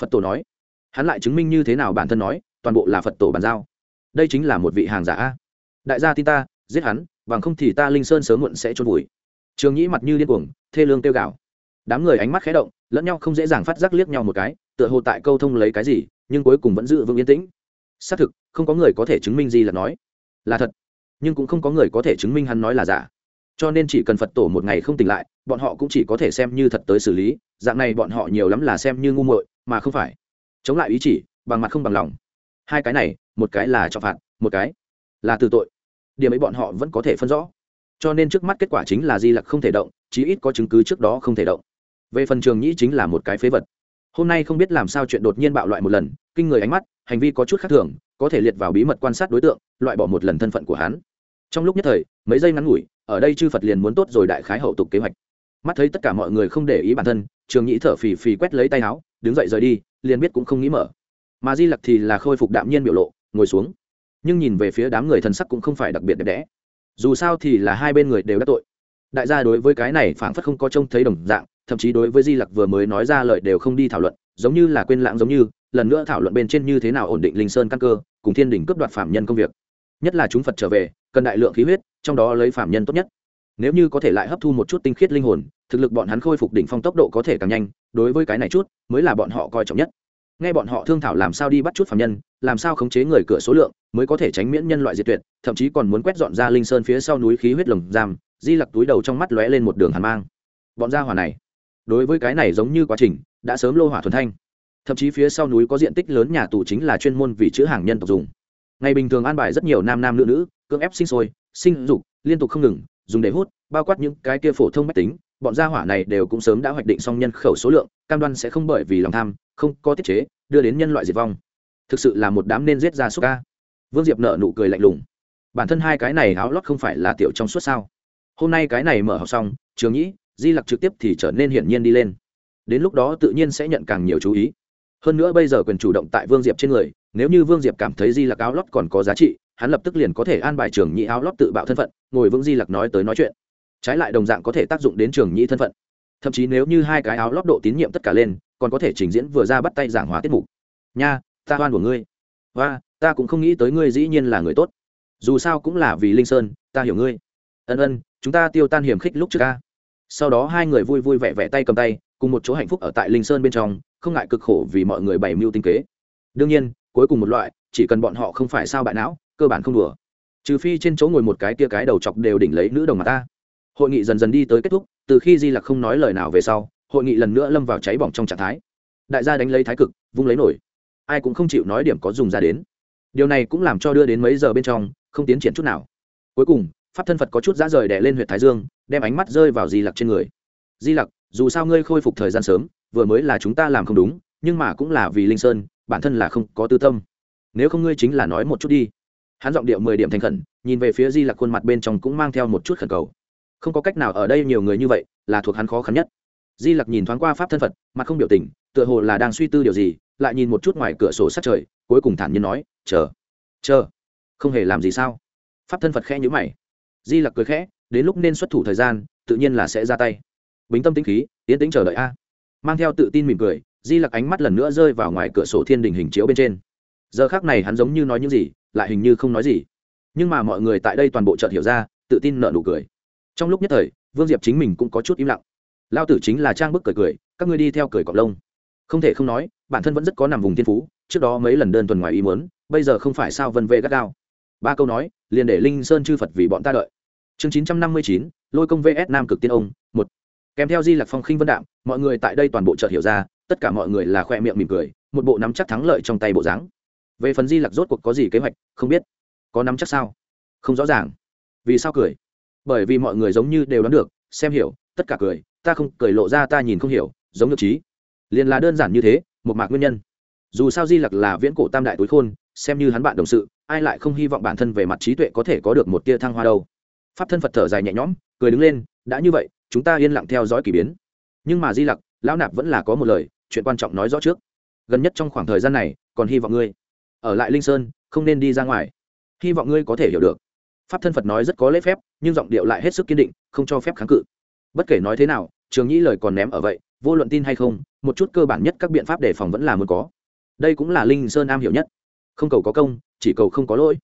phật tổ nói. Hắn lại chứng minh như thế nào bản thân nói, toàn bộ là phật tổ bàn giao. Đây chính là một vị hàng giả a. Đại gia tin ta, giết hắn, bằng không thì ta linh sơn sớm muộn sẽ trôn vùi. Trường nhĩ mặt như điên cuồng, thê lương tiêu gạo đám người ánh mắt khé động, lẫn nhau không dễ dàng phát giác liếc nhau một cái, tựa hồ tại câu thông lấy cái gì, nhưng cuối cùng vẫn giữ vững yên tĩnh. Xác thực, không có người có thể chứng minh gì là nói. Là thật. Nhưng cũng không có người có thể chứng minh hắn nói là giả. Cho nên chỉ cần phật tổ một ngày không tỉnh lại, bọn họ cũng chỉ có thể xem như thật tới xử lý. Dạng này bọn họ nhiều lắm là xem như ngu muội mà không phải. Chống lại ý chỉ, bằng mặt không bằng lòng. Hai cái này, một cái là trọng phạt, một cái là từ tội. Điểm ấy bọn họ vẫn có thể phân rõ. Cho nên trước mắt kết quả chính là di lặc không thể động, chí ít có chứng cứ trước đó không thể động. Về phần trường nhĩ chính là một cái phế vật. Hôm nay không biết làm sao chuyện đột nhiên bạo loại một lần, kinh người ánh mắt, hành vi có chút khác thường, có thể liệt vào bí mật quan sát đối tượng, loại bỏ một lần thân phận của hắn. Trong lúc nhất thời, mấy giây ngắn ngủi, ở đây chư phật liền muốn tốt rồi đại khái hậu tục kế hoạch mắt thấy tất cả mọi người không để ý bản thân, trường nhĩ thở phì phì quét lấy tay áo, đứng dậy rời đi, liền biết cũng không nghĩ mở. Mà di lặc thì là khôi phục đạm nhiên biểu lộ, ngồi xuống. Nhưng nhìn về phía đám người thần sắc cũng không phải đặc biệt đẹp đẽ. Dù sao thì là hai bên người đều đã tội. Đại gia đối với cái này phảng phất không có trông thấy đồng dạng, thậm chí đối với di lặc vừa mới nói ra lời đều không đi thảo luận, giống như là quên lãng giống như, lần nữa thảo luận bên trên như thế nào ổn định linh sơn căn cơ, cùng thiên Đình cướp đoạt phạm nhân công việc. Nhất là chúng phật trở về, cần đại lượng khí huyết, trong đó lấy phạm nhân tốt nhất nếu như có thể lại hấp thu một chút tinh khiết linh hồn, thực lực bọn hắn khôi phục đỉnh phong tốc độ có thể càng nhanh, đối với cái này chút, mới là bọn họ coi trọng nhất. Nghe bọn họ thương thảo làm sao đi bắt chút phạm nhân, làm sao khống chế người cửa số lượng, mới có thể tránh miễn nhân loại diệt tuyệt, thậm chí còn muốn quét dọn ra linh sơn phía sau núi khí huyết lồng giam, di lặc túi đầu trong mắt lóe lên một đường hàn mang. Bọn gia hỏa này, đối với cái này giống như quá trình, đã sớm lô hỏa thuần thanh. Thậm chí phía sau núi có diện tích lớn nhà tù chính là chuyên môn vì chữ hàng nhân tộc dùng. Ngày bình thường an bài rất nhiều nam nam nữ nữ, cưỡng ép sinh sôi, sinh dục, liên tục không ngừng dùng để hút, bao quát những cái kia phổ thông mách tính, bọn gia hỏa này đều cũng sớm đã hoạch định xong nhân khẩu số lượng, cam đoan sẽ không bởi vì lòng tham, không có tiết chế, đưa đến nhân loại diệt vong. Thực sự là một đám nên giết ra xúc ca. Vương diệp nợ nụ cười lạnh lùng. Bản thân hai cái này áo lót không phải là tiểu trong suốt sao? Hôm nay cái này mở học xong, trường nhĩ, di lặc trực tiếp thì trở nên hiển nhiên đi lên. Đến lúc đó tự nhiên sẽ nhận càng nhiều chú ý. Hơn nữa bây giờ quyền chủ động tại vương diệp trên người, nếu như vương diệp cảm thấy di lặc áo lót còn có giá trị hắn lập tức liền có thể an bài trường nhĩ áo lót tự bạo thân phận, ngồi vững di lặc nói tới nói chuyện. Trái lại đồng dạng có thể tác dụng đến trường nhĩ thân phận. Thậm chí nếu như hai cái áo lót độ tín nhiệm tất cả lên, còn có thể trình diễn vừa ra bắt tay giảng hóa tiết mục. Nha, ta oan của ngươi. Và, ta cũng không nghĩ tới ngươi dĩ nhiên là người tốt. Dù sao cũng là vì linh sơn, ta hiểu ngươi. Ân ân, chúng ta tiêu tan hiểm khích lúc trước ca. Sau đó hai người vui vui vẻ vẻ tay cầm tay, cùng một chỗ hạnh phúc ở tại linh sơn bên trong, không ngại cực khổ vì mọi người bày mưu tinh kế. Đương nhiên, cuối cùng một loại, chỉ cần bọn họ không phải sao bại não cơ bản không đùa. Trừ phi trên chỗ ngồi một cái tia cái đầu chọc đều đỉnh lấy nữ đồng mà ta. Hội nghị dần dần đi tới kết thúc, từ khi di lặc không nói lời nào về sau, hội nghị lần nữa lâm vào cháy bỏng trong trạng thái. Đại gia đánh lấy thái cực, vung lấy nổi. Ai cũng không chịu nói điểm có dùng ra đến. Điều này cũng làm cho đưa đến mấy giờ bên trong, không tiến triển chút nào. Cuối cùng, pháp thân phật có chút dã rời đẻ lên huyện thái dương, đem ánh mắt rơi vào di lặc trên người. Di lặc, dù sao ngươi khôi phục thời gian sớm, vừa mới là chúng ta làm không đúng, nhưng mà cũng là vì linh sơn, bản thân là không có tư tâm. Nếu không ngươi chính là nói một chút đi hắn giọng điệu mười điểm thành khẩn, nhìn về phía di lặc khuôn mặt bên trong cũng mang theo một chút khẩn cầu. Không có cách nào ở đây nhiều người như vậy, là thuộc hắn khó khăn nhất. Di lặc nhìn thoáng qua pháp thân phật, mặt không biểu tình, tựa hồ là đang suy tư điều gì, lại nhìn một chút ngoài cửa sổ sát trời, cuối cùng thản nhiên nói, chờ chờ, không hề làm gì sao? Pháp thân phật khẽ nhữ mày. Di lặc cười khẽ, đến lúc nên xuất thủ thời gian, tự nhiên là sẽ ra tay. Bính tâm tĩnh khí tiến tĩnh chờ đợi a. Mang theo tự tin mỉm cười, di lặc ánh mắt lần nữa rơi vào ngoài cửa sổ thiên đình hình chiếu bên trên. Giờ khác này hắn giống như nói những gì lại hình như không nói gì. Nhưng mà mọi người tại đây toàn bộ chợt hiểu ra, tự tin nợ nụ cười. Trong lúc nhất thời, vương diệp chính mình cũng có chút im lặng. Lao tử chính là trang bức cười cười, các ngươi đi theo cười cọc lông. Không thể không nói, bản thân vẫn rất có nằm vùng thiên phú, trước đó mấy lần đơn thuần ngoài ý muốn, bây giờ không phải sao vân vệ gắt gao. Ba câu nói, liền để linh sơn chư phật vì bọn ta đợi. Chương chín trăm năm mươi chín, lôi công vs nam cực tiên ông, một. Kèm theo di lạc phong khinh vân đạm, mọi người tại đây toàn bộ chợt hiểu ra, tất cả mọi người là khoe miệng mỉm cười, một bộ nắm chắc thắng lợi trong tay bộ dáng về phần di Lặc rốt cuộc có gì kế hoạch, không biết. Có nắm chắc sao? Không rõ ràng. Vì sao cười? Bởi vì mọi người giống như đều đoán được, xem hiểu, tất cả cười, ta không cười lộ ra ta nhìn không hiểu, giống nhược trí. Liền là đơn giản như thế, một mạc nguyên nhân. Dù sao di lặc là viễn cổ tam đại túi khôn, xem như hắn bạn đồng sự, ai lại không hy vọng bản thân về mặt trí tuệ có thể có được một tia thăng hoa đâu. Pháp thân phật thở dài nhẹ nhõm, cười đứng lên, đã như vậy, chúng ta yên lặng theo dõi k ỳ biến. Nhưng mà di lặc, lão nạp vẫn là có một lời, chuyện quan trọng nói rõ trước. Gần nhất trong khoảng thời gian này, còn hy vọng ngươi ở lại linh sơn, không nên đi ra ngoài. Hy vọng ngươi có thể hiểu được. Pháp thân phật nói rất có lễ phép, nhưng giọng điệu lại hết sức kiên định, không cho phép kháng cự. Bất kể nói thế nào, trường nhĩ lời còn ném ở vậy, vô luận tin hay không, một chút cơ bản nhất các biện pháp đề phòng vẫn là muốn có. Đây cũng là linh sơn am hiểu nhất. Không cầu có công, chỉ cầu không có lỗi.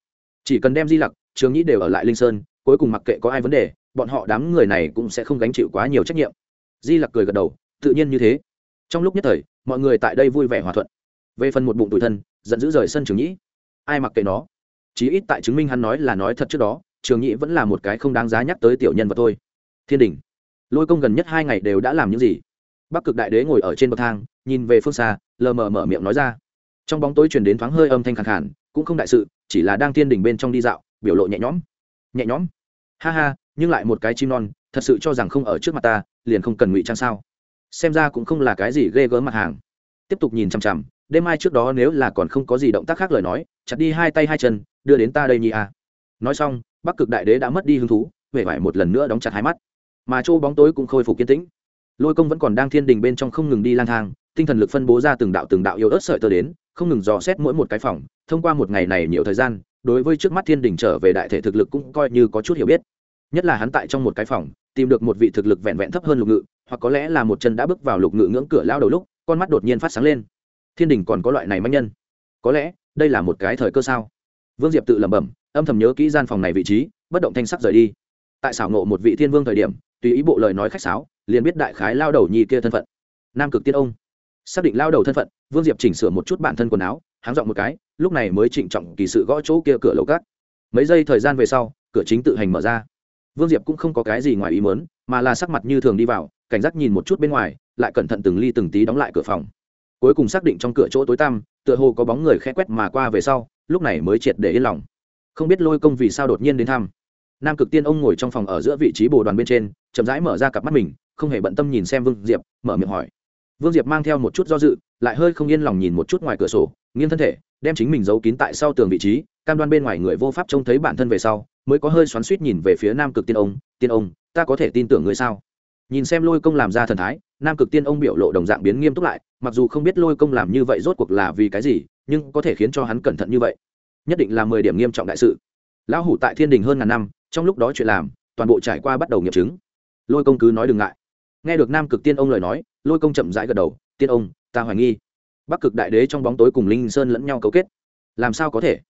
Chỉ cần đem di lặc, trường nhĩ đều ở lại linh sơn, cuối cùng mặc kệ có ai vấn đề, bọn họ đám người này cũng sẽ không gánh chịu quá nhiều trách nhiệm. Di lặc cười gật đầu, tự nhiên như thế. Trong lúc nhất thời, mọi người tại đây vui vẻ hòa thuận. Về phần một bụng tủi thân giận dữ rời sân trường nhĩ. Ai mặc kệ nó. Chí ít tại chứng minh hắn nói là nói thật trước đó, trường nhĩ vẫn là một cái không đáng giá nhắc tới tiểu nhân vật thôi. Thiên đình. Lôi công gần nhất hai ngày đều đã làm những gì? Bắc cực đại đế ngồi ở trên bậc thang, nhìn về phương xa, lờ mờ mở miệng nói ra. Trong bóng tối truyền đến thoáng hơi âm thanh khẳng khản cũng không đại sự, chỉ là đang thiên đình bên trong đi dạo, biểu lộ nhẹ nhõm. Nhẹ nhõm? Ha ha, nhưng lại một cái chim non, thật sự cho rằng không ở trước mặt ta, liền không cần ngụy trang sao? Xem ra cũng không là cái gì ghê gớm mặt hàng. Tiếp tục nhìn chằm chằm đêm mai trước đó nếu là còn không có gì động tác khác lời nói, chặt đi hai tay hai chân, đưa đến ta đây nhi à. nói xong, bắc cực đại đế đã mất đi hứng thú huệ vải một lần nữa đóng chặt hai mắt. Mà chỗ bóng tối cũng khôi phục kiên tĩnh. Lôi công vẫn còn đang thiên đình bên trong không ngừng đi lang thang, tinh thần lực phân bố ra từng đạo từng đạo yếu ớt sợi tơ đến, không ngừng dò xét mỗi một cái phòng, thông qua một ngày này nhiều thời gian, đối với trước mắt thiên đình trở về đại thể thực lực cũng coi như có chút hiểu biết. Nhất là hắn tại trong một cái phòng, tìm được một vị thực lực vẹn vẹn thấp hơn lục ngự, hoặc có lẽ là một chân đã bước vào lục ngự ngưỡng cửa lao đầu lúc, con mắt đột nhiên phát sáng lên thiên đình còn có loại này manh nhân. Có lẽ, đây là một cái thời cơ sao? Vương diệp tự lẩm bẩm, âm thầm nhớ kỹ gian phòng này vị trí, bất động thanh sắc rời đi. Tại xảo ngộ một vị thiên vương thời điểm, tùy ý bộ lời nói khách sáo, liền biết đại khái lao đầu nhi kia thân phận. Nam cực tiên ông. Xác định lao đầu thân phận, vương diệp chỉnh sửa một chút bản thân quần áo, háng dọn một cái, lúc này mới trịnh trọng kỳ sự gõ chỗ kia cửa lầu cát mấy giây thời gian về sau, cửa chính tự hành mở ra. Vương diệp cũng không có cái gì ngoài ý mớn mà là sắc mặt như thường đi vào, cảnh giác nhìn một chút bên ngoài, lại cẩn thận từng ly từng tí đóng lại cửa phòng cuối cùng xác định trong cửa chỗ tối tăm, tựa hồ có bóng người khẽ quét mà qua về sau, lúc này mới triệt để yên lòng. Không biết lôi công vì sao đột nhiên đến thăm. Nam cực tiên ông ngồi trong phòng ở giữa vị trí bồ đoàn bên trên, chậm rãi mở ra cặp mắt mình, không hề bận tâm nhìn xem vương diệp, mở miệng hỏi. Vương diệp mang theo một chút do dự, lại hơi không yên lòng nhìn một chút ngoài cửa sổ, nghiêng thân thể, đem chính mình giấu kín tại sau tường vị trí, cam đoan bên ngoài người vô pháp trông thấy bản thân về sau, mới có hơi xoắn suýt nhìn về phía nam cực tiên ông tiên ông, ta có thể tin tưởng người sao? Nhìn xem lôi công làm ra thần thái, nam cực tiên ông biểu lộ đồng dạng biến nghiêm túc lại, mặc dù không biết lôi công làm như vậy rốt cuộc là vì cái gì, nhưng có thể khiến cho hắn cẩn thận như vậy. Nhất định là mười điểm nghiêm trọng đại sự. Lão hủ tại thiên đình hơn ngàn năm, trong lúc đó chuyện làm, toàn bộ trải qua bắt đầu nghiệm chứng. Lôi công cứ nói đừng ngại. Nghe được nam cực tiên ông lời nói, lôi công chậm rãi gật đầu, tiên ông, ta hoài nghi. Bắc cực đại đế trong bóng tối cùng linh sơn lẫn nhau cấu kết. Làm sao có thể?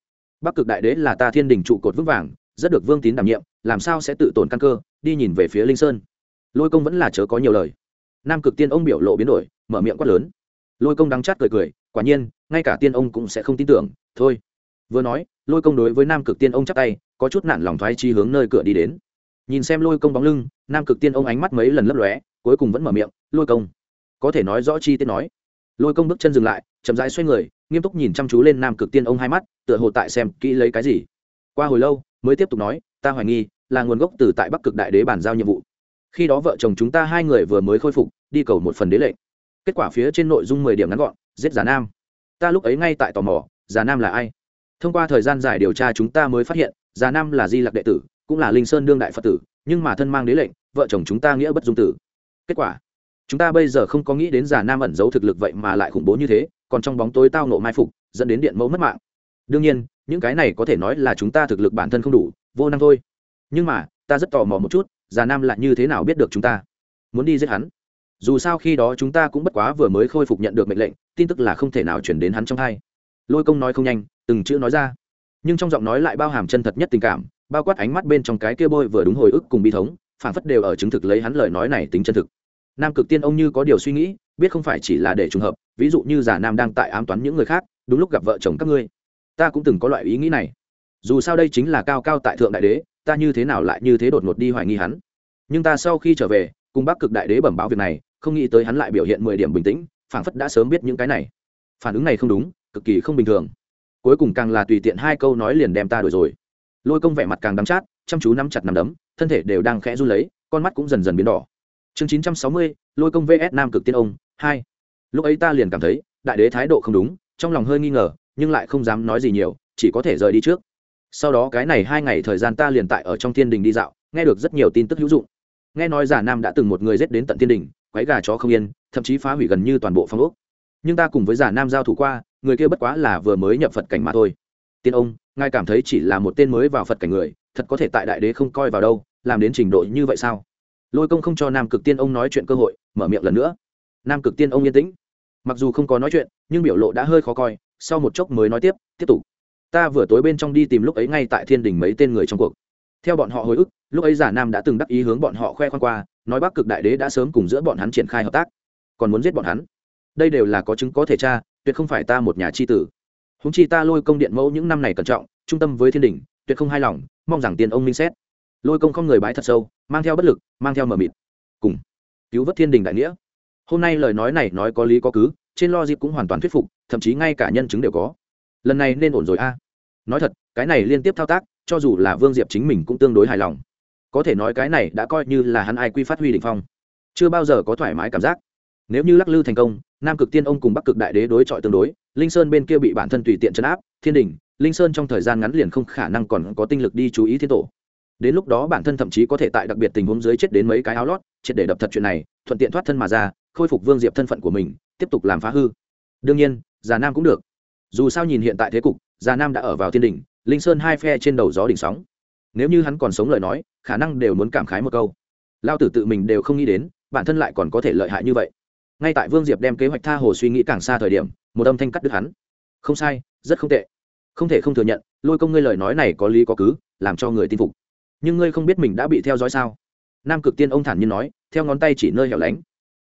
Bắc cực đại đế là ta thiên đình trụ cột vững vàng, rất được vương tín đảm nhiệm, làm sao sẽ tự tổn căn cơ? Đi nhìn về phía linh sơn lôi công vẫn là chớ có nhiều lời. Nam cực tiên ông biểu lộ biến đổi, mở miệng quát lớn. Lôi công đắng chát cười cười, quả nhiên, ngay cả tiên ông cũng sẽ không tin tưởng, thôi. Vừa nói, lôi công đối với nam cực tiên ông chắc tay, có chút nản lòng thoái chi hướng nơi cửa đi đến. Nhìn xem lôi công bóng lưng, nam cực tiên ông ánh mắt mấy lần lấp lóe, cuối cùng vẫn mở miệng, lôi công, có thể nói rõ chi tiết nói. Lôi công bước chân dừng lại, chậm rãi xoay người, nghiêm túc nhìn chăm chú lên nam cực tiên ông hai mắt, tựa hồ tại xem kỹ lấy cái gì. Qua hồi lâu, mới tiếp tục nói, ta hoài nghi, là nguồn gốc từ tại bắc cực đại đế bàn giao nhiệm vụ khi đó vợ chồng chúng ta hai người vừa mới khôi phục, đi cầu một phần đế lệnh. Kết quả phía trên nội dung mười điểm ngắn gọn, giết giả nam. Ta lúc ấy ngay tại tò mò giả nam là ai? Thông qua thời gian dài điều tra chúng ta mới phát hiện giả nam là di lặc đệ tử, cũng là linh sơn đương đại phật tử, nhưng mà thân mang đế lệnh, vợ chồng chúng ta nghĩa bất dung tử. Kết quả, chúng ta bây giờ không có nghĩ đến giả nam ẩn giấu thực lực vậy mà lại khủng bố như thế, còn trong bóng tối tao nộ mai phục, dẫn đến điện mẫu mất mạng. Đương nhiên, những cái này có thể nói là chúng ta thực lực bản thân không đủ, vô năng thôi. Nhưng mà, ta rất tò mò một chút già nam lại như thế nào biết được chúng ta? Muốn đi giết hắn? Dù sao khi đó chúng ta cũng bất quá vừa mới khôi phục nhận được mệnh lệnh, tin tức là không thể nào chuyển đến hắn trong hai. Lôi công nói không nhanh, từng chữ nói ra. Nhưng trong giọng nói lại bao hàm chân thật nhất tình cảm, bao quát ánh mắt bên trong cái kia bôi vừa đúng hồi ức cùng bi thống phản phất đều ở chứng thực lấy hắn lời nói này tính chân thực. Nam cực tiên ông như có điều suy nghĩ, biết không phải chỉ là để trùng hợp, ví dụ như giả nam đang tại ám toán những người khác, đúng lúc gặp vợ chồng các ngươi. Ta cũng từng có loại ý nghĩ này. Dù sao đây chính là cao cao tại thượng đại đế ta như thế nào lại như thế đột ngột đi hoài nghi hắn? Nhưng ta sau khi trở về, cùng bắc cực đại đế bẩm báo việc này, không nghĩ tới hắn lại biểu hiện mười điểm bình tĩnh, phảng phất đã sớm biết những cái này. Phản ứng này không đúng, cực kỳ không bình thường. Cuối cùng càng là tùy tiện hai câu nói liền đem ta đuổi rồi. Lôi công vẻ mặt càng đắm chát, chăm chú nắm chặt nắm đấm, thân thể đều đang khẽ run lấy, con mắt cũng dần dần biến đỏ. Chương chín trăm sáu mươi, lôi công vs nam cực tiên ông, hai. Lúc ấy ta liền cảm thấy, đại đế thái độ không đúng, trong lòng hơi nghi ngờ, nhưng lại không dám nói gì nhiều, chỉ có thể rời đi trước sau đó cái này hai ngày thời gian ta liền tại ở trong thiên đình đi dạo, nghe được rất nhiều tin tức hữu dụng. Nghe nói giả nam đã từng một người giết đến tận thiên đình, quái gà chó không yên, thậm chí phá hủy gần như toàn bộ phong ốc. Nhưng ta cùng với giả nam giao thủ qua, người kia bất quá là vừa mới nhập phật cảnh mà thôi. Tiên ông, ngài cảm thấy chỉ là một tên mới vào phật cảnh người, thật có thể tại đại đế không coi vào đâu, làm đến trình độ như vậy sao? Lôi công không cho nam cực tiên ông nói chuyện cơ hội, mở miệng lần nữa. Nam cực tiên ông yên tĩnh. Mặc dù không có nói chuyện, nhưng biểu lộ đã hơi khó coi, sau một chốc mới nói tiếp tiếp tục ta vừa tối bên trong đi tìm lúc ấy ngay tại thiên đình mấy tên người trong cuộc. Theo bọn họ hồi ức, lúc ấy giả nam đã từng đắc ý hướng bọn họ khoe khoang qua, nói bắc cực đại đế đã sớm cùng giữa bọn hắn triển khai hợp tác, còn muốn giết bọn hắn. Đây đều là có chứng có thể tra, tuyệt không phải ta một nhà chi tử. Húng chi ta lôi công điện mẫu những năm này cẩn trọng, trung tâm với thiên đình, tuyệt không hài lòng, mong rằng tiền ông minh xét. Lôi công không người bái thật sâu, mang theo bất lực, mang theo mờ mịt. Cùng cứu vớt thiên đình đại nghĩa. Hôm nay lời nói này nói có lý có cứ, trên lo dịp cũng hoàn toàn thuyết phục, thậm chí ngay cả nhân chứng đều có lần này nên ổn rồi a. Nói thật, cái này liên tiếp thao tác, cho dù là vương diệp chính mình cũng tương đối hài lòng. Có thể nói cái này đã coi như là hắn ai quy phát huy định phong. Chưa bao giờ có thoải mái cảm giác. Nếu như lắc lư thành công, nam cực tiên ông cùng bắc cực đại đế đối chọi tương đối, linh sơn bên kia bị bản thân tùy tiện chấn áp, thiên đình linh sơn trong thời gian ngắn liền không khả năng còn có tinh lực đi chú ý thiên tổ. Đến lúc đó bản thân thậm chí có thể tại đặc biệt tình huống dưới chết đến mấy cái áo lót, triệt để đập thật chuyện này, thuận tiện thoát thân mà ra, khôi phục vương diệp thân phận của mình, tiếp tục làm phá hư. Đương nhiên, già nam cũng được dù sao nhìn hiện tại thế cục già nam đã ở vào thiên đỉnh, linh sơn hai phe trên đầu gió đỉnh sóng. Nếu như hắn còn sống lời nói khả năng đều muốn cảm khái một câu. Lao tử tự mình đều không nghĩ đến bản thân lại còn có thể lợi hại như vậy. Ngay tại vương diệp đem kế hoạch tha hồ suy nghĩ càng xa thời điểm một âm thanh cắt đứt hắn. Không sai rất không tệ. Không thể không thừa nhận lôi công ngươi lời nói này có lý có cứ làm cho người tin phục. Nhưng ngươi không biết mình đã bị theo dõi sao? Nam cực tiên ông thản nhiên nói theo ngón tay chỉ nơi hẻo lánh.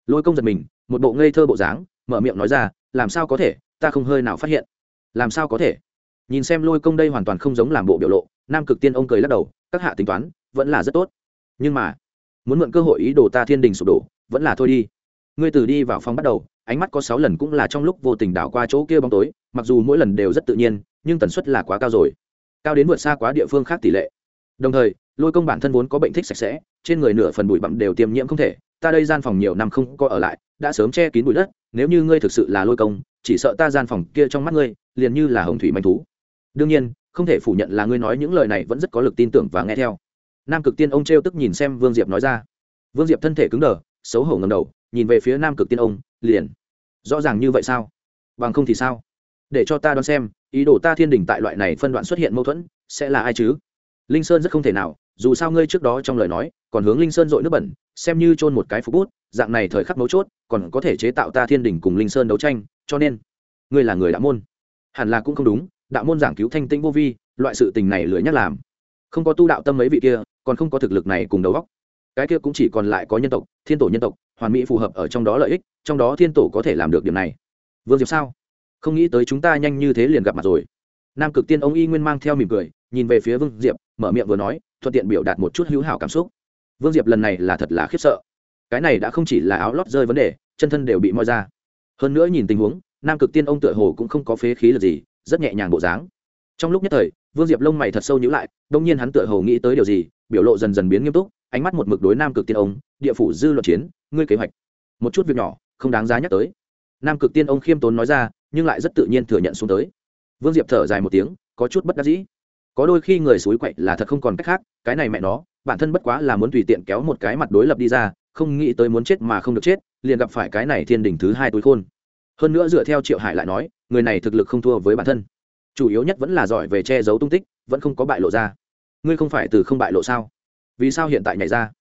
Lôi công giật mình một bộ ngây thơ bộ dáng mở miệng nói ra làm sao có thể ta không hơi nào phát hiện làm sao có thể? Nhìn xem lôi công đây hoàn toàn không giống làm bộ biểu lộ, nam cực tiên ông cười lắc đầu, các hạ tính toán, vẫn là rất tốt. Nhưng mà, muốn mượn cơ hội ý đồ ta thiên đình sụp đổ, vẫn là thôi đi. Ngươi từ đi vào phòng bắt đầu, ánh mắt có sáu lần cũng là trong lúc vô tình đảo qua chỗ kia bóng tối, mặc dù mỗi lần đều rất tự nhiên, nhưng tần suất là quá cao rồi. Cao đến vượt xa quá địa phương khác tỷ lệ. Đồng thời, lôi công bản thân vốn có bệnh thích sạch sẽ, trên người nửa phần bụi bặm đều tiêm nhiễm không thể, ta đây gian phòng nhiều năm không có ở lại, đã sớm che kín bụi đất, nếu như ngươi thực sự là lôi công chỉ sợ ta gian phòng kia trong mắt ngươi, liền như là hồng thủy manh thú. Đương nhiên, không thể phủ nhận là ngươi nói những lời này vẫn rất có lực tin tưởng và nghe theo. Nam cực tiên ông t r e o tức nhìn xem vương diệp nói ra. Vương diệp thân thể cứng đờ, xấu hổ ngầm đầu, nhìn về phía nam cực tiên ông, liền. Rõ ràng như vậy sao? Bằng không thì sao? Để cho ta đoán xem, ý đồ ta thiên đình tại loại này phân đoạn xuất hiện mâu thuẫn, sẽ là ai chứ? Linh sơn rất không thể nào, dù sao ngươi trước đó trong lời nói, còn hướng linh sơn dội nước bẩn, xem như chôn một cái phục bút, dạng này thời khắc mấu chốt, còn có thể chế tạo ta thiên đình cùng linh sơn đấu tranh cho nên, ngươi là người đạo môn. Hẳn là cũng không đúng, đạo môn giảng cứu thanh tinh vô vi, loại sự tình này lười nhắc làm. Không có tu đạo tâm mấy vị kia, còn không có thực lực này cùng đầu góc cái kia cũng chỉ còn lại có nhân tộc, thiên tổ nhân tộc, hoàn mỹ phù hợp ở trong đó lợi ích, trong đó thiên tổ có thể làm được điểm này. Vương diệp sao? Không nghĩ tới chúng ta nhanh như thế liền gặp mặt rồi. Nam cực tiên ông y nguyên mang theo mỉm cười, nhìn về phía vương diệp, mở miệng vừa nói, thuận tiện biểu đạt một chút hữu hảo cảm xúc. Vương diệp lần này là thật là khiếp sợ. Cái này đã không chỉ là áo lót rơi vấn đề, chân thân đều bị moi ra hơn nữa nhìn tình huống, nam cực tiên ông tựa hồ cũng không có phế khí là gì, rất nhẹ nhàng bộ dáng. Trong lúc nhất thời, vương diệp lông mày thật sâu nhữ lại đông nhiên hắn tựa hồ nghĩ tới điều gì, biểu lộ dần dần biến nghiêm túc, ánh mắt một mực đối nam cực tiên ông, địa phủ dư luận chiến, ngươi kế hoạch. Một chút việc nhỏ, không đáng giá nhắc tới. Nam cực tiên ông khiêm tốn nói ra, nhưng lại rất tự nhiên thừa nhận xuống tới. Vương diệp thở dài một tiếng, có chút bất đắc dĩ. Có đôi khi người suối quậy là thật không còn cách khác, cái này mẹ nó, bản thân bất quá là muốn tùy tiện kéo một cái mặt đối lập đi ra, không nghĩ tới muốn chết mà không được chết liền gặp phải cái này thiên đỉnh thứ hai túi khôn. Hơn nữa dựa theo triệu hải lại nói, người này thực lực không thua với bản thân. Chủ yếu nhất vẫn là giỏi về che giấu tung tích, vẫn không có bại lộ ra. Ngươi không phải từ không bại lộ sao? Vì sao hiện tại nhảy ra?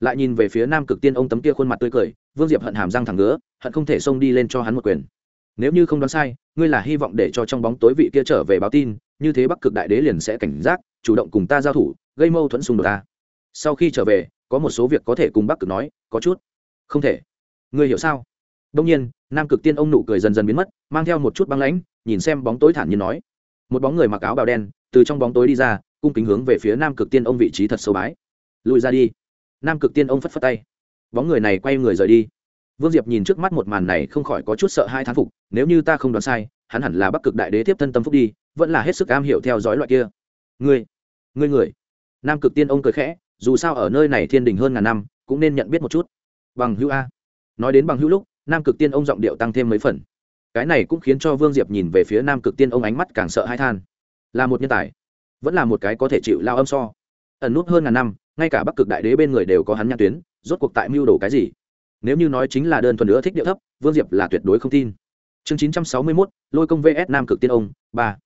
Lại nhìn về phía nam cực tiên ông tấm kia khuôn mặt tươi cười, vương diệp hận hàm răng thẳng ngứa, hận không thể xông đi lên cho hắn một quyền. Nếu như không đoán sai, ngươi là hy vọng để cho trong bóng tối vị kia trở về báo tin, như thế bắc cực đại đế liền sẽ cảnh giác, chủ động cùng ta giao thủ, gây mâu thuẫn xung đột ta. Sau khi trở về, có một số việc có thể cùng bắc cực nói, có chút. Không thể ngươi hiểu sao? Đông nhiên, nam cực tiên ông nụ cười dần dần biến mất, mang theo một chút băng lãnh, nhìn xem bóng tối thản nhiên nói. Một bóng người mặc áo bào đen, từ trong bóng tối đi ra, cung kính hướng về phía nam cực tiên ông vị trí thật sâu bái. Lùi ra đi. Nam cực tiên ông phất phất tay. Bóng người này quay người rời đi. Vương diệp nhìn trước mắt một màn này không khỏi có chút sợ hai thán phục, nếu như ta không đoán sai, hắn hẳn là bắc cực đại đế tiếp thân tâm phúc đi, vẫn là hết sức am hiểu theo dõi loại kia. Ngươi ngươi người. Nam cực tiên ông cười khẽ, dù sao ở nơi này thiên đình hơn ngàn năm, cũng nên nhận biết một chút. Bằng hữu a nói đến bằng hữu lúc, nam cực tiên ông giọng điệu tăng thêm mấy phần. Cái này cũng khiến cho vương diệp nhìn về phía nam cực tiên ông ánh mắt càng sợ hãi than. Là một nhân tài, vẫn là một cái có thể chịu lao âm so. Ẩn nút hơn ngàn năm, ngay cả bắc cực đại đế bên người đều có hắn nhãn tuyến, rốt cuộc tại mưu đồ cái gì? Nếu như nói chính là đơn thuần nữa thích điệu thấp, vương diệp là tuyệt đối không tin. Chương chín trăm sáu mươi mốt, lôi công vs nam cực tiên ông, ba.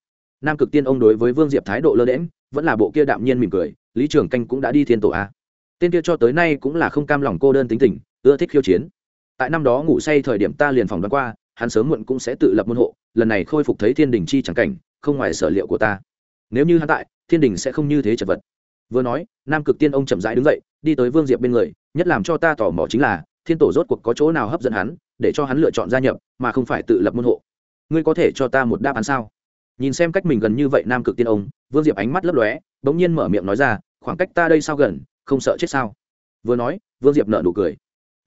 Nam cực tiên ông đối với vương diệp thái độ lơ đễm vẫn là bộ kia đạm nhiên mỉm cười, lý trường canh cũng đã đi thiên tổ a. Tên kia cho tới nay cũng là không cam lòng cô đơn tính tình, ưa thích khiêu chiến tại năm đó ngủ say thời điểm ta liền phòng đoán qua, hắn sớm muộn cũng sẽ tự lập môn hộ, lần này khôi phục thấy thiên đình chi chẳng cảnh, không ngoài sở liệu của ta. Nếu như hắn tại, thiên đình sẽ không như thế chật vật. Vừa nói, nam cực tiên ông chậm rãi đứng dậy, đi tới vương diệp bên người, nhất làm cho ta tò mò chính là, thiên tổ rốt cuộc có chỗ nào hấp dẫn hắn, để cho hắn lựa chọn gia nhập, mà không phải tự lập môn hộ. Ngươi có thể cho ta một đáp án sao? Nhìn xem cách mình gần như vậy nam cực tiên ông, vương diệp ánh mắt lấp lóe, bỗng nhiên mở miệng nói ra, khoảng cách ta đây sao gần, không sợ chết sao? Vừa nói, vương diệp nợ nụ cười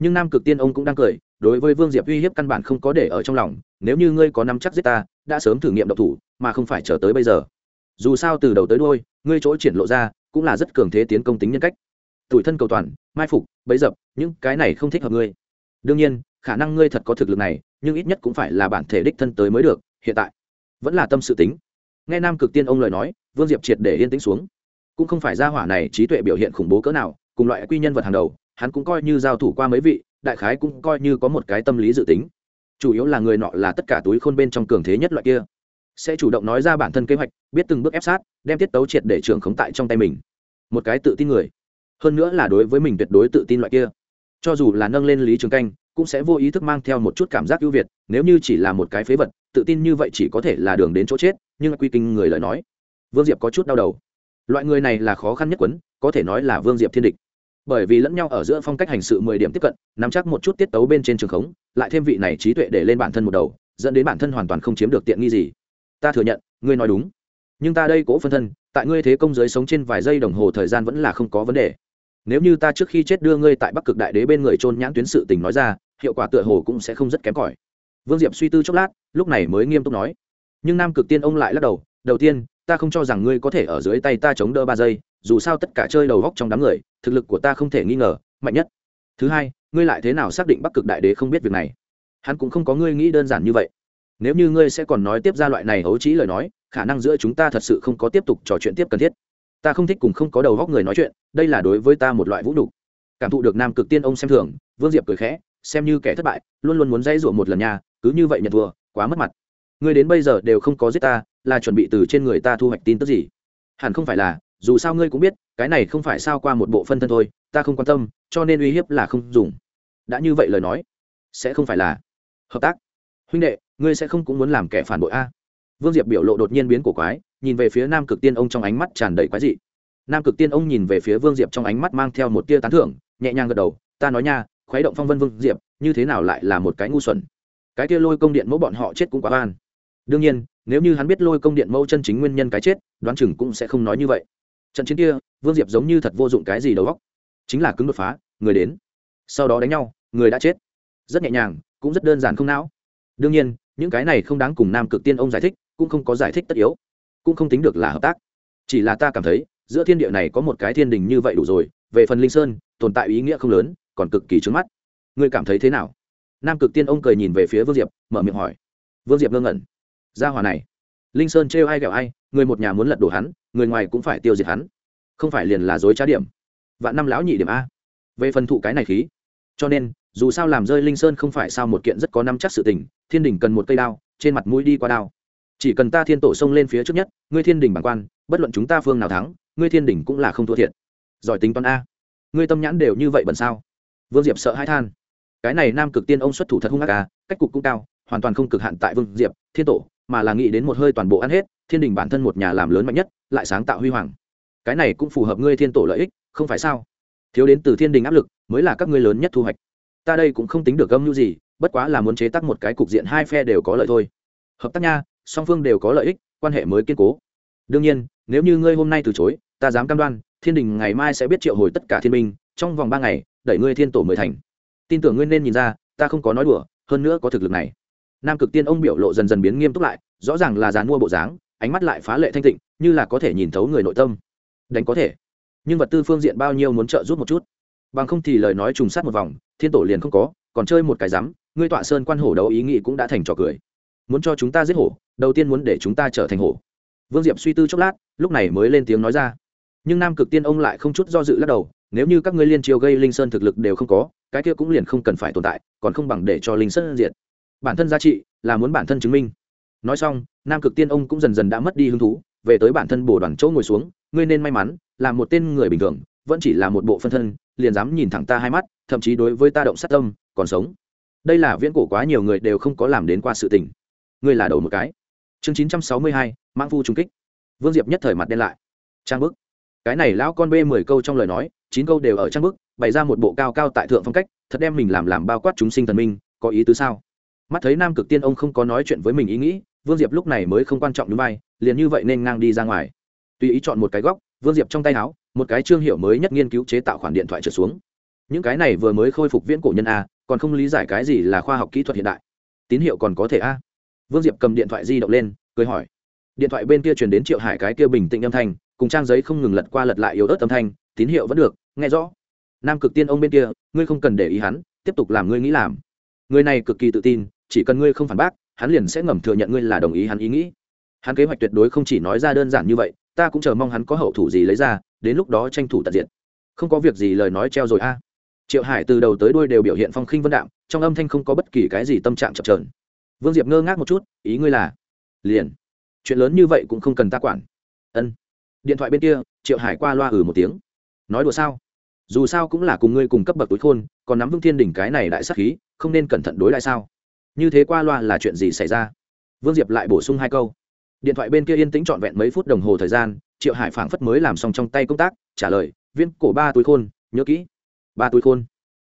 nhưng nam cực tiên ông cũng đang cười, đối với vương diệp uy hiếp căn bản không có để ở trong lòng, nếu như ngươi có nắm chắc giết ta, đã sớm thử nghiệm độc thủ, mà không phải chờ tới bây giờ. Dù sao từ đầu tới đôi ngươi chỗ triển lộ ra, cũng là rất cường thế tiến công tính nhân cách. Tuổi thân cầu toàn, mai phục, bấy dập, những cái này không thích hợp ngươi. Đương nhiên, khả năng ngươi thật có thực lực này, nhưng ít nhất cũng phải là bản thể đích thân tới mới được, hiện tại. Vẫn là tâm sự tính. Nghe nam cực tiên ông lời nói, vương diệp triệt để yên tĩnh xuống. Cũng không phải ra hỏa này trí tuệ biểu hiện khủng bố cỡ nào, cùng loại quy nhân vật hàng đầu hắn cũng coi như giao thủ qua mấy vị, đại khái cũng coi như có một cái tâm lý dự tính. Chủ yếu là người nọ là tất cả túi khôn bên trong cường thế nhất loại kia. Sẽ chủ động nói ra bản thân kế hoạch, biết từng bước ép sát, đem tiết tấu triệt để trưởng khống tại trong tay mình. Một cái tự tin người. Hơn nữa là đối với mình tuyệt đối tự tin loại kia. Cho dù là nâng lên lý trường canh, cũng sẽ vô ý thức mang theo một chút cảm giác ưu việt, nếu như chỉ là một cái phế vật, tự tin như vậy chỉ có thể là đường đến chỗ chết, nhưng quy kinh người lời nói. Vương diệp có chút đau đầu. Loại người này là khó khăn nhất quấn, có thể nói là vương diệp thiên địch bởi vì lẫn nhau ở giữa phong cách hành sự mười điểm tiếp cận, nắm chắc một chút tiết tấu bên trên trường khống, lại thêm vị này trí tuệ để lên bản thân một đầu, dẫn đến bản thân hoàn toàn không chiếm được tiện nghi gì. Ta thừa nhận, ngươi nói đúng. Nhưng ta đây cố phân thân, tại ngươi thế công giới sống trên vài giây đồng hồ thời gian vẫn là không có vấn đề. Nếu như ta trước khi chết đưa ngươi tại bắc cực đại đế bên người trôn nhãn tuyến sự tình nói ra, hiệu quả tựa hồ cũng sẽ không rất kém cỏi. Vương diệp suy tư chốc lát, lúc này mới nghiêm túc nói. Nhưng nam cực tiên ông lại lắc đầu đầu tiên, ta không cho rằng ngươi có thể ở dưới tay ta chống đỡ ba giây dù sao tất cả chơi đầu góc trong đám người, thực lực của ta không thể nghi ngờ, mạnh nhất. Thứ hai, ngươi lại thế nào xác định bắc cực đại đế không biết việc này? Hắn cũng không có ngươi nghĩ đơn giản như vậy. Nếu như ngươi sẽ còn nói tiếp ra loại này hấu trí lời nói, khả năng giữa chúng ta thật sự không có tiếp tục trò chuyện tiếp cần thiết. Ta không thích cùng không có đầu góc người nói chuyện, đây là đối với ta một loại vũ đục cảm thụ được nam cực tiên ông xem thường, vương diệp cười khẽ, xem như kẻ thất bại, luôn luôn muốn dãy rủa một lần nha, cứ như vậy nhận thua, quá mất mặt. Ngươi đến bây giờ đều không có giết ta, là chuẩn bị từ trên người ta thu hoạch tin tức gì? Hẳn không phải là dù sao ngươi cũng biết, cái này không phải sao qua một bộ phân thân thôi, ta không quan tâm, cho nên uy hiếp là không dùng. Đã như vậy lời nói, sẽ không phải là hợp tác. Huynh đệ, ngươi sẽ không cũng muốn làm kẻ phản bội a? Vương diệp biểu lộ đột nhiên biến cổ quái, nhìn về phía nam cực tiên ông trong ánh mắt tràn đầy quái dị. Nam cực tiên ông nhìn về phía vương diệp trong ánh mắt mang theo một tia tán thưởng, nhẹ nhàng gật đầu, ta nói nha, khuấy động phong vân vương diệp, như thế nào lại là một cái ngu xuẩn? Cái kia lôi công điện mẫu bọn họ chết cũng quá oan. Đương nhiên, nếu như hắn biết lôi công điện mẫu chân chính nguyên nhân cái chết, đoán chừng cũng sẽ không nói như vậy trận chiến kia, vương diệp giống như thật vô dụng cái gì đầu góc chính là cứng đột phá, người đến. Sau đó đánh nhau, người đã chết. Rất nhẹ nhàng, cũng rất đơn giản không não. Đương nhiên, những cái này không đáng cùng nam cực tiên ông giải thích, cũng không có giải thích tất yếu. Cũng không tính được là hợp tác. Chỉ là ta cảm thấy, giữa thiên địa này có một cái thiên đình như vậy đủ rồi, về phần linh sơn, tồn tại ý nghĩa không lớn, còn cực kỳ trứng mắt. Ngươi cảm thấy thế nào? Nam cực tiên ông cười nhìn về phía vương diệp, mở miệng hỏi. Vương diệp ngơ ngẩn. Ra hòa này. Linh sơn trêu ai ghẹo ai, người một nhà muốn lật đổ hắn người ngoài cũng phải tiêu diệt hắn. Không phải liền là dối trá điểm. Vạn năm lão nhị điểm a. Về phần thụ cái này khí. Cho nên dù sao làm rơi linh sơn không phải sao một kiện rất có năm chắc sự tình thiên đình cần một cây đao trên mặt mũi đi qua đao. Chỉ cần ta thiên tổ xông lên phía trước nhất ngươi thiên đình bản quan bất luận chúng ta phương nào thắng ngươi thiên đình cũng là không thua thiệt. Giỏi tính toán a. Ngươi tâm nhãn đều như vậy bẩn sao? Vương diệp sợ hai than. Cái này nam cực tiên ông xuất thủ thật hung ác cả, cách cục cũng cao hoàn toàn không cực hạn tại vương diệp thiên tổ mà là nghĩ đến một hơi toàn bộ ăn hết, thiên đình bản thân một nhà làm lớn mạnh nhất, lại sáng tạo huy hoàng. Cái này cũng phù hợp ngươi thiên tổ lợi ích, không phải sao? Thiếu đến từ thiên đình áp lực, mới là các ngươi lớn nhất thu hoạch. Ta đây cũng không tính được gâm như gì, bất quá là muốn chế tác một cái cục diện hai phe đều có lợi thôi. Hợp tác nha, song phương đều có lợi ích, quan hệ mới kiên cố. Đương nhiên, nếu như ngươi hôm nay từ chối, ta dám cam đoan, thiên đình ngày mai sẽ biết triệu hồi tất cả thiên minh, trong vòng ba ngày, đẩy ngươi thiên tổ mới thành. Tin tưởng ngươi nên nhìn ra, ta không có nói đùa, hơn nữa có thực lực này nam cực tiên ông biểu lộ dần dần biến nghiêm túc lại, rõ ràng là dàn mua bộ dáng, ánh mắt lại phá lệ thanh tịnh, như là có thể nhìn thấu người nội tâm. Đánh có thể, nhưng vật tư phương diện bao nhiêu muốn trợ giúp một chút. Bằng không thì lời nói trùng sát một vòng, thiên tổ liền không có, còn chơi một cái rắm ngươi tọa sơn quan hổ đấu ý nghĩ cũng đã thành trò cười. Muốn cho chúng ta giết hổ, đầu tiên muốn để chúng ta trở thành hổ. Vương diệp suy tư chốc lát, lúc này mới lên tiếng nói ra. Nhưng nam cực tiên ông lại không chút do dự lắc đầu, nếu như các ngươi liên triều gây linh sơn thực lực đều không có, cái kia cũng liền không cần phải tồn tại, còn không bằng để cho linh sơn diệt bản thân giá trị là muốn bản thân chứng minh. Nói xong, nam cực tiên ông cũng dần dần đã mất đi hứng thú, về tới bản thân bồ đoàn chỗ ngồi xuống, ngươi nên may mắn, là một tên người bình thường, vẫn chỉ là một bộ phân thân, liền dám nhìn thẳng ta hai mắt, thậm chí đối với ta động sát tâm, còn sống. Đây là viễn cổ quá nhiều người đều không có làm đến qua sự tình. Ngươi là đầu một cái. Chương chín trăm sáu mươi hai mang phu trung kích. Vương diệp nhất thời mặt đen lại. Trang bức. Cái này lão con bê mười câu trong lời nói, chín câu đều ở trang bức, bày ra một bộ cao cao tại thượng phong cách, thật đem mình làm làm bao quát chúng sinh thần minh, có ý tứ sao? Mắt thấy nam cực tiên ông không có nói chuyện với mình ý nghĩ, vương diệp lúc này mới không quan trọng núi bay liền như vậy nên ngang đi ra ngoài. Tùy ý chọn một cái góc, vương diệp trong tay áo, một cái trương hiệu mới nhất nghiên cứu chế tạo khoản điện thoại trở xuống. Những cái này vừa mới khôi phục viễn cổ nhân a, còn không lý giải cái gì là khoa học kỹ thuật hiện đại. Tín hiệu còn có thể a. Vương diệp cầm điện thoại di động lên, cười hỏi. Điện thoại bên kia truyền đến triệu hải cái kia bình tĩnh âm thanh, cùng trang giấy không ngừng lật qua lật lại yếu ớt âm thanh, tín hiệu vẫn được, nghe rõ. Nam cực tiên ông bên kia, ngươi không cần để ý hắn, tiếp tục làm ngươi nghĩ làm. Người này cực kỳ tự tin chỉ cần ngươi không phản bác, hắn liền sẽ ngầm thừa nhận ngươi là đồng ý hắn ý nghĩ. Hắn kế hoạch tuyệt đối không chỉ nói ra đơn giản như vậy, ta cũng chờ mong hắn có hậu thủ gì lấy ra, đến lúc đó tranh thủ tận diện không có việc gì lời nói treo rồi a. Triệu hải từ đầu tới đuôi đều biểu hiện phong khinh vân đạm, trong âm thanh không có bất kỳ cái gì tâm trạng chập trờn vương diệp ngơ ngác một chút, ý ngươi là? Liền. Chuyện lớn như vậy cũng không cần ta quản. Ân. Điện thoại bên kia, triệu hải qua loa ừ một tiếng. Nói đùa sao? Dù sao cũng là cùng ngươi cùng cấp bậc túi khôn, còn nắm vững thiên đỉnh cái này đại sắc khí, không nên cẩn thận đối lại sao? Như thế qua loa là chuyện gì xảy ra? Vương diệp lại bổ sung hai câu. Điện thoại bên kia yên tĩnh trọn vẹn mấy phút đồng hồ thời gian, triệu hải phảng phất mới làm xong trong tay công tác, trả lời, viên, cổ ba túi khôn, nhớ kỹ. Ba túi khôn?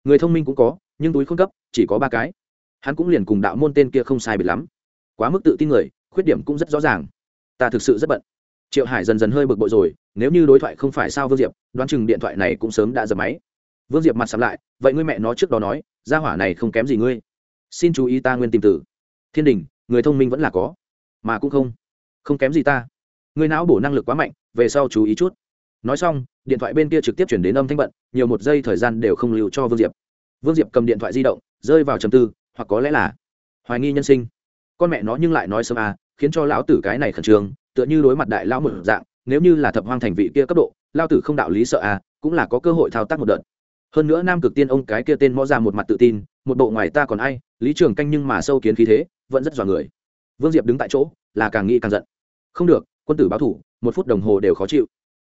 Người thông minh cũng có, nhưng túi khôn cấp, chỉ có ba cái. Hắn cũng liền cùng đạo môn tên kia không sai biệt lắm. Quá mức tự tin người, khuyết điểm cũng rất rõ ràng. Ta thực sự rất bận. Triệu hải dần dần hơi bực bội rồi, nếu như đối thoại không phải sao vương diệp, đoán chừng điện thoại này cũng sớm đã dập máy. Vương diệp mặt sắm lại, vậy ngươi mẹ nó trước đó nói, gia hỏa này không kém gì ngươi xin chú ý ta nguyên tìm tử. Thiên đình, người thông minh vẫn là có, mà cũng không không kém gì ta. Người não bổ năng lực quá mạnh, về sau chú ý chút. Nói xong, điện thoại bên kia trực tiếp chuyển đến âm thanh bận, nhiều một giây thời gian đều không lưu cho vương diệp. Vương diệp cầm điện thoại di động, rơi vào trầm tư, hoặc có lẽ là hoài nghi nhân sinh. Con mẹ nó nhưng lại nói sớm à khiến cho lão tử cái này khẩn trương, tựa như đối mặt đại lão một dạng, nếu như là thập hoang thành vị kia cấp độ lao tử không đạo lý sợ à cũng là có cơ hội thao tác một đợt hơn nữa nam cực tiên ông cái kia tên mõ ra một mặt tự tin, một bộ ngoài ta còn ai, lý trường canh nhưng mà sâu kiến khí thế, vẫn rất dọa người. Vương diệp đứng tại chỗ, là càng nghĩ càng giận. Không được, quân tử báo thủ, một phút đồng hồ đều khó chịu.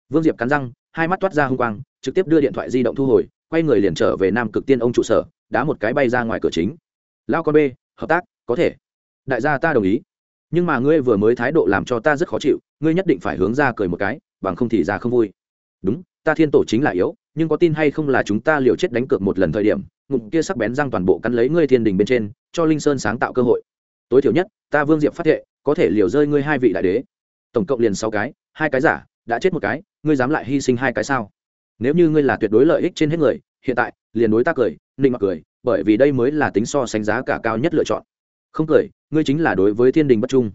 Vương diệp cắn răng, hai mắt toát ra h u n g quang, trực tiếp đưa điện thoại di động thu hồi, quay người liền trở về nam cực tiên ông trụ sở, đá một cái bay ra ngoài cửa chính. Lao con b hợp tác, có thể. Đại gia ta đồng ý. Nhưng mà ngươi vừa mới thái độ làm cho ta rất khó chịu, ngươi nhất định phải hướng ra cười một cái, bằng không thì ra không vui. Đúng, ta thiên tổ chính là yếu nhưng có tin hay không là chúng ta liều chết đánh cược một lần thời điểm, ngụm kia sắc bén răng toàn bộ cắn lấy ngươi thiên đình bên trên, cho linh sơn sáng tạo cơ hội. Tối thiểu nhất, ta vương diệp phát hệ có thể liều rơi ngươi hai vị đại đế. Tổng cộng liền sáu cái, hai cái giả, đã chết một cái, ngươi dám lại hy sinh hai cái sao? Nếu như ngươi là tuyệt đối lợi ích trên hết người, hiện tại, liền đối tác cười, nịnh mặc cười, bởi vì đây mới là tính so sánh giá cả cao nhất lựa chọn. Không cười, ngươi chính là đối với thiên đình bất trung.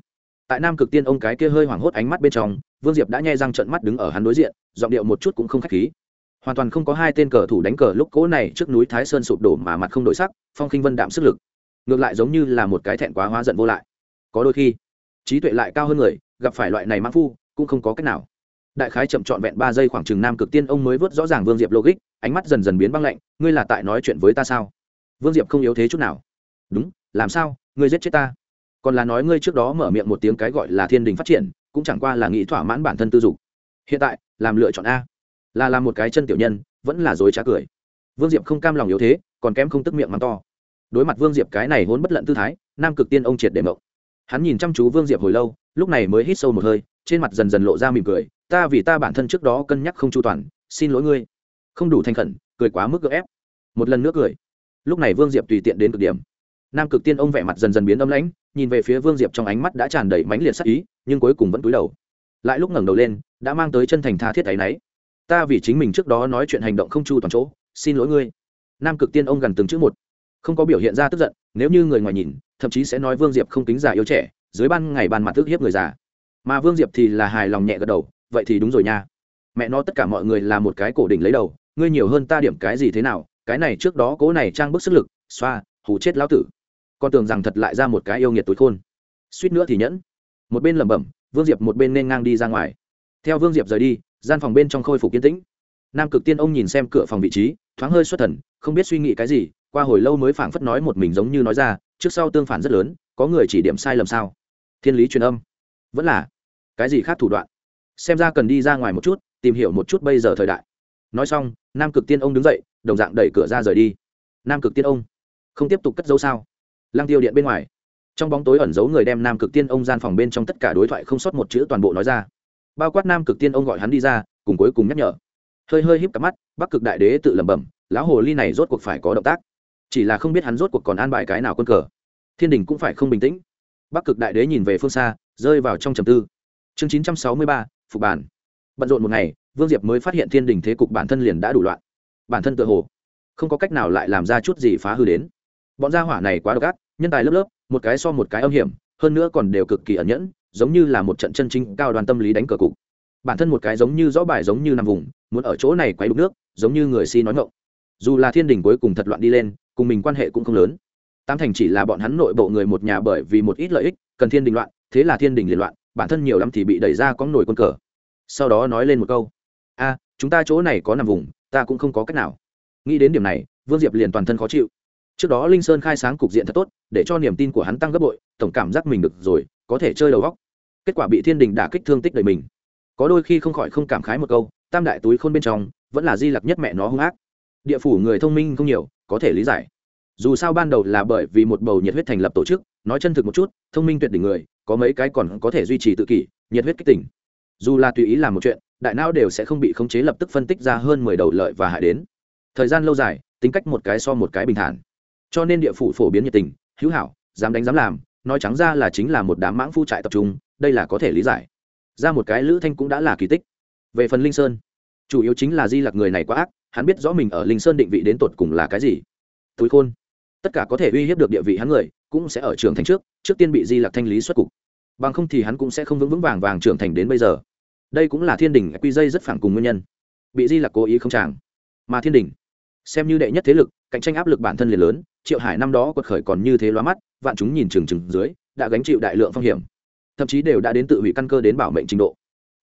Tại nam cực tiên ông cái kia hơi hoảng hốt ánh mắt bên trong, vương diệp đã nhai răng trận mắt đứng ở hắn đối diện, giọng điệu một chút cũng không k h á c h khí hoàn toàn không có hai tên cờ thủ đánh cờ lúc cỗ này trước núi thái sơn sụp đổ mà mặt không đổi sắc, phong khinh vân đạm sức lực. Ngược lại giống như là một cái thẹn quá hóa giận vô lại. Có đôi khi, trí tuệ lại cao hơn người, gặp phải loại này mãn phu, cũng không có cách nào. Đại khái chậm trọn vẹn ba giây khoảng chừng nam cực tiên ông mới vớt rõ ràng vương diệp logic, ánh mắt dần dần biến băng lạnh, ngươi là tại nói chuyện với ta sao? Vương diệp không yếu thế chút nào. Đúng, làm sao? Ngươi giết chết ta? Còn là nói ngươi trước đó mở miệng một tiếng cái gọi là thiên đình phát triển, cũng chẳng qua là nghĩ thỏa mãn bản thân tư dục. Hiện tại, làm lựa chọn a là làm một cái chân tiểu nhân, vẫn là dối trá cười. Vương diệp không cam lòng yếu thế, còn kém không tức miệng mắng to. Đối mặt vương diệp cái này hôn bất lận tư thái, nam cực tiên ông triệt để mộng. Hắn nhìn chăm chú vương diệp hồi lâu, lúc này mới hít sâu một hơi, trên mặt dần dần lộ ra mỉm cười, ta vì ta bản thân trước đó cân nhắc không chu toàn, xin lỗi ngươi. Không đủ thành khẩn, cười quá mức gỡ ép. Một lần nữa cười. Lúc này vương diệp tùy tiện đến cực điểm. Nam cực tiên ông vẻ mặt dần dần biến âm lãnh, nhìn về phía vương diệp trong ánh mắt đã tràn đầy mãnh liệt sắc ý, nhưng cuối cùng vẫn cúi đầu. Lại lúc ngẩng đầu lên, đã mang tới chân thành tha thiết áy náy ta vì chính mình trước đó nói chuyện hành động không chu toàn chỗ, xin lỗi ngươi. Nam cực tiên ông gần từng chữ một. Không có biểu hiện ra tức giận, nếu như người ngoài nhìn, thậm chí sẽ nói vương diệp không tính già yêu trẻ, dưới ban ngày ban mặt tức hiếp người già. Mà vương diệp thì là hài lòng nhẹ gật đầu, vậy thì đúng rồi nha. Mẹ nó tất cả mọi người là một cái cổ đỉnh lấy đầu, ngươi nhiều hơn ta điểm cái gì thế nào, cái này trước đó cố này trang bức sức lực, xoa, hù chết lão tử. Con tưởng rằng thật lại ra một cái yêu nghiệt tối khôn. Suýt nữa thì nhẫn. Một bên lẩm bẩm, vương diệp một bên nên ngang đi ra ngoài. Theo vương diệp rời đi gian phòng bên trong khôi phục kiến tĩnh. Nam cực tiên ông nhìn xem cửa phòng vị trí, thoáng hơi xuất thần, không biết suy nghĩ cái gì, qua hồi lâu mới phảng phất nói một mình giống như nói ra, trước sau tương phản rất lớn, có người chỉ điểm sai lầm sao? Thiên lý truyền âm. Vẫn là. Cái gì khác thủ đoạn? Xem ra cần đi ra ngoài một chút, tìm hiểu một chút bây giờ thời đại. Nói xong, nam cực tiên ông đứng dậy, đồng dạng đẩy cửa ra rời đi. Nam cực tiên ông, không tiếp tục cất dấu sao? Lăng tiêu điện bên ngoài. Trong bóng tối ẩn giấu người đem nam cực tiên ông gian phòng bên trong tất cả đối thoại không sót một chữ toàn bộ nói ra bao quát nam cực tiên ông gọi hắn đi ra, cùng cuối cùng nhắc nhở. Hơi hơi híp cặp mắt, bắc cực đại đế tự lẩm bẩm, lão hồ ly này rốt cuộc phải có động tác. Chỉ là không biết hắn rốt cuộc còn an bài cái nào quân cờ. Thiên đình cũng phải không bình tĩnh. Bắc cực đại đế nhìn về phương xa, rơi vào trong trầm tư. Chương chín trăm sáu mươi ba, phục bản. Bận rộn một ngày, vương diệp mới phát hiện thiên đình thế cục bản thân liền đã đủ loạn. Bản thân tự hồ không có cách nào lại làm ra chút gì phá hư đến. Bọn gia hỏa này quá độc ác, nhân tài lớp lớp, một cái so một cái âm hiểm, hơn nữa còn đều cực kỳ ẩn nhẫn giống như là một trận chân chính cao đoàn tâm lý đánh cờ cục. Bản thân một cái giống như rõ bài giống như nằm vùng, muốn ở chỗ này quay đục nước, giống như người si nói ngộng dù là thiên đình cuối cùng thật loạn đi lên, cùng mình quan hệ cũng không lớn. Tam thành chỉ là bọn hắn nội bộ người một nhà bởi vì một ít lợi ích, cần thiên đình loạn, thế là thiên đình liền loạn, bản thân nhiều lắm thì bị đẩy ra có nổi quân cờ. Sau đó nói lên một câu, a, chúng ta chỗ này có nằm vùng, ta cũng không có cách nào. Nghĩ đến điểm này, vương diệp liền toàn thân khó chịu. Trước đó linh sơn khai sáng cục diện thật tốt, để cho niềm tin của hắn tăng gấp bội, tổng cảm giác mình được rồi có thể chơi đầu góc. Kết quả bị thiên đình đả kích thương tích đời mình. Có đôi khi không khỏi không cảm khái một câu, tam đại túi khôn bên trong, vẫn là di lặc nhất mẹ nó hung ác. Địa phủ người thông minh không nhiều, có thể lý giải. Dù sao ban đầu là bởi vì một bầu nhiệt huyết thành lập tổ chức, nói chân thực một chút, thông minh tuyệt đỉnh người, có mấy cái còn có thể duy trì tự kỷ, nhiệt huyết kích tỉnh. Dù là tùy ý làm một chuyện, đại não đều sẽ không bị khống chế lập tức phân tích ra hơn mười đầu lợi và hại đến. Thời gian lâu dài, tính cách một cái so một cái bình thản. Cho nên địa phủ phổ biến nhiệt tình, hữu hảo, dám đánh dám làm nói trắng ra là chính là một đám mãng phu trại tập trung, đây là có thể lý giải. Ra một cái lữ thanh cũng đã là kỳ tích. Về phần linh sơn, chủ yếu chính là di lặc người này quá ác, hắn biết rõ mình ở linh sơn định vị đến tột cùng là cái gì. Túi khôn, tất cả có thể uy hiếp được địa vị hắn người, cũng sẽ ở trường thành trước trước tiên bị di lặc thanh lý xuất cục. Bằng không thì hắn cũng sẽ không vững vững vàng vàng trưởng thành đến bây giờ. Đây cũng là thiên đình quy dây rất phản cùng nguyên nhân. Bị di lặc cố ý không tràng mà thiên đình xem như đệ nhất thế lực, cạnh tranh áp lực bản thân liền lớn, triệu hải năm đó quật khởi còn như thế loa mắt, vạn chúng nhìn trừng trừng dưới, đã gánh chịu đại lượng phong hiểm. Thậm chí đều đã đến tự hủy căn cơ đến bảo mệnh trình độ.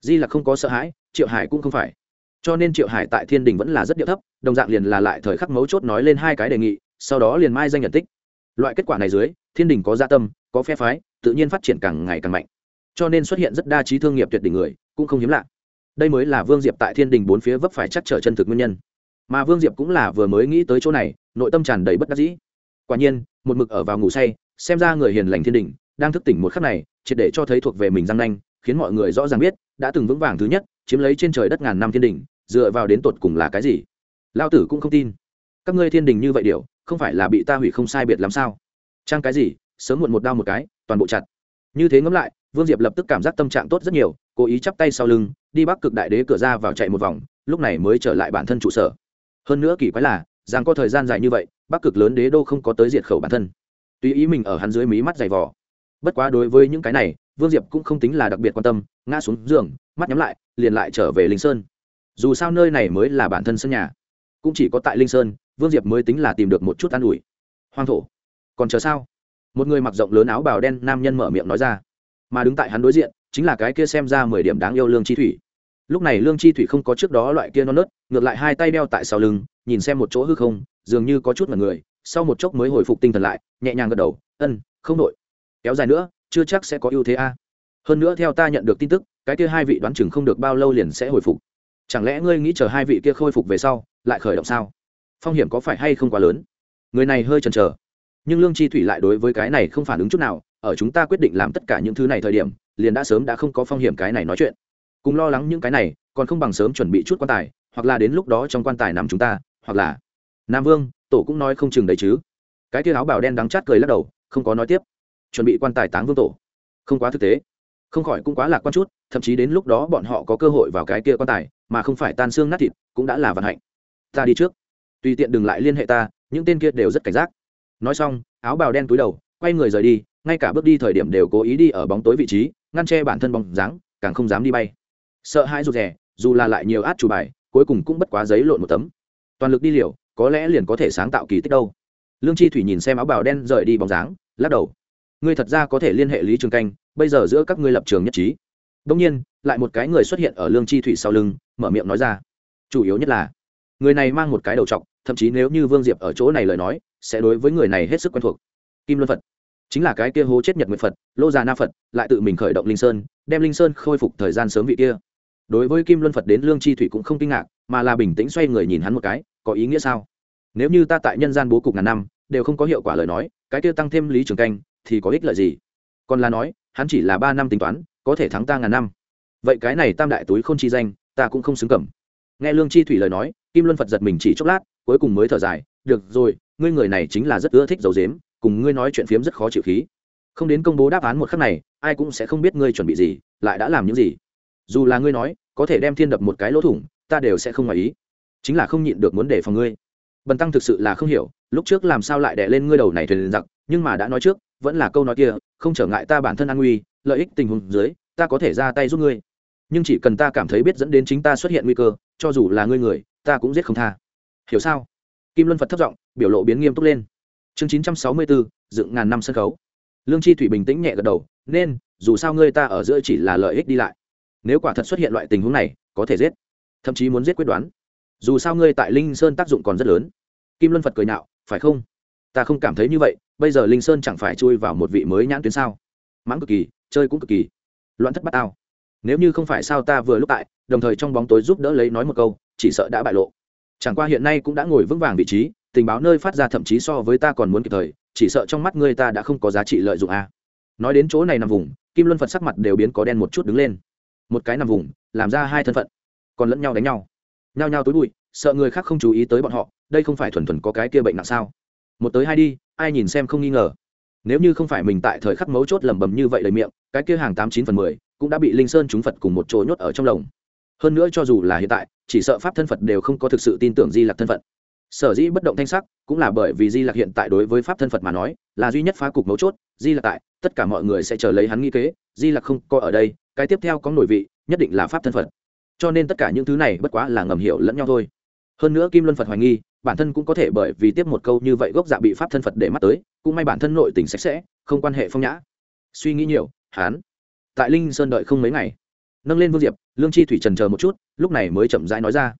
Di là không có sợ hãi, triệu hải cũng không phải. Cho nên triệu hải tại thiên đình vẫn là rất địa thấp, đồng dạng liền là lại thời khắc mấu chốt nói lên hai cái đề nghị, sau đó liền mai danh nhận tích. Loại kết quả này dưới, thiên đình có gia tâm, có phe phái, tự nhiên phát triển càng ngày càng mạnh. Cho nên xuất hiện rất đa trí thương nghiệp tuyệt đỉnh người, cũng không hiếm lạ. Đây mới là vương diệp tại thiên đình bốn phía vấp phải chắc trở chân thực nguyên nhân mà vương diệp cũng là vừa mới nghĩ tới chỗ này, nội tâm tràn đầy bất đắc dĩ. Quả nhiên, một mực ở vào ngủ say, xem ra người hiền lành thiên đình đang thức tỉnh một khắc này, triệt để cho thấy thuộc về mình răng nanh, khiến mọi người rõ ràng biết, đã từng vững vàng thứ nhất, chiếm lấy trên trời đất ngàn năm thiên đình dựa vào đến tột cùng là cái gì. Lao tử cũng không tin. Các ngươi thiên đình như vậy điều, không phải là bị ta hủy không sai biệt lắm sao? Trang cái gì, sớm muộn một đau một cái, toàn bộ chặt. Như thế ngẫm lại, vương diệp lập tức cảm giác tâm trạng tốt rất nhiều, cố ý chắp tay sau lưng, đi bắc cực đại đế cửa ra vào chạy một vòng, lúc này mới trở lại bản thân trụ sở hơn nữa kỳ quái là, rằng có thời gian dài như vậy, bắc cực lớn đế đô không có tới diệt khẩu bản thân. Tùy ý mình ở hắn dưới mí mắt dày vò. Bất quá đối với những cái này, vương diệp cũng không tính là đặc biệt quan tâm, ngã xuống giường, mắt nhắm lại, liền lại trở về linh sơn. Dù sao nơi này mới là bản thân sân nhà. Cũng chỉ có tại linh sơn, vương diệp mới tính là tìm được một chút an ủi. Hoang thổ. Còn chờ sao? Một người mặc rộng lớn áo bào đen nam nhân mở miệng nói ra. Mà đứng tại hắn đối diện, chính là cái kia xem ra mười điểm đáng yêu lương chi thủy lúc này lương chi thủy không có trước đó loại kia non nớt, ngược lại hai tay đeo tại sau lưng, nhìn xem một chỗ hư không, dường như có chút mật người, sau một chốc mới hồi phục tinh thần lại, nhẹ nhàng gật đầu, ân, không đội. Kéo dài nữa, chưa chắc sẽ có ưu thế a. Hơn nữa theo ta nhận được tin tức, cái kia hai vị đoán chừng không được bao lâu liền sẽ hồi phục. Chẳng lẽ ngươi nghĩ chờ hai vị kia khôi phục về sau, lại khởi động sao? Phong hiểm có phải hay không quá lớn? Người này hơi chần chờ. Nhưng lương chi thủy lại đối với cái này không phản ứng chút nào, ở chúng ta quyết định làm tất cả những thứ này thời điểm, liền đã sớm đã không có phong hiểm cái này nói chuyện cùng lo lắng những cái này, còn không bằng sớm chuẩn bị chút quan tài, hoặc là đến lúc đó trong quan tài nằm chúng ta, hoặc là nam vương, tổ cũng nói không chừng đấy chứ. Cái tia áo bào đen đắng chát cười lắc đầu, không có nói tiếp. Chuẩn bị quan tài táng vương tổ. Không quá thực tế. Không khỏi cũng quá lạc quan chút, thậm chí đến lúc đó bọn họ có cơ hội vào cái kia quan tài, mà không phải tan xương nát thịt, cũng đã là vận hạnh. Ta đi trước. Tùy tiện đừng lại liên hệ ta, những tên kia đều rất cảnh giác. Nói xong, áo bào đen túi đầu, quay người rời đi, ngay cả bước đi thời điểm đều cố ý đi ở bóng tối vị trí, ngăn che bản thân bóng dáng, càng không dám đi bay sợ hãi rụt rè, dù là lại nhiều át chủ bài, cuối cùng cũng bất quá giấy lộn một tấm. Toàn lực đi liều, có lẽ liền có thể sáng tạo kỳ tích đâu. Lương chi thủy nhìn xem áo bào đen rời đi bóng dáng, lắc đầu. Ngươi thật ra có thể liên hệ lý trường canh, bây giờ giữa các ngươi lập trường nhất trí. Đông nhiên, lại một cái người xuất hiện ở lương chi thủy sau lưng, mở miệng nói ra. Chủ yếu nhất là, người này mang một cái đầu t thậm chí nếu như vương diệp ở chỗ này lời nói, sẽ đối với người này hết sức quen thuộc. Kim luân phật. Chính là cái kia hố chết nhật nguyệt phật, lô già na phật, lại tự mình khởi động linh sơn, đem linh sơn khôi phục thời gian sớm vị kia đối với kim luân phật đến lương chi thủy cũng không kinh ngạc, mà là bình tĩnh xoay người nhìn hắn một cái, có ý nghĩa sao? Nếu như ta tại nhân gian bố cục ngàn năm, đều không có hiệu quả lời nói, cái kia tăng thêm lý trường canh, thì có ích lợi gì? Còn là nói, hắn chỉ là ba năm tính toán, có thể thắng ta ngàn năm. Vậy cái này tam đại túi không chi danh, ta cũng không xứng cầm. Nghe lương chi thủy lời nói, kim luân phật giật mình chỉ chốc lát, cuối cùng mới thở dài, được rồi, ngươi người này chính là rất ưa thích dầu dếm, cùng ngươi nói chuyện phiếm rất khó chịu khí. Không đến công bố đáp án một khắc này, ai cũng sẽ không biết ngươi chuẩn bị gì, lại đã làm những gì dù là ngươi nói, có thể đem thiên đập một cái lỗ thủng, ta đều sẽ không ngoài ý. Chính là không nhịn được muốn để phòng ngươi. Bần tăng thực sự là không hiểu, lúc trước làm sao lại đè lên ngươi đầu này thuyền giặc, nhưng mà đã nói trước, vẫn là câu nói kia, không trở ngại ta bản thân an nguy, lợi ích tình huống dưới, ta có thể ra tay giúp ngươi. Nhưng chỉ cần ta cảm thấy biết dẫn đến chính ta xuất hiện nguy cơ, cho dù là ngươi người, ta cũng giết không tha. Hiểu sao? Kim luân phật thất giọng, biểu lộ biến nghiêm túc lên. Chương chín trăm sáu mươi bốn dựng ngàn năm sân khấu. Lương chi thủy bình tĩnh nhẹ gật đầu, nên, dù sao ngươi ta ở giữa chỉ là lợi ích đi lại nếu quả thật xuất hiện loại tình huống này, có thể giết. Thậm chí muốn giết quyết đoán. Dù sao ngươi tại linh sơn tác dụng còn rất lớn. Kim luân phật cười nhạo phải không? Ta không cảm thấy như vậy, bây giờ linh sơn chẳng phải chui vào một vị mới nhãn tuyến sao? Mãng cực kỳ, chơi cũng cực kỳ. Loạn thất bát ao. nếu như không phải sao ta vừa lúc tại, đồng thời trong bóng tối giúp đỡ lấy nói một câu, chỉ sợ đã bại lộ. Chẳng qua hiện nay cũng đã ngồi vững vàng vị trí, tình báo nơi phát ra thậm chí so với ta còn muốn kịp thời, chỉ sợ trong mắt ngươi ta đã không có giá trị lợi dụng a. Nói đến chỗ này nằm vùng, kim luân phật sắc mặt đều biến có đen một chút đứng lên một cái nằm vùng, làm ra hai thân phận. Còn lẫn nhau đánh nhau. Nhao nhao tối bụi, sợ người khác không chú ý tới bọn họ, đây không phải thuần thuần có cái kia bệnh nặng sao? Một tới hai đi, ai nhìn xem không nghi ngờ. Nếu như không phải mình tại thời khắc mấu chốt lẩm bẩm như vậy đầy miệng, cái kia hàng tám chín phần mười cũng đã bị linh sơn chúng phật cùng một chỗ nhốt ở trong lồng. Hơn nữa cho dù là hiện tại, chỉ sợ pháp thân phật đều không có thực sự tin tưởng di lặc thân phận. Sở dĩ bất động thanh sắc, cũng là bởi vì di lặc hiện tại đối với pháp thân phật mà nói, là duy nhất phá cục mấu chốt, di lặc tại, tất cả mọi người sẽ chờ lấy hắn nghi kế, di lặc không có ở đây cái tiếp theo có nổi vị, nhất định là pháp thân phật. Cho nên tất cả những thứ này bất quá là ngầm hiểu lẫn nhau thôi. Hơn nữa kim luân phật hoài nghi, bản thân cũng có thể bởi vì tiếp một câu như vậy gốc dạ bị pháp thân phật để mắt tới, cũng may bản thân nội tình sạch sẽ, không quan hệ phong nhã. Suy nghĩ nhiều, hán. Tại linh sơn đợi không mấy ngày, nâng lên vương diệp, lương chi thủy trần chờ một chút, lúc này mới chậm rãi nói ra.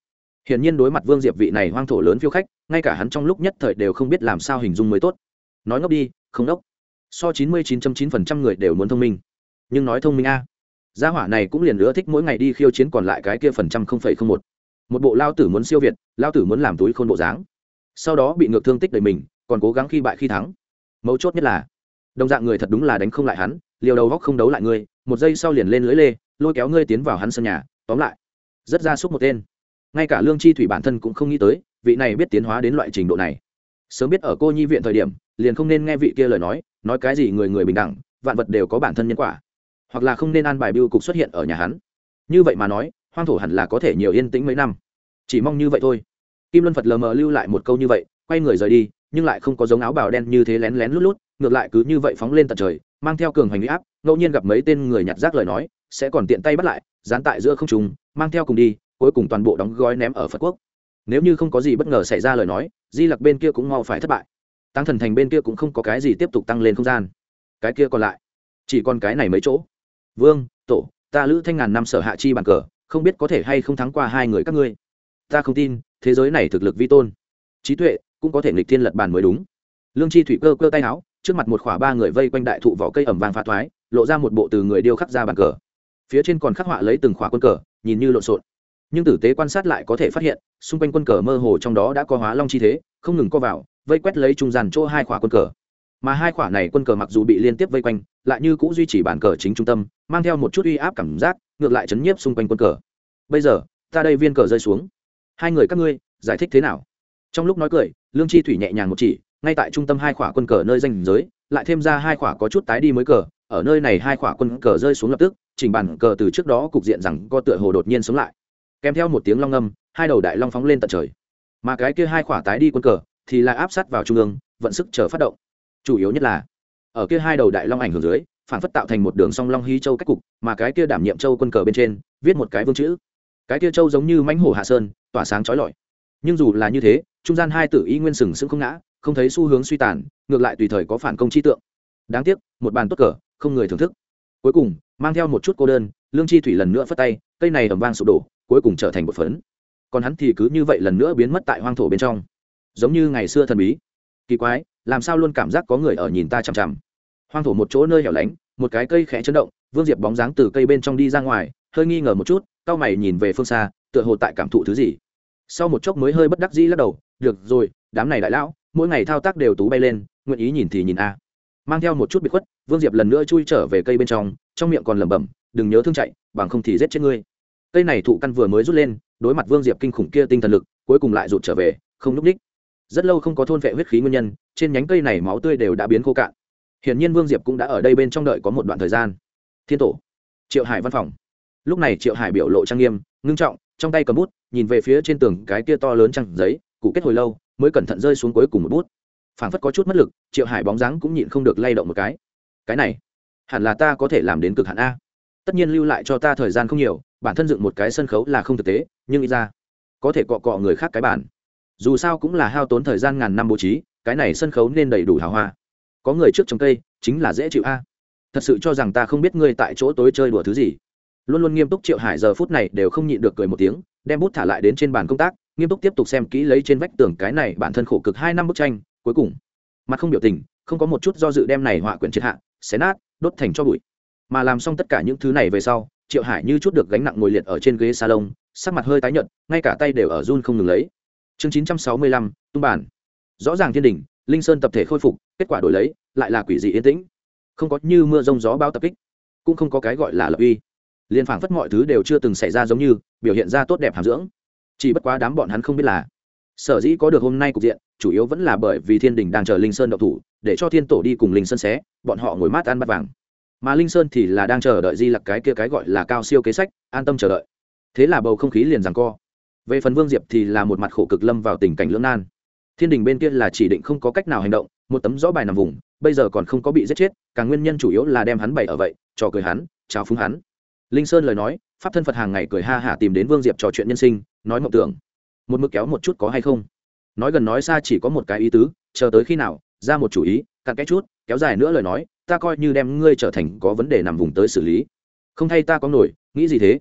Hiển nhiên đối mặt vương diệp vị này hoang thổ lớn phiêu khách, ngay cả hắn trong lúc nhất thời đều không biết làm sao hình dung mới tốt. Nói ngốc đi, không ngốc. So chín mươi chín chín phần trăm người đều muốn thông minh. Nhưng nói thông minh a gia hỏa này cũng liền nữa thích mỗi ngày đi khiêu chiến còn lại cái kia phần trăm không phẩy không một. Một bộ lao tử muốn siêu việt, lao tử muốn làm túi khôn bộ dáng. Sau đó bị ngược thương tích đầy mình, còn cố gắng khi bại khi thắng. Mấu chốt nhất là, đồng dạng người thật đúng là đánh không lại hắn, liều đầu góc không đấu lại ngươi, một giây sau liền lên lưới lê, lôi kéo ngươi tiến vào hắn sân nhà, tóm lại, rất ra xúc một tên. Ngay cả lương chi thủy bản thân cũng không nghĩ tới, vị này biết tiến hóa đến loại trình độ này. Sớm biết ở cô nhi viện thời điểm, liền không nên nghe vị kia lời nói nói cái gì người người bình đẳng, vạn vật đều có bản thân nhân quả hoặc là không nên an bài biêu cục xuất hiện ở nhà hắn. Như vậy mà nói, hoang thổ hẳn là có thể nhiều yên tĩnh mấy năm. Chỉ mong như vậy thôi. Kim luân phật lờ mờ lưu lại một câu như vậy, quay người rời đi, nhưng lại không có giống áo bào đen như thế lén lén lút lút, ngược lại cứ như vậy phóng lên tận trời, mang theo cường hành huy áp, ngẫu nhiên gặp mấy tên người nhặt rác lời nói, sẽ còn tiện tay bắt lại, dán tại giữa không trùng mang theo cùng đi, cuối cùng toàn bộ đóng gói ném ở phật quốc. Nếu như không có gì bất ngờ xảy ra lời nói, di lặc bên kia cũng mau phải thất bại. Tăng thần thành bên kia cũng không có cái gì tiếp tục tăng lên không gian. Cái kia còn lại, chỉ còn cái này mấy chỗ vương, tổ, ta lữ thanh ngàn năm sở hạ chi bàn cờ, không biết có thể hay không thắng qua hai người các ngươi. Ta không tin, thế giới này thực lực vi tôn. Trí tuệ, cũng có thể nghịch thiên lật bàn mới đúng. Lương chi thủy cơ cơ tay áo, trước mặt một khỏa ba người vây quanh đại thụ vỏ cây ẩm vàng phá thoái, lộ ra một bộ từ người điêu khắc ra bàn cờ. Phía trên còn khắc họa lấy từng khỏa quân cờ, nhìn như lộn xộn. Nhưng tử tế quan sát lại có thể phát hiện, xung quanh quân cờ mơ hồ trong đó đã có hóa long chi thế, không ngừng co vào, vây quét lấy trung gian chỗ hai khỏa quân cờ. Mà hai khỏa này quân cờ mặc dù bị liên tiếp vây quanh, lại như cũng duy trì bản cờ chính trung tâm mang theo một chút uy áp cảm giác, ngược lại chấn nhiếp xung quanh quân cờ. Bây giờ, ta đây viên cờ rơi xuống. Hai người các ngươi, giải thích thế nào? Trong lúc nói cười, lương chi thủy nhẹ nhàng một chỉ, ngay tại trung tâm hai khỏa quân cờ nơi danh giới, lại thêm ra hai khỏa có chút tái đi mới cờ, ở nơi này hai khỏa quân cờ rơi xuống lập tức, chỉnh bản cờ từ trước đó cục diện rằng co tựa hồ đột nhiên sống lại. Kèm theo một tiếng long âm hai đầu đại long phóng lên tận trời. Mà cái kia hai khỏa tái đi quân cờ, thì lại áp sát vào trung ương, vận sức chờ phát động. Chủ yếu nhất là, ở kia hai đầu đại long ảnh hưởng dưới phản phất tạo thành một đường song long hí châu cách cục, mà cái kia đảm nhiệm châu quân cờ bên trên, viết một cái vương chữ. Cái kia châu giống như mãnh hổ hạ sơn, tỏa sáng trói lọi. Nhưng dù là như thế, trung gian hai tử y nguyên sừng sững không ngã, không thấy xu hướng suy tàn, ngược lại tùy thời có phản công chi tượng. Đáng tiếc, một bàn tốt cờ, không người thưởng thức. Cuối cùng, mang theo một chút cô đơn, lương chi thủy lần nữa phất tay, cây này ẩm vang sụp đổ, cuối cùng trở thành một phấn. Còn hắn thì cứ như vậy lần nữa biến mất tại hoang thổ bên trong. Giống như ngày xưa thần bí. Kỳ quái, làm sao luôn cảm giác có người ở nhìn ta chằm chằm? Hoang thổ một chỗ nơi hẻo lánh, một cái cây khẽ chấn động, vương diệp bóng dáng từ cây bên trong đi ra ngoài, hơi nghi ngờ một chút cau mày nhìn về phương xa, tựa hồ tại cảm thụ thứ gì. Sau một chốc mới hơi bất đắc dĩ lắc đầu, được rồi, đám này đại lão, mỗi ngày thao tác đều tú bay lên, nguyện ý nhìn thì nhìn a. Mang theo một chút bị khuất, vương diệp lần nữa chui trở về cây bên trong trong miệng còn lẩm bẩm, đừng nhớ thương chạy, bằng không thì giết chết ngươi. Cây này thụ căn vừa mới rút lên, đối mặt vương diệp kinh khủng kia tinh thần lực, cuối cùng lại rụt trở về, không n ú c ních. Rất lâu không có thôn vệ huyết khí nguyên nhân, trên nhánh cây này máu tươi đều đã biến khô cạn hiển nhiên vương diệp cũng đã ở đây bên trong đợi có một đoạn thời gian. Thiên tổ. Triệu hải văn phòng. Lúc này triệu hải biểu lộ trang nghiêm, ngưng trọng, trong tay cầm bút, nhìn về phía trên tường cái kia to lớn trăng giấy, cụ kết hồi lâu, mới cẩn thận rơi xuống cuối cùng một bút. Phảng phất có chút mất lực, triệu hải bóng dáng cũng nhịn không được lay động một cái. Cái này, hẳn là ta có thể làm đến cực hạn a. Tất nhiên lưu lại cho ta thời gian không nhiều, bản thân dựng một cái sân khấu là không thực tế, nhưng ít ra, có thể cọ cọ người khác cái bản. Dù sao cũng là hao tốn thời gian ngàn năm bố trí, cái này sân khấu nên đầy đủ hào hoa có người trước trồng cây, chính là dễ chịu a. Thật sự cho rằng ta không biết ngươi tại chỗ tối chơi đùa thứ gì. Luôn luôn nghiêm túc triệu hải giờ phút này đều không nhịn được cười một tiếng, đem bút thả lại đến trên bàn công tác, nghiêm túc tiếp tục xem kỹ lấy trên vách tường cái này bản thân khổ cực hai năm bức tranh, cuối cùng, mặt không biểu tình, không có một chút do dự đem này họa quyển triệt hạ, xé nát, đốt thành cho bụi. Mà làm xong tất cả những thứ này về sau, triệu hải như chút được gánh nặng ngồi liệt ở trên ghế salon, sắc mặt hơi tái nhợt, ngay cả tay đều ở run không ngừng lấy. Chương chín trăm sáu mươi lăm, tung bản rõ ràng thiên đình linh sơn tập thể khôi phục, kết quả đổi lấy, lại là quỷ dị yên tĩnh. Không có như mưa rông gió bao tập kích, cũng không có cái gọi là lập uy. Liên phảng phất mọi thứ đều chưa từng xảy ra giống như, biểu hiện ra tốt đẹp hàm dưỡng. Chỉ bất quá đám bọn hắn không biết là, sở dĩ có được hôm nay cục diện, chủ yếu vẫn là bởi vì thiên đình đang chờ linh sơn đậu thủ, để cho thiên tổ đi cùng linh sơn xé, bọn họ ngồi mát ăn bắt vàng. Mà linh sơn thì là đang chờ đợi di lặc cái kia cái gọi là cao siêu kế sách, an tâm chờ đợi. Thế là bầu không khí liền rằng co. Về phần vương diệp thì là một mặt khổ cực lâm vào tình cảnh lưỡng nan thiên đình bên kia là chỉ định không có cách nào hành động, một tấm rõ bài nằm vùng, bây giờ còn không có bị giết chết càng nguyên nhân chủ yếu là đem hắn bày ở vậy, trò cười hắn, chào phúng hắn. Linh sơn lời nói, pháp thân phật hàng ngày cười ha hả tìm đến vương diệp trò chuyện nhân sinh, nói mộng tưởng. Một mực kéo một chút có hay không? Nói gần nói xa chỉ có một cái ý tứ, chờ tới khi nào, ra một chủ ý, cặn cái chút, kéo dài nữa lời nói, ta coi như đem ngươi trở thành có vấn đề nằm vùng tới xử lý. Không thay ta có nổi, nghĩ gì thế?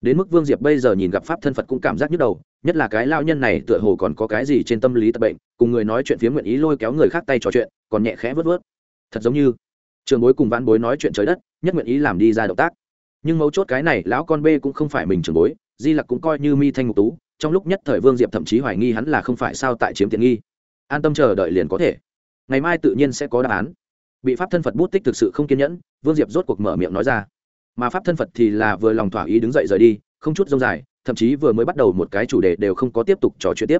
Đến mức vương diệp bây giờ nhìn gặp pháp thân phật cũng cảm giác nhức đầu, nhất là cái lao nhân này tựa hồ còn có cái gì trên tâm lý tập bệnh, cùng người nói chuyện phía nguyện ý lôi kéo người khác tay trò chuyện, còn nhẹ khẽ vớt vớt. Thật giống như trường bối cùng vãn bối nói chuyện trời đất, nhất nguyện ý làm đi ra động tác. Nhưng mấu chốt cái này, lão con bê cũng không phải mình trường bối, di lặc cũng coi như mi thanh ngục tú, trong lúc nhất thời vương diệp thậm chí hoài nghi hắn là không phải sao tại chiếm tiện nghi. An tâm chờ đợi liền có thể. Ngày mai tự nhiên sẽ có đáp án. Bị pháp thân phật bút tích thực sự không kiên nhẫn, vương diệp rốt cuộc mở miệng nói ra mà pháp thân phật thì là vừa lòng thỏa ý đứng dậy rời đi, không chút rông dài, thậm chí vừa mới bắt đầu một cái chủ đề đều không có tiếp tục trò chuyện tiếp.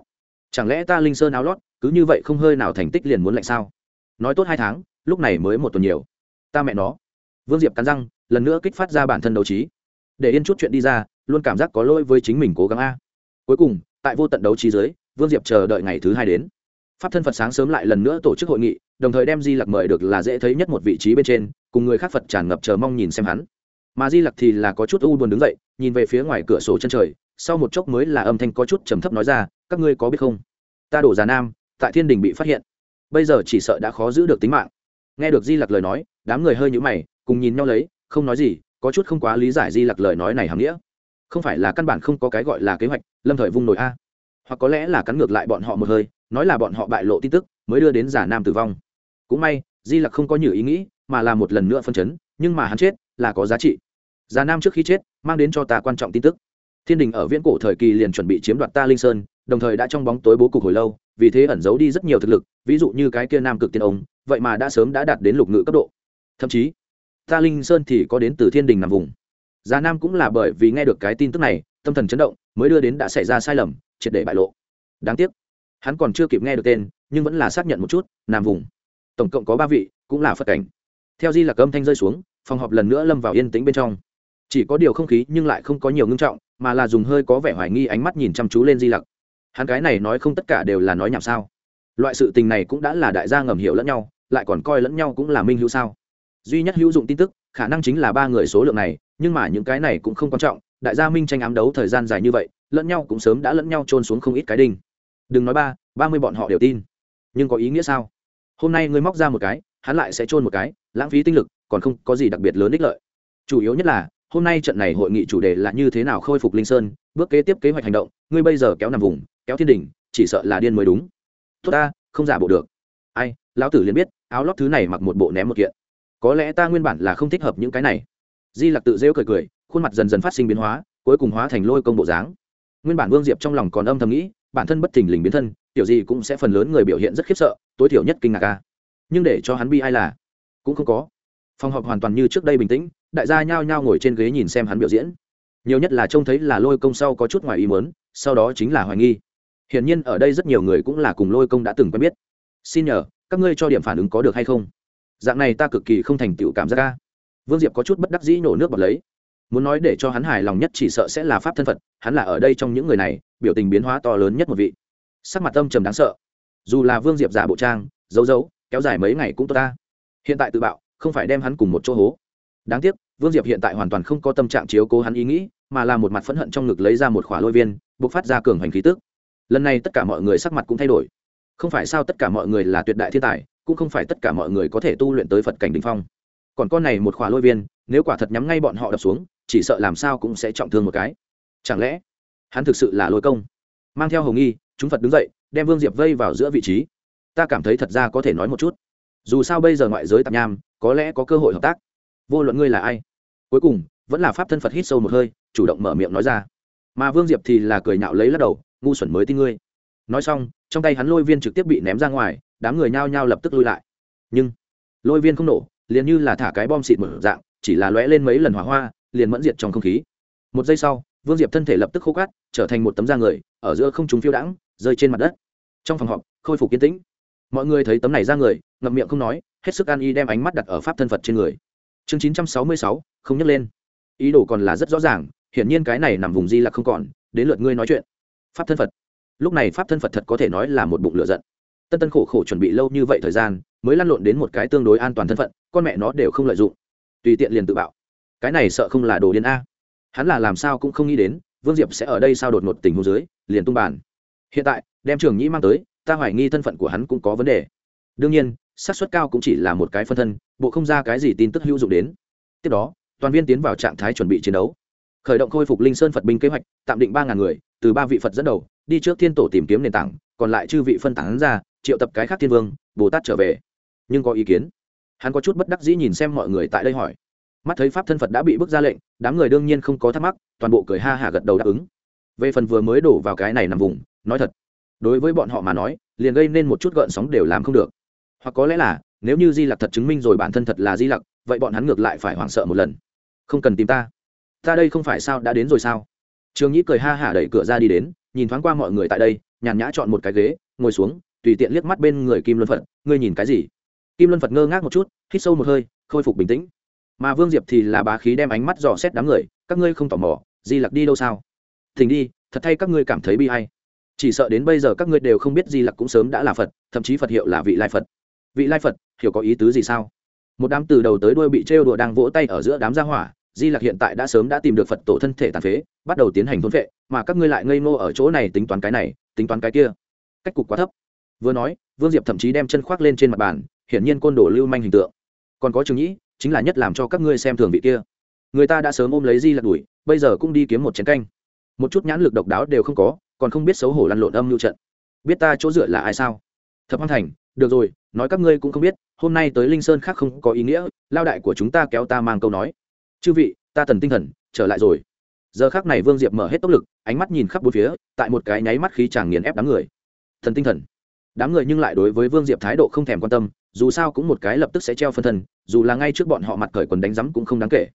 Chẳng lẽ ta linh sơn áo lót, cứ như vậy không hơi nào thành tích liền muốn lạnh sao? Nói tốt hai tháng, lúc này mới một tuần nhiều. Ta mẹ nó. Vương diệp cắn răng, lần nữa kích phát ra bản thân đấu trí. Để yên chút chuyện đi ra, luôn cảm giác có lỗi với chính mình cố gắng a. Cuối cùng, tại vô tận đấu trí giới vương diệp chờ đợi ngày thứ hai đến. Pháp thân phật sáng sớm lại lần nữa tổ chức hội nghị, đồng thời đem di lặc mời được là dễ thấy nhất một vị trí bên trên, cùng người khác phật tràn ngập chờ mong nhìn xem hắn mà di lặc thì là có chút u buồn đứng dậy, nhìn về phía ngoài cửa sổ chân trời, sau một chốc mới là âm thanh có chút trầm thấp nói ra, các ngươi có biết không? Ta đổ già nam, tại thiên đình bị phát hiện. Bây giờ chỉ sợ đã khó giữ được tính mạng. Nghe được di lặc lời nói, đám người hơi nhũ mày, cùng nhìn nhau lấy, không nói gì, có chút không quá lý giải di lặc lời nói này hàm nghĩa. Không phải là căn bản không có cái gọi là kế hoạch, lâm thời vung nổi a. Hoặc có lẽ là cắn ngược lại bọn họ một hơi, nói là bọn họ bại lộ tin tức, mới đưa đến giả nam tử vong. Cũng may, di lặc không có nhiều ý nghĩ, mà là một lần nữa phân chấn, nhưng mà hắn chết, là có giá trị già nam trước khi chết, mang đến cho ta quan trọng tin tức. Thiên đình ở viễn cổ thời kỳ liền chuẩn bị chiếm đoạt ta linh sơn, đồng thời đã trong bóng tối bố cục hồi lâu, vì thế ẩn giấu đi rất nhiều thực lực, ví dụ như cái kia nam cực tiên ông, vậy mà đã sớm đã đạt đến lục ngự cấp độ. Thậm chí, ta linh sơn thì có đến từ thiên đình nằm vùng. Già nam cũng là bởi vì nghe được cái tin tức này, tâm thần chấn động, mới đưa đến đã xảy ra sai lầm, triệt để bại lộ. Đáng tiếc, hắn còn chưa kịp nghe được tên, nhưng vẫn là xác nhận một chút nam vùng. Tổng cộng có ba vị, cũng là phật cảnh. Theo di lạc âm thanh rơi xuống, phòng họp lần nữa lâm vào yên tĩnh bên trong chỉ có điều không khí nhưng lại không có nhiều ngưng trọng, mà là dùng hơi có vẻ hoài nghi ánh mắt nhìn chăm chú lên di lặc. Hắn cái này nói không tất cả đều là nói nhảm sao? Loại sự tình này cũng đã là đại gia ngầm hiểu lẫn nhau, lại còn coi lẫn nhau cũng là minh hữu sao? Duy nhất hữu dụng tin tức, khả năng chính là ba người số lượng này, nhưng mà những cái này cũng không quan trọng, đại gia minh tranh ám đấu thời gian dài như vậy, lẫn nhau cũng sớm đã lẫn nhau trôn xuống không ít cái đinh. Đừng nói ba ba mươi bọn họ đều tin. Nhưng có ý nghĩa sao? Hôm nay ngươi móc ra một cái, hắn lại sẽ trôn một cái, lãng phí tinh lực, còn không có gì đặc biệt lớn ích lợi. Chủ yếu nhất là hôm nay trận này hội nghị chủ đề là như thế nào khôi phục linh sơn, bước kế tiếp kế hoạch hành động, ngươi bây giờ kéo nằm vùng, kéo thiên đình chỉ sợ là điên mới đúng. Tốt ta, không giả bộ được. Ai, lão tử liền biết, áo lót thứ này mặc một bộ ném một kiện. Có lẽ ta nguyên bản là không thích hợp những cái này. Di lặc tự rêu cười cười, khuôn mặt dần dần phát sinh biến hóa, cuối cùng hóa thành lôi công bộ dáng. Nguyên bản vương diệp trong lòng còn âm thầm nghĩ, bản thân bất thình lình biến thân kiểu gì cũng sẽ phần lớn người biểu hiện rất khiếp sợ, tối thiểu nhất kinh ngạc ca nhưng để cho hắn bi ai là, cũng không có phòng họp hoàn toàn như trước đây bình tĩnh, đại gia nhao nhao ngồi trên ghế nhìn xem hắn biểu diễn. Nhiều nhất là trông thấy là lôi công sau có chút ngoài ý mớn sau đó chính là hoài nghi. Hiển nhiên ở đây rất nhiều người cũng là cùng lôi công đã từng quen biết. Xin nhờ, các ngươi cho điểm phản ứng có được hay không? Dạng này ta cực kỳ không thành tựu cảm giác ca vương diệp có chút bất đắc dĩ nổ nước bọt lấy. Muốn nói để cho hắn hài lòng nhất chỉ sợ sẽ là pháp thân phật, hắn là ở đây trong những người này, biểu tình biến hóa to lớn nhất một vị. Sắc mặt tâm trầm đáng sợ. Dù là vương diệp giả bộ trang, giấu giấu, kéo dài mấy ngày cũng tốt ta. Hiện tại tự bạo không phải đem hắn cùng một chỗ hố. Đáng tiếc, vương diệp hiện tại hoàn toàn không có tâm trạng chiếu cố hắn ý nghĩ, mà là một mặt phẫn hận trong ngực lấy ra một khỏa lôi viên buộc phát ra cường hành khí tức. Lần này tất cả mọi người sắc mặt cũng thay đổi. Không phải sao tất cả mọi người là tuyệt đại thiên tài, cũng không phải tất cả mọi người có thể tu luyện tới phật cảnh đình phong. Còn con này một khỏa lôi viên, nếu quả thật nhắm ngay bọn họ đập xuống, chỉ sợ làm sao cũng sẽ trọng thương một cái. Chẳng lẽ, hắn thực sự là lôi công? Mang theo hồng nghi, chúng phật đứng dậy, đem vương diệp vây vào giữa vị trí. Ta cảm thấy thật ra có thể nói một chút. Dù sao bây giờ ngoại giới tạp nham có lẽ có cơ hội hợp tác. Vô luận ngươi là ai, cuối cùng vẫn là pháp thân phật hít sâu một hơi, chủ động mở miệng nói ra. Mà vương diệp thì là cười nhạo lấy lắc đầu, ngu xuẩn mới tin ngươi. Nói xong, trong tay hắn lôi viên trực tiếp bị ném ra ngoài, đám người nhao nhao lập tức lui lại. Nhưng, lôi viên không nổ, liền như là thả cái bom xịt mở dạng, chỉ là lóe lên mấy lần hỏa hoa, liền mẫn diệt trong không khí. Một giây sau, vương diệp thân thể lập tức khô cát, trở thành một tấm da người, ở giữa không chúng phiêu đãng, rơi trên mặt đất. Trong phòng họp, khôi phục kiến tĩnh. Mọi người thấy tấm này ra người, ngậm miệng không nói hết sức an y đem ánh mắt đặt ở pháp thân phật trên người. Chương chín trăm sáu mươi sáu, không nhấc lên. Ý đồ còn là rất rõ ràng, hiển nhiên cái này nằm vùng di là không còn, đến lượt ngươi nói chuyện. Pháp thân phật. Lúc này pháp thân phật thật có thể nói là một bụng lửa giận. Tân tân khổ khổ chuẩn bị lâu như vậy thời gian, mới lăn lộn đến một cái tương đối an toàn thân phận, con mẹ nó đều không lợi dụng. Tùy tiện liền tự bạo. Cái này sợ không là đồ điên a. Hắn là làm sao cũng không nghĩ đến, vương diệp sẽ ở đây sao đột ngột tình hồ dưới, liền tung bàn. Hiện tại, đem trường nhĩ mang tới, ta hoài nghi thân phận của hắn cũng có vấn đề. Đương nhiên xác suất cao cũng chỉ là một cái phân thân, bộ không ra cái gì tin tức hữu dụng đến. Tiếp đó, toàn viên tiến vào trạng thái chuẩn bị chiến đấu. Khởi động khôi phục linh sơn phật binh kế hoạch, tạm định ba ngàn người, từ ba vị phật dẫn đầu, đi trước thiên tổ tìm kiếm nền tảng, còn lại chư vị phân tán ra, triệu tập cái khác thiên vương, bồ tát trở về. Nhưng có ý kiến? Hắn có chút bất đắc dĩ nhìn xem mọi người tại đây hỏi. Mắt thấy pháp thân phật đã bị bước ra lệnh, đám người đương nhiên không có thắc mắc, toàn bộ cười ha hả gật đầu đáp ứng. Về phần vừa mới đổ vào cái này nằm vùng, nói thật, đối với bọn họ mà nói, liền gây nên một chút gợn sóng đều làm không được hoặc có lẽ là, nếu như di lặc thật chứng minh rồi bản thân thật là di lặc, vậy bọn hắn ngược lại phải hoảng sợ một lần. Không cần tìm ta. Ta đây không phải sao, đã đến rồi sao? Trường nhĩ cười ha hả đẩy cửa ra đi đến, nhìn thoáng qua mọi người tại đây, nhàn nhã chọn một cái ghế, ngồi xuống, tùy tiện liếc mắt bên người kim luân phật, ngươi nhìn cái gì? Kim luân phật ngơ ngác một chút, hít sâu một hơi, khôi phục bình tĩnh. Mà vương diệp thì là bá khí đem ánh mắt dò xét đám người, các ngươi không tò mò, di lặc đi đâu sao? Thỉnh đi, thật thay các ngươi cảm thấy bi hay chỉ sợ đến bây giờ các ngươi đều không biết di lặc cũng sớm đã là phật, thậm chí phật hiệu là vị lai phật vị lai phật, hiểu có ý tứ gì sao? Một đám từ đầu tới đuôi bị trêu đùa đang vỗ tay ở giữa đám gia hỏa, di lặc hiện tại đã sớm đã tìm được phật tổ thân thể tàn phế, bắt đầu tiến hành thôn vệ, mà các ngươi lại ngây ngô ở chỗ này tính toán cái này, tính toán cái kia. Cách cục quá thấp. Vừa nói, vương diệp thậm chí đem chân khoác lên trên mặt bàn, hiển nhiên côn đồ lưu manh hình tượng. Còn có trường nhĩ, chính là nhất làm cho các ngươi xem thường vị kia. Người ta đã sớm ôm lấy di lặc đuổi, bây giờ cũng đi kiếm một chén canh. Một chút nhãn lực độc đáo đều không có, còn không biết xấu hổ lăn lộn âm lưu trận. Biết ta chỗ dựa là ai sao? Thập hoang thành, được rồi nói các ngươi cũng không biết, hôm nay tới linh sơn khác không có ý nghĩa, lao đại của chúng ta kéo ta mang câu nói. Chư vị, ta thần tinh thần, trở lại rồi. Giờ khác này vương diệp mở hết tốc lực, ánh mắt nhìn khắp bốn phía, tại một cái nháy mắt khí chàng nghiền ép đám người. Thần tinh thần. Đám người nhưng lại đối với vương diệp thái độ không thèm quan tâm, dù sao cũng một cái lập tức sẽ treo phân thân dù là ngay trước bọn họ mặt cởi quần đánh rắm cũng không đáng kể.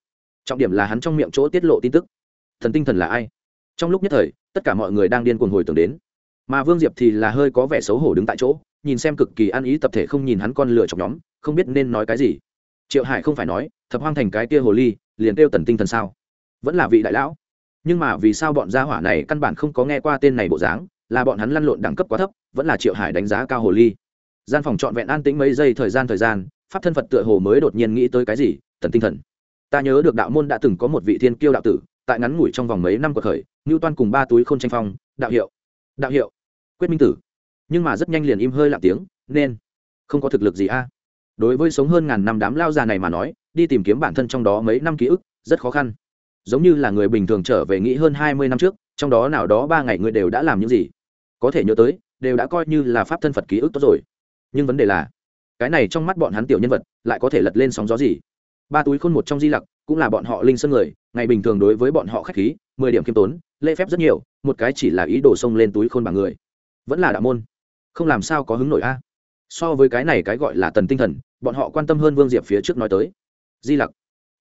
Trọng điểm là hắn trong miệng chỗ tiết lộ tin tức. Thần tinh thần là ai? Trong lúc nhất thời, tất cả mọi người đang điên cuồng hồi tưởng đến. Mà vương diệp thì là hơi có vẻ xấu hổ đứng tại chỗ nhìn xem cực kỳ ăn ý tập thể không nhìn hắn con lửa chọc nhóm, không biết nên nói cái gì. Triệu hải không phải nói, thập hoang thành cái kia hồ ly, liền kêu tần tinh thần sao? Vẫn là vị đại lão. Nhưng mà vì sao bọn gia hỏa này căn bản không có nghe qua tên này bộ dáng, là bọn hắn lăn lộn đẳng cấp quá thấp, vẫn là triệu hải đánh giá cao hồ ly. Gian phòng trọn vẹn an tĩnh mấy giây thời gian thời gian, pháp thân phật tựa hồ mới đột nhiên nghĩ tới cái gì, tần tinh thần. Ta nhớ được đạo môn đã từng có một vị thiên kiêu đạo tử, tại ngắn ngủi trong vòng mấy năm của khởi, ngưu toan cùng ba túi k h ô n tranh phong, đạo hiệu. Đạo hiệu. Quyết minh tử nhưng mà rất nhanh liền im hơi lặng tiếng, nên, không có thực lực gì a? Đối với sống hơn ngàn năm đám lao già này mà nói, đi tìm kiếm bản thân trong đó mấy năm ký ức, rất khó khăn. Giống như là người bình thường trở về nghĩ hơn hai mươi năm trước, trong đó nào đó ba ngày người đều đã làm những gì. Có thể nhớ tới, đều đã coi như là pháp thân phật ký ức tốt rồi. Nhưng vấn đề là, cái này trong mắt bọn hắn tiểu nhân vật, lại có thể lật lên sóng gió gì? Ba túi khôn một trong di lặc, cũng là bọn họ linh sơn người, ngày bình thường đối với bọn họ khách khí, mười điểm khiêm tốn, lễ phép rất nhiều, một cái chỉ là ý đồ xông lên túi khôn bằng người. Vẫn là đạo môn không làm sao có hứng nổi a. So với cái này cái gọi là tần tinh thần, bọn họ quan tâm hơn vương diệp phía trước nói tới. Di lặc,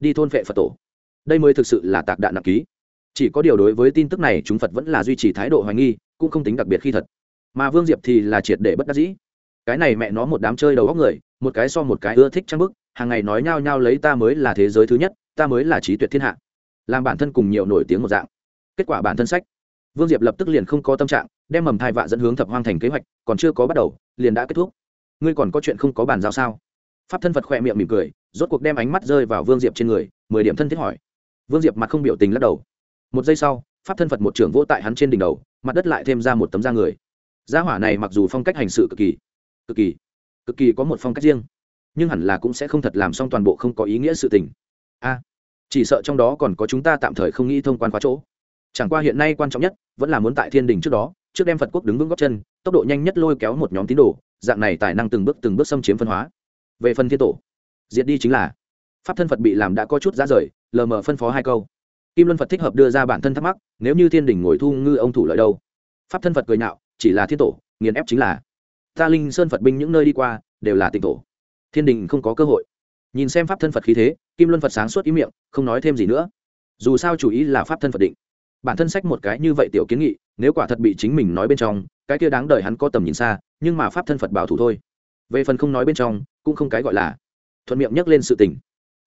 đi thôn vệ phật tổ. Đây mới thực sự là tạc đạn nặng ký. Chỉ có điều đối với tin tức này, chúng phật vẫn là duy trì thái độ hoài nghi, cũng không tính đặc biệt khi thật. Mà vương diệp thì là triệt để bất đắc dĩ. Cái này mẹ nó một đám chơi đầu góc người, một cái so một cái ưa thích trang bức, hàng ngày nói nhao nhao lấy ta mới là thế giới thứ nhất, ta mới là trí tuyệt thiên hạ. Làm bản thân cùng nhiều nổi tiếng một dạng. Kết quả bản thân sách vương diệp lập tức liền không có tâm trạng, đem mầm thai vạ dẫn hướng thập hoang thành kế hoạch, còn chưa có bắt đầu, liền đã kết thúc. Ngươi còn có chuyện không có bàn giao sao? Pháp thân phật khỏe miệng mỉm cười, rốt cuộc đem ánh mắt rơi vào vương diệp trên người, mười điểm thân thiết hỏi. Vương diệp mặt không biểu tình lắc đầu. Một giây sau, pháp thân phật một trưởng vỗ tại hắn trên đỉnh đầu, mặt đất lại thêm ra một tấm da người. Gia hỏa này mặc dù phong cách hành sự cực kỳ cực kỳ cực kỳ có một phong cách riêng, nhưng hẳn là cũng sẽ không thật làm xong toàn bộ không có ý nghĩa sự tình. A, chỉ sợ trong đó còn có chúng ta tạm thời không nghĩ thông quan quá chỗ chẳng qua hiện nay quan trọng nhất vẫn là muốn tại thiên đình trước đó, trước đem phật quốc đứng vững góc chân, tốc độ nhanh nhất lôi kéo một nhóm tín đồ, dạng này tài năng từng bước từng bước xâm chiếm phân hóa. Về phần thiên tổ, diệt đi chính là, pháp thân phật bị làm đã có chút giá rời, lờ mờ phân phó hai câu. Kim luân phật thích hợp đưa ra bản thân thắc mắc, nếu như thiên đình ngồi thu ngư ông thủ lợi đâu? Pháp thân phật cười nhạo, chỉ là thiên tổ, nghiền ép chính là. Ta linh sơn phật binh những nơi đi qua, đều là tịnh tổ. Thiên đình không có cơ hội. Nhìn xem pháp thân phật khí thế, kim luân phật sáng suốt ý miệng, không nói thêm gì nữa. Dù sao chủ ý là pháp thân phật định bản thân sách một cái như vậy tiểu kiến nghị, nếu quả thật bị chính mình nói bên trong, cái kia đáng đời hắn có tầm nhìn xa, nhưng mà pháp thân phật bảo thủ thôi. Về phần không nói bên trong, cũng không cái gọi là thuận miệng nhắc lên sự tình.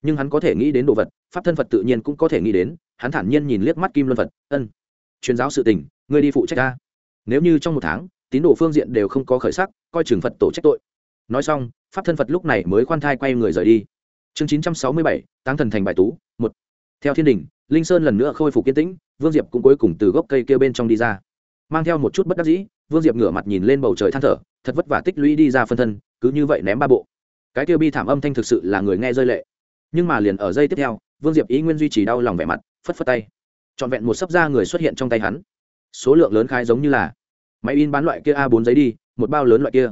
Nhưng hắn có thể nghĩ đến đồ vật, pháp thân phật tự nhiên cũng có thể nghĩ đến, hắn thản nhiên nhìn liếc mắt kim luân phật, ân, truyền giáo sự tình người đi phụ trách ta. Nếu như trong một tháng, tín đồ phương diện đều không có khởi sắc, coi trừng phật tổ trách tội. Nói xong, pháp thân phật lúc này mới khoan thai quay người rời đi. Chương chín trăm sáu mươi bảy, táng thần thành bài tú, một. Theo thiên đình linh sơn lần nữa khôi phục kiên tĩnh, vương diệp cũng cuối cùng từ gốc cây kêu bên trong đi ra. Mang theo một chút bất đắc dĩ, vương diệp ngửa mặt nhìn lên bầu trời than thở, thật vất vả tích lũy đi ra phân thân, cứ như vậy ném ba bộ. Cái kêu bi thảm âm thanh thực sự là người nghe rơi lệ. Nhưng mà liền ở giây tiếp theo, vương diệp ý nguyên duy trì đau lòng vẻ mặt, phất phất tay. Trọn vẹn một sấp da người xuất hiện trong tay hắn. Số lượng lớn khai giống như là máy in bán loại kia A4 giấy đi, một bao lớn loại kia.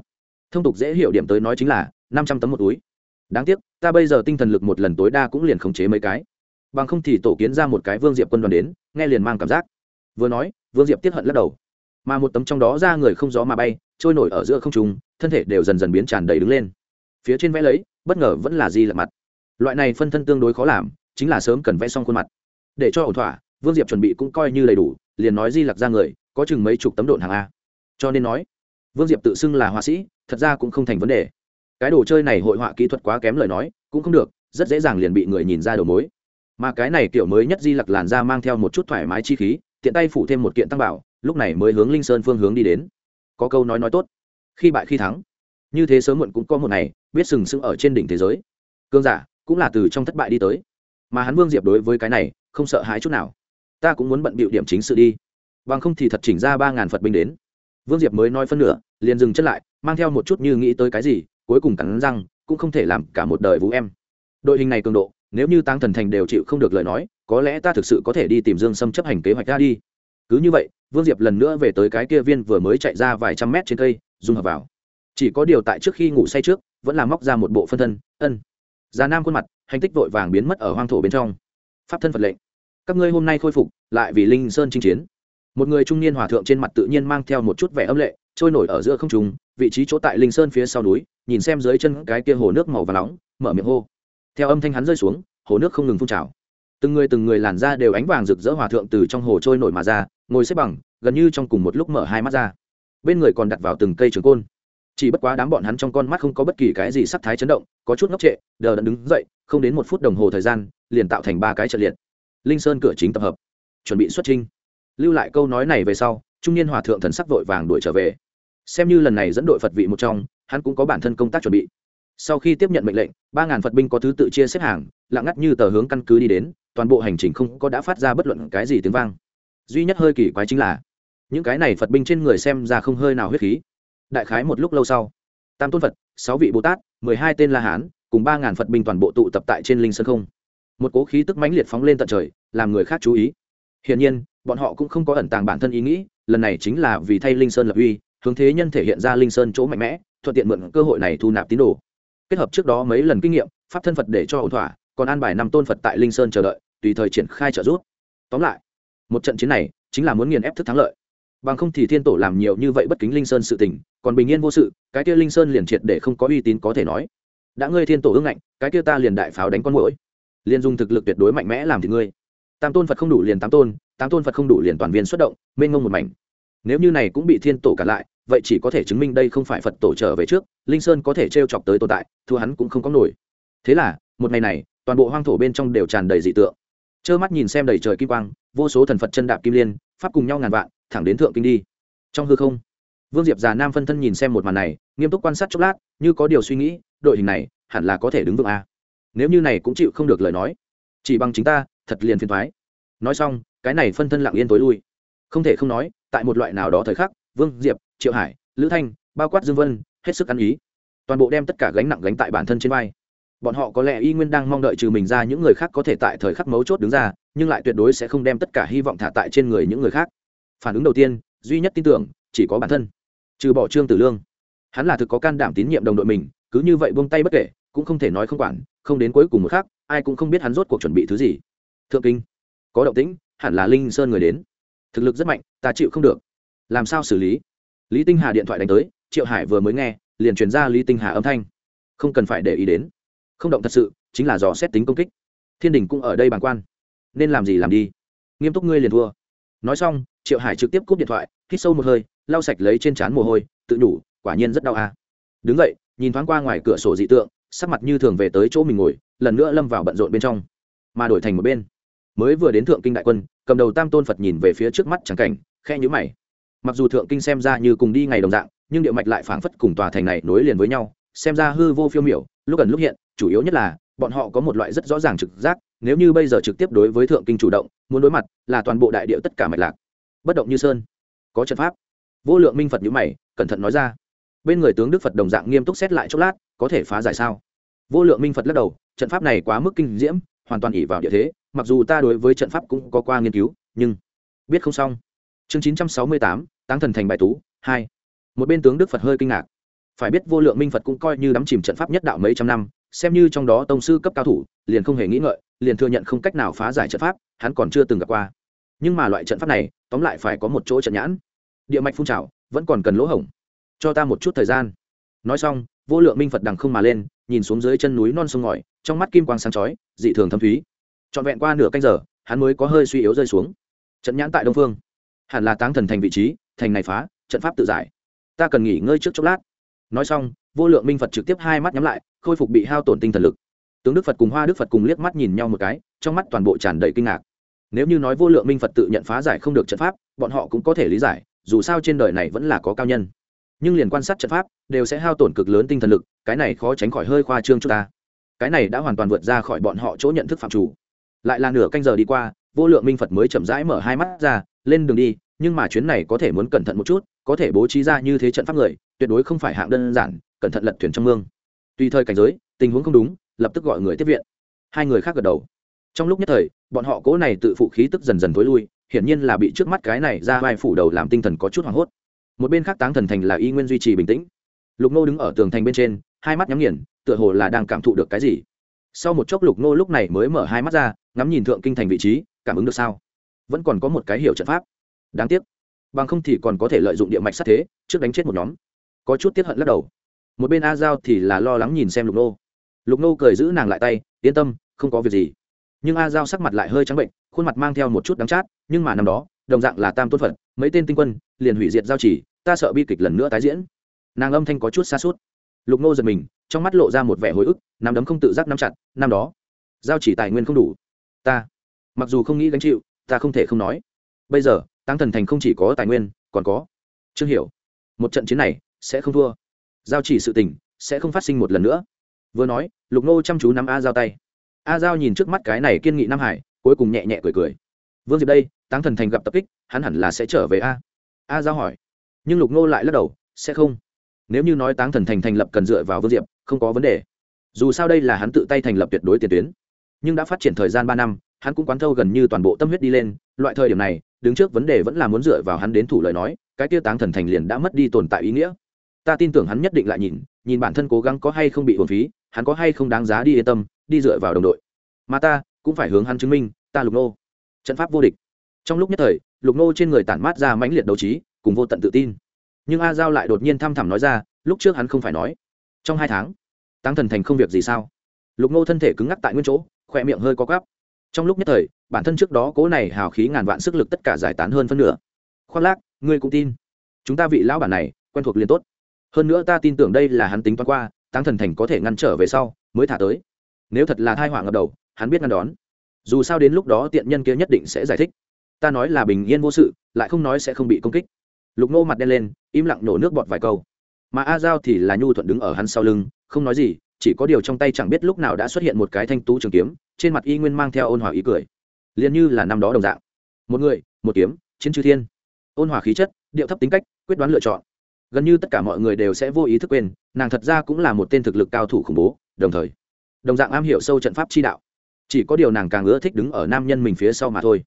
Thông tục dễ hiểu điểm tới nói chính là năm trăm tấm một túi. Đáng tiếc, ta bây giờ tinh thần lực một lần tối đa cũng liền khống chế mấy cái bằng không thì tổ kiến ra một cái vương diệp quân đoàn đến, nghe liền mang cảm giác. Vừa nói, vương diệp tiết hận lắc đầu. Mà một tấm trong đó ra người không gió mà bay, trôi nổi ở giữa không trung, thân thể đều dần dần biến tràn đầy đứng lên. Phía trên vẽ lấy, bất ngờ vẫn là di lật mặt. Loại này phân thân tương đối khó làm, chính là sớm cần vẽ xong khuôn mặt. Để cho ổn thỏa, vương diệp chuẩn bị cũng coi như đầy đủ, liền nói di lặc ra người, có chừng mấy chục tấm độn hàng a. Cho nên nói, vương diệp tự xưng là họa sĩ, thật ra cũng không thành vấn đề. Cái đồ chơi này hội họa kỹ thuật quá kém lời nói, cũng không được, rất dễ dàng liền bị người nhìn ra đầu mối mà cái này kiểu mới nhất di lặc làn ra mang theo một chút thoải mái chi khí, tiện tay phủ thêm một kiện tăng bảo, lúc này mới hướng linh sơn phương hướng đi đến. Có câu nói nói tốt, khi bại khi thắng. Như thế sớm muộn cũng có một ngày, biết sừng sững ở trên đỉnh thế giới. Cương giả, cũng là từ trong thất bại đi tới. Mà hắn vương diệp đối với cái này, không sợ hãi chút nào. Ta cũng muốn bận bịu điểm chính sự đi. Bằng không thì thật chỉnh ra ba ngàn phật binh đến. Vương diệp mới nói phân nửa, liền dừng chất lại, mang theo một chút như nghĩ tới cái gì, cuối cùng cắn răng, cũng không thể làm cả một đời vũ em. Đội hình này cường độ nếu như tăng thần thành đều chịu không được lời nói, có lẽ ta thực sự có thể đi tìm dương sâm chấp hành kế hoạch ra đi. Cứ như vậy, vương diệp lần nữa về tới cái kia viên vừa mới chạy ra vài trăm mét trên cây, dung hợp vào. Chỉ có điều tại trước khi ngủ say trước, vẫn là móc ra một bộ phân thân, ân. Già nam khuôn mặt, hành tích vội vàng biến mất ở hoang thổ bên trong. Pháp thân phật lệnh. Các ngươi hôm nay khôi phục, lại vì linh sơn chinh chiến. Một người trung niên hòa thượng trên mặt tự nhiên mang theo một chút vẻ âm lệ, trôi nổi ở giữa không trùng vị trí chỗ tại linh sơn phía sau núi, nhìn xem dưới chân cái kia hồ nước màu và nóng, mở miệng hô theo âm thanh hắn rơi xuống, hồ nước không ngừng phun trào. Từng người từng người làn ra đều ánh vàng rực rỡ hòa thượng từ trong hồ trôi nổi mà ra, ngồi xếp bằng, gần như trong cùng một lúc mở hai mắt ra. Bên người còn đặt vào từng cây trường côn. Chỉ bất quá đám bọn hắn trong con mắt không có bất kỳ cái gì sắc thái chấn động, có chút ngốc trệ, đờ đẫn đứng dậy, không đến một phút đồng hồ thời gian, liền tạo thành ba cái trận liệt. Linh sơn cửa chính tập hợp. Chuẩn bị xuất trinh lưu lại câu nói này về sau, trung niên hòa thượng thần sắc vội vàng đuổi trở về. Xem như lần này dẫn đội phật vị một trong, hắn cũng có bản thân công tác chuẩn bị sau khi tiếp nhận mệnh lệnh, ba ngàn phật binh có thứ tự chia xếp hàng, lặng ngắt như tờ hướng căn cứ đi đến, toàn bộ hành trình không có đã phát ra bất luận cái gì tiếng vang. Duy nhất hơi kỳ quái chính là, những cái này phật binh trên người xem ra không hơi nào huyết khí. Đại khái một lúc lâu sau, tam tôn phật, sáu vị bồ tát, mười hai tên la hán, cùng ba ngàn phật binh toàn bộ tụ tập tại trên linh sơn không. Một cố khí tức mãnh liệt phóng lên tận trời, làm người khác chú ý. Hiển nhiên, bọn họ cũng không có ẩn tàng bản thân ý nghĩ, lần này chính là vì thay linh sơn lập uy, hướng thế nhân thể hiện ra linh sơn chỗ mạnh mẽ, thuận tiện mượn cơ hội này thu nạp tín đồ kết hợp trước đó mấy lần kinh nghiệm, pháp thân phật để cho ổn thỏa, còn an bài năm tôn phật tại linh sơn chờ đợi, tùy thời triển khai trợ giúp. Tóm lại, một trận chiến này chính là muốn nghiền ép thức thắng lợi. Bằng không thì thiên tổ làm nhiều như vậy bất kính linh sơn sự tình, còn bình yên vô sự, cái kia linh sơn liền triệt để không có uy tín có thể nói. Đã ngươi thiên tổ ưng ngạnh, cái kia ta liền đại pháo đánh con mũi liền dùng thực lực tuyệt đối mạnh mẽ làm thì ngươi. Tam tôn phật không đủ liền tám tôn tám tôn phật không đủ liền toàn viên xuất động, mênh ngông một mảnh. Nếu như này cũng bị thiên tổ cản lại vậy chỉ có thể chứng minh đây không phải phật tổ trở về trước, linh sơn có thể t r e o chọc tới tồn tại, thua hắn cũng không có nổi. Thế là, một ngày này, toàn bộ hoang thổ bên trong đều tràn đầy dị tượng. Trơ mắt nhìn xem đầy trời kim quang, vô số thần phật chân đạp kim liên, pháp cùng nhau ngàn vạn, thẳng đến thượng kinh đi. Trong hư không, vương diệp già nam phân thân nhìn xem một màn này, nghiêm túc quan sát chốc lát, như có điều suy nghĩ, đội hình này, hẳn là có thể đứng vững a. Nếu như này cũng chịu không được lời nói, chỉ bằng chính ta, thật liền phiền thoái nói xong, cái này phân thân lặng yên tối lui. Không thể không nói, tại một loại nào đó thời khắc, vương diệp triệu hải, lữ thanh, bao quát dương vân, hết sức ăn ý. Toàn bộ đem tất cả gánh nặng gánh tại bản thân trên vai. Bọn họ có lẽ y nguyên đang mong đợi trừ mình ra những người khác có thể tại thời khắc mấu chốt đứng ra, nhưng lại tuyệt đối sẽ không đem tất cả hy vọng thả tại trên người những người khác. Phản ứng đầu tiên, duy nhất tin tưởng, chỉ có bản thân. Trừ bỏ trương tử lương. Hắn là thực có can đảm tín nhiệm đồng đội mình, cứ như vậy buông tay bất kể, cũng không thể nói không quản, không đến cuối cùng một khác ai cũng không biết hắn rốt cuộc chuẩn bị thứ gì. Thượng kinh. Có động tĩnh, hẳn là linh sơn người đến. Thực lực rất mạnh, ta chịu không được. Làm sao xử lý? Lý tinh hà điện thoại đánh tới, triệu hải vừa mới nghe, liền truyền ra lý tinh hà âm thanh. Không cần phải để ý đến. Không động thật sự, chính là dò xét tính công kích. Thiên đình cũng ở đây bàn quan. Nên làm gì làm đi. Nghiêm túc ngươi liền thua. Nói xong, triệu hải trực tiếp cúp điện thoại, hít sâu một hơi, lau sạch lấy trên trán mồ hôi, tự nhủ, quả nhiên rất đau à. đứng vậy nhìn thoáng qua ngoài cửa sổ dị tượng, sắc mặt như thường về tới chỗ mình ngồi, lần nữa lâm vào bận rộn bên trong. Mà đổi thành một bên. Mới vừa đến thượng kinh đại quân, cầm đầu tam tôn phật nhìn về phía trước mắt trắng cảnh khe nhữ mày mặc dù thượng kinh xem ra như cùng đi ngày đồng dạng, nhưng địa mạch lại phảng phất cùng tòa thành này nối liền với nhau, xem ra hư vô phiêu miểu, lúc gần lúc hiện, chủ yếu nhất là, bọn họ có một loại rất rõ ràng trực giác, nếu như bây giờ trực tiếp đối với thượng kinh chủ động, muốn đối mặt là toàn bộ đại điệu tất cả mạch lạc. Bất động như sơn, có trận pháp. Vô lượng minh phật nhữ mày, cẩn thận nói ra. Bên người tướng đức phật đồng dạng nghiêm túc xét lại chốc lát, có thể phá giải sao? Vô lượng minh phật lắc đầu, trận pháp này quá mức kinh diễm, hoàn toàn ỉ vào địa thế, mặc dù ta đối với trận pháp cũng có qua nghiên cứu, nhưng biết không xong. Chương chín trăm sáu mươi tám táng thần thành bài tú, hai. Một bên tướng đức phật hơi kinh ngạc. Phải biết vô lượng minh phật cũng coi như đắm chìm trận pháp nhất đạo mấy trăm năm, xem như trong đó tông sư cấp cao thủ, liền không hề nghĩ ngợi, liền thừa nhận không cách nào phá giải trận pháp, hắn còn chưa từng gặp qua. Nhưng mà loại trận pháp này, tóm lại phải có một chỗ trận nhãn. Địa mạch phun trào, vẫn còn cần lỗ hổng. Cho ta một chút thời gian. Nói xong, vô lượng minh phật đằng không mà lên, nhìn xuống dưới chân núi non sông ngòi, trong mắt kim quang sáng chói, dị thường thâm thúy. Trọn vẹn qua nửa canh giờ, hắn mới có hơi suy yếu rơi xuống. Trận nhãn tại đông phương. Hẳn là táng thần thành vị trí thành này phá, trận pháp tự giải. Ta cần nghỉ ngơi trước chốc lát. Nói xong, vô lượng minh phật trực tiếp hai mắt nhắm lại, khôi phục bị hao tổn tinh thần lực. Tướng đức phật cùng hoa đức phật cùng liếc mắt nhìn nhau một cái, trong mắt toàn bộ tràn đầy kinh ngạc. Nếu như nói vô lượng minh phật tự nhận phá giải không được trận pháp, bọn họ cũng có thể lý giải, dù sao trên đời này vẫn là có cao nhân. Nhưng liền quan sát trận pháp, đều sẽ hao tổn cực lớn tinh thần lực, cái này khó tránh khỏi hơi khoa trương chúng ta. Cái này đã hoàn toàn vượt ra khỏi bọn họ chỗ nhận thức phạm chủ. Lại là nửa canh giờ đi qua, vô lượng minh phật mới chậm rãi mở hai mắt ra, lên đường đi nhưng mà chuyến này có thể muốn cẩn thận một chút, có thể bố trí ra như thế trận pháp người, tuyệt đối không phải hạng đơn giản, cẩn thận lật thuyền trong mương. Tùy thời cảnh giới, tình huống không đúng, lập tức gọi người tiếp viện. Hai người khác gật đầu. Trong lúc nhất thời, bọn họ cố này tự phụ khí tức dần dần t ố i lui, hiển nhiên là bị trước mắt cái này ra vai phủ đầu làm tinh thần có chút hoảng hốt. Một bên khác táng thần thành là y nguyên duy trì bình tĩnh. Lục nô đứng ở tường thành bên trên, hai mắt nhắm nghiền, tựa hồ là đang cảm thụ được cái gì. Sau một chốc lục nô lúc này mới mở hai mắt ra, ngắm nhìn thượng kinh thành vị trí, cảm ứng được sao? Vẫn còn có một cái hiểu trận pháp đáng tiếc. Bằng không thì còn có thể lợi dụng địa mạch sát thế, trước đánh chết một nhóm. Có chút tiếp hận lắc đầu. Một bên a giao thì là lo lắng nhìn xem lục nô. Lục nô cười giữ nàng lại tay, yên tâm, không có việc gì. Nhưng a giao sắc mặt lại hơi trắng bệnh, khuôn mặt mang theo một chút đắng chát, nhưng mà năm đó, đồng dạng là tam tôn phật, mấy tên tinh quân, liền hủy diệt giao chỉ, ta sợ bi kịch lần nữa tái diễn. Nàng âm thanh có chút xa suốt. Lục nô giật mình, trong mắt lộ ra một vẻ hồi ức nằm đấm không tự giác nắm chặt, năm đó, giao chỉ tài nguyên không đủ. Ta, mặc dù không nghĩ gánh chịu, ta không thể không nói. Bây giờ tăng thần thành không chỉ có tài nguyên, còn có. Trương hiểu, một trận chiến này sẽ không thua. Giao chỉ sự tình sẽ không phát sinh một lần nữa. Vừa nói, lục nô chăm chú nắm a giao tay. A giao nhìn trước mắt cái này kiên nghị nam hải, cuối cùng nhẹ nhẹ cười cười. Vương diệp đây tăng thần thành gặp tập kích, hắn hẳn là sẽ trở về a. A giao hỏi. Nhưng lục nô lại lắc đầu, sẽ không. Nếu như nói táng thần thành thành lập cần dựa vào vương diệp, không có vấn đề. Dù sao đây là hắn tự tay thành lập tuyệt đối tiền tuyến. Nhưng đã phát triển thời gian ba năm, hắn cũng quán thâu gần như toàn bộ tâm huyết đi lên loại thời điểm này, đứng trước vấn đề vẫn là muốn dựa vào hắn đến thủ lời nói, cái tiêu táng thần thành liền đã mất đi tồn tại ý nghĩa. Ta tin tưởng hắn nhất định lại nhìn nhìn bản thân cố gắng có hay không bị hồn phí, hắn có hay không đáng giá đi yên tâm, đi dựa vào đồng đội. Mà ta, cũng phải hướng hắn chứng minh, ta lục nô. Trận pháp vô địch. Trong lúc nhất thời, lục nô trên người tản mát ra mãnh liệt đấu trí, cùng vô tận tự tin. Nhưng a giao lại đột nhiên thăm thẳm nói ra, lúc trước hắn không phải nói. Trong hai tháng tăng thần thành không việc gì sao? Lục nô thân thể cứng ngắc tại nguyên chỗ khoe miệng hơi có gắp trong lúc nhất thời, bản thân trước đó cố này hào khí ngàn vạn sức lực tất cả giải tán hơn phân nửa. Khoác lác, ngươi cũng tin. Chúng ta vị lão bản này, quen thuộc liền tốt. Hơn nữa ta tin tưởng đây là hắn tính toán qua tăng thần thành có thể ngăn trở về sau, mới thả tới. Nếu thật là thai họa ngập đầu, hắn biết ngăn đón. Dù sao đến lúc đó tiện nhân kia nhất định sẽ giải thích. Ta nói là bình yên vô sự, lại không nói sẽ không bị công kích. Lục nô mặt đen lên, im lặng nổ nước bọt vài câu. Mà a giao thì là nhu thuận đứng ở hắn sau lưng, không nói gì, chỉ có điều trong tay chẳng biết lúc nào đã xuất hiện một cái thanh tú trường kiếm trên mặt y nguyên mang theo ôn hòa ý cười. Liền như là năm đó đồng dạng. Một người, một kiếm, chiến chư thiên. Ôn hòa khí chất, điệu thấp tính cách, quyết đoán lựa chọn. Gần như tất cả mọi người đều sẽ vô ý thức quên, nàng thật ra cũng là một tên thực lực cao thủ khủng bố, đồng thời, đồng dạng am hiểu sâu trận pháp chi đạo. Chỉ có điều nàng càng ưa thích đứng ở nam nhân mình phía sau mà thôi.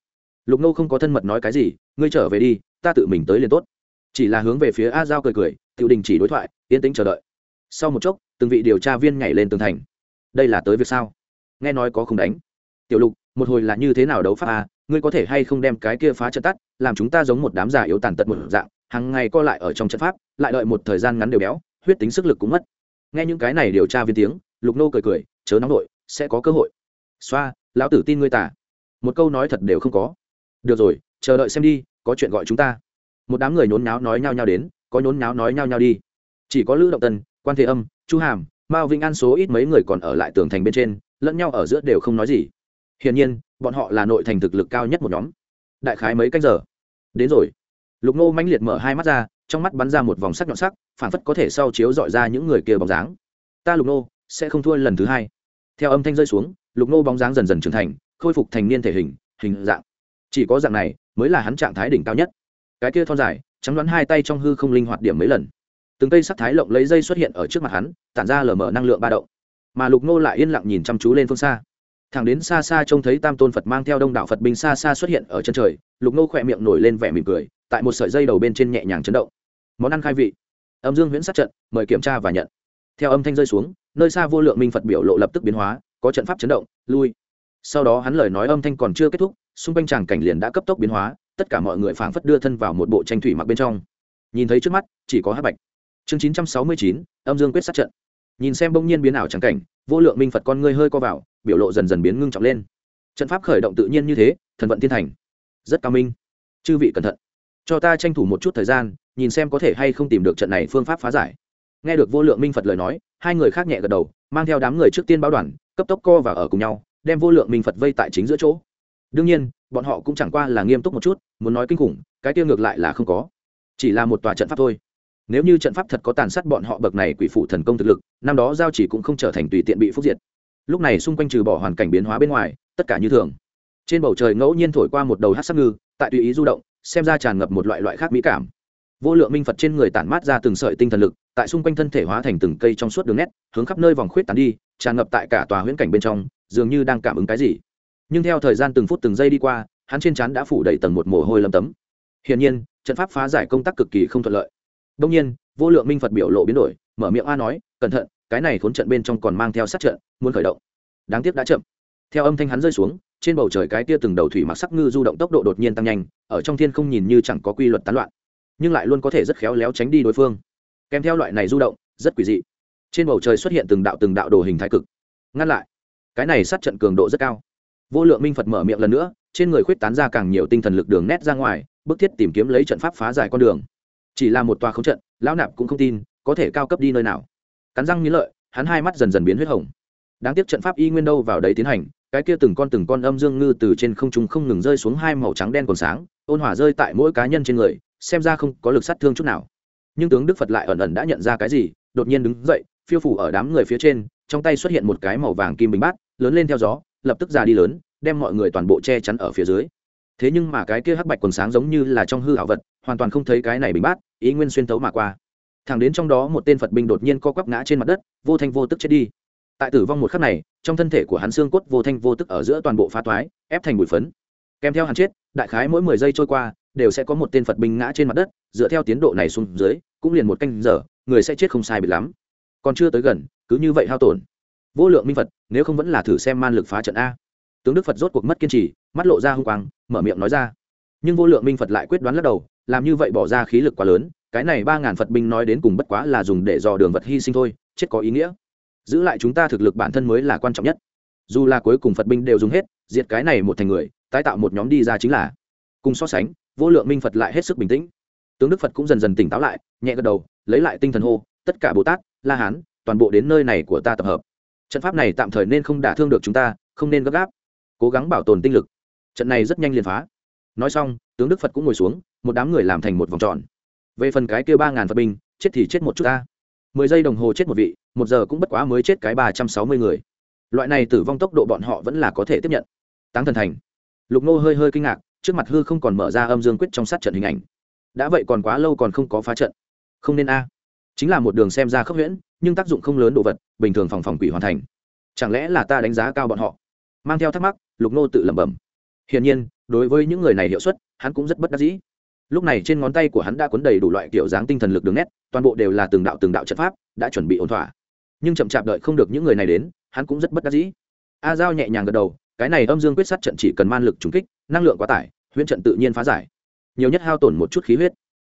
Lục nô không có thân mật nói cái gì, ngươi trở về đi, ta tự mình tới liền tốt. Chỉ là hướng về phía a giao cười cười tự đình chỉ đối thoại, yên tĩnh chờ đợi. Sau một chốc, từng vị điều tra viên nhảy lên tường thành. Đây là tới việc sao? Nghe nói có không đánh. Tiểu lục, một hồi là như thế nào đấu pháp à? ngươi có thể hay không đem cái kia phá trận tắt, làm chúng ta giống một đám già yếu tàn tật một dạng hàng ngày co lại ở trong trận pháp, lại đợi một thời gian ngắn đều béo, huyết tính sức lực cũng mất. Nghe những cái này điều tra viên tiếng, lục nô cười cười, chớ nóng đội sẽ có cơ hội. Xoa, lão tử tin ngươi tả. Một câu nói thật đều không có. Được rồi, chờ đợi xem đi, có chuyện gọi chúng ta. Một đám người nhốn náo nói nhau nhau đến, có nhốn náo nói nhau nhau đi. Chỉ có lữ động tân, quan thế âm, chu hàm, mao vĩnh an số ít mấy người còn ở lại tường thành bên trên lẫn nhau ở giữa đều không nói gì. Hiển nhiên, bọn họ là nội thành thực lực cao nhất một nhóm. Đại khái mấy canh giờ? Đến rồi. Lục nô mãnh liệt mở hai mắt ra, trong mắt bắn ra một vòng sắc nhọn sắc, phản phất có thể sau chiếu dọi ra những người kia bóng dáng. Ta lục nô sẽ không thua lần thứ hai. Theo âm thanh rơi xuống, lục nô bóng dáng dần dần trưởng thành, khôi phục thành niên thể hình hình dạng. Chỉ có dạng này mới là hắn trạng thái đỉnh cao nhất. Cái kia thon dài, trắng đoán hai tay trong hư không linh hoạt điểm mấy lần. Từng cây sắc thái lộng lấy dây xuất hiện ở trước mặt hắn, tản ra lờ mờ năng lượng ba động mà lục nô lại yên lặng nhìn chăm chú lên phương xa. Thẳng đến xa xa trông thấy tam tôn phật mang theo đông đảo phật binh xa xa xuất hiện ở chân trời, lục nô khỏe miệng nổi lên vẻ mỉm cười, tại một sợi dây đầu bên trên nhẹ nhàng chấn động. Món ăn khai vị. Âm dương huyễn sát trận, mời kiểm tra và nhận. Theo âm thanh rơi xuống, nơi xa vô lượng minh phật biểu lộ lập tức biến hóa, có trận pháp chấn động, lui. Sau đó hắn lời nói âm thanh còn chưa kết thúc, xung quanh tràng cảnh liền đã cấp tốc biến hóa, tất cả mọi người phảng phất đưa thân vào một bộ tranh thủy mặc bên trong. Nhìn thấy trước mắt, chỉ có hát bạch. Chương chín trăm sáu mươi chín, âm dương quyết sát trận nhìn xem bỗng nhiên biến ảo trắng cảnh, vô lượng minh phật con ngươi hơi co vào, biểu lộ dần dần biến ngưng trọng lên. Trận pháp khởi động tự nhiên như thế, thần vận thiên thành. Rất cao minh. Chư vị cẩn thận. Cho ta tranh thủ một chút thời gian, nhìn xem có thể hay không tìm được trận này phương pháp phá giải. Nghe được vô lượng minh phật lời nói, hai người khác nhẹ gật đầu, mang theo đám người trước tiên báo đoàn, cấp tốc co và ở cùng nhau, đem vô lượng minh phật vây tại chính giữa chỗ. Đương nhiên, bọn họ cũng chẳng qua là nghiêm túc một chút, muốn nói kinh khủng, cái tiêu ngược lại là không có. Chỉ là một tòa trận pháp thôi nếu như trận pháp thật có tàn sát bọn họ bậc này quỷ phụ thần công thực lực, năm đó giao chỉ cũng không trở thành tùy tiện bị phúc diệt. Lúc này xung quanh trừ bỏ hoàn cảnh biến hóa bên ngoài, tất cả như thường. Trên bầu trời ngẫu nhiên thổi qua một đầu hát sắc ngư, tại tùy ý du động, xem ra tràn ngập một loại loại khác mỹ cảm. Vô lượng minh phật trên người tản mát ra từng sợi tinh thần lực, tại xung quanh thân thể hóa thành từng cây trong suốt đường nét, hướng khắp nơi vòng khuyết tán đi, tràn ngập tại cả tòa huyễn cảnh bên trong, dường như đang cảm ứng cái gì. Nhưng theo thời gian từng phút từng giây đi qua, hắn trên trán đã phủ đầy tầng một mồ hôi lâm tấm. Hiển nhiên, trận pháp phá giải công tác cực kỳ không thuận lợi đông nhiên, vô lượng minh phật biểu lộ biến đổi, mở miệng a nói, cẩn thận, cái này khốn trận bên trong còn mang theo sát trận, muốn khởi động. Đáng tiếc đã chậm. Theo âm thanh hắn rơi xuống, trên bầu trời cái tia từng đầu thủy mặc sắc ngư du động tốc độ đột nhiên tăng nhanh, ở trong thiên không nhìn như chẳng có quy luật tán loạn, nhưng lại luôn có thể rất khéo léo tránh đi đối phương. Kèm theo loại này du động, rất quỷ dị. Trên bầu trời xuất hiện từng đạo từng đạo đồ hình thái cực. Ngăn lại, cái này sát trận cường độ rất cao. Vô lượng minh phật mở miệng lần nữa, trên người khuyết tán ra càng nhiều tinh thần lực đường nét ra ngoài, bức thiết tìm kiếm lấy trận pháp phá giải con đường chỉ là một tòa không trận, lão nạp cũng không tin, có thể cao cấp đi nơi nào. Cắn răng nghĩ lợi, hắn hai mắt dần dần biến huyết hồng. Đáng tiếc trận pháp y nguyên đâu vào đấy tiến hành, cái kia từng con từng con âm dương ngư từ trên không trung không ngừng rơi xuống hai màu trắng đen còn sáng, ôn hỏa rơi tại mỗi cá nhân trên người, xem ra không có lực sát thương chút nào. Nhưng tướng đức phật lại ẩn ẩn đã nhận ra cái gì, đột nhiên đứng dậy, phiêu phủ ở đám người phía trên, trong tay xuất hiện một cái màu vàng kim bình bát, lớn lên theo gió, lập tức ra đi lớn, đem mọi người toàn bộ che chắn ở phía dưới thế nhưng mà cái kia hắc bạch quần sáng giống như là trong hư hảo vật, hoàn toàn không thấy cái này bình bát, ý nguyên xuyên tấu mà qua. Thẳng đến trong đó một tên phật binh đột nhiên co quắp ngã trên mặt đất, vô thanh vô tức chết đi. Tại tử vong một khắc này, trong thân thể của hắn xương cốt vô thanh vô tức ở giữa toàn bộ phá toái, ép thành bụi phấn. Kèm theo hắn chết, đại khái mỗi mười giây trôi qua, đều sẽ có một tên phật binh ngã trên mặt đất, dựa theo tiến độ này xuống dưới, cũng liền một canh giờ, người sẽ chết không sai bị lắm. Còn chưa tới gần, cứ như vậy hao tổn. Vô lượng minh phật, nếu không vẫn là thử xem man lực phá trận a tướng đức phật rốt cuộc mất kiên trì mắt lộ ra h u n g quang mở miệng nói ra nhưng vô lượng minh phật lại quyết đoán lắc đầu làm như vậy bỏ ra khí lực quá lớn cái này ba ngàn phật binh nói đến cùng bất quá là dùng để dò đường vật hy sinh thôi chết có ý nghĩa giữ lại chúng ta thực lực bản thân mới là quan trọng nhất dù là cuối cùng phật binh đều dùng hết diệt cái này một thành người tái tạo một nhóm đi ra chính là cùng so sánh vô lượng minh phật lại hết sức bình tĩnh tướng đức phật cũng dần dần tỉnh táo lại nhẹ gật đầu lấy lại tinh thần hô tất cả bồ tát la hán toàn bộ đến nơi này của ta tập hợp trận pháp này tạm thời nên không đả thương được chúng ta không nên gấp gáp cố gắng bảo tồn tinh lực. Trận này rất nhanh liền phá. Nói xong, tướng đức phật cũng ngồi xuống, một đám người làm thành một vòng tròn. Về phần cái kia ba ngàn phật binh, chết thì chết một chút ta. Mười giây đồng hồ chết một vị, một giờ cũng bất quá mới chết cái ba trăm sáu mươi người. Loại này tử vong tốc độ bọn họ vẫn là có thể tiếp nhận. Táng thần thành. Lục nô hơi hơi kinh ngạc, trước mặt hư không còn mở ra âm dương quyết trong sát trận hình ảnh. Đã vậy còn quá lâu còn không có phá trận. Không nên a. Chính là một đường xem ra khốc huyễn, nhưng tác dụng không lớn đồ vật, bình thường phòng phòng quỷ hoàn thành. Chẳng lẽ là ta đánh giá cao bọn họ? Mang theo thắc mắc, lục nô tự lẩm bẩm. Hiển nhiên, đối với những người này hiệu suất, hắn cũng rất bất đắc dĩ. Lúc này trên ngón tay của hắn đã cuốn đầy đủ loại kiểu dáng tinh thần lực đường nét, toàn bộ đều là từng đạo từng đạo trận pháp, đã chuẩn bị ổn thỏa. Nhưng chậm chạp đợi không được những người này đến, hắn cũng rất bất đắc dĩ. A giao nhẹ nhàng gật đầu, cái này âm dương quyết sát trận chỉ cần man lực trùng kích, năng lượng quá tải, huyễn trận tự nhiên phá giải. Nhiều nhất hao tổn một chút khí huyết.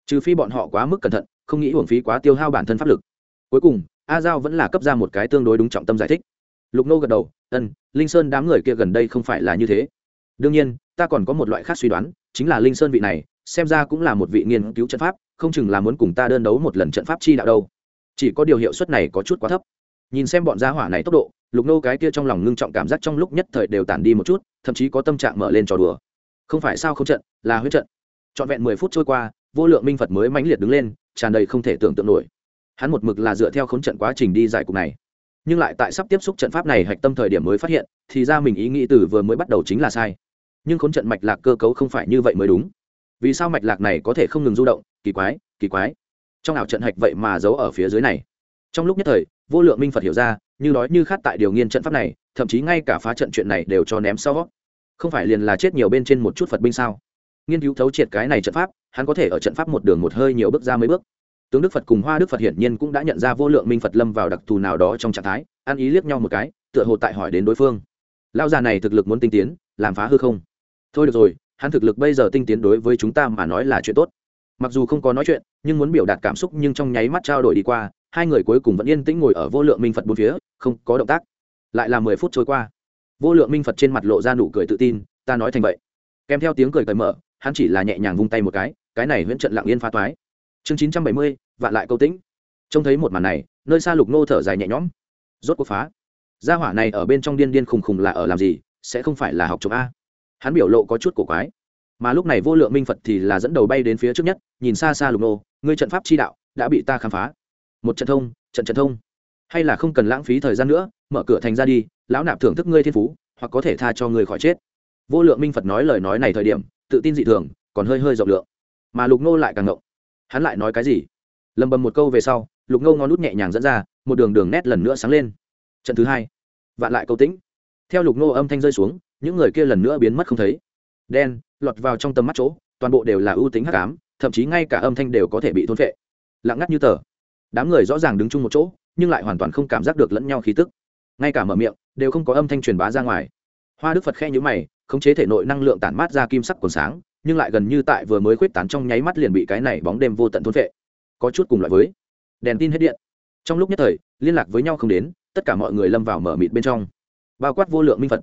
Trừ phi bọn họ quá mức cẩn thận, không nghĩ hưởng phí quá tiêu hao bản thân pháp lực. Cuối cùng, a giao vẫn là cấp ra một cái tương đối đúng trọng tâm giải thích. Lục nô gật đầu ân, linh sơn đám người kia gần đây không phải là như thế. Đương nhiên, ta còn có một loại khác suy đoán, chính là linh sơn vị này, xem ra cũng là một vị nghiên cứu trận pháp, không chừng là muốn cùng ta đơn đấu một lần trận pháp chi đạo đâu. Chỉ có điều hiệu suất này có chút quá thấp. Nhìn xem bọn gia hỏa này tốc độ, lục nô cái kia trong lòng ngưng trọng cảm giác trong lúc nhất thời đều tản đi một chút, thậm chí có tâm trạng mở lên trò đùa. Không phải sao không trận, là huyết trận. Trọn vẹn mười phút trôi qua, vô lượng minh phật mới mãnh liệt đứng lên, tràn đầy không thể tưởng tượng nổi. Hắn một mực là dựa theo khốn trận quá trình đi giải cục này nhưng lại tại sắp tiếp xúc trận pháp này hạch tâm thời điểm mới phát hiện, thì ra mình ý nghĩ từ vừa mới bắt đầu chính là sai. Nhưng khốn trận mạch lạc cơ cấu không phải như vậy mới đúng. Vì sao mạch lạc này có thể không ngừng du động? Kỳ quái kỳ quái. Trong ảo trận hạch vậy mà giấu ở phía dưới này. Trong lúc nhất thời, vô lượng minh phật hiểu ra, như nói như khát tại điều nghiên trận pháp này, thậm chí ngay cả phá trận chuyện này đều cho ném sau không phải liền là chết nhiều bên trên một chút phật binh sao? Nghiên cứu thấu triệt cái này trận pháp, hắn có thể ở trận pháp một đường một hơi nhiều bước ra mấy bước tướng đức phật cùng hoa đức phật hiển nhiên cũng đã nhận ra vô lượng minh phật lâm vào đặc thù nào đó trong trạng thái, ăn ý liếc nhau một cái, tựa hồ tại hỏi đến đối phương. Lao già này thực lực muốn tinh tiến, làm phá hư không? Thôi được rồi, hắn thực lực bây giờ tinh tiến đối với chúng ta mà nói là chuyện tốt. Mặc dù không có nói chuyện, nhưng muốn biểu đạt cảm xúc nhưng trong nháy mắt trao đổi đi qua, hai người cuối cùng vẫn yên tĩnh ngồi ở vô lượng minh phật bốn phía, không có động tác. Lại là mười phút trôi qua. Vô lượng minh phật trên mặt lộ ra nụ cười tự tin, ta nói thành vậy. Kèm theo tiếng cười cởi mở, hắn chỉ là nhẹ nhàng vung tay một cái cái này huyễn trận lặng yên phá toái chương chín trăm bảy mươi, vạn lại câu tĩnh. Trông thấy một màn này, nơi xa lục nô thở dài nhẹ nhõm. Rốt cuộc phá. Gia hỏa này ở bên trong điên điên khùng khùng là ở làm gì? Sẽ không phải là học trộm a. Hắn biểu lộ có chút cổ quái. Mà lúc này vô lượng minh phật thì là dẫn đầu bay đến phía trước nhất, nhìn xa xa lục nô. Ngươi trận pháp chi đạo đã bị ta khám phá. Một trận thông, trận trận thông. Hay là không cần lãng phí thời gian nữa, mở cửa thành ra đi, lão nạp thưởng thức ngươi thiên phú, hoặc có thể tha cho ngươi khỏi chết. Vô lượng minh phật nói lời nói này thời điểm, tự tin dị thường, còn hơi hơi rộng lượng. Mà lục nô lại càng ngộng hắn lại nói cái gì? Lầm bầm một câu về sau, lục ngâu ngón nút nhẹ nhàng dẫn ra, một đường đường nét lần nữa sáng lên. Trận thứ hai. Vạn lại câu tĩnh. Theo lục ngô âm thanh rơi xuống, những người kia lần nữa biến mất không thấy. Đen, lọt vào trong tầm mắt chỗ, toàn bộ đều là ưu tính hắc ám, thậm chí ngay cả âm thanh đều có thể bị thôn vệ lặng ngắt như tờ. Đám người rõ ràng đứng chung một chỗ, nhưng lại hoàn toàn không cảm giác được lẫn nhau khí tức. Ngay cả mở miệng, đều không có âm thanh truyền bá ra ngoài. Hoa đức phật khe nhữ mày, khống chế thể nội năng lượng tản mát ra kim sắc còn sáng nhưng lại gần như tại vừa mới khuyết tán trong nháy mắt liền bị cái này bóng đêm vô tận thôn vệ có chút cùng loại với đèn tin hết điện. Trong lúc nhất thời, liên lạc với nhau không đến, tất cả mọi người lâm vào mở mịt bên trong. Bao quát vô lượng minh phật.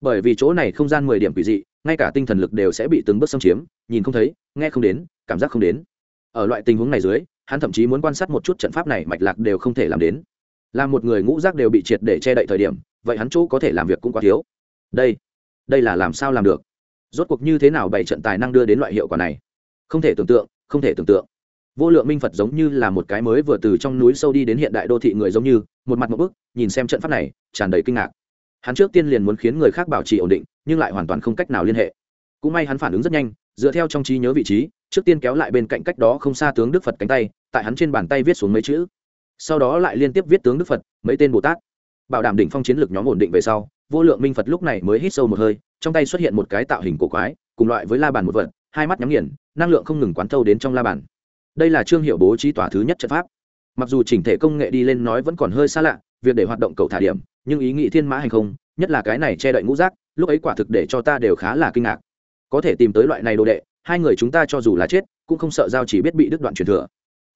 Bởi vì chỗ này không gian mười điểm quỷ dị, ngay cả tinh thần lực đều sẽ bị từng bước xâm chiếm, nhìn không thấy, nghe không đến, cảm giác không đến. Ở loại tình huống này dưới, hắn thậm chí muốn quan sát một chút trận pháp này mạch lạc đều không thể làm đến. Là một người ngũ giác đều bị triệt để che đậy thời điểm, vậy hắn chỗ có thể làm việc cũng quá thiếu. Đây đây là làm sao làm được? Rốt cuộc như thế nào bảy trận tài năng đưa đến loại hiệu quả này? Không thể tưởng tượng, không thể tưởng tượng. Vô lượng minh phật giống như là một cái mới vừa từ trong núi sâu đi đến hiện đại đô thị người giống như, một mặt một bức, nhìn xem trận pháp này, tràn đầy kinh ngạc. Hắn trước tiên liền muốn khiến người khác bảo trì ổn định, nhưng lại hoàn toàn không cách nào liên hệ. Cũng may hắn phản ứng rất nhanh, dựa theo trong trí nhớ vị trí, trước tiên kéo lại bên cạnh cách đó không xa tướng đức phật cánh tay, tại hắn trên bàn tay viết xuống mấy chữ. Sau đó lại liên tiếp viết tướng đức phật, mấy tên bồ tát. Bảo đảm đỉnh phong chiến lược nhóm ổn định về sau, vô lượng minh phật lúc này mới hít sâu một hơi trong tay xuất hiện một cái tạo hình cổ quái, cùng loại với la bàn một vật, hai mắt nhắm nghiền, năng lượng không ngừng quán thâu đến trong la bàn. Đây là trương hiệu bố trí tỏa thứ nhất trận pháp. Mặc dù chỉnh thể công nghệ đi lên nói vẫn còn hơi xa lạ, việc để hoạt động cầu thả điểm, nhưng ý nghĩ thiên mã hành không, nhất là cái này che đậy ngũ rác lúc ấy quả thực để cho ta đều khá là kinh ngạc. Có thể tìm tới loại này đồ đệ, hai người chúng ta cho dù là chết, cũng không sợ giao chỉ biết bị đứt đoạn truyền thừa.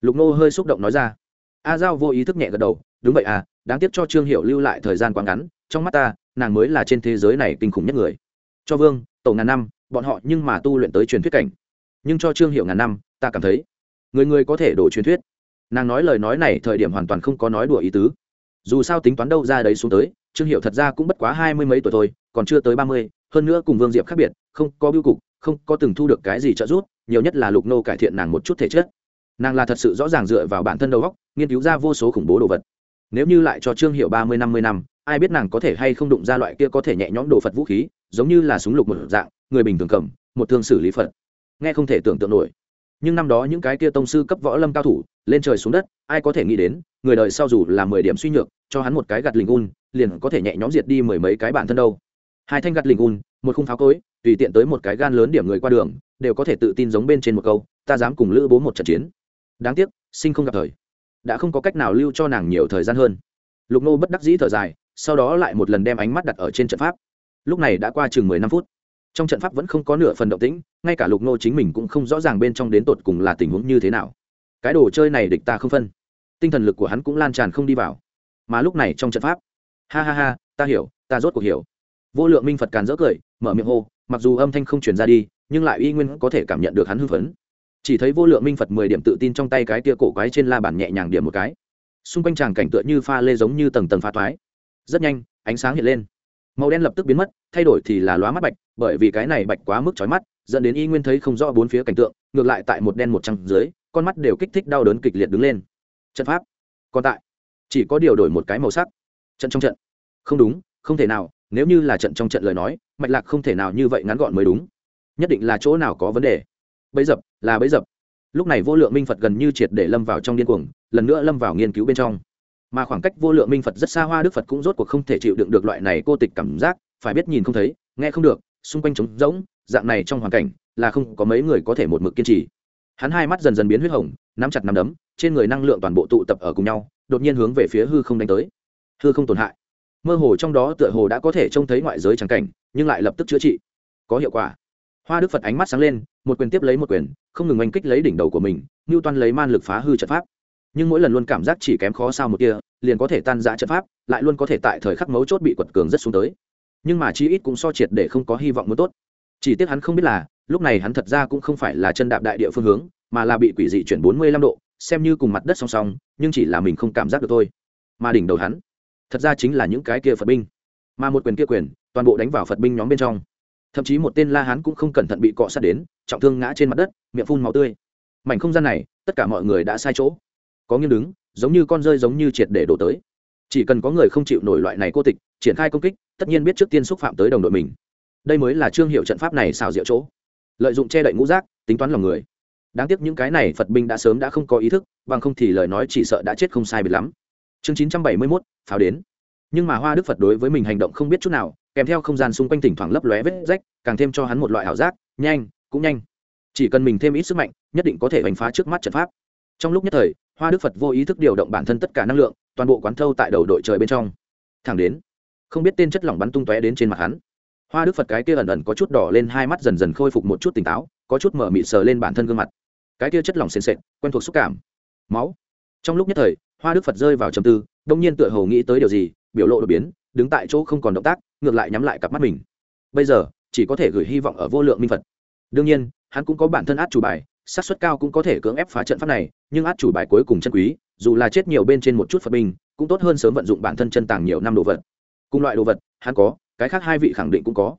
Lục nô hơi xúc động nói ra. A giao vô ý thức nhẹ gật đầu, đúng vậy à đáng tiếc cho trương hiệu lưu lại thời gian quá ngắn, trong mắt ta, nàng mới là trên thế giới này kinh khủng nhất người cho vương, tổ ngàn năm, bọn họ nhưng mà tu luyện tới truyền thuyết cảnh. Nhưng cho trương hiệu ngàn năm, ta cảm thấy, người người có thể đổ truyền thuyết. Nàng nói lời nói này thời điểm hoàn toàn không có nói đùa ý tứ. Dù sao tính toán đâu ra đấy xuống tới, trương hiệu thật ra cũng bất quá hai mươi mấy tuổi thôi, còn chưa tới ba mươi, hơn nữa cùng vương diệp khác biệt, không có biêu cục, không có từng thu được cái gì trợ giúp, nhiều nhất là lục nô cải thiện nàng một chút thể chất. Nàng là thật sự rõ ràng dựa vào bản thân đầu óc, nghiên cứu ra vô số khủng bố đồ vật. Nếu như lại cho trương hiệu ba mươi, năm mươi năm, ai biết nàng có thể hay không đụng ra loại kia có thể nhẹ nhõm đồ phật vũ khí giống như là súng lục một dạng, người bình thường cầm, một thương xử lý phật. Nghe không thể tưởng tượng nổi. Nhưng năm đó những cái kia tông sư cấp võ lâm cao thủ, lên trời xuống đất, ai có thể nghĩ đến, người đời sau dù là mười điểm suy nhược, cho hắn một cái gạt lình un, liền có thể nhẹ nhõm diệt đi mười mấy cái bản thân đâu. Hai thanh gạt lình un, một khung pháo cối, tùy tiện tới một cái gan lớn điểm người qua đường, đều có thể tự tin giống bên trên một câu, ta dám cùng lữ bố một trận chiến. Đáng tiếc, sinh không gặp thời. Đã không có cách nào lưu cho nàng nhiều thời gian hơn. Lục nô bất đắc dĩ thở dài, sau đó lại một lần đem ánh mắt đặt ở trên trận pháp lúc này đã qua chừng mười năm phút. Trong trận pháp vẫn không có nửa phần động tĩnh, ngay cả lục nô chính mình cũng không rõ ràng bên trong đến tột cùng là tình huống như thế nào. Cái đồ chơi này địch ta không phân. Tinh thần lực của hắn cũng lan tràn không đi vào. Mà lúc này trong trận pháp, ha ha ha, ta hiểu, ta rốt cuộc hiểu. Vô lượng minh phật càn rỡ cười, mở miệng hô, mặc dù âm thanh không truyền ra đi, nhưng lại y nguyên có thể cảm nhận được hắn hưng phấn. Chỉ thấy vô lượng minh phật mười điểm tự tin trong tay cái tia cổ quái trên la bàn nhẹ nhàng điểm một cái. Xung quanh tràng cảnh tựa như pha lê giống như tầng tầng pha thoái. Rất nhanh, ánh sáng hiện lên màu đen lập tức biến mất, thay đổi thì là lóa mắt bạch, bởi vì cái này bạch quá mức chói mắt, dẫn đến y nguyên thấy không rõ bốn phía cảnh tượng, ngược lại tại một đen một trăng dưới, con mắt đều kích thích đau đớn kịch liệt đứng lên. Trận pháp. Còn tại. Chỉ có điều đổi một cái màu sắc. Trận trong trận. Không đúng, không thể nào, nếu như là trận trong trận lời nói, mạch lạc không thể nào như vậy ngắn gọn mới đúng. Nhất định là chỗ nào có vấn đề. Bấy dập, là bấy dập. Lúc này vô lượng minh phật gần như triệt để lâm vào trong điên cuồng, lần nữa lâm vào nghiên cứu bên trong mà khoảng cách vô lượng minh phật rất xa hoa, đức phật cũng rốt cuộc không thể chịu đựng được loại này cô tịch cảm giác. Phải biết nhìn không thấy, nghe không được, xung quanh trống rỗng, dạng này trong hoàn cảnh là không có mấy người có thể một mực kiên trì. Hắn hai mắt dần dần biến huyết hồng, nắm chặt nắm đấm, trên người năng lượng toàn bộ tụ tập ở cùng nhau, đột nhiên hướng về phía hư không đánh tới. Hư không tổn hại. Mơ hồ trong đó tựa hồ đã có thể trông thấy ngoại giới trắng cảnh, nhưng lại lập tức chữa trị. Có hiệu quả. Hoa đức phật ánh mắt sáng lên, một quyền tiếp lấy một quyền, không ngừng oanh kích lấy đỉnh đầu của mình, ngưu toan lấy man lực phá hư trận pháp nhưng mỗi lần luôn cảm giác chỉ kém khó sao một kia, liền có thể tan giã trận pháp, lại luôn có thể tại thời khắc mấu chốt bị quật cường rất xuống tới. Nhưng mà chi ít cũng so triệt để không có hy vọng muốn tốt. Chỉ tiếc hắn không biết là, lúc này hắn thật ra cũng không phải là chân đạp đại địa phương hướng, mà là bị quỷ dị chuyển bốn mươi lăm độ, xem như cùng mặt đất song song, nhưng chỉ là mình không cảm giác được thôi. Mà đỉnh đầu hắn, thật ra chính là những cái kia phật binh. Mà một quyền kia quyền, toàn bộ đánh vào phật binh nhóm bên trong. Thậm chí một tên la hán cũng không cẩn thận bị cọ sát đến, trọng thương ngã trên mặt đất, miệng phun màu tươi. Mảnh không gian này, tất cả mọi người đã sai chỗ có nghiêng đứng, giống như con rơi giống như triệt để đổ tới. Chỉ cần có người không chịu nổi loại này cô tịch, triển khai công kích, tất nhiên biết trước tiên xúc phạm tới đồng đội mình. Đây mới là trương hiệu trận pháp này xào rượu chỗ. Lợi dụng che đậy ngũ rác tính toán lòng người. Đáng tiếc những cái này phật binh đã sớm đã không có ý thức, bằng không thì lời nói chỉ sợ đã chết không sai biệt lắm. Chương chín trăm bảy mươi mốt, pháo đến. Nhưng mà hoa đức phật đối với mình hành động không biết chút nào, kèm theo không gian xung quanh thỉnh thoảng lấp lóe vết rách, càng thêm cho hắn một loại ảo giác, nhanh, cũng nhanh. Chỉ cần mình thêm ít sức mạnh, nhất định có thể đánh phá trước mắt trận pháp. Trong lúc nhất thời hoa đức phật vô ý thức điều động bản thân tất cả năng lượng, toàn bộ quán thâu tại đầu đội trời bên trong. Thẳng đến, không biết tên chất lỏng bắn tung tóe đến trên mặt hắn. Hoa đức phật cái kia ẩn ẩn có chút đỏ lên, hai mắt dần dần khôi phục một chút tỉnh táo, có chút mở mịt sờ lên bản thân gương mặt. Cái kia chất lỏng sền sệt, quen thuộc xúc cảm. Máu. Trong lúc nhất thời, hoa đức phật rơi vào trầm tư, đông nhiên tựa hồ nghĩ tới điều gì, biểu lộ đột biến, đứng tại chỗ không còn động tác, ngược lại nhắm lại cặp mắt mình. Bây giờ, chỉ có thể gửi hy vọng ở vô lượng minh phật. Đương nhiên, hắn cũng có bản thân át chủ bài sát suất cao cũng có thể cưỡng ép phá trận pháp này, nhưng át chủ bài cuối cùng chân quý, dù là chết nhiều bên trên một chút phật binh, cũng tốt hơn sớm vận dụng bản thân chân tàng nhiều năm đồ vật. Cùng loại đồ vật, hắn có, cái khác hai vị khẳng định cũng có.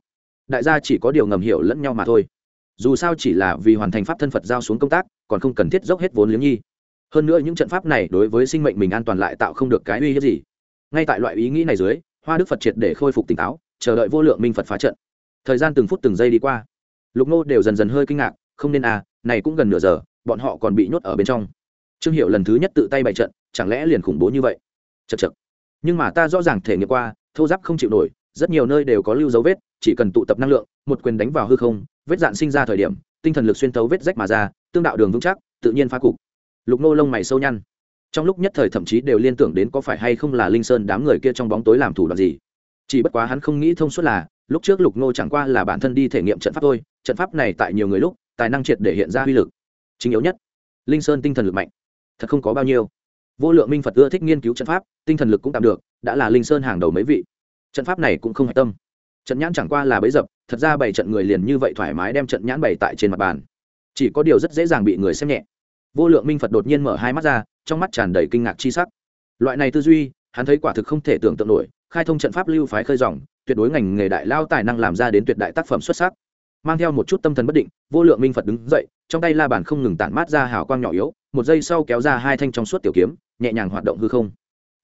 Đại gia chỉ có điều ngầm hiểu lẫn nhau mà thôi. Dù sao chỉ là vì hoàn thành pháp thân phật giao xuống công tác, còn không cần thiết dốc hết vốn liếng nhi. Hơn nữa những trận pháp này đối với sinh mệnh mình an toàn lại tạo không được cái uy hiếp gì. Ngay tại loại ý nghĩ này dưới, hoa đức phật triệt để khôi phục tỉnh táo, chờ đợi vô lượng minh phật phá trận. Thời gian từng phút từng giây đi qua. Lục nô đều dần dần hơi kinh ngạc, không nên à này cũng gần nửa giờ, bọn họ còn bị nhốt ở bên trong. Trương hiệu lần thứ nhất tự tay bày trận, chẳng lẽ liền khủng bố như vậy? Chật chật nhưng mà ta rõ ràng thể nghiệm qua, thô giáp không chịu nổi, rất nhiều nơi đều có lưu dấu vết, chỉ cần tụ tập năng lượng, một quyền đánh vào hư không, vết dạn sinh ra thời điểm, tinh thần lực xuyên tấu vết rách mà ra, tương đạo đường vững chắc, tự nhiên phá cục. Lục nô lông mày sâu nhăn. Trong lúc nhất thời thậm chí đều liên tưởng đến có phải hay không là linh sơn đám người kia trong bóng tối làm thủ đoạn gì. Chỉ bất quá hắn không nghĩ thông suốt là, lúc trước lục nô chẳng qua là bản thân đi thể nghiệm trận pháp thôi, trận pháp này tại nhiều người lúc tài năng triệt để hiện ra uy lực. Chính yếu nhất, linh sơn tinh thần lực mạnh. Thật không có bao nhiêu. Vô lượng minh phật ưa thích nghiên cứu trận pháp, tinh thần lực cũng tạm được, đã là linh sơn hàng đầu mấy vị. Trận pháp này cũng không hạch tâm. Trận nhãn chẳng qua là bấy dập, thật ra bảy trận người liền như vậy thoải mái đem trận nhãn bày tại trên mặt bàn. Chỉ có điều rất dễ dàng bị người xem nhẹ. Vô lượng minh phật đột nhiên mở hai mắt ra, trong mắt tràn đầy kinh ngạc chi sắc. Loại này tư duy, hắn thấy quả thực không thể tưởng tượng nổi, khai thông trận pháp lưu phái khơi dòng, tuyệt đối ngành nghề đại lao tài năng làm ra đến tuyệt đại tác phẩm xuất sắc mang theo một chút tâm thần bất định, vô lượng minh phật đứng dậy, trong tay la bàn không ngừng tản mát ra hào quang nhỏ yếu, một giây sau kéo ra hai thanh trong suốt tiểu kiếm, nhẹ nhàng hoạt động hư không.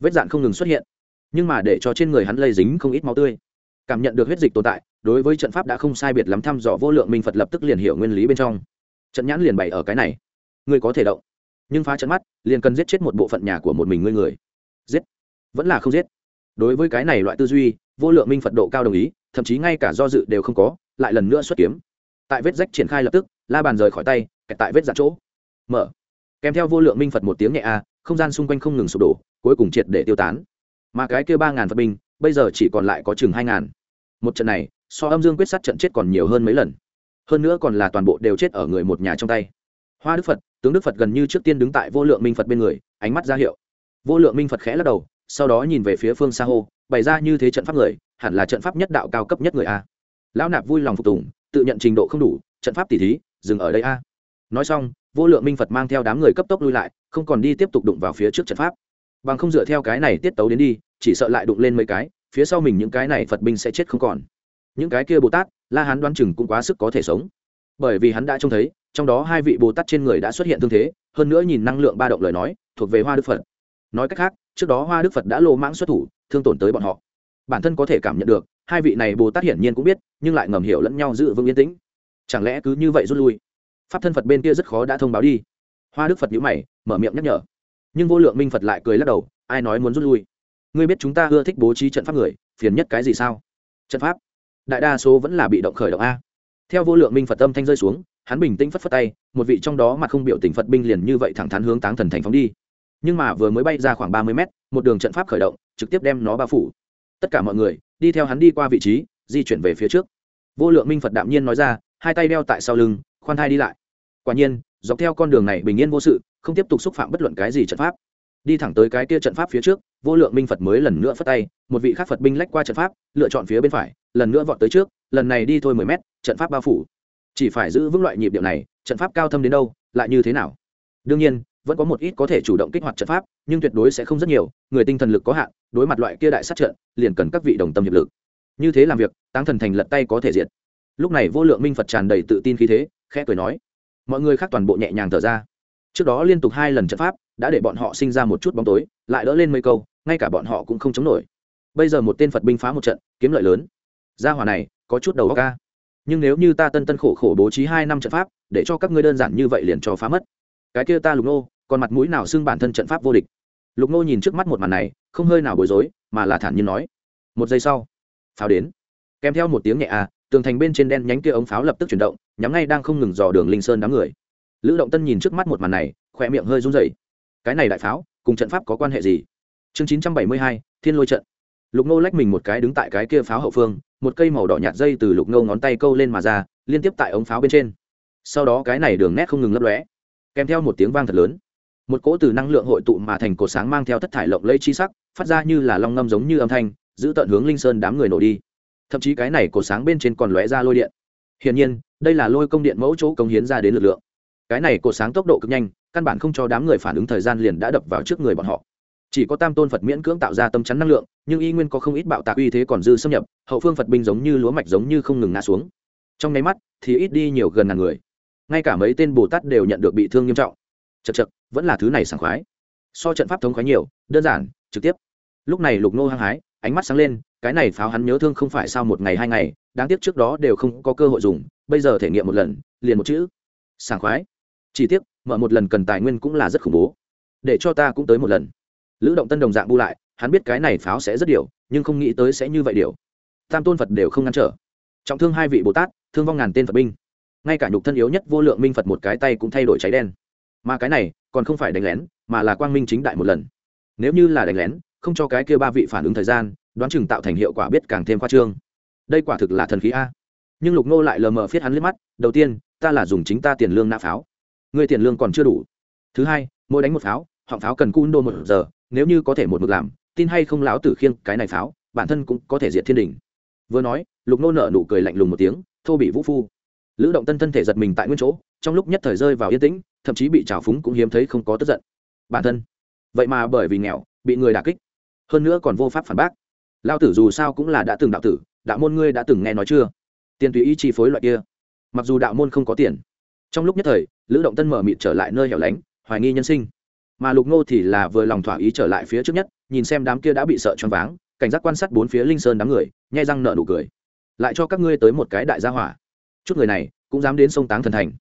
Vết dạn không ngừng xuất hiện, nhưng mà để cho trên người hắn lây dính không ít máu tươi. Cảm nhận được huyết dịch tồn tại, đối với trận pháp đã không sai biệt lắm thăm dò vô lượng minh phật lập tức liền hiểu nguyên lý bên trong. Trận nhãn liền bày ở cái này. Ngươi có thể động, nhưng phá trận mắt, liền cần giết chết một bộ phận nhà của một mình ngươi người. Giết, vẫn là không giết. Đối với cái này loại tư duy, vô lượng minh phật độ cao đồng ý, thậm chí ngay cả do dự đều không có lại lần nữa xuất kiếm. Tại vết rách triển khai lập tức, la bàn rời khỏi tay, kẹt tại vết dạn chỗ. Mở. Kèm theo vô lượng minh phật một tiếng nhẹ a, không gian xung quanh không ngừng sụp đổ, cuối cùng triệt để tiêu tán. Mà cái kia ba ngàn phật binh, bây giờ chỉ còn lại có chừng hai ngàn. Một trận này, so âm dương quyết sát trận chết còn nhiều hơn mấy lần. Hơn nữa còn là toàn bộ đều chết ở người một nhà trong tay. Hoa đức phật, tướng đức phật gần như trước tiên đứng tại vô lượng minh phật bên người, ánh mắt ra hiệu. Vô lượng minh phật khẽ lắc đầu, sau đó nhìn về phía phương xa hô, bày ra như thế trận pháp người, hẳn là trận pháp nhất đạo cao cấp nhất người a lão nạp vui lòng phục tùng, tự nhận trình độ không đủ, trận pháp tỉ thí, dừng ở đây a. Nói xong, vô lượng minh phật mang theo đám người cấp tốc lui lại, không còn đi tiếp tục đụng vào phía trước trận pháp. Bằng không dựa theo cái này tiết tấu đến đi, chỉ sợ lại đụng lên mấy cái, phía sau mình những cái này phật binh sẽ chết không còn. Những cái kia bồ tát, la hán đoán chừng cũng quá sức có thể sống. Bởi vì hắn đã trông thấy, trong đó hai vị bồ tát trên người đã xuất hiện thương thế, hơn nữa nhìn năng lượng ba động lời nói, thuộc về hoa đức phật. Nói cách khác, trước đó hoa đức phật đã lô mãng xuất thủ, thương tổn tới bọn họ. Bản thân có thể cảm nhận được hai vị này bồ tát hiển nhiên cũng biết, nhưng lại ngầm hiểu lẫn nhau giữ vững yên tĩnh. Chẳng lẽ cứ như vậy rút lui? Pháp thân phật bên kia rất khó đã thông báo đi. Hoa đức phật nhữ mày, mở miệng nhắc nhở. Nhưng vô lượng minh phật lại cười lắc đầu, ai nói muốn rút lui? Ngươi biết chúng ta ưa thích bố trí trận pháp người, phiền nhất cái gì sao? Trận pháp? Đại đa số vẫn là bị động khởi động a. Theo vô lượng minh phật tâm thanh rơi xuống, hắn bình tĩnh phất phất tay, một vị trong đó mà không biểu tình phật binh liền như vậy thẳng thắn hướng táng thần thành phóng đi. Nhưng mà vừa mới bay ra khoảng ba mươi mét, một đường trận pháp khởi động, trực tiếp đem nó bao phủ. Tất cả mọi người đi theo hắn đi qua vị trí, di chuyển về phía trước. Vô lượng minh phật đạm nhiên nói ra, hai tay đeo tại sau lưng, khoan thai đi lại. Quả nhiên, dọc theo con đường này bình yên vô sự, không tiếp tục xúc phạm bất luận cái gì trận pháp. Đi thẳng tới cái kia trận pháp phía trước, vô lượng minh phật mới lần nữa phất tay, một vị khác phật binh lách qua trận pháp, lựa chọn phía bên phải, lần nữa vọt tới trước, lần này đi thôi mười mét, trận pháp bao phủ. Chỉ phải giữ vững loại nhịp điệu này, trận pháp cao thâm đến đâu, lại như thế nào? Đương nhiên vẫn có một ít có thể chủ động kích hoạt trận pháp, nhưng tuyệt đối sẽ không rất nhiều, người tinh thần lực có hạn, đối mặt loại kia đại sát trận, liền cần các vị đồng tâm hiệp lực. Như thế làm việc, táng thần thành lật tay có thể diệt. Lúc này vô lượng minh phật tràn đầy tự tin khí thế, khẽ cười nói, mọi người khác toàn bộ nhẹ nhàng thở ra. Trước đó liên tục hai lần trận pháp, đã để bọn họ sinh ra một chút bóng tối, lại đỡ lên mấy câu, ngay cả bọn họ cũng không chống nổi. Bây giờ một tên phật binh phá một trận, kiếm lợi lớn. Gia hỏa này, có chút đầu óc ca nhưng nếu như ta tân tân khổ khổ bố trí hai năm trận pháp, để cho các ngươi đơn giản như vậy liền cho phá mất cái kia ta lục nô, còn mặt mũi nào xưng bản thân trận pháp vô địch? Lục nô nhìn trước mắt một màn này, không hơi nào bối rối, mà là thản nhiên nói. Một giây sau, pháo đến. Kèm theo một tiếng nhẹ à tường thành bên trên đen nhánh kia ống pháo lập tức chuyển động, nhắm ngay đang không ngừng dò đường linh sơn đám người. Lữ động tân nhìn trước mắt một màn này, khỏe miệng hơi run rẩy. Cái này đại pháo, cùng trận pháp có quan hệ gì? Chương chín trăm bảy mươi hai, thiên lôi trận. Lục nô lách mình một cái đứng tại cái kia pháo hậu phương, một cây màu đỏ nhạt dây từ lục nô ngón tay câu lên mà ra, liên tiếp tại ống pháo bên trên. Sau đó cái này đường nét không ngừng lấp lóe kèm theo một tiếng vang thật lớn. Một cỗ từ năng lượng hội tụ mà thành cột sáng mang theo thất thải lộng lây chi sắc, phát ra như là long ngâm giống như âm thanh, giữ tận hướng linh sơn đám người nổ đi. Thậm chí cái này cột sáng bên trên còn lóe ra lôi điện. Hiển nhiên, đây là lôi công điện mẫu chỗ công hiến ra đến lực lượng. Cái này cột sáng tốc độ cực nhanh, căn bản không cho đám người phản ứng thời gian liền đã đập vào trước người bọn họ. Chỉ có tam tôn phật miễn cưỡng tạo ra tâm chắn năng lượng, nhưng y nguyên có không ít bạo tạc uy thế còn dư xâm nhập, hậu phương phật binh giống như lúa mạch giống như không ngừng ngã xuống. Trong nháy mắt, thì ít đi nhiều gần ngàn người ngay cả mấy tên bồ tát đều nhận được bị thương nghiêm trọng. Chật chật vẫn là thứ này sảng khoái. So trận pháp thống khoái nhiều, đơn giản, trực tiếp. Lúc này lục nô hăng hái, ánh mắt sáng lên, cái này pháo hắn nhớ thương không phải sau một ngày hai ngày, đáng tiếc trước đó đều không có cơ hội dùng, bây giờ thể nghiệm một lần, liền một chữ. Sảng khoái. Chỉ tiếc, mở một lần cần tài nguyên cũng là rất khủng bố. Để cho ta cũng tới một lần. Lữ động tân đồng dạng bu lại, hắn biết cái này pháo sẽ rất điều, nhưng không nghĩ tới sẽ như vậy điều. Tam tôn phật đều không ngăn trở. Trọng thương hai vị bồ tát, thương vong ngàn tên phật binh ngay cả nhục thân yếu nhất vô lượng minh phật một cái tay cũng thay đổi cháy đen mà cái này còn không phải đánh lén mà là quang minh chính đại một lần nếu như là đánh lén không cho cái kia ba vị phản ứng thời gian đoán chừng tạo thành hiệu quả biết càng thêm khoa trương đây quả thực là thần khí a nhưng lục nô lại lờ mờ phiết hắn liếc mắt đầu tiên ta là dùng chính ta tiền lương nã pháo người tiền lương còn chưa đủ thứ hai mỗi đánh một pháo họng pháo cần cun đô một giờ nếu như có thể một mực làm tin hay không lão tử khiêng cái này pháo bản thân cũng có thể diệt thiên đình vừa nói lục nô nở nụ cười lạnh lùng một tiếng thô bị vũ phu lữ động tân thân thể giật mình tại nguyên chỗ, trong lúc nhất thời rơi vào yên tĩnh, thậm chí bị trào phúng cũng hiếm thấy không có tức giận. Bản thân? Vậy mà bởi vì nghèo, bị người đà kích. Hơn nữa còn vô pháp phản bác. Lao tử dù sao cũng là đã từng đạo tử, đạo môn ngươi đã từng nghe nói chưa? Tiền tùy ý chi phối loại kia. Mặc dù đạo môn không có tiền. Trong lúc nhất thời, lữ động tân mở mịt trở lại nơi hẻo lánh, hoài nghi nhân sinh. Mà lục ngô thì là vừa lòng thỏa ý trở lại phía trước nhất, nhìn xem đám kia đã bị sợ choáng váng, cảnh giác quan sát bốn phía linh sơn đám người, nhai răng nợ nụ cười. Lại cho các ngươi tới một cái đại gia hỏa chút người này cũng dám đến sông táng thần thành.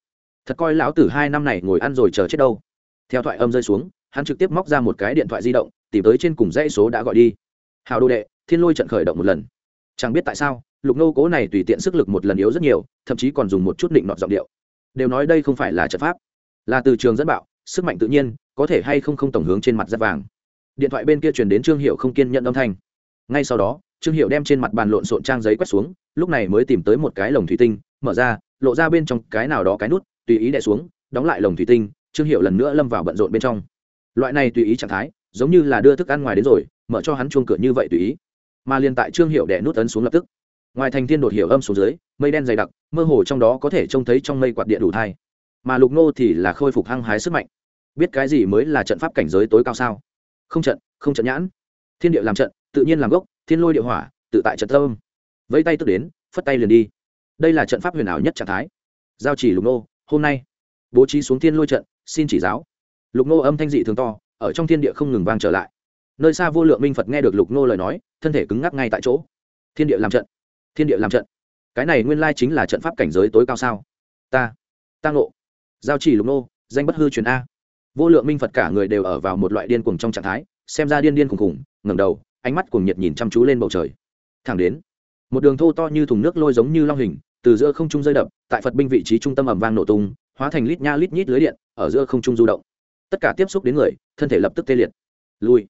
Thật coi lão tử hai năm này ngồi ăn rồi chờ chết đâu. Theo thoại âm rơi xuống, hắn trực tiếp móc ra một cái điện thoại di động, tìm tới trên cùng dãy số đã gọi đi. Hào đô đệ, thiên lôi trận khởi động một lần. Chẳng biết tại sao, lục nô cố này tùy tiện sức lực một lần yếu rất nhiều, thậm chí còn dùng một chút định nọt giọng điệu. Đều nói đây không phải là trận pháp, là từ trường dẫn bạo, sức mạnh tự nhiên, có thể hay không không tổng hướng trên mặt giáp vàng. Điện thoại bên kia truyền đến trương hiệu không kiên nhận âm thanh. Ngay sau đó, trương hiệu đem trên mặt bàn lộn xộn trang giấy quét xuống, lúc này mới tìm tới một cái lồng thủy tinh mở ra, lộ ra bên trong cái nào đó cái nút, tùy ý đè xuống, đóng lại lồng thủy tinh, trương hiệu lần nữa lâm vào bận rộn bên trong. Loại này tùy ý trạng thái, giống như là đưa thức ăn ngoài đến rồi, mở cho hắn chuông cửa như vậy tùy ý. Mà liền tại trương hiệu đè nút ấn xuống lập tức, ngoài thành thiên đột hiểu âm xuống dưới, mây đen dày đặc, mơ hồ trong đó có thể trông thấy trong mây quạt điện đủ thai. Mà lục nô thì là khôi phục hăng hái sức mạnh. Biết cái gì mới là trận pháp cảnh giới tối cao sao? Không trận không trận nhãn. Thiên địa làm trận, tự nhiên làm gốc, thiên lôi địa hỏa, tự tại trận tâm. Vẫy tay tức đến, phất tay liền đi đây là trận pháp huyền ảo nhất trạng thái. Giao chỉ lục nô, hôm nay. Bố trí xuống thiên lôi trận, xin chỉ giáo. Lục nô âm thanh dị thường to, ở trong thiên địa không ngừng vang trở lại. Nơi xa vô lượng minh phật nghe được lục nô lời nói, thân thể cứng ngắc ngay tại chỗ. Thiên địa làm trận. Thiên địa làm trận. Cái này nguyên lai chính là trận pháp cảnh giới tối cao sao? Ta. Ta ngộ. Giao chỉ lục nô, danh bất hư truyền a. Vô lượng minh phật cả người đều ở vào một loại điên cuồng trong trạng thái, xem ra điên điên khùng khùng ngẩng đầu, ánh mắt cuồng nhiệt nhìn chăm chú lên bầu trời. Thẳng đến, một đường thô to như thùng nước lôi giống như long hình từ giữa không trung rơi đập, tại phật binh vị trí trung tâm ẩm vang nổ tung, hóa thành lít nha lít nhít lưới điện, ở giữa không trung du động. Tất cả tiếp xúc đến người, thân thể lập tức tê liệt. Lui.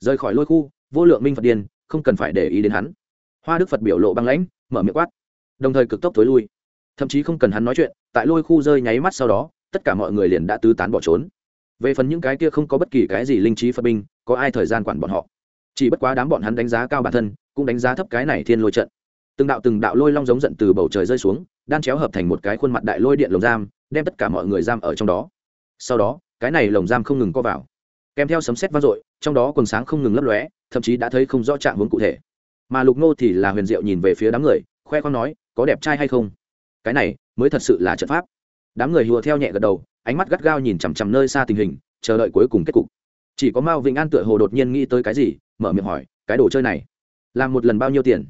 Rời khỏi lôi khu, vô lượng minh phật điên không cần phải để ý đến hắn. Hoa đức phật biểu lộ băng lãnh, mở miệng quát. Đồng thời cực tốc tối lui. Thậm chí không cần hắn nói chuyện, tại lôi khu rơi nháy mắt sau đó, tất cả mọi người liền đã tứ tán bỏ trốn. Về phần những cái kia không có bất kỳ cái gì linh trí phật binh, có ai thời gian quản bọn họ? Chỉ bất quá đám bọn hắn đánh giá cao bản thân, cũng đánh giá thấp cái này thiên lôi trận từng đạo từng đạo lôi long giống giận từ bầu trời rơi xuống, đan chéo hợp thành một cái khuôn mặt đại lôi điện lồng giam, đem tất cả mọi người giam ở trong đó. Sau đó, cái này lồng giam không ngừng co vào. Kèm theo sấm sét vang dội, trong đó quần sáng không ngừng lấp lóe, thậm chí đã thấy không rõ trạng hướng cụ thể. Mà lục ngô thì là huyền diệu nhìn về phía đám người, khoe khoang nói, có đẹp trai hay không? Cái này mới thật sự là trận pháp. Đám người hùa theo nhẹ gật đầu, ánh mắt gắt gao nhìn chằm chằm nơi xa tình hình, chờ đợi cuối cùng kết cục. Chỉ có mao vĩnh an tựa hồ đột nhiên nghĩ tới cái gì, mở miệng hỏi, cái đồ chơi này, làm một lần bao nhiêu tiền?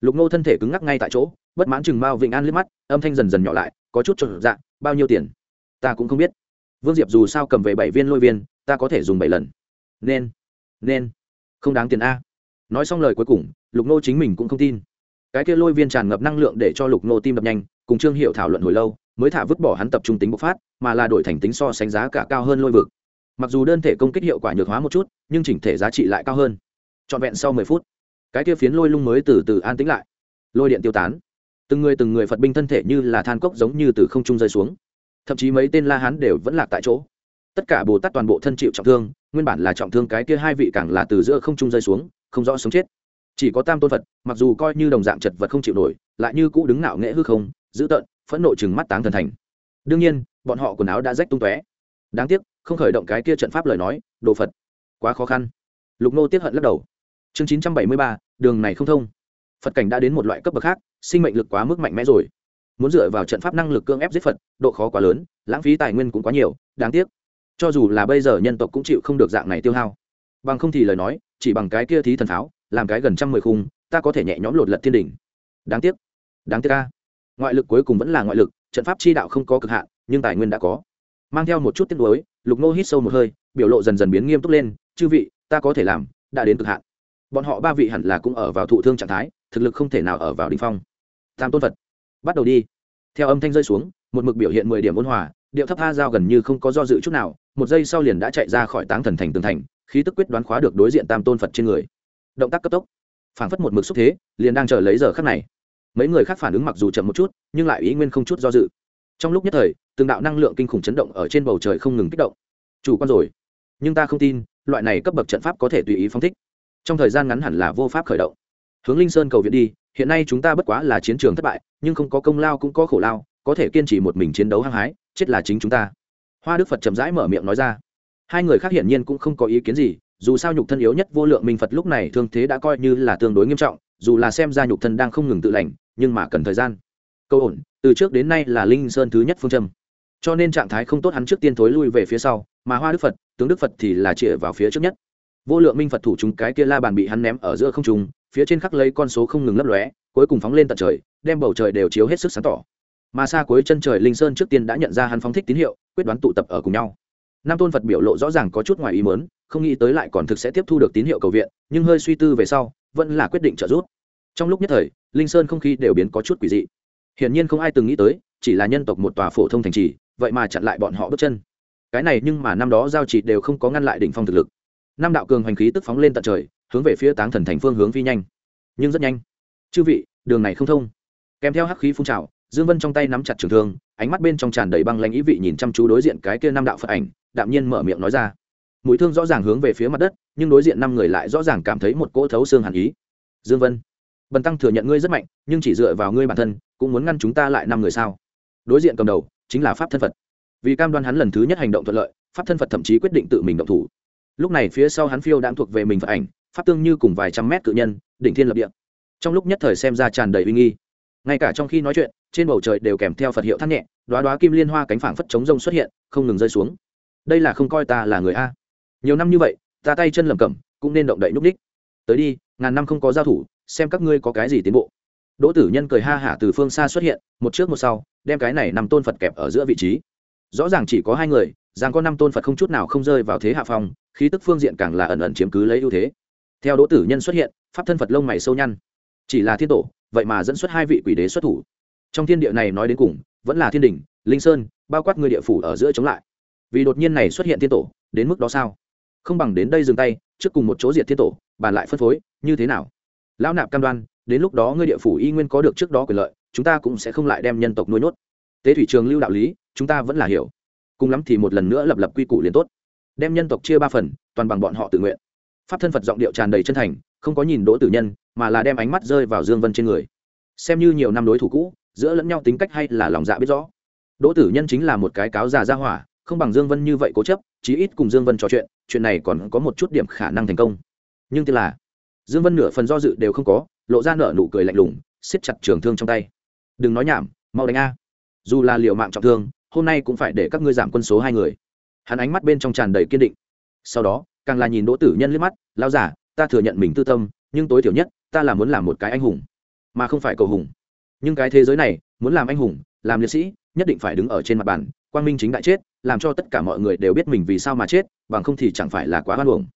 Lục nô thân thể cứng ngắc ngay tại chỗ, bất mãn chừng mao Vịnh an liếc mắt, âm thanh dần dần nhỏ lại, có chút trộn dạng bao nhiêu tiền? Ta cũng không biết. Vương diệp dù sao cầm về bảy viên lôi viên, ta có thể dùng bảy lần. Nên nên, không đáng tiền a. Nói xong lời cuối cùng, lục nô chính mình cũng không tin. Cái kia lôi viên tràn ngập năng lượng để cho lục nô tim đập nhanh, cùng trương hiệu thảo luận hồi lâu, mới thả vứt bỏ hắn tập trung tính bộc phát, mà là đổi thành tính so sánh giá cả cao hơn lôi vực. Mặc dù đơn thể công kích hiệu quả nhược hóa một chút, nhưng chỉnh thể giá trị lại cao hơn. Trọn vẹn sau mười phút cái kia phiến lôi lung mới từ từ an tĩnh lại. Lôi điện tiêu tán. Từng người từng người phật binh thân thể như là than cốc giống như từ không trung rơi xuống. Thậm chí mấy tên la hán đều vẫn lạc tại chỗ. Tất cả bồ tát toàn bộ thân chịu trọng thương, nguyên bản là trọng thương cái kia hai vị càng là từ giữa không trung rơi xuống, không rõ sống chết. Chỉ có tam tôn phật, mặc dù coi như đồng dạng chật vật không chịu nổi, lại như cũ đứng nạo nghễ hư không, dữ tợn, phẫn nộ chừng mắt táng thần thành. Đương nhiên, bọn họ quần áo đã rách tung tóe. Đáng tiếc, không khởi động cái kia trận pháp lời nói, đồ phật. Quá khó khăn. Lục nô tiếp hận lắc đầu chương chín trăm bảy mươi ba, đường này không thông. Phật cảnh đã đến một loại cấp bậc khác, sinh mệnh lực quá mức mạnh mẽ rồi. Muốn dựa vào trận pháp năng lực cưỡng ép giết phật, độ khó quá lớn, lãng phí tài nguyên cũng quá nhiều, đáng tiếc. Cho dù là bây giờ nhân tộc cũng chịu không được dạng này tiêu hao. Bằng không thì lời nói, chỉ bằng cái kia thí thần pháo, làm cái gần trăm mười khung, ta có thể nhẹ nhõm lột lật thiên đỉnh. Đáng tiếc. Đáng tiếc ca ngoại lực cuối cùng vẫn là ngoại lực, trận pháp chi đạo không có cực hạn, nhưng tài nguyên đã có. Mang theo một chút tiếc nuối, lục nô hít sâu một hơi, biểu lộ dần dần biến nghiêm túc lên, chư vị, ta có thể làm, đã đến cực hạn bọn họ ba vị hẳn là cũng ở vào thụ thương trạng thái, thực lực không thể nào ở vào đ ỉ n h phong. Tam tôn phật, bắt đầu đi. Theo âm thanh rơi xuống, một mực biểu hiện mười điểm ôn hòa, điệu thấp ha giao gần như không có do dự chút nào, một giây sau liền đã chạy ra khỏi táng thần thành tường thành, khí tức quyết đoán khóa được đối diện tam tôn phật trên người. Động tác cấp tốc, phảng phất một mực xúc thế, liền đang chờ lấy giờ khắc này. Mấy người khác phản ứng mặc dù chậm một chút, nhưng lại ý nguyên không chút do dự. Trong lúc nhất thời, từng đạo năng lượng kinh khủng chấn động ở trên bầu trời không ngừng kích động. Chủ quan rồi. Nhưng ta không tin, loại này cấp bậc trận pháp có thể tùy ý phong thích trong thời gian ngắn hẳn là vô pháp khởi động. Hướng linh sơn cầu viện đi, hiện nay chúng ta bất quá là chiến trường thất bại, nhưng không có công lao cũng có khổ lao, có thể kiên trì một mình chiến đấu hăng hái, chết là chính chúng ta. Hoa đức phật chậm rãi mở miệng nói ra. Hai người khác hiển nhiên cũng không có ý kiến gì, dù sao nhục thân yếu nhất vô lượng minh phật lúc này thương thế đã coi như là tương đối nghiêm trọng, dù là xem ra nhục thân đang không ngừng tự lành, nhưng mà cần thời gian. Câu ổn, từ trước đến nay là linh sơn thứ nhất phương châm. Cho nên trạng thái không tốt hắn trước tiên thối lui về phía sau, mà hoa đức phật, tướng đức phật thì là chĩa vào phía trước nhất vô lượng minh phật thủ chúng cái kia la bàn bị hắn ném ở giữa không trung, phía trên khắc lấy con số không ngừng lấp lóe, cuối cùng phóng lên tận trời, đem bầu trời đều chiếu hết sức sáng tỏ. Mà xa cuối chân trời linh sơn trước tiên đã nhận ra hắn phóng thích tín hiệu, quyết đoán tụ tập ở cùng nhau. Nam tôn phật biểu lộ rõ ràng có chút ngoài ý mớn không nghĩ tới lại còn thực sẽ tiếp thu được tín hiệu cầu viện, nhưng hơi suy tư về sau, vẫn là quyết định trợ giúp. Trong lúc nhất thời, linh sơn không khí đều biến có chút quỷ dị. Hiển nhiên không ai từng nghĩ tới, chỉ là nhân tộc một tòa phổ thông thành trì, vậy mà chặn lại bọn họ bước chân. Cái này nhưng mà năm đó giao chỉ đều không có ngăn lại đỉnh phong thực lực năm đạo cường hành khí tức phóng lên tận trời, hướng về phía táng thần thành phương hướng phi nhanh. Nhưng rất nhanh. Chư vị, đường này không thông. Kèm theo hắc khí phun trào, dương vân trong tay nắm chặt trường thương, ánh mắt bên trong tràn đầy băng lãnh ý vị nhìn chăm chú đối diện cái kia năm đạo phật ảnh, đạm nhiên mở miệng nói ra. Mũi thương rõ ràng hướng về phía mặt đất, nhưng đối diện năm người lại rõ ràng cảm thấy một cỗ thấu xương hàn ý. Dương vân, bần tăng thừa nhận ngươi rất mạnh, nhưng chỉ dựa vào ngươi bản thân, cũng muốn ngăn chúng ta lại năm người sao? Đối diện cầm đầu, chính là pháp thân phật. Vì cam đoan hắn lần thứ nhất hành động thuận lợi, pháp thân phật thậm chí quyết định tự mình động thủ lúc này phía sau hắn phiêu đang thuộc về mình phật ảnh, pháp tương như cùng vài trăm mét cự nhân, đỉnh thiên lập địa. Trong lúc nhất thời xem ra tràn đầy uy nghi. Ngay cả trong khi nói chuyện, trên bầu trời đều kèm theo phật hiệu thắt nhẹ đoá đoá kim liên hoa cánh phảng phất chống rông xuất hiện, không ngừng rơi xuống. Đây là không coi ta là người a. Nhiều năm như vậy, ta tay chân lầm cẩm, cũng nên động đậy núp đích. Tới đi, ngàn năm không có giao thủ, xem các ngươi có cái gì tiến bộ. Đỗ tử nhân cười ha hả từ phương xa xuất hiện, một trước một sau, đem cái này nằm tôn phật kẹp ở giữa vị trí. Rõ ràng chỉ có hai người rằng có năm tôn phật không chút nào không rơi vào thế hạ phong, khí tức phương diện càng là ẩn ẩn chiếm cứ lấy ưu thế. Theo đỗ tử nhân xuất hiện, pháp thân phật lông mày sâu nhăn. Chỉ là thiên tổ, vậy mà dẫn xuất hai vị quỷ đế xuất thủ. Trong thiên địa này nói đến cùng, vẫn là thiên đình linh sơn, bao quát người địa phủ ở giữa chống lại. Vì đột nhiên này xuất hiện thiên tổ, đến mức đó sao? Không bằng đến đây dừng tay, trước cùng một chỗ diệt thiên tổ, bàn lại phân phối, như thế nào? Lão nạp cam đoan, đến lúc đó ngươi địa phủ y nguyên có được trước đó quyền lợi, chúng ta cũng sẽ không lại đem nhân tộc nuôi nhốt. Tế thủy trường lưu đạo lý, chúng ta vẫn là hiểu cùng lắm thì một lần nữa lập lập quy củ liền tốt. Đem nhân tộc chia ba phần, toàn bằng bọn họ tự nguyện. Pháp thân phật giọng điệu tràn đầy chân thành, không có nhìn đỗ tử nhân, mà là đem ánh mắt rơi vào dương vân trên người. Xem như nhiều năm đối thủ cũ, giữa lẫn nhau tính cách hay là lòng dạ biết rõ. Đỗ tử nhân chính là một cái cáo già ra hỏa, không bằng dương vân như vậy cố chấp, chí ít cùng dương vân trò chuyện chuyện này còn có một chút điểm khả năng thành công. Nhưng tức là, dương vân nửa phần do dự đều không có, lộ ra nở nụ cười lạnh lùng, siết chặt trường thương trong tay. Đừng nói nhảm, mau đánh a. Dù là liệu mạng trọng thương hôm nay cũng phải để các ngươi giảm quân số hai người. Hắn ánh mắt bên trong tràn đầy kiên định. Sau đó, càng là nhìn đỗ tử nhân liếc mắt lao giả ta thừa nhận mình tư tâm, nhưng tối thiểu nhất, ta là muốn làm một cái anh hùng, mà không phải cầu hùng. Nhưng cái thế giới này, muốn làm anh hùng, làm liệt sĩ, nhất định phải đứng ở trên mặt bàn, quang minh chính đại chết, làm cho tất cả mọi người đều biết mình vì sao mà chết, bằng không thì chẳng phải là quá hoan hồng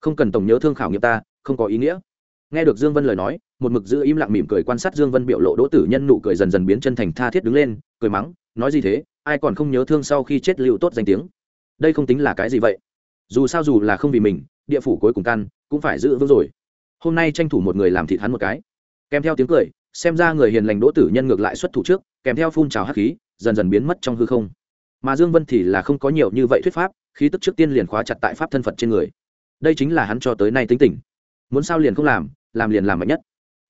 không cần tổng nhớ thương khảo nghiệm ta, không có ý nghĩa. Nghe được dương vân lời nói, một mực giữ im lặng mỉm cười quan sát dương vân biểu lộ đỗ tử nhân nụ cười dần dần biến chân thành tha thiết đứng lên, cười mắng, nói gì thế? Ai còn không nhớ thương sau khi chết lưu tốt danh tiếng. Đây không tính là cái gì vậy? Dù sao dù là không vì mình, địa phủ cuối cùng căn cũng phải giữ vững rồi. Hôm nay tranh thủ một người làm thịt hắn một cái. Kèm theo tiếng cười, xem ra người hiền lành đỗ tử nhân ngược lại xuất thủ trước, kèm theo phun trào hắc khí, dần dần biến mất trong hư không. Mà dương vân thì là không có nhiều như vậy thuyết pháp, khí tức trước tiên liền khóa chặt tại pháp thân phật trên người. Đây chính là hắn cho tới nay tính tình. Muốn sao liền không làm làm liền làm mạnh nhất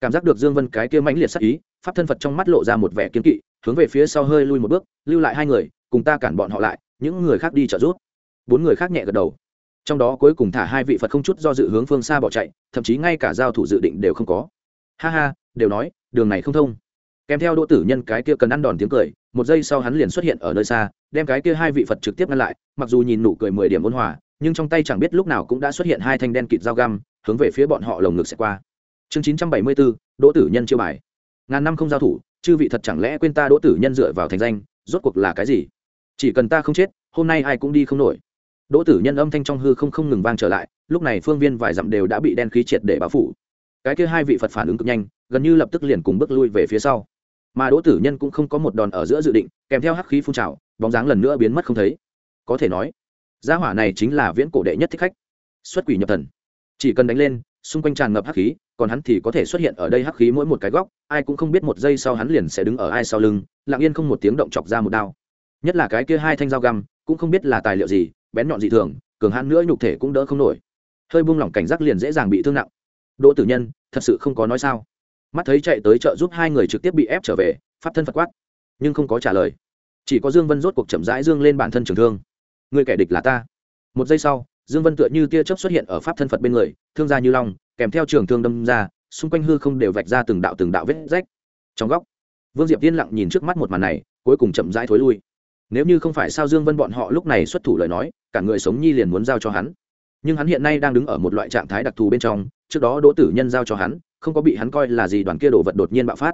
cảm giác được dương vân cái kia mãnh liệt sắc ý, pháp thân phật trong mắt lộ ra một vẻ kiên kỵ, hướng về phía sau hơi lui một bước, lưu lại hai người, cùng ta cản bọn họ lại, những người khác đi trợ giúp. Bốn người khác nhẹ gật đầu. Trong đó cuối cùng thả hai vị phật không chút do dự hướng phương xa bỏ chạy, thậm chí ngay cả giao thủ dự định đều không có. Ha ha, đều nói, đường này không thông. Kèm theo đỗ tử nhân cái kia cần ăn đòn tiếng cười, một giây sau hắn liền xuất hiện ở nơi xa, đem cái kia hai vị phật trực tiếp ngăn lại, mặc dù nhìn nụ cười mười điểm ôn hòa, nhưng trong tay chẳng biết lúc nào cũng đã xuất hiện hai thanh đen kịt dao găm, hướng về phía bọn họ lồng ngực sẽ qua chương chín trăm bảy mươi bốn đỗ tử nhân chiêu bài. Ngàn năm không giao thủ, chư vị thật chẳng lẽ quên ta đỗ tử nhân dựa vào thành danh, rốt cuộc là cái gì? Chỉ cần ta không chết, hôm nay ai cũng đi không nổi. Đỗ tử nhân âm thanh trong hư không không ngừng vang trở lại, lúc này phương viên vài dặm đều đã bị đen khí triệt để bao phủ. Cái kia hai vị phật phản ứng cực nhanh, gần như lập tức liền cùng bước lui về phía sau. Mà đỗ tử nhân cũng không có một đòn ở giữa dự định, kèm theo hắc khí phun trào, bóng dáng lần nữa biến mất không thấy. Có thể nói, gia hỏa này chính là viễn cổ đệ nhất thích khách. Xuất quỷ nhập thần. Chỉ cần đánh lên xung quanh tràn ngập hắc khí, còn hắn thì có thể xuất hiện ở đây hắc khí mỗi một cái góc, ai cũng không biết một giây sau hắn liền sẽ đứng ở ai sau lưng, lặng yên không một tiếng động chọc ra một đao. Nhất là cái kia hai thanh dao găm, cũng không biết là tài liệu gì, bén nhọn dị thường, cường hãn nữa nhục thể cũng đỡ không nổi. Hơi buông lỏng cảnh giác liền dễ dàng bị thương nặng. Đỗ tử nhân, thật sự không có nói sao? Mắt thấy chạy tới chợ giúp hai người trực tiếp bị ép trở về, pháp thân phật quát, nhưng không có trả lời. Chỉ có dương vân rốt cuộc chậm rãi dương lên bản thân trường thương. Người kẻ địch là ta. Một giây sau dương vân tựa như tia chớp xuất hiện ở pháp thân phật bên người, thương gia như long, kèm theo trường thương đâm ra, xung quanh hư không đều vạch ra từng đạo từng đạo vết rách. Trong góc, vương diệp yên lặng nhìn trước mắt một màn này, cuối cùng chậm rãi thối lui. Nếu như không phải sao dương vân bọn họ lúc này xuất thủ lời nói, cả người sống nhi liền muốn giao cho hắn. Nhưng hắn hiện nay đang đứng ở một loại trạng thái đặc thù bên trong, trước đó đỗ tử nhân giao cho hắn, không có bị hắn coi là gì đoàn kia đồ vật đột nhiên bạo phát.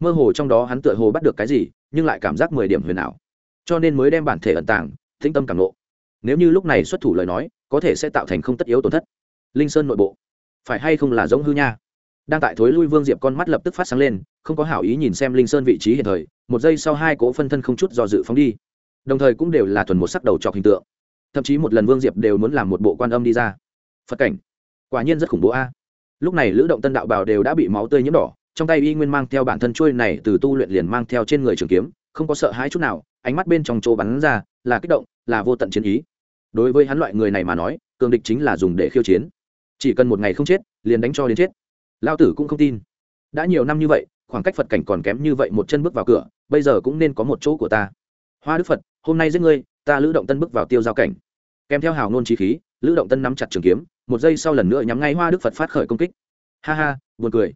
Mơ hồ trong đó hắn tựa hồ bắt được cái gì, nhưng lại cảm giác mười điểm huyền ảo. Cho nên mới đem bản thể ẩn tàng, tĩnh tâm cảm nộ nếu như lúc này xuất thủ lời nói có thể sẽ tạo thành không tất yếu tổn thất. Linh sơn nội bộ, phải hay không là giống hư nha? Đang tại thối lui vương diệp con mắt lập tức phát sáng lên, không có hảo ý nhìn xem linh sơn vị trí hiện thời, một giây sau hai cỗ phân thân không chút do dự phóng đi. Đồng thời cũng đều là thuần một sắc đầu trọc hình tượng. Thậm chí một lần vương diệp đều muốn làm một bộ quan âm đi ra. Phật cảnh, quả nhiên rất khủng bố a. Lúc này lữ động tân đạo bào đều đã bị máu tươi nhiễm đỏ, trong tay y nguyên mang theo bản thân trôi này từ tu luyện liền mang theo trên người trường kiếm, không có sợ hãi chút nào, ánh mắt bên trong chỗ bắn ra, là kích động, là vô tận chiến ý đối với hắn loại người này mà nói, cường địch chính là dùng để khiêu chiến. Chỉ cần một ngày không chết, liền đánh cho đến chết. Lao tử cũng không tin. Đã nhiều năm như vậy, khoảng cách phật cảnh còn kém như vậy một chân bước vào cửa, bây giờ cũng nên có một chỗ của ta. Hoa đức phật, hôm nay giết ngươi, ta lữ động tân bước vào tiêu giao cảnh. Kèm theo hào nôn trí khí, lữ động tân nắm chặt trường kiếm, một giây sau lần nữa nhắm ngay hoa đức phật phát khởi công kích. Ha ha, buồn cười.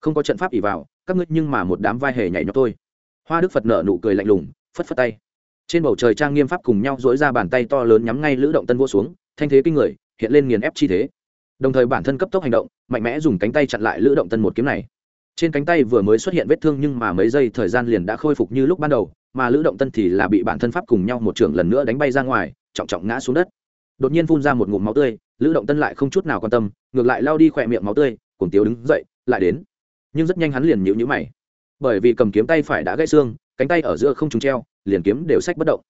Không có trận pháp ỉ vào, các ngươi nhưng mà một đám vai hề nhảy nhót tôi hoa đức phật nở nụ cười lạnh lùng, phất phất tay trên bầu trời trang nghiêm pháp cùng nhau dỗi ra bàn tay to lớn nhắm ngay lữ động tân vô xuống, thanh thế kinh người, hiện lên nghiền ép chi thế. Đồng thời bản thân cấp tốc hành động, mạnh mẽ dùng cánh tay chặn lại lữ động tân một kiếm này. Trên cánh tay vừa mới xuất hiện vết thương nhưng mà mấy giây thời gian liền đã khôi phục như lúc ban đầu, mà lữ động tân thì là bị bản thân pháp cùng nhau một trường lần nữa đánh bay ra ngoài, trọng trọng ngã xuống đất. Đột nhiên phun ra một ngụm máu tươi, lữ động tân lại không chút nào quan tâm, ngược lại lao đi khỏe miệng máu tươi cùng tiếu đứng dậy, lại đến. Nhưng rất nhanh hắn liền nhịu nhữ mày. Bởi vì cầm kiếm tay phải đã gãy xương, cánh tay ở giữa không trúng treo liền kiếm đều sách bất động.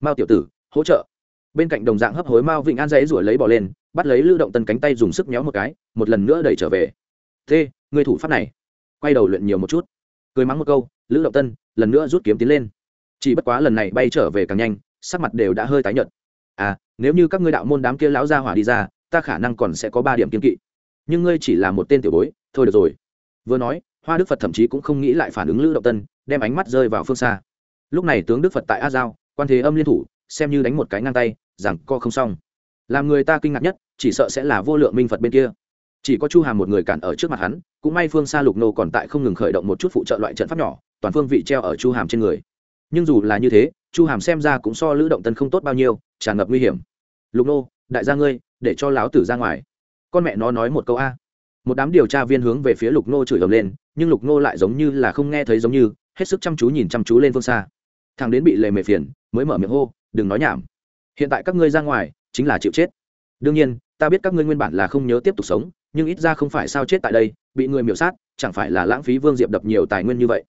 Mao tiểu tử, hỗ trợ. Bên cạnh đồng dạng hấp hối mao vịnh an dãy ruổi lấy bỏ lên, bắt lấy lưu động tân cánh tay dùng sức nhéo một cái, một lần nữa đẩy trở về. Thế, người thủ pháp này. Quay đầu luyện nhiều một chút. Cười mắng một câu, lữ động tân, lần nữa rút kiếm tiến lên. Chỉ bất quá lần này bay trở về càng nhanh, sắc mặt đều đã hơi tái nhợt. À nếu như các ngươi đạo môn đám kia lão gia hỏa đi ra, ta khả năng còn sẽ có ba điểm kiên kỵ. Nhưng ngươi chỉ là một tên tiểu bối, thôi được rồi. Vừa nói, hoa đức phật thậm chí cũng không nghĩ lại phản ứng lữ động tân, đem ánh mắt rơi vào phương xa lúc này tướng đức phật tại a giao, quan thế âm liên thủ, xem như đánh một cái ngang tay, rằng co không xong. Làm người ta kinh ngạc nhất, chỉ sợ sẽ là vô lượng minh phật bên kia. Chỉ có chu hàm một người cản ở trước mặt hắn, cũng may phương xa lục nô còn tại không ngừng khởi động một chút phụ trợ loại trận pháp nhỏ, toàn phương vị treo ở chu hàm trên người. Nhưng dù là như thế, chu hàm xem ra cũng so lữ động tân không tốt bao nhiêu, tràn ngập nguy hiểm. Lục nô, đại gia ngươi, để cho láo tử ra ngoài. Con mẹ nó nói một câu a. Một đám điều tra viên hướng về phía lục nô chửi ầm lên, nhưng lục nô lại giống như là không nghe thấy giống như, hết sức chăm chú nhìn chăm chú lên phương xa thằng đến bị lề mề phiền, mới mở miệng hô, đừng nói nhảm. Hiện tại các ngươi ra ngoài, chính là chịu chết. Đương nhiên, ta biết các ngươi nguyên bản là không nhớ tiếp tục sống, nhưng ít ra không phải sao chết tại đây, bị người miểu sát, chẳng phải là lãng phí vương diệp đập nhiều tài nguyên như vậy.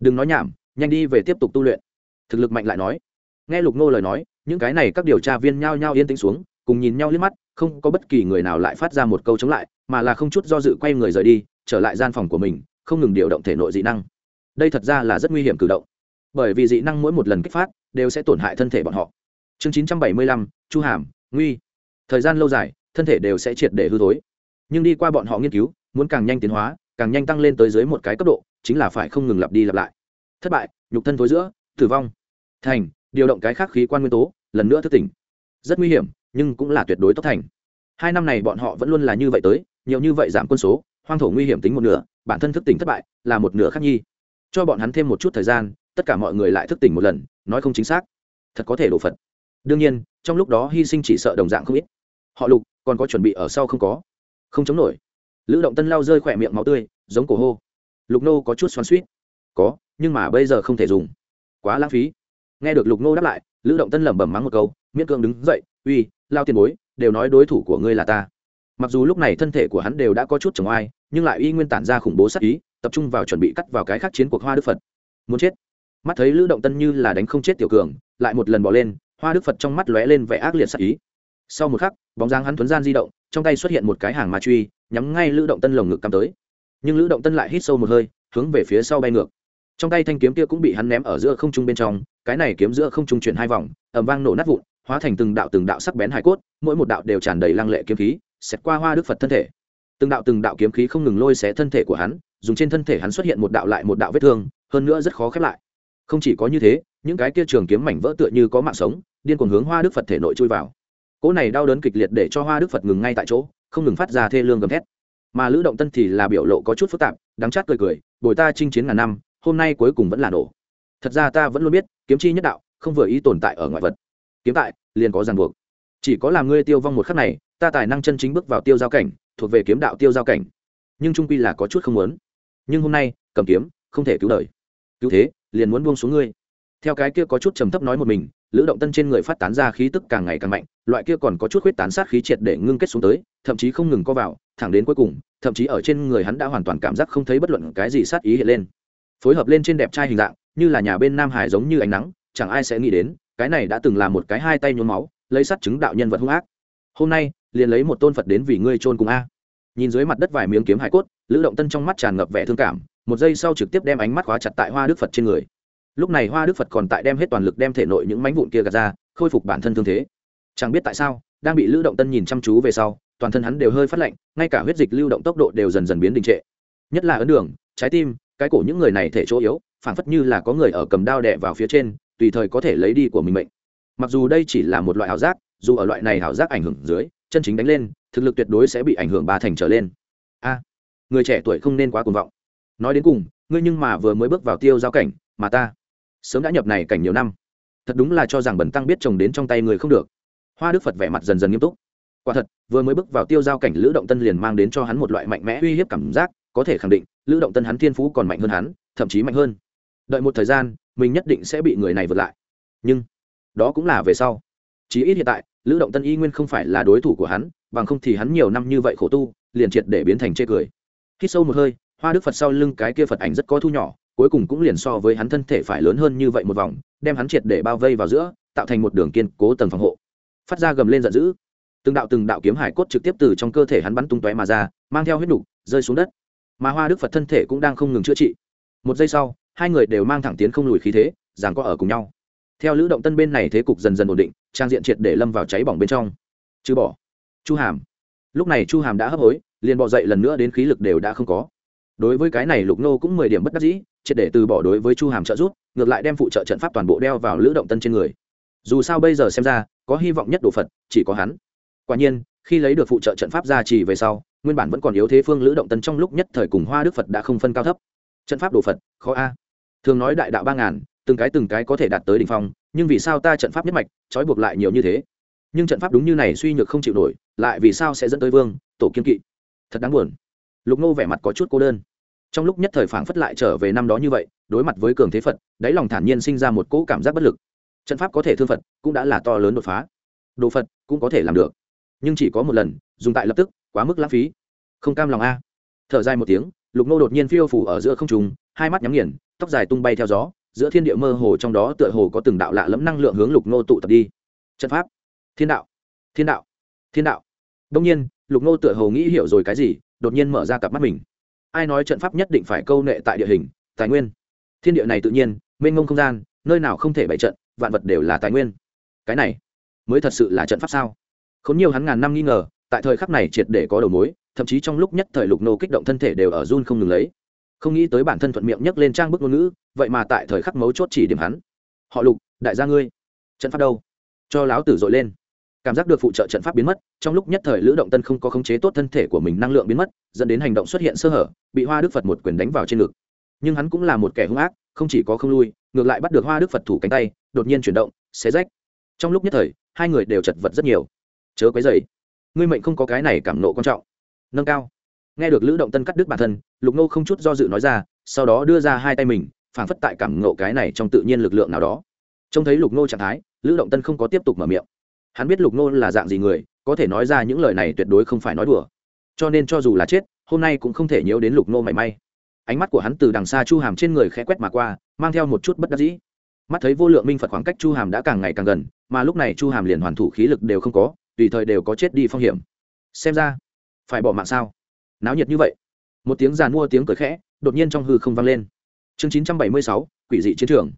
Đừng nói nhảm, nhanh đi về tiếp tục tu luyện. Thực lực mạnh lại nói. Nghe lục nô lời nói, những cái này các điều tra viên nhao nhao yên tĩnh xuống, cùng nhìn nhau liếc mắt, không có bất kỳ người nào lại phát ra một câu chống lại, mà là không chút do dự quay người rời đi, trở lại gian phòng của mình, không ngừng điều động thể nội dị năng. Đây thật ra là rất nguy hiểm cử động bởi vì dị năng mỗi một lần kích phát đều sẽ tổn hại thân thể bọn họ. Chương chín trăm bảy mươi lăm, chu hàm, nguy. Thời gian lâu dài, thân thể đều sẽ triệt để hư thối. Nhưng đi qua bọn họ nghiên cứu, muốn càng nhanh tiến hóa, càng nhanh tăng lên tới dưới một cái cấp độ, chính là phải không ngừng lặp đi lặp lại. Thất bại, nhục thân thối giữa, tử vong. Thành, điều động cái khác khí quan nguyên tố, lần nữa thức tỉnh. Rất nguy hiểm, nhưng cũng là tuyệt đối tốc thành. Hai năm này bọn họ vẫn luôn là như vậy tới, nhiều như vậy giảm quân số, hoang thổ nguy hiểm tính một nửa, bản thân thức tỉnh thất bại là một nửa khác nhi. Cho bọn hắn thêm một chút thời gian tất cả mọi người lại thức tỉnh một lần, nói không chính xác. Thật có thể đổ phật. Đương nhiên, trong lúc đó hy sinh chỉ sợ đồng dạng không ít. Họ lục, còn có chuẩn bị ở sau không có? Không chống nổi. Lữ động tân lao rơi khỏe miệng máu tươi, giống cổ hô. Lục nô có chút xoắn suýt có, nhưng mà bây giờ không thể dùng. Quá lãng phí. Nghe được lục nô đáp lại, lữ động tân lẩm bẩm mắng một câu, miễn cưỡng đứng dậy, uy, lao tiền bối, đều nói đối thủ của ngươi là ta. Mặc dù lúc này thân thể của hắn đều đã có chút chồng ai, nhưng lại uy nguyên tản ra khủng bố sắc ý, tập trung vào chuẩn bị cắt vào cái khác chiến cuộc hoa đức phật. Muốn chết mắt thấy lữ động tân như là đánh không chết tiểu cường, lại một lần bỏ lên, hoa đức phật trong mắt lóe lên vẻ ác liệt sắc ý. Sau một khắc, bóng dáng hắn thuấn gian di động, trong tay xuất hiện một cái hàng ma truy, nhắm ngay lữ động tân lồng ngực cắm tới. Nhưng lữ động tân lại hít sâu một hơi, hướng về phía sau bay ngược. Trong tay thanh kiếm kia cũng bị hắn ném ở giữa không trung bên trong, cái này kiếm giữa không trung chuyển hai vòng ẩm vang nổ nát vụn, hóa thành từng đạo từng đạo sắc bén hải cốt, mỗi một đạo đều tràn đầy lăng lệ kiếm khí, xẹt qua hoa đức phật thân thể. Từng đạo từng đạo kiếm khí không ngừng lôi xé thân thể của hắn, dùng trên thân thể hắn xuất hiện một đạo lại một đạo vết thương, hơn nữa rất khó khép lại không chỉ có như thế, những cái kia trường kiếm mảnh vỡ tựa như có mạng sống, điên cuồng hướng hoa đức phật thể nội chui vào. Cỗ này đau đớn kịch liệt để cho hoa đức phật ngừng ngay tại chỗ, không ngừng phát ra thê lương gầm thét. Mà lữ động tân thì là biểu lộ có chút phức tạp, đắng chát cười cười, bồi ta chinh chiến ngàn năm, hôm nay cuối cùng vẫn là nổ. Thật ra ta vẫn luôn biết, kiếm chi nhất đạo, không vừa ý tồn tại ở ngoại vật. Kiếm tại, liền có ràng buộc. Chỉ có làm ngươi tiêu vong một khắc này, ta tài năng chân chính bước vào tiêu giao cảnh, thuộc về kiếm đạo tiêu giao cảnh. Nhưng trung quy là có chút không muốn. Nhưng hôm nay, cầm kiếm, không thể cứu đời. Cứu thế liền muốn buông xuống ngươi. Theo cái kia có chút trầm thấp nói một mình, lữ động tân trên người phát tán ra khí tức càng ngày càng mạnh, loại kia còn có chút huyết tán sát khí triệt để ngưng kết xuống tới, thậm chí không ngừng co vào, thẳng đến cuối cùng, thậm chí ở trên người hắn đã hoàn toàn cảm giác không thấy bất luận cái gì sát ý hiện lên. Phối hợp lên trên đẹp trai hình dạng, như là nhà bên nam hải giống như ánh nắng, chẳng ai sẽ nghĩ đến, cái này đã từng là một cái hai tay nhuốm máu, lấy sắt chứng đạo nhân vật hung ác. Hôm nay, liền lấy một tôn phật đến vì ngươi trôn cùng a. Nhìn dưới mặt đất vài miếng kiếm hải cốt, lữ động tân trong mắt tràn ngập vẻ thương cảm một giây sau trực tiếp đem ánh mắt khóa chặt tại hoa đức phật trên người lúc này hoa đức phật còn tại đem hết toàn lực đem thể nội những mánh vụn kia gạt ra khôi phục bản thân thương thế chẳng biết tại sao đang bị lữ động tân nhìn chăm chú về sau toàn thân hắn đều hơi phát lạnh ngay cả huyết dịch lưu động tốc độ đều dần dần biến đình trệ nhất là ấn đường trái tim cái cổ những người này thể chỗ yếu phảng phất như là có người ở cầm đao đè vào phía trên tùy thời có thể lấy đi của mình mệnh mặc dù đây chỉ là một loại ảo giác dù ở loại này ảo giác ảnh hưởng dưới chân chính đánh lên thực lực tuyệt đối sẽ bị ảnh hưởng ba thành trở lên a người trẻ tuổi không nên quá cuồng vọng nói đến cùng, ngươi nhưng mà vừa mới bước vào tiêu giao cảnh, mà ta sớm đã nhập này cảnh nhiều năm. Thật đúng là cho rằng bẩn tăng biết chồng đến trong tay người không được. Hoa đức phật vẻ mặt dần dần nghiêm túc. Quả thật, vừa mới bước vào tiêu giao cảnh, lữ động tân liền mang đến cho hắn một loại mạnh mẽ uy hiếp cảm giác, có thể khẳng định, lữ động tân hắn thiên phú còn mạnh hơn hắn, thậm chí mạnh hơn. Đợi một thời gian, mình nhất định sẽ bị người này vượt lại. Nhưng, đó cũng là về sau. Chí ít hiện tại, lữ động tân y nguyên không phải là đối thủ của hắn, bằng không thì hắn nhiều năm như vậy khổ tu, liền triệt để biến thành chê cười. Khi sâu một hơi hoa đức phật sau lưng cái kia phật ảnh rất có thu nhỏ cuối cùng cũng liền so với hắn thân thể phải lớn hơn như vậy một vòng đem hắn triệt để bao vây vào giữa tạo thành một đường kiên cố tầng phòng hộ. Phát ra gầm lên giận dữ. Từng đạo từng đạo kiếm hải cốt trực tiếp từ trong cơ thể hắn bắn tung tóe mà ra mang theo huyết đủ, rơi xuống đất. Mà hoa đức phật thân thể cũng đang không ngừng chữa trị. Một giây sau hai người đều mang thẳng tiến không lùi khí thế giảng có ở cùng nhau. Theo lữ động tân bên này thế cục dần dần ổn định trang diện triệt để lâm vào cháy bỏng bên trong. Chứ bỏ chu hàm. Lúc này chu hàm đã hấp hối liền bỏ dậy lần nữa đến khí lực đều đã không có đối với cái này lục nô cũng mười điểm bất đắc dĩ, triệt để từ bỏ đối với chu hàm trợ giúp, ngược lại đem phụ trợ trận pháp toàn bộ đeo vào lữ động tân trên người. Dù sao bây giờ xem ra, có hy vọng nhất đồ phật, chỉ có hắn. Quả nhiên, khi lấy được phụ trợ trận pháp ra chỉ về sau, nguyên bản vẫn còn yếu thế phương lữ động tân trong lúc nhất thời cùng hoa đức phật đã không phân cao thấp. Trận pháp đồ phật, khó a. Thường nói đại đạo ba ngàn, từng cái từng cái có thể đạt tới đ ỉ n h phong, nhưng vì sao ta trận pháp nhất mạch, trói buộc lại nhiều như thế? Nhưng trận pháp đúng như này suy nhược không chịu nổi, lại vì sao sẽ dẫn tới vương, tổ kiên kỵ? Thật đáng buồn lục nô vẻ mặt có chút cô đơn. Trong lúc nhất thời phảng phất lại trở về năm đó như vậy, đối mặt với cường thế phật, đáy lòng thản nhiên sinh ra một cỗ cảm giác bất lực. Trận pháp có thể thương phật, cũng đã là to lớn đột phá. Đồ phật, cũng có thể làm được. Nhưng chỉ có một lần, dùng tại lập tức, quá mức lãng phí. Không cam lòng a. Thở dài một tiếng, lục nô đột nhiên phiêu phủ ở giữa không trùng hai mắt nhắm nghiền, tóc dài tung bay theo gió, giữa thiên địa mơ hồ trong đó tựa hồ có từng đạo lạ lẫm năng lượng hướng lục nô tụ tập đi. Trận pháp. Thiên đạo. Thiên đạo. Thiên đạo. Đông nhiên, lục nô tựa hồ nghĩ hiểu rồi cái gì đột nhiên mở ra cặp mắt mình. Ai nói trận pháp nhất định phải câu nệ tại địa hình, tài nguyên? Thiên địa này tự nhiên, mênh mông không gian, nơi nào không thể bày trận, vạn vật đều là tài nguyên. Cái này, mới thật sự là trận pháp sao? Khốn nhiều hắn ngàn năm nghi ngờ, tại thời khắc này triệt để có đầu mối, thậm chí trong lúc nhất thời lục nô kích động thân thể đều ở run không ngừng lấy. Không nghĩ tới bản thân thuận miệng nhấc lên trang bức ngôn ngữ, vậy mà tại thời khắc mấu chốt chỉ điểm hắn. Họ lục, đại gia ngươi, trận pháp đâu? Cho láo tử dội lên cảm giác được phụ trợ trận pháp biến mất, trong lúc nhất thời lữ động tân không có khống chế tốt thân thể của mình năng lượng biến mất, dẫn đến hành động xuất hiện sơ hở, bị hoa đức phật một quyền đánh vào trên ngực. Nhưng hắn cũng là một kẻ hung ác, không chỉ có không lui, ngược lại bắt được hoa đức phật thủ cánh tay, đột nhiên chuyển động, xé rách. Trong lúc nhất thời, hai người đều chật vật rất nhiều. Chớ quấy dày ngươi mệnh không có cái này cảm nộ quan trọng. Nâng cao. Nghe được lữ động tân cắt đứt bản thân, lục nô không chút do dự nói ra, sau đó đưa ra hai tay mình, phản phất tại cảm nộ cái này trong tự nhiên lực lượng nào đó. Trông thấy lục nô trạng thái, lữ động tân không có tiếp tục mở miệng hắn biết lục nô là dạng gì người, có thể nói ra những lời này tuyệt đối không phải nói đùa. Cho nên cho dù là chết, hôm nay cũng không thể nhớ đến lục nô mảy may. Ánh mắt của hắn từ đằng xa chu hàm trên người khẽ quét mà qua, mang theo một chút bất đắc dĩ. Mắt thấy vô lượng minh phật khoảng cách chu hàm đã càng ngày càng gần, mà lúc này chu hàm liền hoàn thủ khí lực đều không có, tùy thời đều có chết đi phong hiểm. Xem ra, phải bỏ mạng sao? Náo nhiệt như vậy. Một tiếng giàn mua tiếng cười khẽ, đột nhiên trong hư không vang lên. Chương chín trăm bảy mươi sáu, quỷ dị chiến trường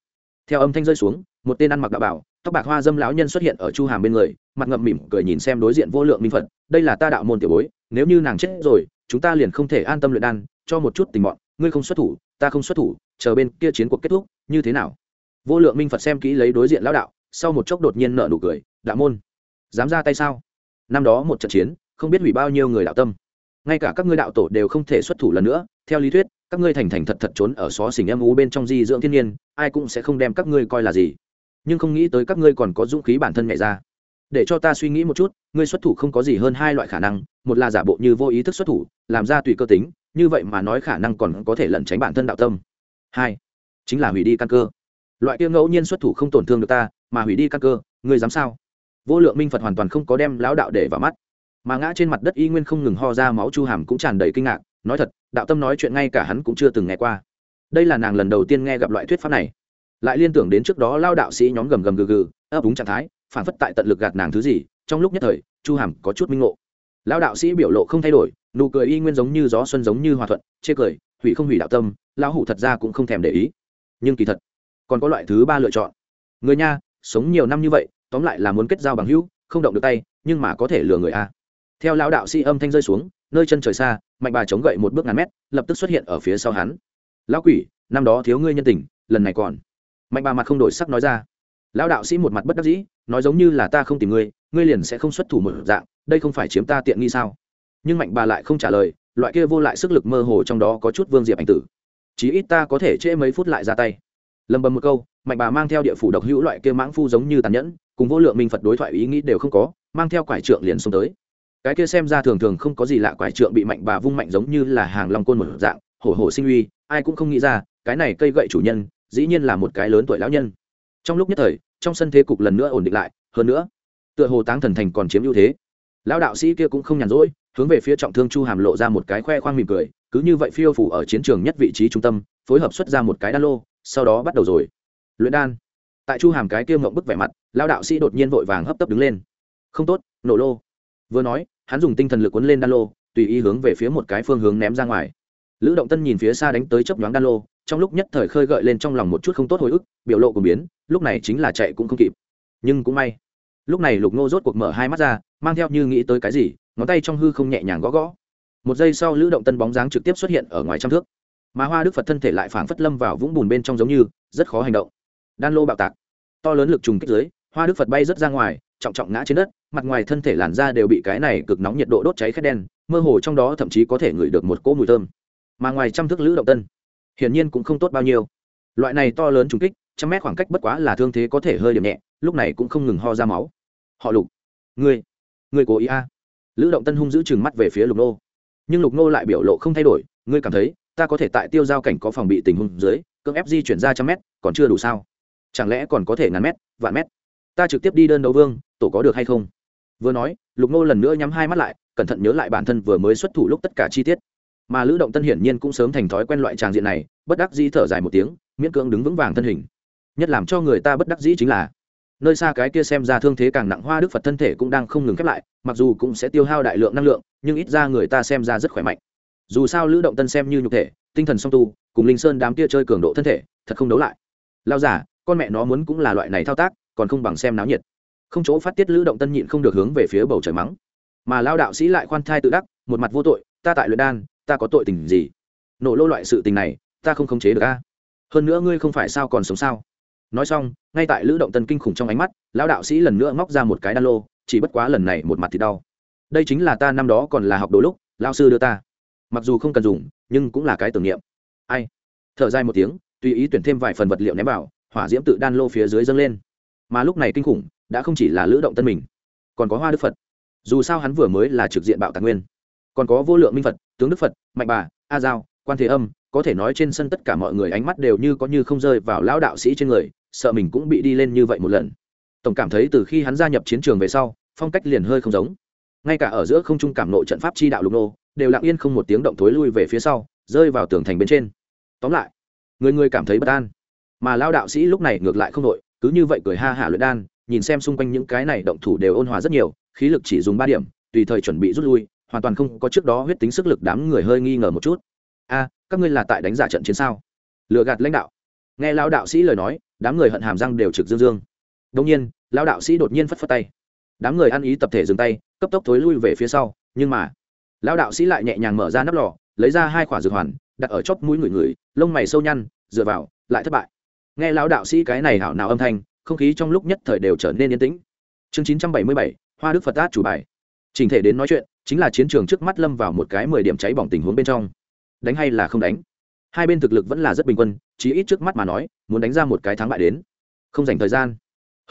theo âm thanh rơi xuống, một tên ăn mặc đạo bảo, tóc bạc hoa dâm lão nhân xuất hiện ở chu hàm bên người, mặt ngậm mỉm cười nhìn xem đối diện vô lượng minh phật, đây là ta đạo môn tiểu bối, nếu như nàng chết rồi, chúng ta liền không thể an tâm luyện đan, cho một chút tình bọn, ngươi không xuất thủ, ta không xuất thủ, chờ bên kia chiến cuộc kết thúc, như thế nào? Vô lượng minh phật xem kỹ lấy đối diện lão đạo, sau một chốc đột nhiên nợ nụ cười, đạo môn, dám ra tay sao? Năm đó một trận chiến, không biết hủy bao nhiêu người đạo tâm. Ngay cả các ngươi đạo tổ đều không thể xuất thủ lần nữa, theo lý thuyết các ngươi thành thành thật thật trốn ở xó xỉnh em ú bên trong di dưỡng thiên nhiên, ai cũng sẽ không đem các ngươi coi là gì. Nhưng không nghĩ tới các ngươi còn có dũng khí bản thân nhảy ra. Để cho ta suy nghĩ một chút, ngươi xuất thủ không có gì hơn hai loại khả năng, một là giả bộ như vô ý thức xuất thủ, làm ra tùy cơ tính, như vậy mà nói khả năng còn có thể lẩn tránh bản thân đạo tâm. Hai, chính là hủy đi căn cơ. Loại kia ngẫu nhiên xuất thủ không tổn thương được ta, mà hủy đi căn cơ, ngươi dám sao? Vô lượng minh phật hoàn toàn không có đem lão đạo để vào mắt. Mà ngã trên mặt đất y nguyên không ngừng ho ra máu chu hàm cũng tràn đầy kinh ngạc nói thật, đạo tâm nói chuyện ngay cả hắn cũng chưa từng nghe qua. Đây là nàng lần đầu tiên nghe gặp loại thuyết pháp này. Lại liên tưởng đến trước đó lao đạo sĩ nhóm gầm gầm gừ gừ, ấp úng trạng thái, phản phất tại tận lực gạt nàng thứ gì, trong lúc nhất thời, chu hàm có chút minh ngộ. Lao đạo sĩ biểu lộ không thay đổi, nụ cười y nguyên giống như gió xuân giống như hòa thuận, chê cười, hủy không hủy đạo tâm, lão hủ thật ra cũng không thèm để ý. Nhưng kỳ thật, còn có loại thứ ba lựa chọn. Người nha, sống nhiều năm như vậy, tóm lại là muốn kết giao bằng hữu, không động được tay, nhưng mà có thể lừa người a. Theo lão đạo sĩ âm thanh rơi xuống nơi chân trời xa, mạnh bà chống gậy một bước ngàn mét, lập tức xuất hiện ở phía sau hắn. Lão quỷ, năm đó thiếu ngươi nhân tình, lần này còn. Mạnh bà mặt không đổi sắc nói ra. Lão đạo sĩ một mặt bất đắc dĩ, nói giống như là ta không tìm ngươi ngươi liền sẽ không xuất thủ một dạng, đây không phải chiếm ta tiện nghi sao? Nhưng mạnh bà lại không trả lời, loại kia vô lại sức lực mơ hồ trong đó có chút vương diệp ảnh tử. Chí ít ta có thể trễ mấy phút lại ra tay. Lầm bầm một câu, mạnh bà mang theo địa phủ độc hữu loại kia mãng phu giống như tàn nhẫn, cùng vô lượng minh phật đối thoại ý nghĩ đều không có, mang theo quải trượng liền xông tới cái kia xem ra thường thường không có gì lạ, quải trượng bị mạnh bà vung mạnh giống như là hàng long côn một dạng, hổ hổ sinh uy, ai cũng không nghĩ ra, cái này cây gậy chủ nhân, dĩ nhiên là một cái lớn tuổi lão nhân. Trong lúc nhất thời, trong sân thế cục lần nữa ổn định lại, hơn nữa, tựa hồ táng thần thành còn chiếm ưu thế. Lão đạo sĩ kia cũng không nhàn rỗi, hướng về phía trọng thương chu hàm lộ ra một cái khoe khoang mỉm cười, cứ như vậy phiêu phủ ở chiến trường nhất vị trí trung tâm, phối hợp xuất ra một cái đan lô, sau đó bắt đầu rồi. Luyện đan. Tại chu hàm cái kia ngậm bức vẻ mặt, lão đạo sĩ đột nhiên vội vàng hấp tấp đứng lên. Không tốt, nổ lô vừa nói, hắn dùng tinh thần lực quấn lên đan lô, tùy ý hướng về phía một cái phương hướng ném ra ngoài. Lữ động tân nhìn phía xa đánh tới chấp nhoáng đan lô, trong lúc nhất thời khơi gợi lên trong lòng một chút không tốt hồi ức, biểu lộ của biến, lúc này chính là chạy cũng không kịp. Nhưng cũng may. Lúc này lục Ngô rốt cuộc mở hai mắt ra, mang theo như nghĩ tới cái gì, ngón tay trong hư không nhẹ nhàng gõ gõ. Một giây sau lữ động tân bóng dáng trực tiếp xuất hiện ở ngoài trăm thước. Mà hoa đức phật thân thể lại phảng phất lâm vào vũng bùn bên trong giống như, rất khó hành động. Đan lô bạo tạc. To lớn lực trùng kích dưới, hoa đức phật bay rất ra ngoài, trọng trọng ngã trên đất mặt ngoài thân thể làn da đều bị cái này cực nóng nhiệt độ đốt cháy khét đen, mơ hồ trong đó thậm chí có thể ngửi được một cỗ mùi thơm. Mà ngoài trăm thước lữ động tân, hiển nhiên cũng không tốt bao nhiêu. Loại này to lớn trùng kích, trăm mét khoảng cách bất quá là thương thế có thể hơi điểm nhẹ, lúc này cũng không ngừng ho ra máu. Họ lục, ngươi ngươi cố ý a. À. lữ động tân hung giữ chừng mắt về phía lục nô. Nhưng lục nô lại biểu lộ không thay đổi, ngươi cảm thấy, ta có thể tại tiêu giao cảnh có phòng bị tình huống dưới, cưỡng ép di chuyển ra trăm mét, còn chưa đủ sao? Chẳng lẽ còn có thể ngàn mét, vạn mét? Ta trực tiếp đi đơn đấu vương, tổ có được hay không? Vừa nói, lục nô lần nữa nhắm hai mắt lại, cẩn thận nhớ lại bản thân vừa mới xuất thủ lúc tất cả chi tiết. Mà lữ động tân hiển nhiên cũng sớm thành thói quen loại tràng diện này, bất đắc dĩ thở dài một tiếng, miễn cưỡng đứng vững vàng thân hình. Nhất làm cho người ta bất đắc dĩ chính là, nơi xa cái kia xem ra thương thế càng nặng hoa đức phật thân thể cũng đang không ngừng khép lại, mặc dù cũng sẽ tiêu hao đại lượng năng lượng, nhưng ít ra người ta xem ra rất khỏe mạnh. Dù sao lữ động tân xem như nhục thể, tinh thần song tu, cùng linh sơn đám kia chơi cường độ thân thể, thật không đấu lại. Lao giả con mẹ nó muốn cũng là loại này thao tác, còn không bằng xem náo nhiệt không chỗ phát tiết lữ động tân nhịn không được hướng về phía bầu trời mắng. Mà lao đạo sĩ lại khoan thai tự đắc, một mặt vô tội, ta tại luyện đan, ta có tội tình gì? Nổ lô loại sự tình này, ta không khống chế được a. Hơn nữa ngươi không phải sao còn sống sao? Nói xong, ngay tại lữ động tân kinh khủng trong ánh mắt lão đạo sĩ lần nữa móc ra một cái đan lô, chỉ bất quá lần này một mặt thì đau. Đây chính là ta năm đó còn là học đồ lúc, lao sư đưa ta. Mặc dù không cần dùng, nhưng cũng là cái tưởng niệm. Ai? Thở dài một tiếng, tùy ý tuyển thêm vài phần vật liệu ném vào, hỏa diễm tự đan lô phía dưới dâng lên mà lúc này kinh khủng, đã không chỉ là lữ động tân mình, còn có hoa đức phật. Dù sao hắn vừa mới là trực diện bạo tạc nguyên, còn có vô lượng minh phật, tướng đức phật, mạnh bà, a giao, quan thế âm, có thể nói trên sân tất cả mọi người ánh mắt đều như có như không rơi vào lão đạo sĩ trên người, sợ mình cũng bị đi lên như vậy một lần. Tổng cảm thấy từ khi hắn gia nhập chiến trường về sau, phong cách liền hơi không giống. Ngay cả ở giữa không trung cảm nội trận pháp chi đạo lục nô, đều lặng yên không một tiếng động thối lui về phía sau, rơi vào tường thành bên trên. Tóm lại, người người cảm thấy bất an, mà lao đạo sĩ lúc này ngược lại không đội cứ như vậy cười ha hả luyện đan, nhìn xem xung quanh những cái này động thủ đều ôn hòa rất nhiều, khí lực chỉ dùng ba điểm, tùy thời chuẩn bị rút lui, hoàn toàn không có trước đó huyết tính sức lực đám người hơi nghi ngờ một chút. A à, các ngươi là tại đánh giả trận chiến sao? Lừa gạt lãnh đạo. Nghe lão đạo sĩ lời nói, đám người hận hàm răng đều trực dương dương. Đông nhiên, lão đạo sĩ đột nhiên phất phất tay. Đám người ăn ý tập thể dừng tay, cấp tốc thối lui về phía sau, nhưng mà, lão đạo sĩ lại nhẹ nhàng mở ra nắp lò, lấy ra hai quả dược hoàn, đặt ở chóp mũi người người, lông mày sâu nhăn, dựa vào, lại thất bại nghe lão đạo sĩ cái này hảo nào âm thanh, không khí trong lúc nhất thời đều trở nên yên tĩnh. Chương chín trăm bảy mươi bảy, hoa đức phật tát chủ bài. Trình thể đến nói chuyện, chính là chiến trường trước mắt lâm vào một cái mười điểm cháy bỏng tình huống bên trong. Đánh hay là không đánh? Hai bên thực lực vẫn là rất bình quân, chí ít trước mắt mà nói, muốn đánh ra một cái thắng bại đến. Không dành thời gian.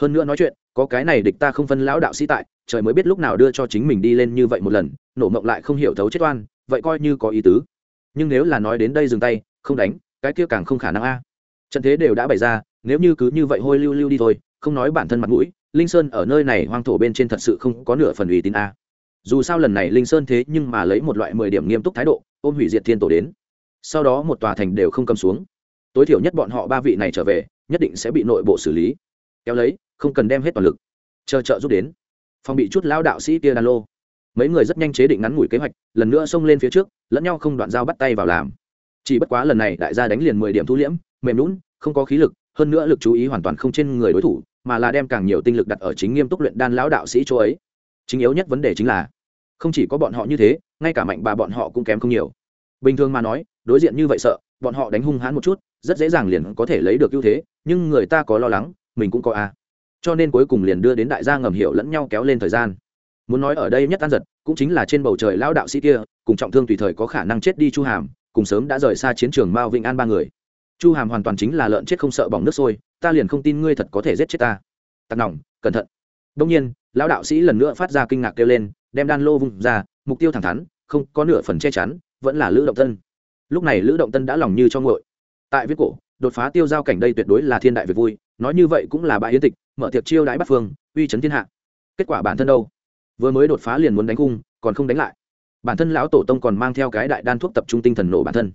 Hơn nữa nói chuyện, có cái này địch ta không phân lão đạo sĩ tại, trời mới biết lúc nào đưa cho chính mình đi lên như vậy một lần, nổ mộng lại không hiểu thấu chết oan, vậy coi như có ý tứ. Nhưng nếu là nói đến đây dừng tay, không đánh, cái kia càng không khả năng a trận thế đều đã bày ra, nếu như cứ như vậy hôi lưu lưu đi thôi, không nói bản thân mặt mũi, linh sơn ở nơi này hoang thổ bên trên thật sự không có nửa phần uy tín a. Dù sao lần này linh sơn thế nhưng mà lấy một loại mười điểm nghiêm túc thái độ, ôm hủy diệt thiên tổ đến. Sau đó một tòa thành đều không cầm xuống. Tối thiểu nhất bọn họ ba vị này trở về, nhất định sẽ bị nội bộ xử lý. Kéo lấy, không cần đem hết toàn lực. Chờ trợ giúp đến. Phòng bị chút lao đạo sĩ kia đan lô. Mấy người rất nhanh chế định ngắn ngủi kế hoạch, lần nữa xông lên phía trước, lẫn nhau không đoạn dao bắt tay vào làm. Chỉ bất quá lần này đại gia đánh liền mười điểm thu liễm mềm lún không có khí lực, hơn nữa lực chú ý hoàn toàn không trên người đối thủ, mà là đem càng nhiều tinh lực đặt ở chính nghiêm túc luyện đan lão đạo sĩ chỗ ấy. Chính yếu nhất vấn đề chính là, không chỉ có bọn họ như thế, ngay cả mạnh bà bọn họ cũng kém không nhiều. Bình thường mà nói, đối diện như vậy sợ, bọn họ đánh hung hãn một chút, rất dễ dàng liền có thể lấy được ưu thế, nhưng người ta có lo lắng, mình cũng có a cho nên cuối cùng liền đưa đến đại gia ngầm hiểu lẫn nhau kéo lên thời gian. Muốn nói ở đây nhất an giật, cũng chính là trên bầu trời lão đạo sĩ kia, cùng trọng thương tùy thời có khả năng chết đi chu hàm, cùng sớm đã rời xa chiến trường mao vĩnh an ba người chu hàm hoàn toàn chính là lợn chết không sợ bỏng nước sôi, ta liền không tin ngươi thật có thể giết chết ta. Tặc nòng, cẩn thận. Đông nhiên, lão đạo sĩ lần nữa phát ra kinh ngạc kêu lên, đem đan lô vùng ra, mục tiêu thẳng thắn, không có nửa phần che chắn, vẫn là lữ động tân. Lúc này lữ động tân đã lòng như cho ngội tại viết cổ, đột phá tiêu giao cảnh đây tuyệt đối là thiên đại việc vui, nói như vậy cũng là bại yến tịch, mở tiệc chiêu đãi bắt phương, uy chấn thiên hạ. Kết quả bản thân đâu? Vừa mới đột phá liền muốn đánh cung, còn không đánh lại. Bản thân lão tổ tông còn mang theo cái đại đan thuốc tập trung tinh thần nổ bản thân.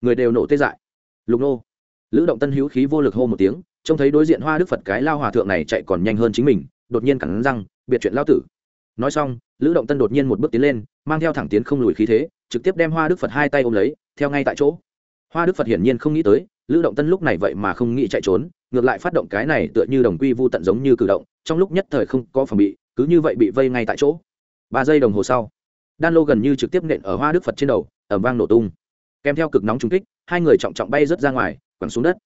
Người đều nổ tê dại lục nô. Lữ động tân hữu khí vô lực hô một tiếng, trông thấy đối diện hoa đức phật cái lao hòa thượng này chạy còn nhanh hơn chính mình, đột nhiên cẳng răng, biệt chuyện lao tử. Nói xong, lữ động tân đột nhiên một bước tiến lên, mang theo thẳng tiến không lùi khí thế, trực tiếp đem hoa đức phật hai tay ôm lấy, theo ngay tại chỗ. Hoa đức phật hiển nhiên không nghĩ tới, lữ động tân lúc này vậy mà không nghĩ chạy trốn, ngược lại phát động cái này tựa như đồng quy vô tận giống như cử động, trong lúc nhất thời không có phòng bị, cứ như vậy bị vây ngay tại chỗ. Ba giây đồng hồ sau, đan lô gần như trực tiếp nện ở hoa đức phật trên đầu ẩm vang nổ tung. Kèm theo cực nóng trung kích hai người trọng trọng bay rớt ra ngoài, quẳng xuống đất.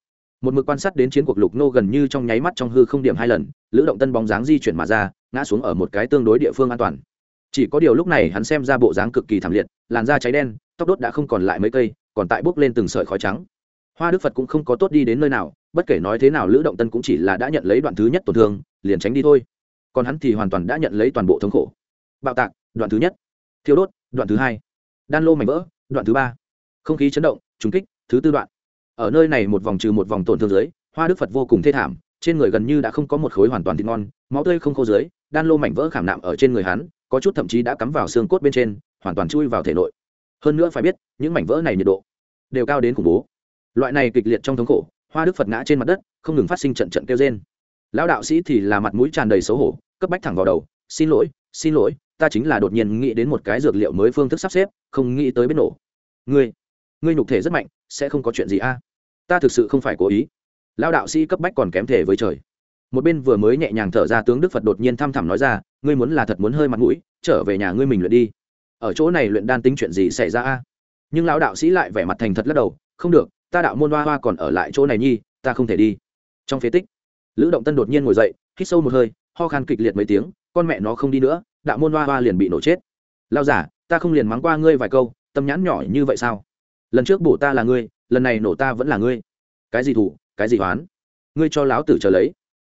Một mực quan sát đến chiến cuộc lục nô gần như trong nháy mắt trong hư không điểm hai lần, lữ động tân bóng dáng di chuyển mà ra, ngã xuống ở một cái tương đối địa phương an toàn. Chỉ có điều lúc này hắn xem ra bộ dáng cực kỳ thảm liệt, làn da cháy đen, tóc đốt đã không còn lại mấy cây, còn tại bốc lên từng sợi khói trắng. Hoa đức phật cũng không có tốt đi đến nơi nào, bất kể nói thế nào lữ động tân cũng chỉ là đã nhận lấy đoạn thứ nhất tổn thương, liền tránh đi thôi. Còn hắn thì hoàn toàn đã nhận lấy toàn bộ thống khổ. Bạo tạc, đoạn thứ nhất. Thiêu đốt, đoạn thứ hai. Đan lô mảnh vỡ, đoạn thứ ba. Không khí chấn động trúng kích, thứ tư đoạn. Ở nơi này một vòng trừ một vòng tổn thương dưới, hoa đức phật vô cùng thê thảm, trên người gần như đã không có một khối hoàn toàn thịt ngon, máu tươi không khô dưới, đan lô mảnh vỡ khảm nạm ở trên người hắn, có chút thậm chí đã cắm vào xương cốt bên trên, hoàn toàn chui vào thể nội. Hơn nữa phải biết, những mảnh vỡ này nhiệt độ đều cao đến khủng bố. Loại này kịch liệt trong thống khổ, hoa đức phật ngã trên mặt đất, không ngừng phát sinh trận trận kêu trên lão đạo sĩ thì là mặt mũi tràn đầy xấu hổ, cấp bách thẳng vào đầu, xin lỗi xin lỗi, ta chính là đột nhiên nghĩ đến một cái dược liệu mới phương thức sắp xếp, không nghĩ tới biết nổ. Ngươi ngươi nhục thể rất mạnh, sẽ không có chuyện gì a. À? Ta thực sự không phải cố ý. Lao đạo sĩ cấp bách còn kém thể với trời. Một bên vừa mới nhẹ nhàng thở ra tướng đức phật đột nhiên thăm thẳm nói ra, ngươi muốn là thật muốn hơi mặt mũi, trở về nhà ngươi mình luyện đi. Ở chỗ này luyện đan tính chuyện gì xảy ra a? Nhưng lão đạo sĩ lại vẻ mặt thành thật lắc đầu, không được, ta đạo môn hoa hoa còn ở lại chỗ này nhi, ta không thể đi. Trong phế tích, lữ động tân đột nhiên ngồi dậy, hít sâu một hơi, ho khan kịch liệt mấy tiếng, con mẹ nó không đi nữa, đạo môn hoa hoa liền bị nổ chết. Lao giả, ta không liền mắng qua ngươi vài câu, tâm nhãn nhỏ như vậy sao? Lần trước bổ ta là ngươi, lần này nổ ta vẫn là ngươi. Cái gì thủ, cái gì hoán? Ngươi cho láo tử chờ lấy.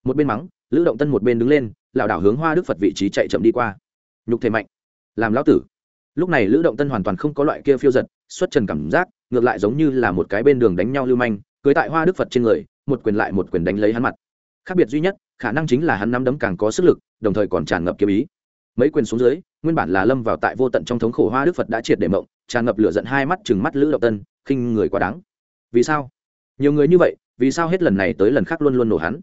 Một bên mắng, lữ động tân một bên đứng lên, lảo đảo hướng hoa đức phật vị trí chạy chậm đi qua. Nhục thể mạnh. Làm lão tử. Lúc này lữ động tân hoàn toàn không có loại kia phiêu giật, xuất trần cảm giác, ngược lại giống như là một cái bên đường đánh nhau lưu manh, cưới tại hoa đức phật trên người, một quyền lại một quyền đánh lấy hắn mặt. Khác biệt duy nhất, khả năng chính là hắn nắm đấm càng có sức lực, đồng thời còn tràn ngập kiếm ý. Mấy quyền xuống dưới, nguyên bản là lâm vào tại vô tận trong thống khổ hoa đức phật đã triệt để mộng tràn ngập lửa giận hai mắt chừng mắt lữ động tân, khinh người quá đáng. Vì sao? Nhiều người như vậy, vì sao hết lần này tới lần khác luôn luôn nổ hắn?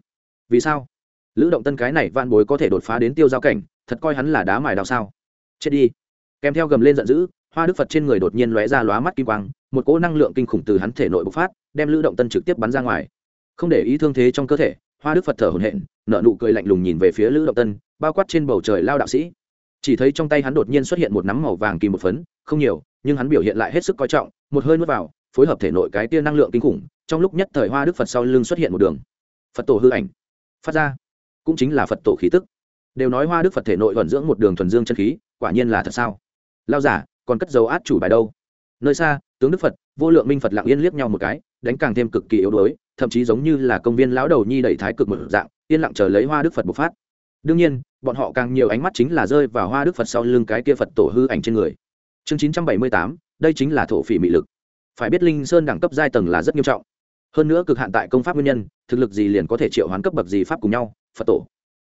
Vì sao? Lữ động tân cái này van bối có thể đột phá đến tiêu giao cảnh, thật coi hắn là đá mài đào sao? Chết đi. Kèm theo gầm lên giận dữ, hoa đức phật trên người đột nhiên lóe ra lóa mắt kim quang, một cỗ năng lượng kinh khủng từ hắn thể nội bộc phát, đem lữ động tân trực tiếp bắn ra ngoài. Không để ý thương thế trong cơ thể, hoa đức phật thở hổn hển nợ nụ cười lạnh lùng nhìn về phía lữ động tân, bao quát trên bầu trời lao đạo sĩ. Chỉ thấy trong tay hắn đột nhiên xuất hiện một nắm màu vàng kỳ một phấn, không nhiều nhưng hắn biểu hiện lại hết sức coi trọng, một hơi nuốt vào, phối hợp thể nội cái tia năng lượng kinh khủng, trong lúc nhất thời hoa đức phật sau lưng xuất hiện một đường. Phật tổ hư ảnh. Phát ra. Cũng chính là phật tổ khí tức. Đều nói hoa đức phật thể nội vận dưỡng một đường thuần dương chân khí, quả nhiên là thật sao? Lao giả, còn cất dấu át chủ bài đâu? Nơi xa, tướng đức phật, vô lượng minh phật lặng yên liếc nhau một cái, đánh càng thêm cực kỳ yếu đuối, thậm chí giống như là công viên lão đầu nhi đẩy thái cực một dạng, yên lặng chờ lấy hoa đức phật bộc phát. Đương nhiên, bọn họ càng nhiều ánh mắt chính là rơi vào hoa đức phật sau lưng cái kia phật tổ hư ảnh trên người chương chín trăm bảy mươi tám, đây chính là thổ phỉ mị lực. Phải biết linh sơn đẳng cấp giai tầng là rất nghiêm trọng. Hơn nữa cực hạn tại công pháp nguyên nhân, thực lực gì liền có thể triệu hoán cấp bậc gì pháp cùng nhau, phật tổ.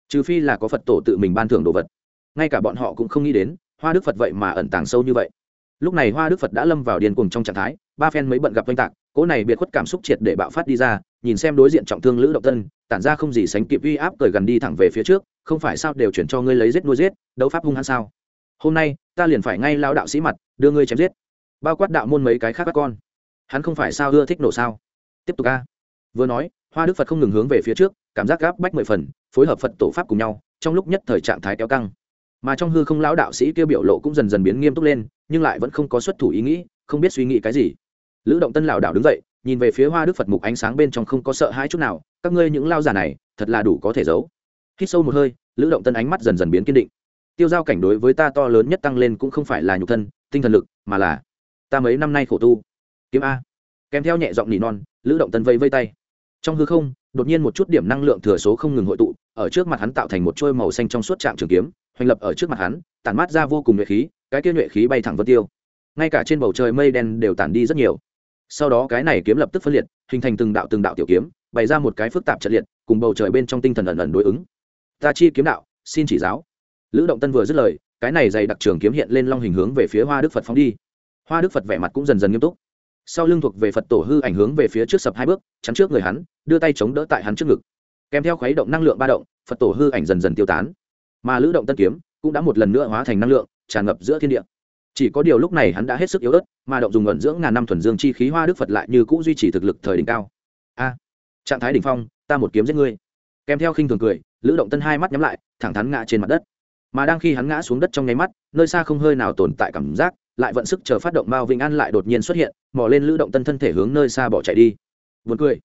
Trừ phi là có phật tổ tự mình ban thưởng đồ vật. Ngay cả bọn họ cũng không nghĩ đến, hoa đức phật vậy mà ẩn tàng sâu như vậy. Lúc này hoa đức phật đã lâm vào điên cuồng trong trạng thái, ba phen mới bận gặp oanh tạc, cỗ này biệt khuất cảm xúc triệt để bạo phát đi ra, nhìn xem đối diện trọng thương lữ động tân, tản ra không gì sánh kịp uy áp cởi gần đi thẳng về phía trước, không phải sao đều chuyển cho ngươi lấy giết nuôi giết, đấu pháp hung hăng sao? Hôm nay ta liền phải ngay lao đạo sĩ mặt, đưa ngươi chém giết. Bao quát đạo môn mấy cái khác các con. Hắn không phải sao ưa thích nổ sao? Tiếp tục ca vừa nói, hoa đức phật không ngừng hướng về phía trước, cảm giác gáp bách mười phần, phối hợp phật tổ pháp cùng nhau, trong lúc nhất thời trạng thái kéo căng. Mà trong hư không lão đạo sĩ kêu biểu lộ cũng dần dần biến nghiêm túc lên, nhưng lại vẫn không có xuất thủ ý nghĩ, không biết suy nghĩ cái gì. Lữ động tân lão đạo đứng dậy, nhìn về phía hoa đức phật mục ánh sáng bên trong không có sợ hãi chút nào, các ngươi những lao giả này, thật là đủ có thể giấu. Hít sâu một hơi, lữ động tân ánh mắt dần dần biến kiên định tiêu giao cảnh đối với ta to lớn nhất tăng lên cũng không phải là nhục thân, tinh thần lực, mà là ta mấy năm nay khổ tu. Kiếm a. Kèm theo nhẹ giọng nỉ non, lữ động tân vây vây tay. Trong hư không, đột nhiên một chút điểm năng lượng thừa số không ngừng hội tụ, ở trước mặt hắn tạo thành một trôi màu xanh trong suốt trạm trường kiếm, hoành lập ở trước mặt hắn, tản mát ra vô cùng nhuệ khí, cái kia nhuệ khí bay thẳng vân tiêu. Ngay cả trên bầu trời mây đen đều tản đi rất nhiều. Sau đó cái này kiếm lập tức phân liệt, hình thành từng đạo từng đạo tiểu kiếm, bày ra một cái phức tạp trận liệt, cùng bầu trời bên trong tinh thần ẩn ẩn đối ứng. Ta chi kiếm đạo, xin chỉ giáo lữ động tân vừa dứt lời, cái này dày đặc trường kiếm hiện lên long hình hướng về phía hoa đức phật phóng đi. Hoa đức phật vẻ mặt cũng dần dần nghiêm túc. Sau lưng thuộc về phật tổ hư ảnh hướng về phía trước sập hai bước, chắn trước người hắn, đưa tay chống đỡ tại hắn trước ngực. Kèm theo khuấy động năng lượng ba động, phật tổ hư ảnh dần dần tiêu tán. Mà lữ động tân kiếm cũng đã một lần nữa hóa thành năng lượng, tràn ngập giữa thiên địa. Chỉ có điều lúc này hắn đã hết sức yếu ớt, mà động dùng ẩn dưỡng ngàn năm thuần dương chi khí hoa đức phật lại như cũ duy trì thực lực thời đỉnh cao. A, trạng thái đỉnh phong, ta một kiếm giết ngươi. Kèm theo khinh thường cười, lữ động tân hai mắt nhắm lại, thẳng thắn ngã trên mặt đất mà đang khi hắn ngã xuống đất trong nháy mắt, nơi xa không hơi nào tồn tại cảm giác, lại vận sức chờ phát động mao vĩnh an lại đột nhiên xuất hiện, mò lên lữ động tân thân thể hướng nơi xa bỏ chạy đi. Vượt cười.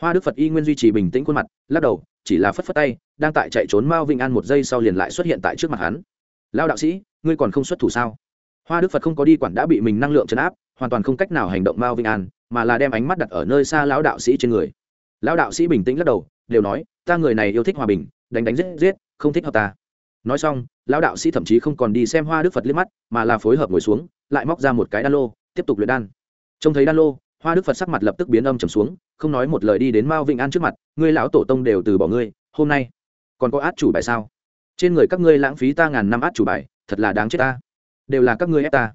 Hoa đức phật y nguyên duy trì bình tĩnh khuôn mặt, lắc đầu, chỉ là phất phất tay, đang tại chạy trốn mao vĩnh an một giây sau liền lại xuất hiện tại trước mặt hắn. Lao đạo sĩ, ngươi còn không xuất thủ sao? Hoa đức phật không có đi quản đã bị mình năng lượng chấn áp, hoàn toàn không cách nào hành động mao vĩnh an, mà là đem ánh mắt đặt ở nơi xa lão đạo sĩ trên người. Lão đạo sĩ bình tĩnh lắc đầu, đều nói, ta người này yêu thích hòa bình, đánh đánh giết giết, không thích hợp ta nói xong, lão đạo sĩ thậm chí không còn đi xem hoa đức phật liếc mắt, mà là phối hợp ngồi xuống, lại móc ra một cái đan lô, tiếp tục luyện đan. Trông thấy đan lô, hoa đức phật sắc mặt lập tức biến âm trầm xuống, không nói một lời đi đến mao Vịnh an trước mặt, ngươi lão tổ tông đều từ bỏ ngươi, hôm nay còn có át chủ bài sao? Trên người các ngươi lãng phí ta ngàn năm át chủ bài, thật là đáng chết ta. Đều là các ngươi ép ta.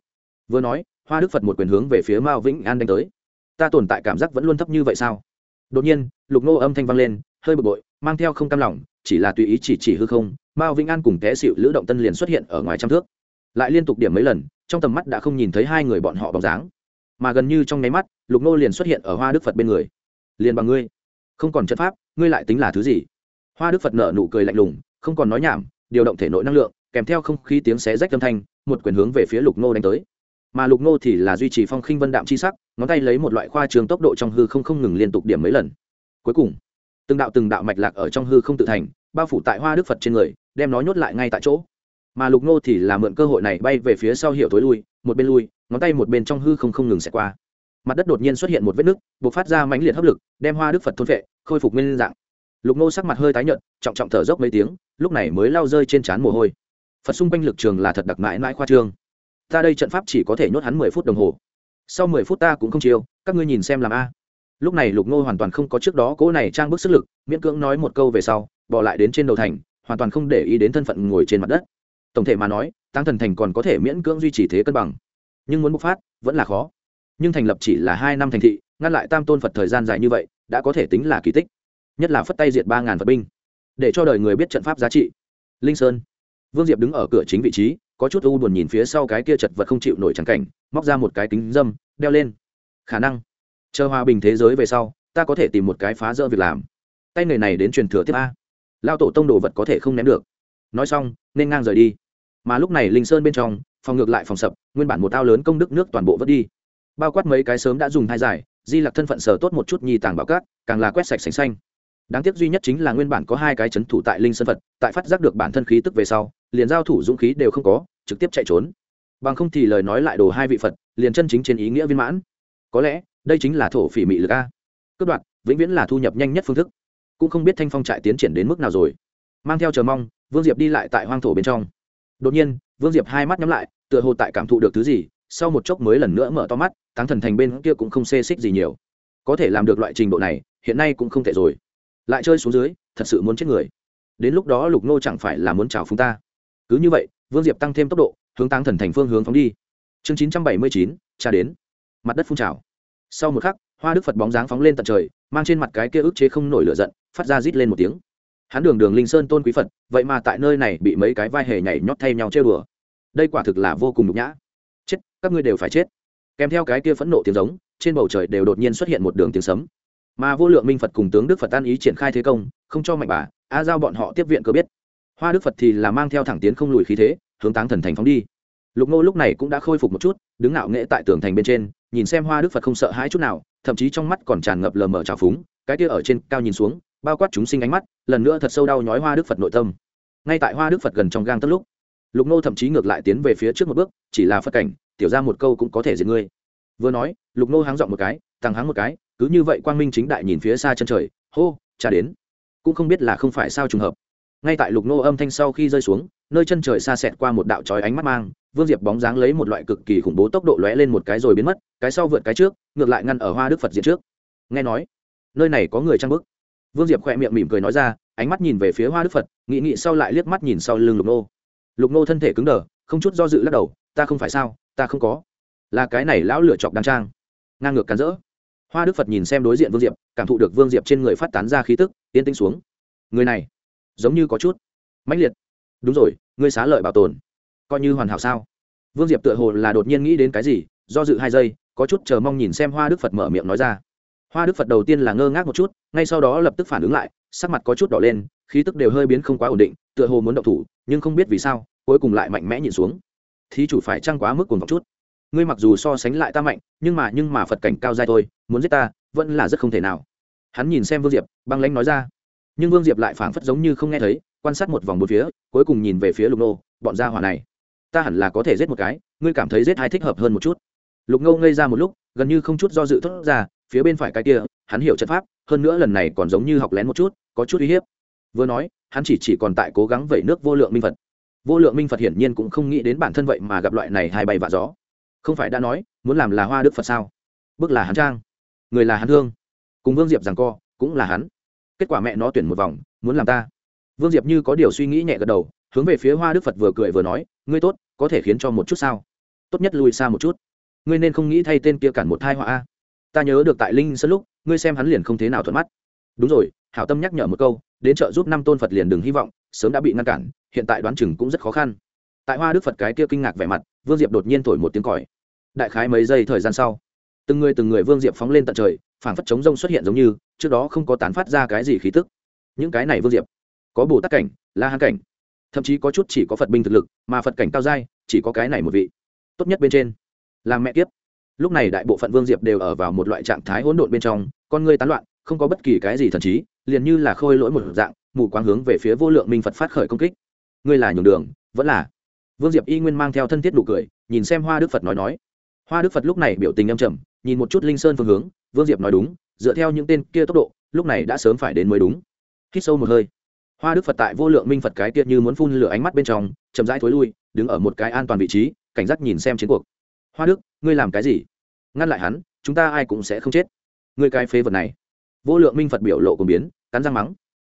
Vừa nói, hoa đức phật một quyền hướng về phía mao vĩnh an đánh tới. Ta tồn tại cảm giác vẫn luôn thấp như vậy sao? Đột nhiên, lục nô âm thanh vang lên, hơi bực bội, mang theo không cam lòng, chỉ là tùy ý chỉ chỉ hư không mao vĩnh an cùng té xịu lữ động tân liền xuất hiện ở ngoài trăm thước. Lại liên tục điểm mấy lần, trong tầm mắt đã không nhìn thấy hai người bọn họ bóng dáng. Mà gần như trong nháy mắt, lục nô liền xuất hiện ở hoa đức phật bên người. Liền bằng ngươi. Không còn chất pháp, ngươi lại tính là thứ gì? Hoa đức phật nở nụ cười lạnh lùng, không còn nói nhảm, điều động thể nội năng lượng, kèm theo không khí tiếng xé rách âm thanh, một quyền hướng về phía lục nô đánh tới. Mà lục nô thì là duy trì phong khinh vân đạm chi sắc, ngón tay lấy một loại khoa trường tốc độ trong hư không không ngừng liên tục điểm mấy lần. Cuối cùng, từng đạo từng đạo mạch lạc ở trong hư không tự thành, bao phủ tại hoa đức phật trên người đem nó nhốt lại ngay tại chỗ. Mà lục nô thì là mượn cơ hội này bay về phía sau hiệu thối lui, một bên lui, ngón tay một bên trong hư không không ngừng xẹt qua. Mặt đất đột nhiên xuất hiện một vết nứt b ộ c phát ra mãnh liệt hấp lực, đem hoa đức phật thôn vệ khôi phục nguyên dạng. Lục nô sắc mặt hơi tái nhợt, trọng trọng thở dốc mấy tiếng, lúc này mới lao rơi trên trán mồ hôi. Phật xung quanh lực trường là thật đặc mãi mãi khoa trương. Ta đây trận pháp chỉ có thể nhốt hắn mười phút đồng hồ. Sau mười phút ta cũng không chiêu, các ngươi nhìn xem làm a. Lúc này lục nô hoàn toàn không có trước đó cỗ này trang bức sức lực, miễn cưỡng nói một câu về sau, bỏ lại đến trên đầu thành hoàn toàn không để ý đến thân phận ngồi trên mặt đất. Tổng thể mà nói tăng thần thành còn có thể miễn cưỡng duy trì thế cân bằng. Nhưng muốn bộc phát, vẫn là khó. Nhưng thành lập chỉ là hai năm thành thị, ngăn lại tam tôn phật thời gian dài như vậy, đã có thể tính là kỳ tích. Nhất là phất tay diệt ba ngàn phật binh. Để cho đời người biết trận pháp giá trị. Linh sơn. Vương diệp đứng ở cửa chính vị trí, có chút u buồn nhìn phía sau cái kia chật vật không chịu nổi trắng cảnh, móc ra một cái kính dâm, đeo lên. Khả năng. Chờ hòa bình thế giới về sau, ta có thể tìm một cái phá rỡ việc làm. Tay nghề này đến truyền thừa tiếp a lao tổ tông đồ vật có thể không ném được. Nói xong, nên ngang rời đi. Mà lúc này linh sơn bên trong, phòng ngược lại phòng sập, nguyên bản một ao lớn công đức nước toàn bộ vớt đi. Bao quát mấy cái sớm đã dùng hai giải, di lặc thân phận sở tốt một chút nhi tàng bảo cát, càng là quét sạch sành xanh. Đáng tiếc duy nhất chính là nguyên bản có hai cái c h ấ n thủ tại linh sơn phật, tại phát giác được bản thân khí tức về sau, liền giao thủ dũng khí đều không có, trực tiếp chạy trốn. Bằng không thì lời nói lại đồ hai vị phật, liền chân chính trên ý nghĩa viên mãn. Có lẽ, đây chính là thổ phỉ mị lực a. Cướp đoạt, vĩnh viễn là thu nhập nhanh nhất phương thức cũng không biết thanh phong trại tiến triển đến mức nào rồi. Mang theo chờ mong, vương diệp đi lại tại hoang thổ bên trong. Đột nhiên, vương diệp hai mắt nhắm lại, tựa hồ tại cảm thụ được thứ gì, sau một chốc mới lần nữa mở to mắt, táng thần thành bên kia cũng không xê xích gì nhiều. Có thể làm được loại trình độ này, hiện nay cũng không thể rồi. Lại chơi xuống dưới, thật sự muốn chết người. Đến lúc đó lục nô chẳng phải là muốn chào phúng ta. Cứ như vậy, vương diệp tăng thêm tốc độ, hướng tăng thần thành phương hướng phóng đi. Chương chín trăm bảy mươi chín, cha đến. Mặt đất phun trào. Sau một khắc, hoa đức phật bóng dáng phóng lên tận trời mang trên mặt cái kia ức chế không nổi lửa giận, phát ra rít lên một tiếng. Hắn đường đường linh sơn tôn quý phật, vậy mà tại nơi này bị mấy cái vai hề nhảy nhót thay nhau chơi đùa. Đây quả thực là vô cùng nhục nhã. Chết, các ngươi đều phải chết. Kèm theo cái kia phẫn nộ tiếng giống, trên bầu trời đều đột nhiên xuất hiện một đường tiếng sấm. Mà vô lượng minh phật cùng tướng đức phật tan ý triển khai thế công, không cho mạnh bà, a giao bọn họ tiếp viện cơ biết. Hoa đức phật thì là mang theo thẳng tiến không lùi khí thế, hướng táng thần thành phóng đi. Lục Ngô lúc này cũng đã khôi phục một chút, đứng ngạo nghệ tại tường thành bên trên nhìn xem hoa đức phật không sợ hãi chút nào, thậm chí trong mắt còn tràn ngập lờ mờ trào phúng, cái kia ở trên cao nhìn xuống, bao quát chúng sinh ánh mắt, lần nữa thật sâu đau nhói hoa đức phật nội tâm. Ngay tại hoa đức phật gần trong gang tất lúc, lục nô thậm chí ngược lại tiến về phía trước một bước, chỉ là phật cảnh, tiểu ra một câu cũng có thể diệt ngươi. Vừa nói, lục nô háng dọn một cái, tăng háng một cái, cứ như vậy quang minh chính đại nhìn phía xa chân trời, hô, cha đến. Cũng không biết là không phải sao trùng hợp. Ngay tại lục nô âm thanh sau khi rơi xuống, nơi chân trời xa xẹt qua một đạo trói ánh mắt mang vương diệp bóng dáng lấy một loại cực kỳ khủng bố tốc độ lóe lên một cái rồi biến mất, cái sau vượt cái trước, ngược lại ngăn ở hoa đức phật diện trước. Nghe nói, nơi này có người trang bức. Vương diệp khỏe miệng mỉm cười nói ra, ánh mắt nhìn về phía hoa đức phật nghị nghị sau lại liếc mắt nhìn sau lưng lục nô. Lục nô thân thể cứng đờ, không chút do dự lắc đầu, ta không phải sao, ta không có. Là cái này lão lửa chọc đăng trang. Ngang ngược cắn rỡ. Hoa đức phật nhìn xem đối diện vương diệp, cảm thụ được vương diệp trên người phát tán ra khí tức, yên tĩnh xuống. Người này, giống như có chút mãnh liệt. Đúng rồi, ngươi xá lợi bảo tồn coi như hoàn hảo sao? Vương diệp tựa hồ là đột nhiên nghĩ đến cái gì, do dự hai giây, có chút chờ mong nhìn xem hoa đức phật mở miệng nói ra. Hoa đức phật đầu tiên là ngơ ngác một chút, ngay sau đó lập tức phản ứng lại, sắc mặt có chút đỏ lên, khí tức đều hơi biến không quá ổn định, tựa hồ muốn động thủ, nhưng không biết vì sao, cuối cùng lại mạnh mẽ nhìn xuống. Thí chủ phải trăng quá mức cùng một chút? Ngươi mặc dù so sánh lại ta mạnh, nhưng mà nhưng mà phật cảnh cao dai thôi, muốn giết ta, vẫn là rất không thể nào. Hắn nhìn xem vương diệp, băng lãnh nói ra. Nhưng vương diệp lại phảng phất giống như không nghe thấy, quan sát một vòng một phía, cuối cùng nhìn về phía lục nô, bọn gia hỏa này ta hẳn là có thể giết một cái, ngươi cảm thấy giết hai thích hợp hơn một chút. Lục ngâu ngây ra một lúc, gần như không chút do dự thốt ra, phía bên phải cái kia, hắn hiểu trận pháp, hơn nữa lần này còn giống như học lén một chút, có chút uy hiếp. Vừa nói, hắn chỉ chỉ còn tại cố gắng vẩy nước vô lượng minh phật. Vô lượng minh phật hiển nhiên cũng không nghĩ đến bản thân vậy mà gặp loại này hai bay vạ gió. Không phải đã nói, muốn làm là hoa đức phật sao? Bức là hắn trang, người là hắn thương. Cùng vương diệp rằng co, cũng là hắn. Kết quả mẹ nó tuyển một vòng, muốn làm ta. Vương diệp như có điều suy nghĩ nhẹ gật đầu hướng về phía hoa đức phật vừa cười vừa nói ngươi tốt có thể khiến cho một chút sao tốt nhất lùi xa một chút ngươi nên không nghĩ thay tên kia cản một thai họa a. ta nhớ được tại linh sân lúc ngươi xem hắn liền không thế nào thuận mắt đúng rồi hảo tâm nhắc nhở một câu đến chợ giúp năm tôn phật liền đừng hy vọng sớm đã bị ngăn cản hiện tại đoán chừng cũng rất khó khăn tại hoa đức phật cái kia kinh ngạc vẻ mặt vương diệp đột nhiên thổi một tiếng còi đại khái mấy giây thời gian sau từng người từng người vương diệp phóng lên tận trời phảng phất chống rông xuất hiện giống như trước đó không có tán phát ra cái gì khí tức những cái này vương diệp có bồ tắc cảnh la hán cảnh thậm chí có chút chỉ có phật binh thực lực mà phật cảnh cao dai chỉ có cái này một vị tốt nhất bên trên làm mẹ kiếp lúc này đại bộ phận vương diệp đều ở vào một loại trạng thái hỗn độn bên trong con người tán loạn không có bất kỳ cái gì thần trí liền như là khôi lỗi một dạng mù quáng hướng về phía vô lượng minh phật phát khởi công kích ngươi là nhường đường vẫn là vương diệp y nguyên mang theo thân thiết nụ cười nhìn xem hoa đức phật nói nói hoa đức phật lúc này biểu tình âm trầm nhìn một chút linh sơn phương hướng vương diệp nói đúng dựa theo những tên kia tốc độ lúc này đã sớm phải đến mới đúng hít sâu một hơi hoa đức phật tại vô lượng minh phật cái tiết như muốn phun lửa ánh mắt bên trong, chậm rãi thối lui, đứng ở một cái an toàn vị trí, cảnh giác nhìn xem chiến cuộc. Hoa đức, ngươi làm cái gì? Ngăn lại hắn, chúng ta ai cũng sẽ không chết. Ngươi cái phế vật này. Vô lượng minh phật biểu lộ cùng biến, cắn răng mắng.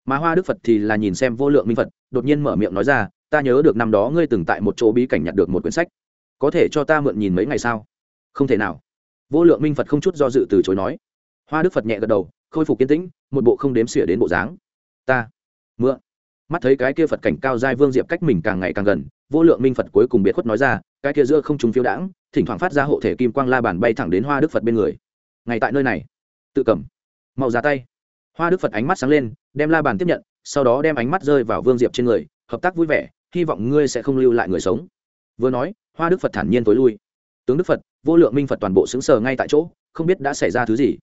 Mà hoa đức phật thì là nhìn xem vô lượng minh phật, đột nhiên mở miệng nói ra, ta nhớ được năm đó ngươi từng tại một chỗ bí cảnh nhặt được một quyển sách. Có thể cho ta mượn nhìn mấy ngày sao? Không thể nào. Vô lượng minh phật không chút do dự từ chối nói. Hoa đức phật nhẹ gật đầu, khôi phục kiên tĩnh, một bộ không đếm xỉa đến bộ dáng. Ta mượn. Mắt thấy cái kia phật cảnh cao giai vương diệp cách mình càng ngày càng gần, vô lượng minh phật cuối cùng biệt khuất nói ra, cái kia giữa không trùng phiêu đãng, thỉnh thoảng phát ra hộ thể kim quang la bàn bay thẳng đến hoa đức phật bên người. Ngay tại nơi này, tự cầm. Mau ra tay. Hoa đức phật ánh mắt sáng lên, đem la bàn tiếp nhận, sau đó đem ánh mắt rơi vào vương diệp trên người, hợp tác vui vẻ, hy vọng ngươi sẽ không lưu lại người sống. Vừa nói, hoa đức phật thản nhiên tối lui. Tướng đức phật, vô lượng minh phật toàn bộ xứng sờ ngay tại chỗ, không biết đã xảy ra thứ gì.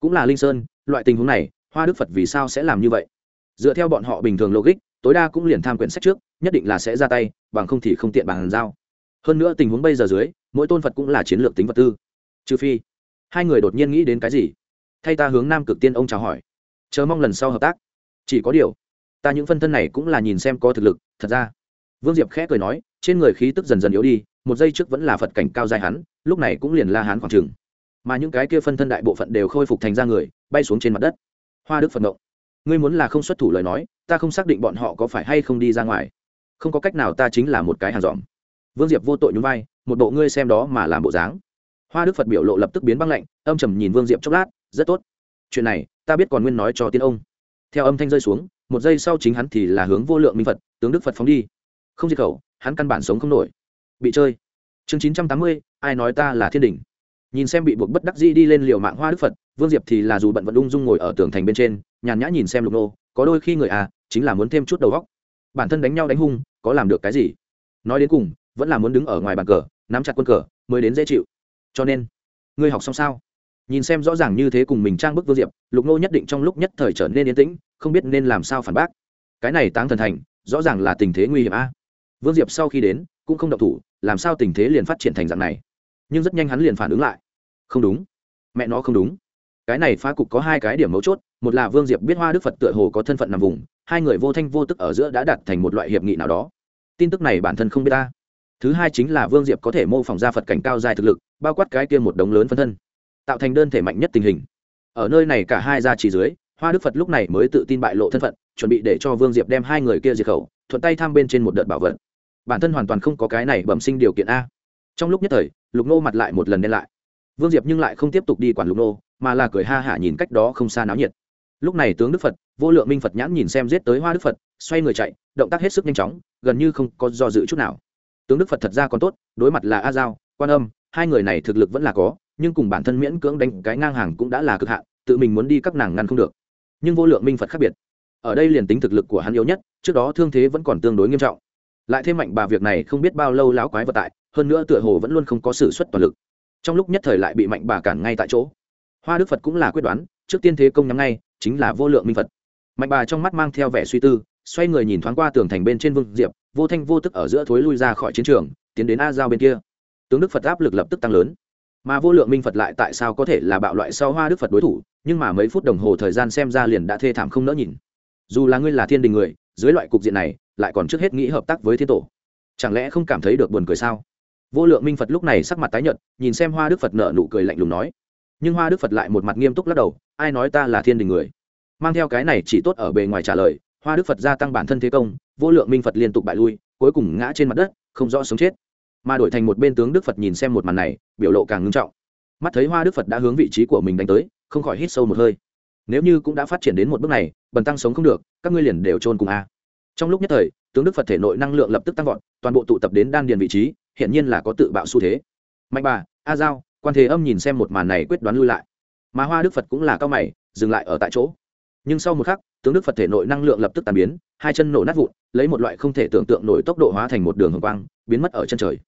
Cũng là linh sơn, loại tình huống này, hoa đức phật vì sao sẽ làm như vậy? Dựa theo bọn họ bình thường logic, tối đa cũng liền tham quyển sách trước, nhất định là sẽ ra tay, bằng không thì không tiện bàn giao. Hơn nữa tình huống bây giờ dưới, mỗi tôn phật cũng là chiến lược tính vật tư. Trừ phi, hai người đột nhiên nghĩ đến cái gì? Thay ta hướng nam cực tiên ông chào hỏi. Chờ mong lần sau hợp tác. Chỉ có điều, ta những phân thân này cũng là nhìn xem có thực lực, thật ra. Vương diệp khẽ cười nói, trên người khí tức dần dần yếu đi, một giây trước vẫn là phật cảnh cao dài hắn, lúc này cũng liền la hán khoảng trừng mà những cái kia phân thân đại bộ phận đều khôi phục thành ra người, bay xuống trên mặt đất. Hoa đức phật ngộng ngươi muốn là không xuất thủ lời nói, ta không xác định bọn họ có phải hay không đi ra ngoài. Không có cách nào ta chính là một cái hàng dòm vương diệp vô tội nhún vai, một bộ ngươi xem đó mà làm bộ dáng. Hoa đức phật biểu lộ lập tức biến băng lạnh, âm trầm nhìn vương diệp chốc lát, rất tốt. Chuyện này, ta biết còn nguyên nói cho tiên ông. Theo âm thanh rơi xuống, một giây sau chính hắn thì là hướng vô lượng minh phật, tướng đức phật phóng đi. Không diệt khẩu, hắn căn bản sống không nổi. Bị chơi. Chương chín trăm tám mươi, ai nói ta là thiên đình nhìn xem bị buộc bất đắc dĩ đi lên liều mạng hoa đức phật vương diệp thì là dù bận vận ung dung ngồi ở tường thành bên trên, nhàn nhã nhìn xem lục nô, có đôi khi người à chính là muốn thêm chút đầu góc bản thân đánh nhau đánh hung, có làm được cái gì? Nói đến cùng, vẫn là muốn đứng ở ngoài bàn cờ, nắm chặt quân cờ, mới đến dễ chịu. Cho nên, ngươi học xong sao? Nhìn xem rõ ràng như thế cùng mình trang bức vương diệp, lục nô nhất định trong lúc nhất thời trở nên yên tĩnh, không biết nên làm sao phản bác. Cái này táng thần thành, rõ ràng là tình thế nguy hiểm a. Vương diệp sau khi đến, cũng không động thủ, làm sao tình thế liền phát triển thành dạng này? Nhưng rất nhanh hắn liền phản ứng lại. Không đúng. Mẹ nó không đúng cái này phá cục có hai cái điểm mấu chốt, một là vương diệp biết hoa đức phật tựa hồ có thân phận nằm vùng, hai người vô thanh vô tức ở giữa đã đặt thành một loại hiệp nghị nào đó. Tin tức này bản thân không biết ta. Thứ hai chính là vương diệp có thể mô phỏng ra phật cảnh cao dài thực lực, bao quát cái kia một đống lớn phân thân, tạo thành đơn thể mạnh nhất tình hình. Ở nơi này cả hai gia chỉ dưới, hoa đức phật lúc này mới tự tin bại lộ thân phận, chuẩn bị để cho vương diệp đem hai người kia diệt khẩu, thuận tay tham bên trên một đợt bảo vật. Bản thân hoàn toàn không có cái này bẩm sinh điều kiện a. Trong lúc nhất thời, lục nô mặt lại một lần đen lại. Vương diệp nhưng lại không tiếp tục đi quản lục nô mà là cười ha hả nhìn cách đó không xa náo nhiệt. Lúc này tướng đức phật, vô lượng minh phật nhãn nhìn xem giết tới hoa đức phật, xoay người chạy, động tác hết sức nhanh chóng, gần như không có do dự chút nào. Tướng đức phật thật ra còn tốt, đối mặt là a giao, quan âm, hai người này thực lực vẫn là có, nhưng cùng bản thân miễn cưỡng đánh cái ngang hàng cũng đã là cực hạn, tự mình muốn đi các nàng ngăn không được. Nhưng vô lượng minh phật khác biệt. Ở đây liền tính thực lực của hắn yếu nhất, trước đó thương thế vẫn còn tương đối nghiêm trọng. Lại thêm mạnh bà việc này không biết bao lâu lão quái vật tại, hơn nữa tựa hồ vẫn luôn không có s ử suất toàn lực. Trong lúc nhất thời lại bị mạnh bà cản ngay tại chỗ hoa đức phật cũng là quyết đoán, trước tiên thế công nhắm ngay, chính là vô lượng minh phật. Mạnh bà trong mắt mang theo vẻ suy tư, xoay người nhìn thoáng qua tường thành bên trên vương diệp, vô thanh vô tức ở giữa thối lui ra khỏi chiến trường, tiến đến a giao bên kia. Tướng đức phật áp lực lập tức tăng lớn. Mà vô lượng minh phật lại tại sao có thể là bạo loại sau hoa đức phật đối thủ, nhưng mà mấy phút đồng hồ thời gian xem ra liền đã thê thảm không nỡ nhìn. Dù là ngươi là thiên đình người, dưới loại cục diện này, lại còn trước hết nghĩ hợp tác với thiên tổ. Chẳng lẽ không cảm thấy được buồn cười sao? Vô lượng minh phật lúc này sắc mặt tái nhợt, nhìn xem hoa đức phật nợ nụ cười lạnh lùng nói nhưng hoa đức phật lại một mặt nghiêm túc lắc đầu, ai nói ta là thiên đình người? Mang theo cái này chỉ tốt ở bề ngoài trả lời, hoa đức phật gia tăng bản thân thế công, vô lượng minh phật liên tục bại lui, cuối cùng ngã trên mặt đất, không rõ sống chết. Mà đổi thành một bên tướng đức phật nhìn xem một màn này, biểu lộ càng ngưng trọng. Mắt thấy hoa đức phật đã hướng vị trí của mình đánh tới, không khỏi hít sâu một hơi. Nếu như cũng đã phát triển đến một bước này, bần tăng sống không được, các ngươi liền đều trôn cùng a. Trong lúc nhất thời, tướng đức phật thể nội năng lượng lập tức tăng vọt, toàn bộ tụ tập đến đan điền vị trí hiện nhiên là có tự bạo xu thế. Mạnh bà, a giao quan thế âm nhìn xem một màn này quyết đoán lui lại. Mà hoa đức phật cũng là cao mày, dừng lại ở tại chỗ. Nhưng sau một khắc, tướng đức phật thể nội năng lượng lập tức tàn biến, hai chân nổ nát vụn, lấy một loại không thể tưởng tượng nổi tốc độ hóa thành một đường hồng quang, biến mất ở chân trời.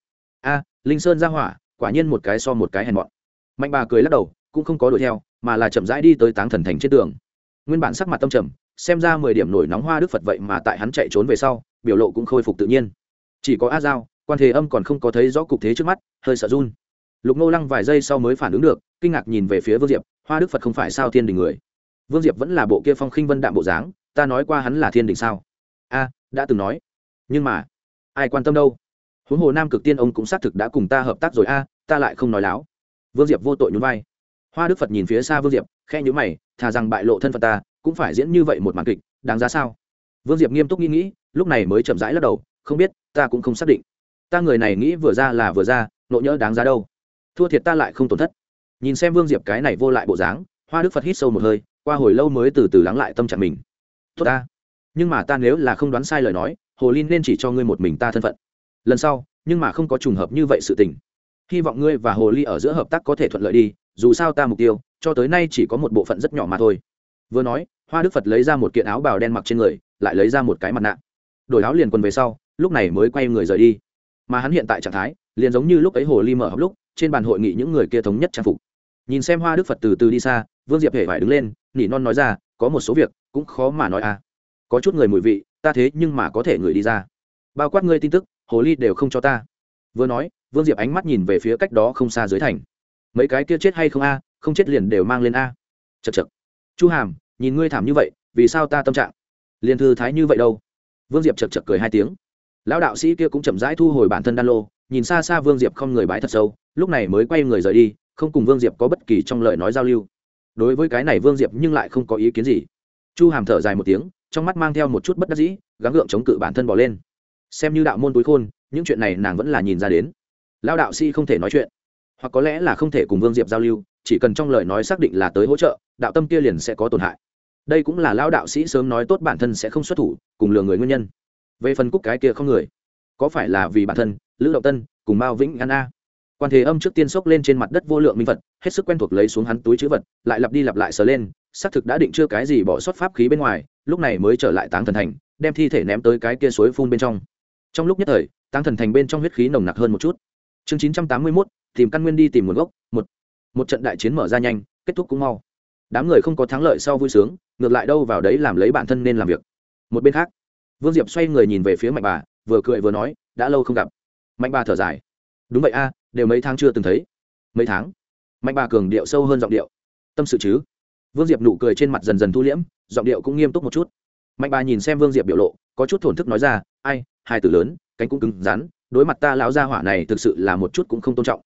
A, linh sơn ra hỏa, quả nhiên một cái so một cái hèn mọn. Mạnh bà cười lắc đầu, cũng không có đuổi theo, mà là chậm rãi đi tới táng thần thành trên tường. Nguyên bản sắc mặt tâm trầm, xem ra mười điểm nổi nóng hoa đức phật vậy mà tại hắn chạy trốn về sau, biểu lộ cũng khôi phục tự nhiên. Chỉ có a giao, quan thế âm còn không có thấy rõ cục thế trước mắt, hơi sợ run lục nô lăng vài giây sau mới phản ứng được, kinh ngạc nhìn về phía vương diệp, hoa đức phật không phải sao thiên đình người? Vương diệp vẫn là bộ kia phong khinh vân đạm bộ dáng, ta nói qua hắn là thiên đình sao? A, đã từng nói. Nhưng mà, ai quan tâm đâu? Huống hồ nam cực tiên ông cũng xác thực đã cùng ta hợp tác rồi, a, ta lại không nói láo. Vương diệp vô tội nhún vai. Hoa đức phật nhìn phía xa vương diệp khe nhữ mày, thà rằng bại lộ thân phận ta, cũng phải diễn như vậy một màn kịch, đáng giá sao? Vương diệp nghiêm túc nghĩ nghĩ, lúc này mới chậm rãi lắc đầu, không biết, ta cũng không xác định. Ta người này nghĩ vừa ra là vừa ra, nộ nhỡ đáng giá đâu thua thiệt ta lại không tổn thất. Nhìn xem vương diệp cái này vô lại bộ dáng, hoa đức phật hít sâu một hơi, qua hồi lâu mới từ từ lắng lại tâm trạng mình. Tốt ta. Nhưng mà ta nếu là không đoán sai lời nói, hồ linh nên chỉ cho ngươi một mình ta thân phận. Lần sau, nhưng mà không có trùng hợp như vậy sự tình. Hy vọng ngươi và hồ ly ở giữa hợp tác có thể thuận lợi đi, dù sao ta mục tiêu, cho tới nay chỉ có một bộ phận rất nhỏ mà thôi. Vừa nói, hoa đức phật lấy ra một kiện áo bào đen mặc trên người, lại lấy ra một cái mặt nạ. Đổi áo liền quần về sau, lúc này mới quay người rời đi. Mà hắn hiện tại trạng thái, liền giống như lúc ấy hồ ly mở học lúc trên bàn hội nghị những người kia thống nhất trang phục. Nhìn xem hoa đức phật từ từ đi xa, vương diệp hề phải đứng lên, nỉ non nói ra, có một số việc cũng khó mà nói à. Có chút người mùi vị, ta thế nhưng mà có thể người đi ra. Bao quát ngươi tin tức, hồ ly đều không cho ta. Vừa nói, vương diệp ánh mắt nhìn về phía cách đó không xa dưới thành. Mấy cái kia chết hay không a, không chết liền đều mang lên a. Chật chật chu hàm, nhìn ngươi thảm như vậy, vì sao ta tâm trạng liền thư thái như vậy đâu? Vương diệp chật chật cười hai tiếng. Lão đạo sĩ kia cũng chậm rãi thu hồi bản thân đan lô nhìn xa xa vương diệp không người bái thật sâu, lúc này mới quay người rời đi, không cùng vương diệp có bất kỳ trong lời nói giao lưu. Đối với cái này vương diệp nhưng lại không có ý kiến gì. Chu hàm thở dài một tiếng, trong mắt mang theo một chút bất đắc dĩ, gắng gượng chống cự bản thân bỏ lên. Xem như đạo môn túi khôn, những chuyện này nàng vẫn là nhìn ra đến. Lao đạo sĩ không thể nói chuyện, hoặc có lẽ là không thể cùng vương diệp giao lưu, chỉ cần trong lời nói xác định là tới hỗ trợ, đạo tâm kia liền sẽ có tổn hại. Đây cũng là lao đạo sĩ sớm nói tốt bản thân sẽ không xuất thủ, cùng lừa người nguyên nhân. Về phần cúc cái kia không người, có phải là vì bản thân lữ động tân, cùng mao vĩnh an a. Quan thế âm trước tiên xốc lên trên mặt đất vô lượng minh vật hết sức quen thuộc lấy xuống hắn túi chữ vật, lại lặp đi lặp lại sờ lên, xác thực đã định chưa cái gì bỏ sót pháp khí bên ngoài, lúc này mới trở lại táng thần thành, đem thi thể ném tới cái kia suối phun bên trong. Trong lúc nhất thời, táng thần thành bên trong huyết khí nồng nặc hơn một chút. Chương chín trăm tám mươi mốt, tìm căn nguyên đi tìm nguồn gốc, một. Một trận đại chiến mở ra nhanh, kết thúc cũng mau. Đám người không có thắng lợi sau vui sướng, ngược lại đâu vào đấy làm lấy bản thân nên làm việc. Một bên khác, vương diệp xoay người nhìn về phía mạnh bà, vừa cười vừa nói, đã lâu không gặp mạnh bà thở dài. Đúng vậy a, đều mấy tháng chưa từng thấy. Mấy tháng? Mạnh bà cường điệu sâu hơn giọng điệu. Tâm sự chứ? Vương diệp nụ cười trên mặt dần dần thu liễm, giọng điệu cũng nghiêm túc một chút. Mạnh bà nhìn xem vương diệp biểu lộ, có chút thổn thức nói ra, ai, hai từ lớn, cánh cũng cứng rắn, đối mặt ta lão gia hỏa này thực sự là một chút cũng không tôn trọng.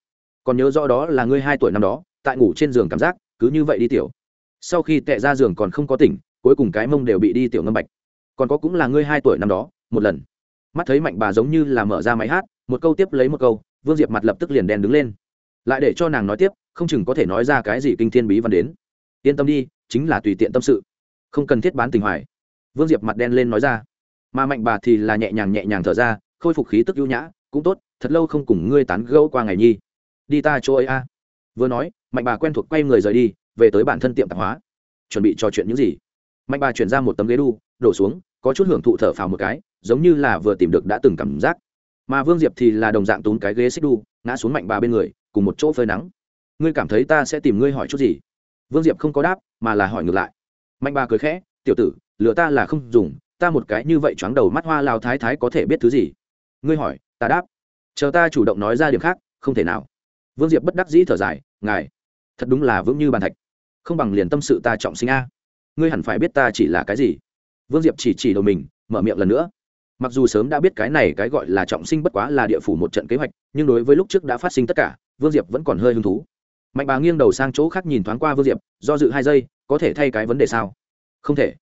Còn nhớ rõ đó là ngươi hai tuổi năm đó, tại ngủ trên giường cảm giác, cứ như vậy đi tiểu. Sau khi tệ ra giường còn không có tỉnh, cuối cùng cái mông đều bị đi tiểu ngâm bạch. Còn có cũng là ngươi hai tuổi năm đó, một lần. Mắt thấy mạnh bà giống như là mở ra máy hát một câu tiếp lấy một câu, vương diệp mặt lập tức liền đen đứng lên. Lại để cho nàng nói tiếp, không chừng có thể nói ra cái gì kinh thiên bí văn đến. Yên tâm đi, chính là tùy tiện tâm sự. Không cần thiết bán tình hoài. Vương diệp mặt đen lên nói ra. Mà mạnh bà thì là nhẹ nhàng nhẹ nhàng thở ra, khôi phục khí tức ưu nhã, cũng tốt, thật lâu không cùng ngươi tán gẫu qua ngày nhi. Đi ta chỗ ấy a. Vừa nói, mạnh bà quen thuộc quay người rời đi, về tới bản thân tiệm tạp hóa. Chuẩn bị trò chuyện những gì? Mạnh bà chuyển ra một tấm ghế đu, đổ xuống, có chút hưởng thụ thở phào một cái, giống như là vừa tìm được đã từng cảm giác mà vương diệp thì là đồng dạng tốn cái ghế xích đu, ngã xuống mạnh bà bên người, cùng một chỗ phơi nắng. Ngươi cảm thấy ta sẽ tìm ngươi hỏi chút gì? Vương diệp không có đáp, mà là hỏi ngược lại. Mạnh bà cười khẽ, tiểu tử lựa ta là không dùng, ta một cái như vậy choáng đầu mắt hoa lao thái thái có thể biết thứ gì? Ngươi hỏi, ta đáp. Chờ ta chủ động nói ra điểm khác, không thể nào. Vương diệp bất đắc dĩ thở dài, ngài, thật đúng là vững như bàn thạch. Không bằng liền tâm sự ta trọng sinh a. Ngươi hẳn phải biết ta chỉ là cái gì. Vương diệp chỉ chỉ đầu mình, mở miệng lần nữa mặc dù sớm đã biết cái này cái gọi là trọng sinh bất quá là địa phủ một trận kế hoạch, nhưng đối với lúc trước đã phát sinh tất cả, vương diệp vẫn còn hơi hứng thú. Mạnh bà nghiêng đầu sang chỗ khác nhìn thoáng qua vương diệp, do dự hai giây, có thể thay cái vấn đề sao? Không thể.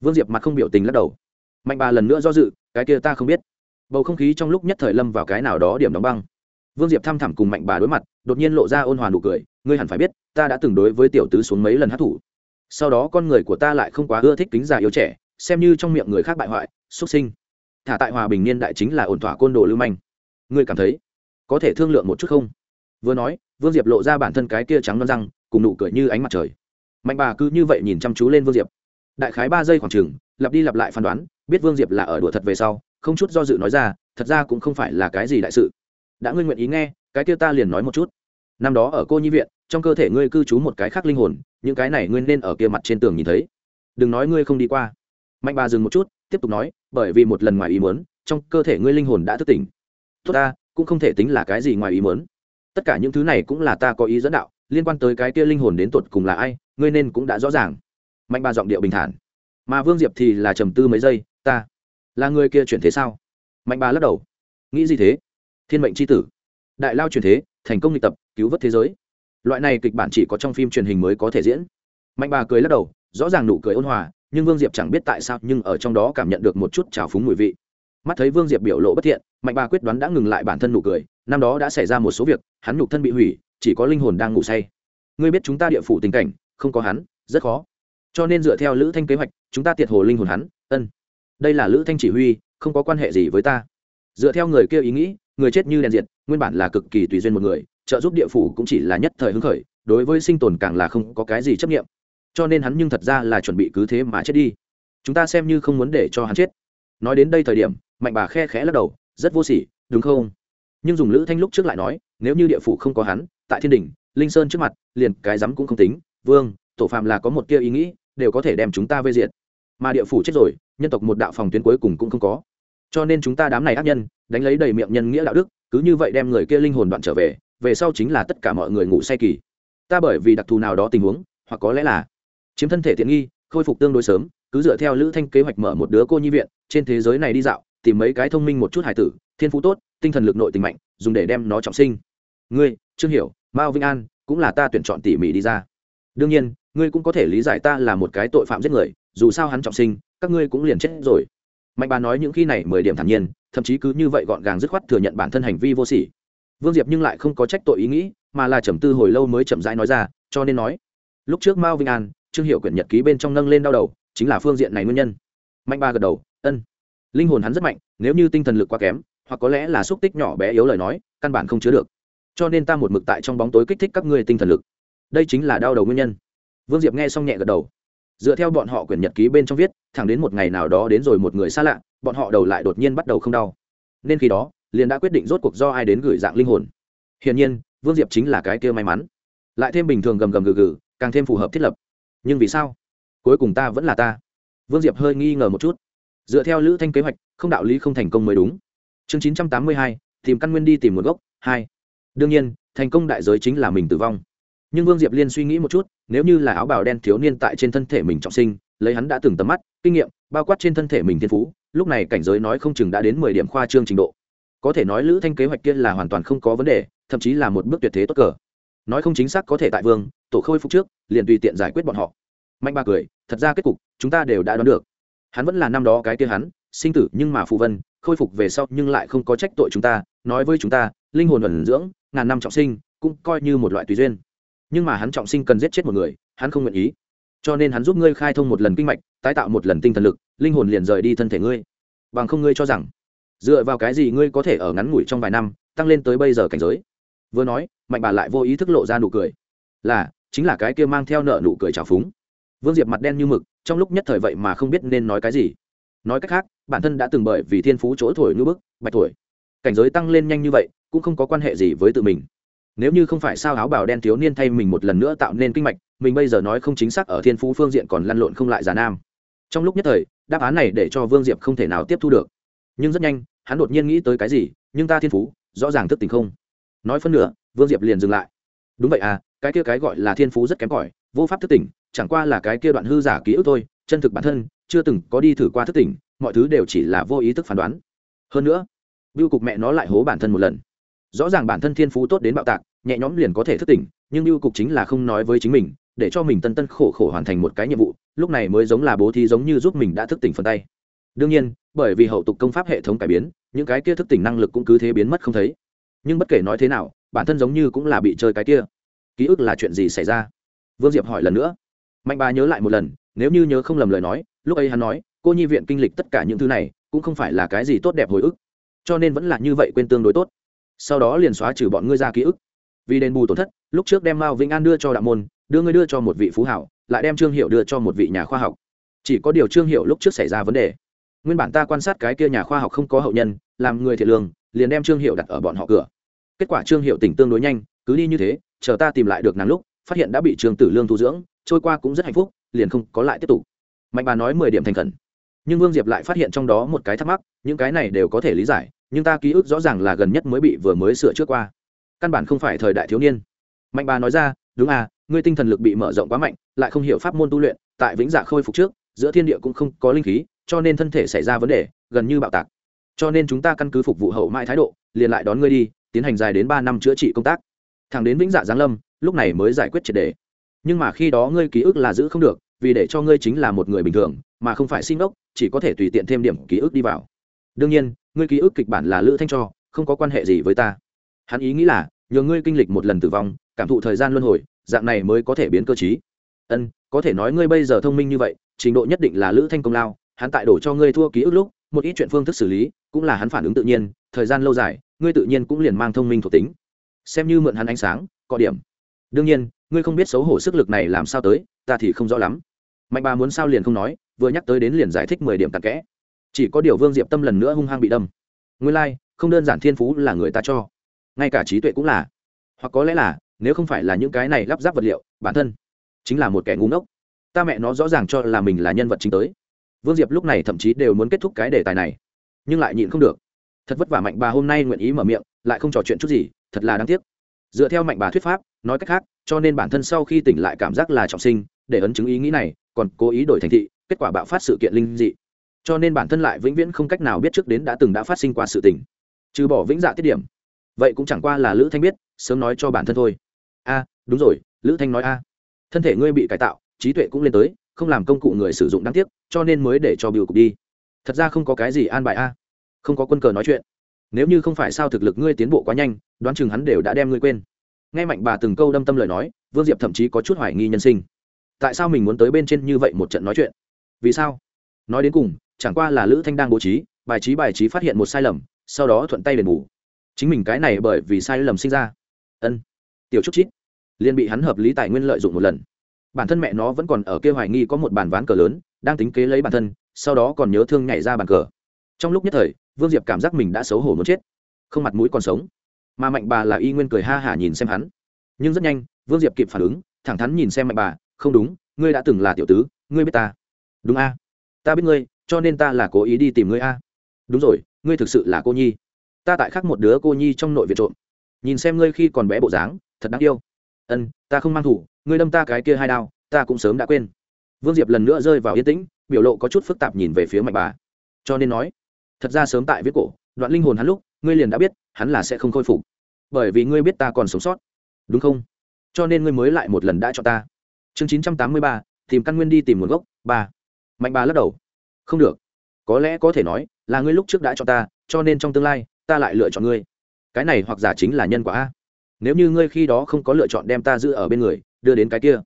Vương diệp mặt không biểu tình lắc đầu. Mạnh bà lần nữa do dự, cái kia ta không biết. Bầu không khí trong lúc nhất thời lâm vào cái nào đó điểm đóng băng. Vương diệp thăm thẳm cùng mạnh bà đối mặt, đột nhiên lộ ra ôn hòa nụ cười, ngươi hẳn phải biết, ta đã từng đối với tiểu tứ xuống mấy lần hát thủ. Sau đó con người của ta lại không quá ưa thích kính già yếu trẻ, xem như trong miệng người khác bại hoại, xuất sinh thả tại hòa bình niên đại chính là ổn thỏa côn đồ lưu manh. Ngươi cảm thấy có thể thương lượng một chút không? Vừa nói, vương diệp lộ ra bản thân cái kia trắng non răng, cùng nụ cười như ánh mặt trời. Mạnh bà cứ như vậy nhìn chăm chú lên vương diệp. Đại khái ba giây khoảng chừng, lặp đi lặp lại phán đoán, biết vương diệp là ở đùa thật về sau, không chút do dự nói ra, thật ra cũng không phải là cái gì đại sự. Đã ngươi nguyện ý nghe, cái kia ta liền nói một chút. Năm đó ở cô nhi viện, trong cơ thể ngươi cư trú một cái khác linh hồn, những cái này ngươi nên ở kia mặt trên tường nhìn thấy. Đừng nói ngươi không đi qua. Mạnh bà dừng một chút tiếp tục nói, bởi vì một lần ngoài ý muốn, trong cơ thể ngươi linh hồn đã thức tỉnh. Tốt ta, cũng không thể tính là cái gì ngoài ý muốn. Tất cả những thứ này cũng là ta có ý dẫn đạo, liên quan tới cái kia linh hồn đến tột cùng là ai, ngươi nên cũng đã rõ ràng. Mạnh bà giọng điệu bình thản. Mà vương diệp thì là trầm tư mấy giây, ta là người kia chuyển thế sao? Mạnh bà lắc đầu. Nghĩ gì thế? Thiên mệnh c h i tử. Đại lao chuyển thế, thành công lịch tập, cứu vớt thế giới. Loại này kịch bản chỉ có trong phim truyền hình mới có thể diễn. Mạnh bà cười lắc đầu, rõ ràng nụ cười ôn hòa nhưng vương diệp chẳng biết tại sao nhưng ở trong đó cảm nhận được một chút trào phúng mùi vị. Mắt thấy vương diệp biểu lộ bất thiện, mạnh bà quyết đoán đã ngừng lại bản thân nụ cười, năm đó đã xảy ra một số việc, hắn nhục thân bị hủy, chỉ có linh hồn đang ngủ say. Ngươi biết chúng ta địa phủ tình cảnh, không có hắn, rất khó. Cho nên dựa theo lữ thanh kế hoạch, chúng ta tiệt hồ linh hồn hắn, ân. Đây là lữ thanh chỉ huy, không có quan hệ gì với ta. Dựa theo người kia ý nghĩ, người chết như đèn diệt, nguyên bản là cực kỳ tùy duyên một người, trợ giúp địa phủ cũng chỉ là nhất thời hứng khởi, đối với sinh tồn càng là không có cái gì chấp nghiệm cho nên hắn nhưng thật ra là chuẩn bị cứ thế mà chết đi. Chúng ta xem như không muốn để cho hắn chết. Nói đến đây thời điểm, mạnh bà khe khẽ lắc đầu, rất vô sỉ, đúng không? Nhưng dùng lữ thanh lúc trước lại nói, nếu như địa phủ không có hắn, tại thiên đình linh sơn trước mặt, liền cái rắm cũng không tính. Vương, tổ phạm là có một kia ý nghĩ, đều có thể đem chúng ta vây diện mà địa phủ chết rồi, nhân tộc một đạo phòng tuyến cuối cùng cũng không có. Cho nên chúng ta đám này ác nhân, đánh lấy đầy miệng nhân nghĩa đạo đức, cứ như vậy đem người kia linh hồn đoạn trở về về sau chính là tất cả mọi người ngủ say kỳ. Ta bởi vì đặc thù nào đó tình huống, hoặc có lẽ là chiếm thân thể tiện nghi, khôi phục tương đối sớm, cứ dựa theo lữ thanh kế hoạch mở một đứa cô nhi viện, trên thế giới này đi dạo, tìm mấy cái thông minh một chút hải tử, thiên phú tốt, tinh thần lực nội tình mạnh, dùng để đem nó trọng sinh. Ngươi, trương hiểu, mao vinh an, cũng là ta tuyển chọn tỉ mỉ đi ra. Đương nhiên, ngươi cũng có thể lý giải ta là một cái tội phạm giết người, dù sao hắn trọng sinh, các ngươi cũng liền chết rồi. Mạnh bà nói những khi này mười điểm thản nhiên, thậm chí cứ như vậy gọn gàng dứt khoát thừa nhận bản thân hành vi vô sỉ. Vương diệp nhưng lại không có trách tội ý nghĩ, mà là trầm tư hồi lâu mới chậm rãi nói ra, cho nên nói, lúc trước mao vinh an trương hiệu quyển nhật ký bên trong nâng lên đau đầu, chính là phương diện này nguyên nhân. Mạnh ba gật đầu, ân, linh hồn hắn rất mạnh, nếu như tinh thần lực quá kém, hoặc có lẽ là xúc tích nhỏ bé yếu lời nói, căn bản không chứa được. Cho nên ta một mực tại trong bóng tối kích thích các ngươi tinh thần lực. Đây chính là đau đầu nguyên nhân. Vương diệp nghe xong nhẹ gật đầu. Dựa theo bọn họ quyển nhật ký bên trong viết, thẳng đến một ngày nào đó đến rồi một người xa lạ, bọn họ đầu lại đột nhiên bắt đầu không đau. Nên khi đó, liền đã quyết định rốt cuộc do ai đến gửi dạng linh hồn. Hiển nhiên, vương diệp chính là cái kia may mắn. Lại thêm bình thường gầm gầm gừ gừ, càng thêm phù hợp thiết lập nhưng vì sao? Cuối cùng ta vẫn là ta. Vương diệp hơi nghi ngờ một chút. Dựa theo lữ thanh kế hoạch, không đạo lý không thành công mới đúng. Chương chín trăm tám mươi hai, tìm căn nguyên đi tìm một gốc, hai. Đương nhiên, thành công đại giới chính là mình tử vong. Nhưng vương diệp liên suy nghĩ một chút, nếu như là áo bào đen thiếu niên tại trên thân thể mình trọng sinh, lấy hắn đã từng tầm mắt, kinh nghiệm, bao quát trên thân thể mình thiên phú, lúc này cảnh giới nói không chừng đã đến mười điểm khoa trương trình độ. Có thể nói lữ thanh kế hoạch kia là hoàn toàn không có vấn đề, thậm chí là một bước tuyệt thế tốt cờ. Nói không chính xác có thể tại vương tổ khôi phục trước, liền tùy tiện giải quyết bọn họ. Mạnh ba cười, thật ra kết cục, chúng ta đều đã đoán được. Hắn vẫn là năm đó cái kia hắn, sinh tử nhưng mà phù vân, khôi phục về sau nhưng lại không có trách tội chúng ta, nói với chúng ta, linh hồn ẩn dưỡng, ngàn năm trọng sinh, cũng coi như một loại tùy duyên. Nhưng mà hắn trọng sinh cần giết chết một người, hắn không nguyện ý. Cho nên hắn giúp ngươi khai thông một lần kinh mạch, tái tạo một lần tinh thần lực, linh hồn liền rời đi thân thể ngươi. Bằng không ngươi cho rằng, dựa vào cái gì ngươi có thể ở ngắn ngủi trong vài năm, tăng lên tới bây giờ cảnh giới? Vừa nói, mạnh bà lại vô ý thức lộ ra nụ cười. Là chính là cái kia mang theo nợ nụ cười trào phúng. Vương diệp mặt đen như mực, trong lúc nhất thời vậy mà không biết nên nói cái gì. Nói cách khác, bản thân đã từng bởi vì thiên phú chỗ thổi như bức, bạch thổi. Cảnh giới tăng lên nhanh như vậy, cũng không có quan hệ gì với tự mình. Nếu như không phải sao áo bào đen thiếu niên thay mình một lần nữa tạo nên kinh mạch, mình bây giờ nói không chính xác ở thiên phú phương diện còn lăn lộn không lại già nam. Trong lúc nhất thời, đáp án này để cho vương diệp không thể nào tiếp thu được. Nhưng rất nhanh, hắn đột nhiên nghĩ tới cái gì, nhưng ta thiên phú, rõ ràng thức tình không. Nói phân nửa, vương diệp liền dừng lại. Đúng vậy à cái kia cái gọi là thiên phú rất kém cỏi, vô pháp thức tỉnh, chẳng qua là cái kia đoạn hư giả ký ức thôi, chân thực bản thân, chưa từng có đi thử qua thức tỉnh, mọi thứ đều chỉ là vô ý thức phán đoán. Hơn nữa biêu cục mẹ nó lại hố bản thân một lần. Rõ ràng bản thân thiên phú tốt đến bạo tạc, nhẹ nhõm liền có thể thức tỉnh, nhưng biêu cục chính là không nói với chính mình, để cho mình tân tân khổ khổ hoàn thành một cái nhiệm vụ, lúc này mới giống là bố thí giống như giúp mình đã thức tỉnh phần tay. Đương nhiên, bởi vì hậu tục công pháp hệ thống cải biến, những cái kia thức tỉnh năng lực cũng cứ thế biến mất không thấy. Nhưng bất kể nói thế nào, bản thân giống như cũng là bị chơi cái kia ký ức là chuyện gì xảy ra? Vương diệp hỏi lần nữa. Mạnh bà nhớ lại một lần, nếu như nhớ không lầm lời nói, lúc ấy hắn nói, cô nhi viện kinh lịch tất cả những thứ này, cũng không phải là cái gì tốt đẹp hồi ức, cho nên vẫn là như vậy quên tương đối tốt. Sau đó liền xóa trừ bọn ngươi ra ký ức. Vì đền bù tổn thất, lúc trước đem mao vĩnh an đưa cho đạo môn, đưa ngươi đưa cho một vị phú hảo, lại đem trương hiệu đưa cho một vị nhà khoa học. Chỉ có điều trương hiệu lúc trước xảy ra vấn đề. Nguyên bản ta quan sát cái kia nhà khoa học không có hậu nhân, làm người thiệt lương, liền đem trương hiệu đặt ở bọn họ cửa. Kết quả trương hiệu tỉnh tương đối nhanh, cứ đi như thế chờ ta tìm lại được nàng lúc, phát hiện đã bị Trường tử lương thu dưỡng, trôi qua cũng rất hạnh phúc, liền không có lại tiếp tục. Mạnh bà nói mười điểm thành khẩn. Nhưng vương diệp lại phát hiện trong đó một cái thắc mắc, những cái này đều có thể lý giải, nhưng ta ký ức rõ ràng là gần nhất mới bị vừa mới sửa trước qua. Căn bản không phải thời đại thiếu niên. Mạnh bà nói ra, đúng à ngươi tinh thần lực bị mở rộng quá mạnh, lại không hiểu pháp môn tu luyện, tại vĩnh dạ khôi phục trước, giữa thiên địa cũng không có linh khí, cho nên thân thể xảy ra vấn đề, gần như bạo tạc. Cho nên chúng ta căn cứ phục vụ hậu mãi thái độ, liền lại đón ngươi đi, tiến hành dài đến ba năm chữa trị công tác thằng đến vĩnh dạ giáng lâm, lúc này mới giải quyết triệt đề. Nhưng mà khi đó ngươi ký ức là giữ không được, vì để cho ngươi chính là một người bình thường, mà không phải sinh ốc chỉ có thể tùy tiện thêm điểm ký ức đi vào. Đương nhiên, ngươi ký ức kịch bản là lữ thanh cho, không có quan hệ gì với ta. Hắn ý nghĩ là, nhờ ngươi kinh lịch một lần tử vong, cảm thụ thời gian luân hồi, dạng này mới có thể biến cơ chí ân, có thể nói ngươi bây giờ thông minh như vậy, trình độ nhất định là lữ thanh công lao, hắn tại đổ cho ngươi thua ký ức lúc, một ít chuyện phương thức xử lý, cũng là hắn phản ứng tự nhiên, thời gian lâu dài, ngươi tự nhiên cũng liền mang thông minh thuộc tính xem như mượn hắn ánh sáng có điểm. Đương nhiên ngươi không biết xấu hổ sức lực này làm sao tới ta thì không rõ lắm. Mạnh bà muốn sao liền không nói vừa nhắc tới đến liền giải thích mười điểm tặc kẽ. Chỉ có điều vương diệp tâm lần nữa hung hăng bị đâm. Ngươi lai、like, không đơn giản thiên phú là người ta cho. Ngay cả trí tuệ cũng là. Hoặc có lẽ là nếu không phải là những cái này lắp ráp vật liệu bản thân chính là một kẻ ngu ngốc. Ta mẹ nó rõ ràng cho là mình là nhân vật chính tới. Vương diệp lúc này thậm chí đều muốn kết thúc cái đề tài này nhưng lại nhịn không được. Thật vất vả mạnh bà hôm nay nguyện ý mở miệng lại không trò chuyện chút gì thật là đáng tiếc. Dựa theo mạnh bà thuyết pháp, nói cách khác, cho nên bản thân sau khi tỉnh lại cảm giác là trọng sinh, để ấn chứng ý nghĩ này, còn cố ý đổi thành thị, kết quả bạo phát sự kiện linh dị. Cho nên bản thân lại vĩnh viễn không cách nào biết trước đến đã từng đã phát sinh qua sự tình. Trừ bỏ vĩnh dạ tiết điểm. Vậy cũng chẳng qua là lữ thanh biết, sớm nói cho bản thân thôi. A, đúng rồi, lữ thanh nói a. Thân thể ngươi bị cải tạo, trí tuệ cũng lên tới, không làm công cụ người sử dụng đáng tiếc, cho nên mới để cho biểu cục đi. Thật ra không có cái gì an bài a. Không có quân cờ nói chuyện nếu như không phải sao thực lực ngươi tiến bộ quá nhanh, đoán chừng hắn đều đã đem ngươi quên. Nghe mạnh bà từng câu đâm tâm lời nói, vương diệp thậm chí có chút hoài nghi nhân sinh. Tại sao mình muốn tới bên trên như vậy một trận nói chuyện? Vì sao? Nói đến cùng, chẳng qua là lữ thanh đang bố trí, bài trí bài trí phát hiện một sai lầm, sau đó thuận tay đền bù. Chính mình cái này bởi vì sai lầm sinh ra. Ân. Tiểu trúc chít liền bị hắn hợp lý tài nguyên lợi dụng một lần. Bản thân mẹ nó vẫn còn ở kia hoài nghi có một bàn ván cờ lớn, đang tính kế lấy bản thân, sau đó còn nhớ thương nhảy ra bàn cờ. Trong lúc nhất thời vương diệp cảm giác mình đã xấu hổ muốn chết. Không mặt mũi còn sống. Mà mạnh bà là y nguyên cười ha hả nhìn xem hắn. Nhưng rất nhanh, vương diệp kịp phản ứng, thẳng thắn nhìn xem mạnh bà, không đúng, ngươi đã từng là tiểu tứ, ngươi biết ta. Đúng a. Ta biết ngươi, cho nên ta là cố ý đi tìm ngươi a. Đúng rồi, ngươi thực sự là cô nhi. Ta tại khắc một đứa cô nhi trong nội viện trộm. Nhìn xem ngươi khi còn bé bộ dáng, thật đáng yêu. Ân, ta không mang thủ, ngươi đâm ta cái kia hai đao, ta cũng sớm đã quên. Vương diệp lần nữa rơi vào yên tĩnh, biểu lộ có chút phức tạp nhìn về phía mạnh bà. Cho nên nói thật ra sớm tại viết cổ, đoạn linh hồn hắn lúc, ngươi liền đã biết, hắn là sẽ không khôi phục. Bởi vì ngươi biết ta còn sống sót. Đúng không? Cho nên ngươi mới lại một lần đã cho ta. Chương chín trăm tám mươi ba, tìm căn nguyên đi tìm nguồn gốc, ba. Mạnh bà lắc đầu. Không được. Có lẽ có thể nói, là ngươi lúc trước đã cho ta, cho nên trong tương lai, ta lại lựa chọn ngươi. Cái này hoặc giả chính là nhân quả a. Nếu như ngươi khi đó không có lựa chọn đem ta giữ ở bên người, đưa đến cái kia.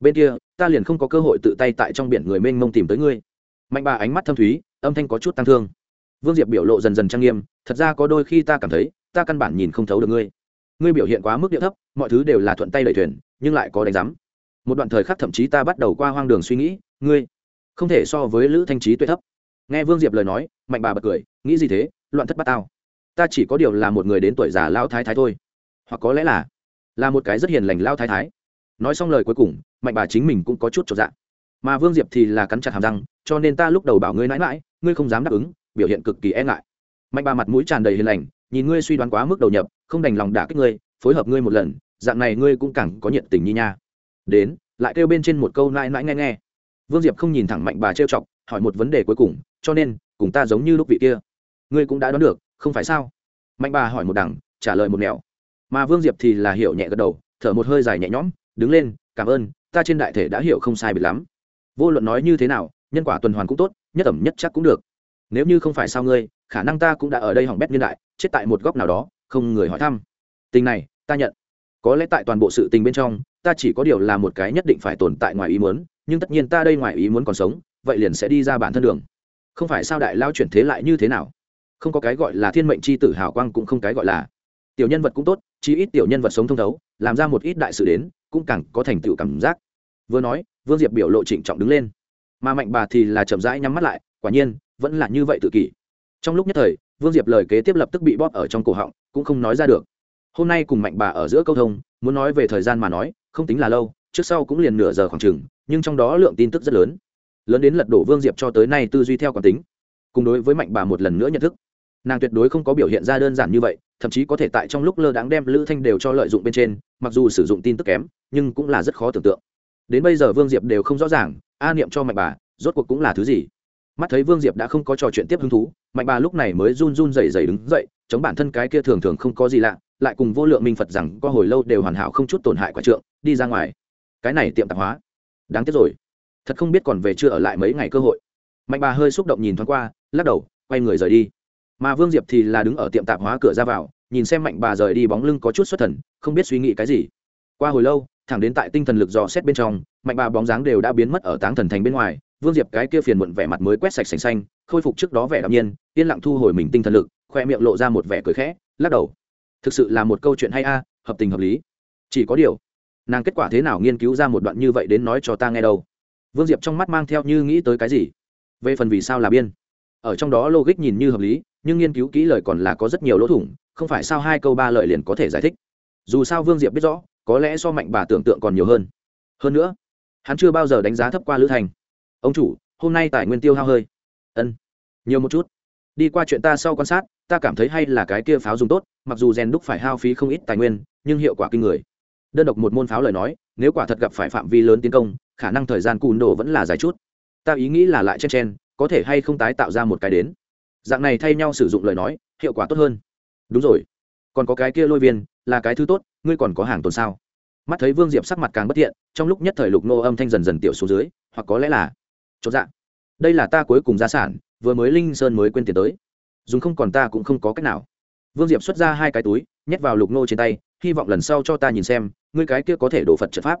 Bên kia, ta liền không có cơ hội tự tay tại trong biển người mênh mông tìm tới ngươi. Mạnh bà ánh mắt thâm thúy, âm thanh có chút tăng thương vương diệp biểu lộ dần dần trang nghiêm, thật ra có đôi khi ta cảm thấy, ta căn bản nhìn không thấu được ngươi. Ngươi biểu hiện quá mức địa thấp, mọi thứ đều là thuận tay đẩy thuyền, nhưng lại có đánh giám một đoạn thời khắc thậm chí ta bắt đầu qua hoang đường suy nghĩ, ngươi, không thể so với lữ thanh trí tuệ thấp. Nghe vương diệp lời nói, mạnh bà bật cười, nghĩ gì thế, loạn thất bát tao. Ta chỉ có điều là một người đến tuổi già lao thái thái thôi. Hoặc có lẽ là là một cái rất hiền lành lao thái thái. Nói xong lời cuối cùng, mạnh bà chính mình cũng có chút trọn dạng mà vương diệp thì là cắn chặt hàm răng, cho nên ta lúc đầu bảo ngươi mãi mãi, ngươi không dám đáp ứng biểu hiện cực kỳ e ngại. Mạnh bà mặt mũi tràn đầy hiền lành, nhìn ngươi suy đoán quá mức đầu nhập, không đành lòng đả kích ngươi, phối hợp ngươi một lần, dạng này ngươi cũng càng có nhiệt tình như nha. Đến, lại kêu bên trên một câu nãi nãi nghe nghe. Vương diệp không nhìn thẳng mạnh bà trêu chọc, hỏi một vấn đề cuối cùng, cho nên, cùng ta giống như lúc vị kia, ngươi cũng đã đoán được, không phải sao? Mạnh bà hỏi một đằng, trả lời một nẻo. Mà vương diệp thì là hiểu nhẹ gật đầu, thở một hơi dài nhẹ nhõm, đứng lên, cảm ơn, ta trên đại thể đã hiểu không sai biệt lắm. Vô luận nói như thế nào, nhân quả tuần hoàn cũng tốt, nhất ẩm nhất chắc cũng được nếu như không phải sao ngươi, khả năng ta cũng đã ở đây hỏng bét niên đại, chết tại một góc nào đó, không người hỏi thăm. Tình này, ta nhận. Có lẽ tại toàn bộ sự tình bên trong, ta chỉ có điều là một cái nhất định phải tồn tại ngoài ý muốn, nhưng tất nhiên ta đây ngoài ý muốn còn sống, vậy liền sẽ đi ra bản thân đường. Không phải sao đại lao chuyển thế lại như thế nào? Không có cái gọi là thiên mệnh c h i tử hào quang cũng không cái gọi là. Tiểu nhân vật cũng tốt, chí ít tiểu nhân vật sống thông thấu, làm ra một ít đại sự đến, cũng càng có thành tựu cảm giác. Vừa nói, vương diệp biểu lộ trịnh trọng đứng lên. Mà mạnh bà thì là chậm rãi nhắm mắt lại, quả nhiên vẫn là như vậy tự kỷ. Trong lúc nhất thời, vương diệp lời kế tiếp lập tức bị bóp ở trong cổ họng, cũng không nói ra được. Hôm nay cùng mạnh bà ở giữa câu thông, muốn nói về thời gian mà nói, không tính là lâu, trước sau cũng liền nửa giờ khoảng chừng, nhưng trong đó lượng tin tức rất lớn. Lớn đến lật đổ vương diệp cho tới nay tư duy theo quán tính. Cùng đối với mạnh bà một lần nữa nhận thức, nàng tuyệt đối không có biểu hiện ra đơn giản như vậy, thậm chí có thể tại trong lúc lơ đáng đem lữ thanh đều cho lợi dụng bên trên, mặc dù sử dụng tin tức kém, nhưng cũng là rất khó tưởng tượng. Đến bây giờ vương diệp đều không rõ ràng, a niệm cho mạnh bà, rốt cuộc cũng là thứ gì? Mắt thấy vương diệp đã không có trò chuyện tiếp hứng thú, mạnh bà lúc này mới run run dày dày đứng dậy, chống bản thân cái kia thường thường không có gì lạ, lại cùng vô lượng minh phật rằng có hồi lâu đều hoàn hảo không chút tổn hại quả trượng, đi ra ngoài. Cái này tiệm tạp hóa. Đáng tiếc rồi. Thật không biết còn về chưa ở lại mấy ngày cơ hội. Mạnh bà hơi xúc động nhìn thoáng qua, lắc đầu, quay người rời đi. Mà vương diệp thì là đứng ở tiệm tạp hóa cửa ra vào, nhìn xem mạnh bà rời đi bóng lưng có chút xuất thần, không biết suy nghĩ cái gì. Qua hồi lâu, thẳng đến tại tinh thần lực dò xét bên trong, mạnh bà bóng dáng đều đã biến mất ở táng thần thành bên ngoài vương diệp cái kia phiền muộn vẻ mặt mới quét sạch sành xanh, khôi phục trước đó vẻ đạm nhiên, yên lặng thu hồi mình tinh thần lực, khoe miệng lộ ra một vẻ cười khẽ, lắc đầu. Thực sự là một câu chuyện hay a, hợp tình hợp lý. Chỉ có điều, nàng kết quả thế nào nghiên cứu ra một đoạn như vậy đến nói cho ta nghe đâu. Vương diệp trong mắt mang theo như nghĩ tới cái gì? Về phần vì sao là biên? Ở trong đó logic nhìn như hợp lý, nhưng nghiên cứu kỹ lời còn là có rất nhiều lỗ thủng, không phải sao hai câu ba lời liền có thể giải thích. Dù sao vương diệp biết rõ, có lẽ so mạnh bà tưởng tượng còn nhiều hơn. Hơn nữa, hắn chưa bao giờ đánh giá thấp qua lữ thành ông chủ, hôm nay tài nguyên tiêu hao hơi. Ân, nhiều một chút. Đi qua chuyện ta sau quan sát, ta cảm thấy hay là cái kia pháo dùng tốt, mặc dù rèn đúc phải hao phí không ít tài nguyên, nhưng hiệu quả kinh người. Đơn độc một môn pháo lời nói, nếu quả thật gặp phải phạm vi lớn tiến công, khả năng thời gian cùn đổ vẫn là dài chút. Ta ý nghĩ là lại chen chen, có thể hay không tái tạo ra một cái đến. Dạng này thay nhau sử dụng lời nói, hiệu quả tốt hơn. Đúng rồi. Còn có cái kia lôi viên, là cái thứ tốt, ngươi còn có hàng tồn sao? Mắt thấy vương diệp sắc mặt càng bất thiện, trong lúc nhất thời lục nô âm thanh dần dần tiểu xuống dưới, hoặc có lẽ là chốt dạng đây là ta cuối cùng gia sản, vừa mới linh sơn mới quên tiền tới. Dùng không còn ta cũng không có cách nào. Vương diệp xuất ra hai cái túi, nhét vào lục nô trên tay, hy vọng lần sau cho ta nhìn xem, ngươi cái kia có thể đổ phật trận pháp.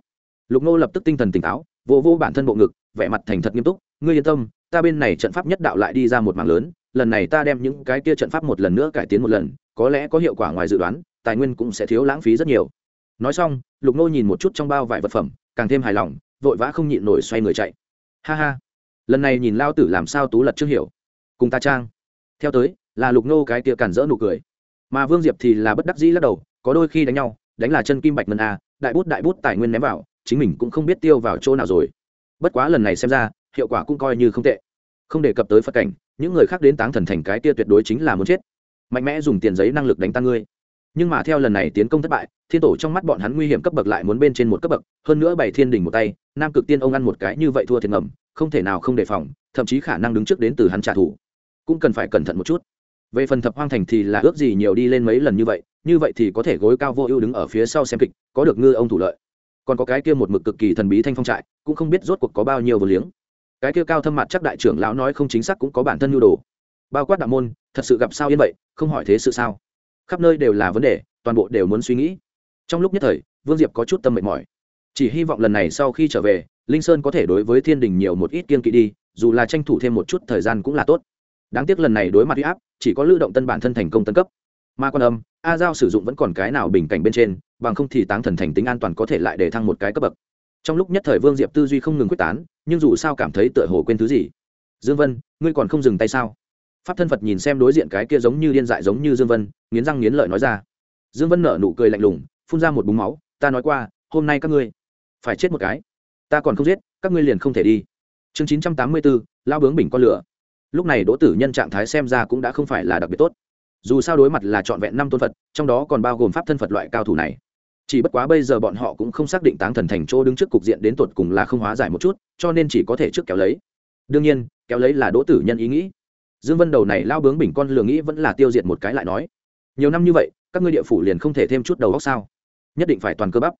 Lục nô lập tức tinh thần tỉnh táo, vô vô bản thân bộ ngực, vẻ mặt thành thật nghiêm túc, ngươi yên tâm, ta bên này trận pháp nhất đạo lại đi ra một mảng lớn, lần này ta đem những cái kia trận pháp một lần nữa cải tiến một lần, có lẽ có hiệu quả ngoài dự đoán, tài nguyên cũng sẽ thiếu lãng phí rất nhiều. Nói xong, lục nô nhìn một chút trong bao vải vật phẩm, càng thêm hài lòng, vội vã không nhịn nổi xoay người chạy. Ha ha lần này nhìn lao tử làm sao tú lật chưa hiểu. Cùng ta trang. Theo tới, là lục nô cái tia cản rỡ nụ cười. Mà vương diệp thì là bất đắc dĩ lắc đầu, có đôi khi đánh nhau, đánh là chân kim bạch ngân a, đại bút đại bút tài nguyên ném vào, chính mình cũng không biết tiêu vào chỗ nào rồi. Bất quá lần này xem ra, hiệu quả cũng coi như không tệ. Không đề cập tới phật cảnh, những người khác đến táng thần thành cái tia tuyệt đối chính là muốn chết. Mạnh mẽ dùng tiền giấy năng lực đánh tan ngươi. Nhưng mà theo lần này tiến công thất bại, thiên tổ trong mắt bọn hắn nguy hiểm cấp bậc lại muốn bên trên một cấp bậc, hơn nữa bày thiên đình một tay nam cực tiên ông ăn một cái như vậy thua thiệt ngầm, không thể nào không đề phòng, thậm chí khả năng đứng trước đến từ hắn trả thù. Cũng cần phải cẩn thận một chút. Về phần thập hoang thành thì là ước gì nhiều đi lên mấy lần như vậy như vậy thì có thể gối cao vô ưu đứng ở phía sau xem kịch, có được ngư ông thủ lợi. Còn có cái kia một mực cực kỳ thần bí thanh phong trại, cũng không biết rốt cuộc có bao nhiêu vừa liếng. Cái kia cao thâm mặt chắc đại trưởng lão nói không chính xác cũng có bản thân nhu đồ. Bao quát đạo môn, thật sự gặp sao yên vậy, không hỏi thế sự sao? Khắp nơi đều là vấn đề, toàn bộ đều muốn suy nghĩ. Trong lúc nhất thời, vương diệp có chút tâm mệt mỏi chỉ hy vọng lần này sau khi trở về, linh sơn có thể đối với thiên đình nhiều một ít kiên kỵ đi, dù là tranh thủ thêm một chút thời gian cũng là tốt. Đáng tiếc lần này đối mặt huy áp, chỉ có lưu động tân bản thân thành công tân cấp. Ma quan âm, a giao sử dụng vẫn còn cái nào bình cảnh bên trên, bằng không thì táng thần thành tính an toàn có thể lại để thăng một cái cấp bậc. Trong lúc nhất thời vương diệp tư duy không ngừng quyết tán, nhưng dù sao cảm thấy tựa hồ quên thứ gì. Dương vân, ngươi còn không dừng tay sao? Pháp thân phật nhìn xem đối diện cái kia giống như điên dại giống như dương vân, nghiến răng nghiến lợi nói ra. Dương vân nở nụ cười lạnh lùng, phun ra một búng máu, ta nói qua, hôm nay các ngươi phải chết một cái. Ta còn không giết, các ngươi liền không thể đi. Chương chín trăm tám mươi bốn lao bướng bình con lửa. Lúc này đỗ tử nhân trạng thái xem ra cũng đã không phải là đặc biệt tốt. Dù sao đối mặt là trọn vẹn năm tôn phật, trong đó còn bao gồm pháp thân phật loại cao thủ này. Chỉ bất quá bây giờ bọn họ cũng không xác định táng thần thành chỗ đứng trước cục diện đến tột cùng là không hóa giải một chút, cho nên chỉ có thể trước kéo lấy. Đương nhiên, kéo lấy là đỗ tử nhân ý nghĩ. Dương vân đầu này lao bướng bình con lừa nghĩ vẫn là tiêu diệt một cái lại nói. Nhiều năm như vậy, các ngươi địa phủ liền không thể thêm chút đầu góc sao? Nhất định phải toàn cơ bắp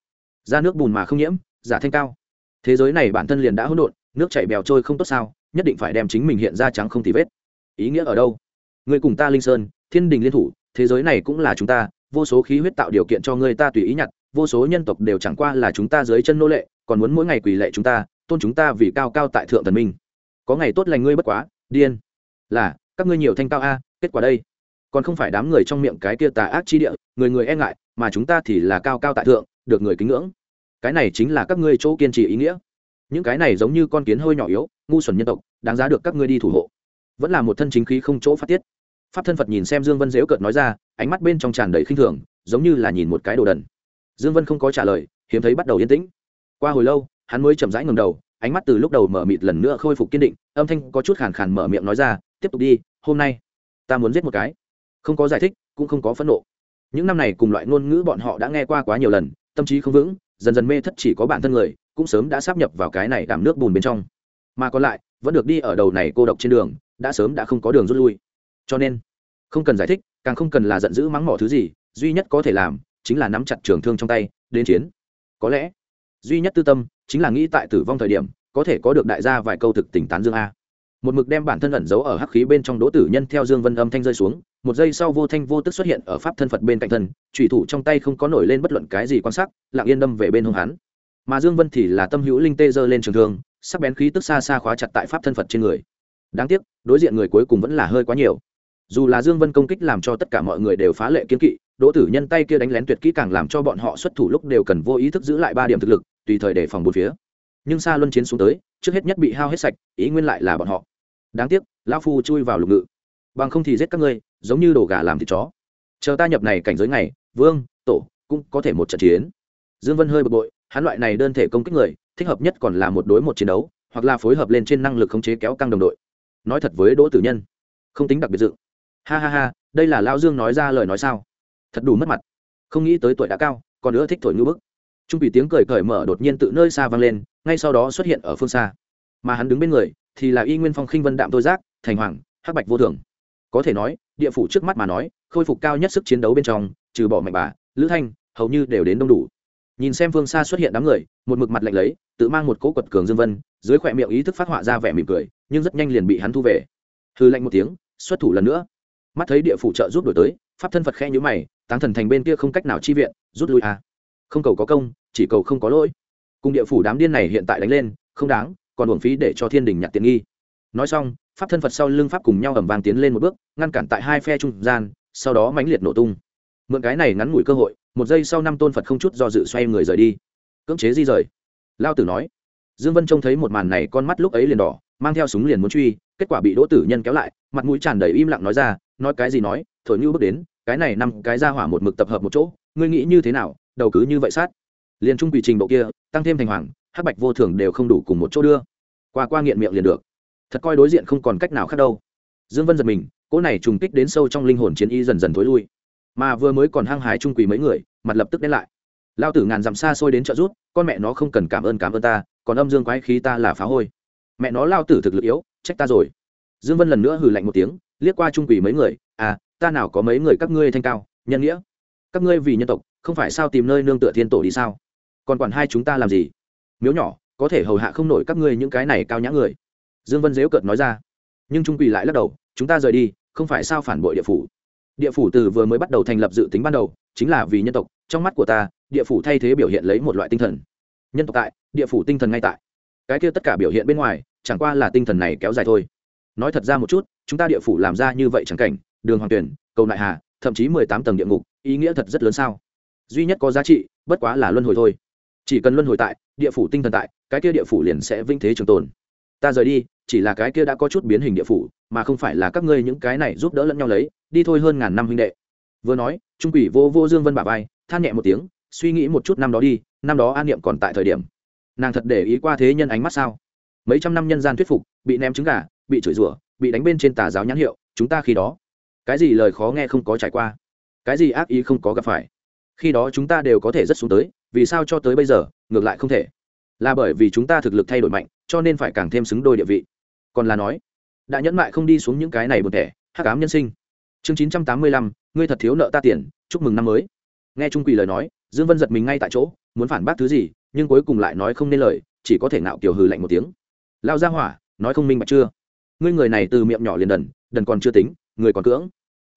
ra nước bùn mà không nhiễm, giả thanh cao. Thế giới này bản thân liền đã hỗn độn, nước chảy bèo trôi không tốt sao, nhất định phải đem chính mình hiện ra trắng không thì vết. Ý nghĩa ở đâu? Người cùng ta linh sơn, thiên đình liên thủ, thế giới này cũng là chúng ta, vô số khí huyết tạo điều kiện cho người ta tùy ý nhặt, vô số nhân tộc đều chẳng qua là chúng ta dưới chân nô lệ, còn muốn mỗi ngày quỳ lệ chúng ta, tôn chúng ta vì cao cao tại thượng thần minh. Có ngày tốt lành ngươi bất quá, điên. Là, các ngươi nhiều thanh cao a, kết quả đây. Còn không phải đám người trong miệng cái kia tà ác chi địa, người người e ngại, mà chúng ta thì là cao cao tại thượng, được người kính ngưỡng cái này chính là các ngươi chỗ kiên trì ý nghĩa. Những cái này giống như con kiến hơi nhỏ yếu, ngu xuẩn nhân tộc, đáng giá được các ngươi đi thủ hộ. Vẫn là một thân chính khí không chỗ phát tiết. Pháp thân phật nhìn xem dương vân dễu cợt nói ra, ánh mắt bên trong tràn đầy khinh thường, giống như là nhìn một cái đồ đần. Dương vân không có trả lời, hiếm thấy bắt đầu yên tĩnh. Qua hồi lâu, hắn mới chậm rãi ngẩng đầu, ánh mắt từ lúc đầu mở mịt lần nữa khôi phục kiên định, âm thanh có chút khàn khàn mở miệng nói ra, tiếp tục đi, hôm nay, ta muốn giết một cái. Không có giải thích, cũng không có phẫn nộ. Những năm này cùng loại ngôn ngữ bọn họ đã nghe qua quá nhiều lần, tâm trí không vững dần dần mê thất chỉ có bản thân người, cũng sớm đã sắp nhập vào cái này đảm nước bùn bên trong. Mà còn lại, vẫn được đi ở đầu này cô độc trên đường, đã sớm đã không có đường rút lui. Cho nên, không cần giải thích, càng không cần là giận dữ mắng mỏ thứ gì, duy nhất có thể làm chính là nắm chặt trường thương trong tay, đến chiến. Có lẽ, duy nhất tư tâm chính là nghĩ tại tử vong thời điểm, có thể có được đại gia vài câu thực tình tán dương a. Một mực đem bản thân ẩn giấu ở hắc khí bên trong đỗ tử nhân theo dương vân âm thanh rơi xuống một giây sau vô thanh vô tức xuất hiện ở pháp thân phật bên cạnh thân trùy thủ trong tay không có nổi lên bất luận cái gì quan sát lặng yên đâm về bên hông hắn. Mà dương vân thì là tâm hữu linh tê giơ lên trường thương, sắc bén khí tức xa xa khóa chặt tại pháp thân phật trên người. Đáng tiếc, đối diện người cuối cùng vẫn là hơi quá nhiều. Dù là dương vân công kích làm cho tất cả mọi người đều phá lệ kiến kỵ, đỗ tử nhân tay kia đánh lén tuyệt kỹ càng làm cho bọn họ xuất thủ lúc đều cần vô ý thức giữ lại ba điểm thực lực, tùy thời để phòng bốn phía. Nhưng xa luân chiến xuống tới, trước hết nhất bị hao hết sạch, ý nguyên lại là bọn họ. Đáng tiếc, lão phu chui vào lục ngự. Bằng không thì giết các ngươi giống như đồ gà làm thịt chó. Chờ ta nhập này cảnh giới này, vương, tổ, cũng có thể một trận chiến. Dương vân hơi bực bội, hắn loại này đơn thể công kích người, thích hợp nhất còn là một đối một chiến đấu, hoặc là phối hợp lên trên năng lực khống chế kéo căng đồng đội. Nói thật với đỗ tử nhân, không tính đặc biệt dự. Ha ha ha, đây là lao dương nói ra lời nói sao? Thật đủ mất mặt. Không nghĩ tới tuổi đã cao, còn nữa thích thổi ngư bức. Trung bị tiếng cười cởi mở đột nhiên tự nơi xa vang lên, ngay sau đó xuất hiện ở phương xa. Mà hắn đứng bên người, thì là y nguyên phong khinh vân đạm tôi giác, thành hoàng, hắc bạch vô thường. Có thể nói địa phủ trước mắt mà nói, khôi phục cao nhất sức chiến đấu bên trong, trừ bỏ mạnh bà, lữ thanh, hầu như đều đến đông đủ. Nhìn xem phương xa xuất hiện đám người, một mực mặt lạnh lấy, tự mang một cỗ quật cường dương vân, dưới khỏe miệng ý thức phát họa ra vẻ mỉm cười, nhưng rất nhanh liền bị hắn thu về. Hư lạnh một tiếng, xuất thủ lần nữa. Mắt thấy địa phủ trợ giúp đổi tới, pháp thân phật khe nhữ mày, táng thần thành bên kia không cách nào chi viện, rút lui à. không cầu có công, chỉ cầu không có lỗi. Cùng địa phủ đám điên này hiện tại đánh lên, không đáng, còn uổng phí để cho thiên đình nhặt tiện nghi nói xong, pháp thân phật sau lưng pháp cùng nhau ẩm vàng tiến lên một bước, ngăn cản tại hai phe trung gian, sau đó mãnh liệt nổ tung. Mượn cái này ngắn ngủi cơ hội, một giây sau năm tôn phật không chút do dự xoay người rời đi. Cưỡng chế di rời. Lao tử nói. Dương vân trông thấy một màn này, con mắt lúc ấy liền đỏ, mang theo súng liền muốn truy, kết quả bị đỗ tử nhân kéo lại, mặt mũi tràn đầy im lặng nói ra, nói cái gì nói, thổi như bước đến, cái này năm cái ra hỏa một mực tập hợp một chỗ, ngươi nghĩ như thế nào, đầu cứ như vậy sát. Liền trung quỷ trình độ kia, tăng thêm thành hoàng, hắc bạch vô thường đều không đủ cùng một chỗ đưa. Qua qua nghiện miệng liền được thật coi đối diện không còn cách nào khác đâu. Dương vân giật mình, cỗ này trùng kích đến sâu trong linh hồn chiến y dần dần thối lui. Mà vừa mới còn hăng hái trung quỳ mấy người, mặt lập tức đến lại. Lao tử ngàn dặm xa xôi đến trợ rút con mẹ nó không cần cảm ơn cảm ơn ta, còn âm dương quái khí ta là phá hôi. Mẹ nó lao tử thực lực yếu, trách ta rồi. Dương vân lần nữa hừ lạnh một tiếng, liếc qua trung quỷ mấy người à ta nào có mấy người các ngươi thanh cao, nhân nghĩa? Các ngươi vì nhân tộc, không phải sao tìm nơi nương tựa thiên tổ đi sao? Còn quản hai chúng ta làm gì? Miếu nhỏ, có thể hầu hạ không nổi các ngươi những cái này cao nhã người dương vân dếu cợt nói ra. Nhưng trung quỳ lại lắc đầu, chúng ta rời đi, không phải sao phản bội địa phủ. Địa phủ từ vừa mới bắt đầu thành lập dự tính ban đầu, chính là vì nhân tộc, trong mắt của ta, địa phủ thay thế biểu hiện lấy một loại tinh thần. Nhân tộc tại, địa phủ tinh thần ngay tại. Cái kia tất cả biểu hiện bên ngoài, chẳng qua là tinh thần này kéo dài thôi. Nói thật ra một chút, chúng ta địa phủ làm ra như vậy chẳng cảnh, đường hoàng tuyển, cầu nại hà, thậm chí mười tám tầng địa ngục, ý nghĩa thật rất lớn sao? Duy nhất có giá trị, bất quá là luân hồi thôi. Chỉ cần luân hồi tại, địa phủ tinh thần tại, cái kia địa phủ liền sẽ vinh thế trường tồn ta rời đi, chỉ là cái kia đã có chút biến hình địa phủ, mà không phải là các ngươi những cái này giúp đỡ lẫn nhau lấy, đi thôi hơn ngàn năm huynh đệ. Vừa nói, trung quỷ vô vô dương vân bà vai, than nhẹ một tiếng, suy nghĩ một chút năm đó đi, năm đó an niệm còn tại thời điểm. Nàng thật để ý qua thế nhân ánh mắt sao? Mấy trăm năm nhân gian thuyết phục, bị ném trứng gà, bị chửi rủa, bị đánh bên trên tà giáo nhãn hiệu, chúng ta khi đó. Cái gì lời khó nghe không có trải qua, cái gì ác ý không có gặp phải. Khi đó chúng ta đều có thể rất xuống tới, vì sao cho tới bây giờ, ngược lại không thể? Là bởi vì chúng ta thực lực thay đổi mạnh, cho nên phải càng thêm xứng đôi địa vị. Còn là nói, đã nhẫn mại không đi xuống những cái này buồn thẻ hát cám nhân sinh. Chương chín trăm tám mươi lăm, ngươi thật thiếu nợ ta tiền, chúc mừng năm mới. Nghe trung quỳ lời nói, dương vân giật mình ngay tại chỗ, muốn phản bác thứ gì, nhưng cuối cùng lại nói không nên lời, chỉ có thể nạo kiểu hừ lạnh một tiếng. Lao ra hỏa, nói không minh bạch chưa? Ngươi người này từ miệng nhỏ liền đần đần còn chưa tính, người còn cưỡng.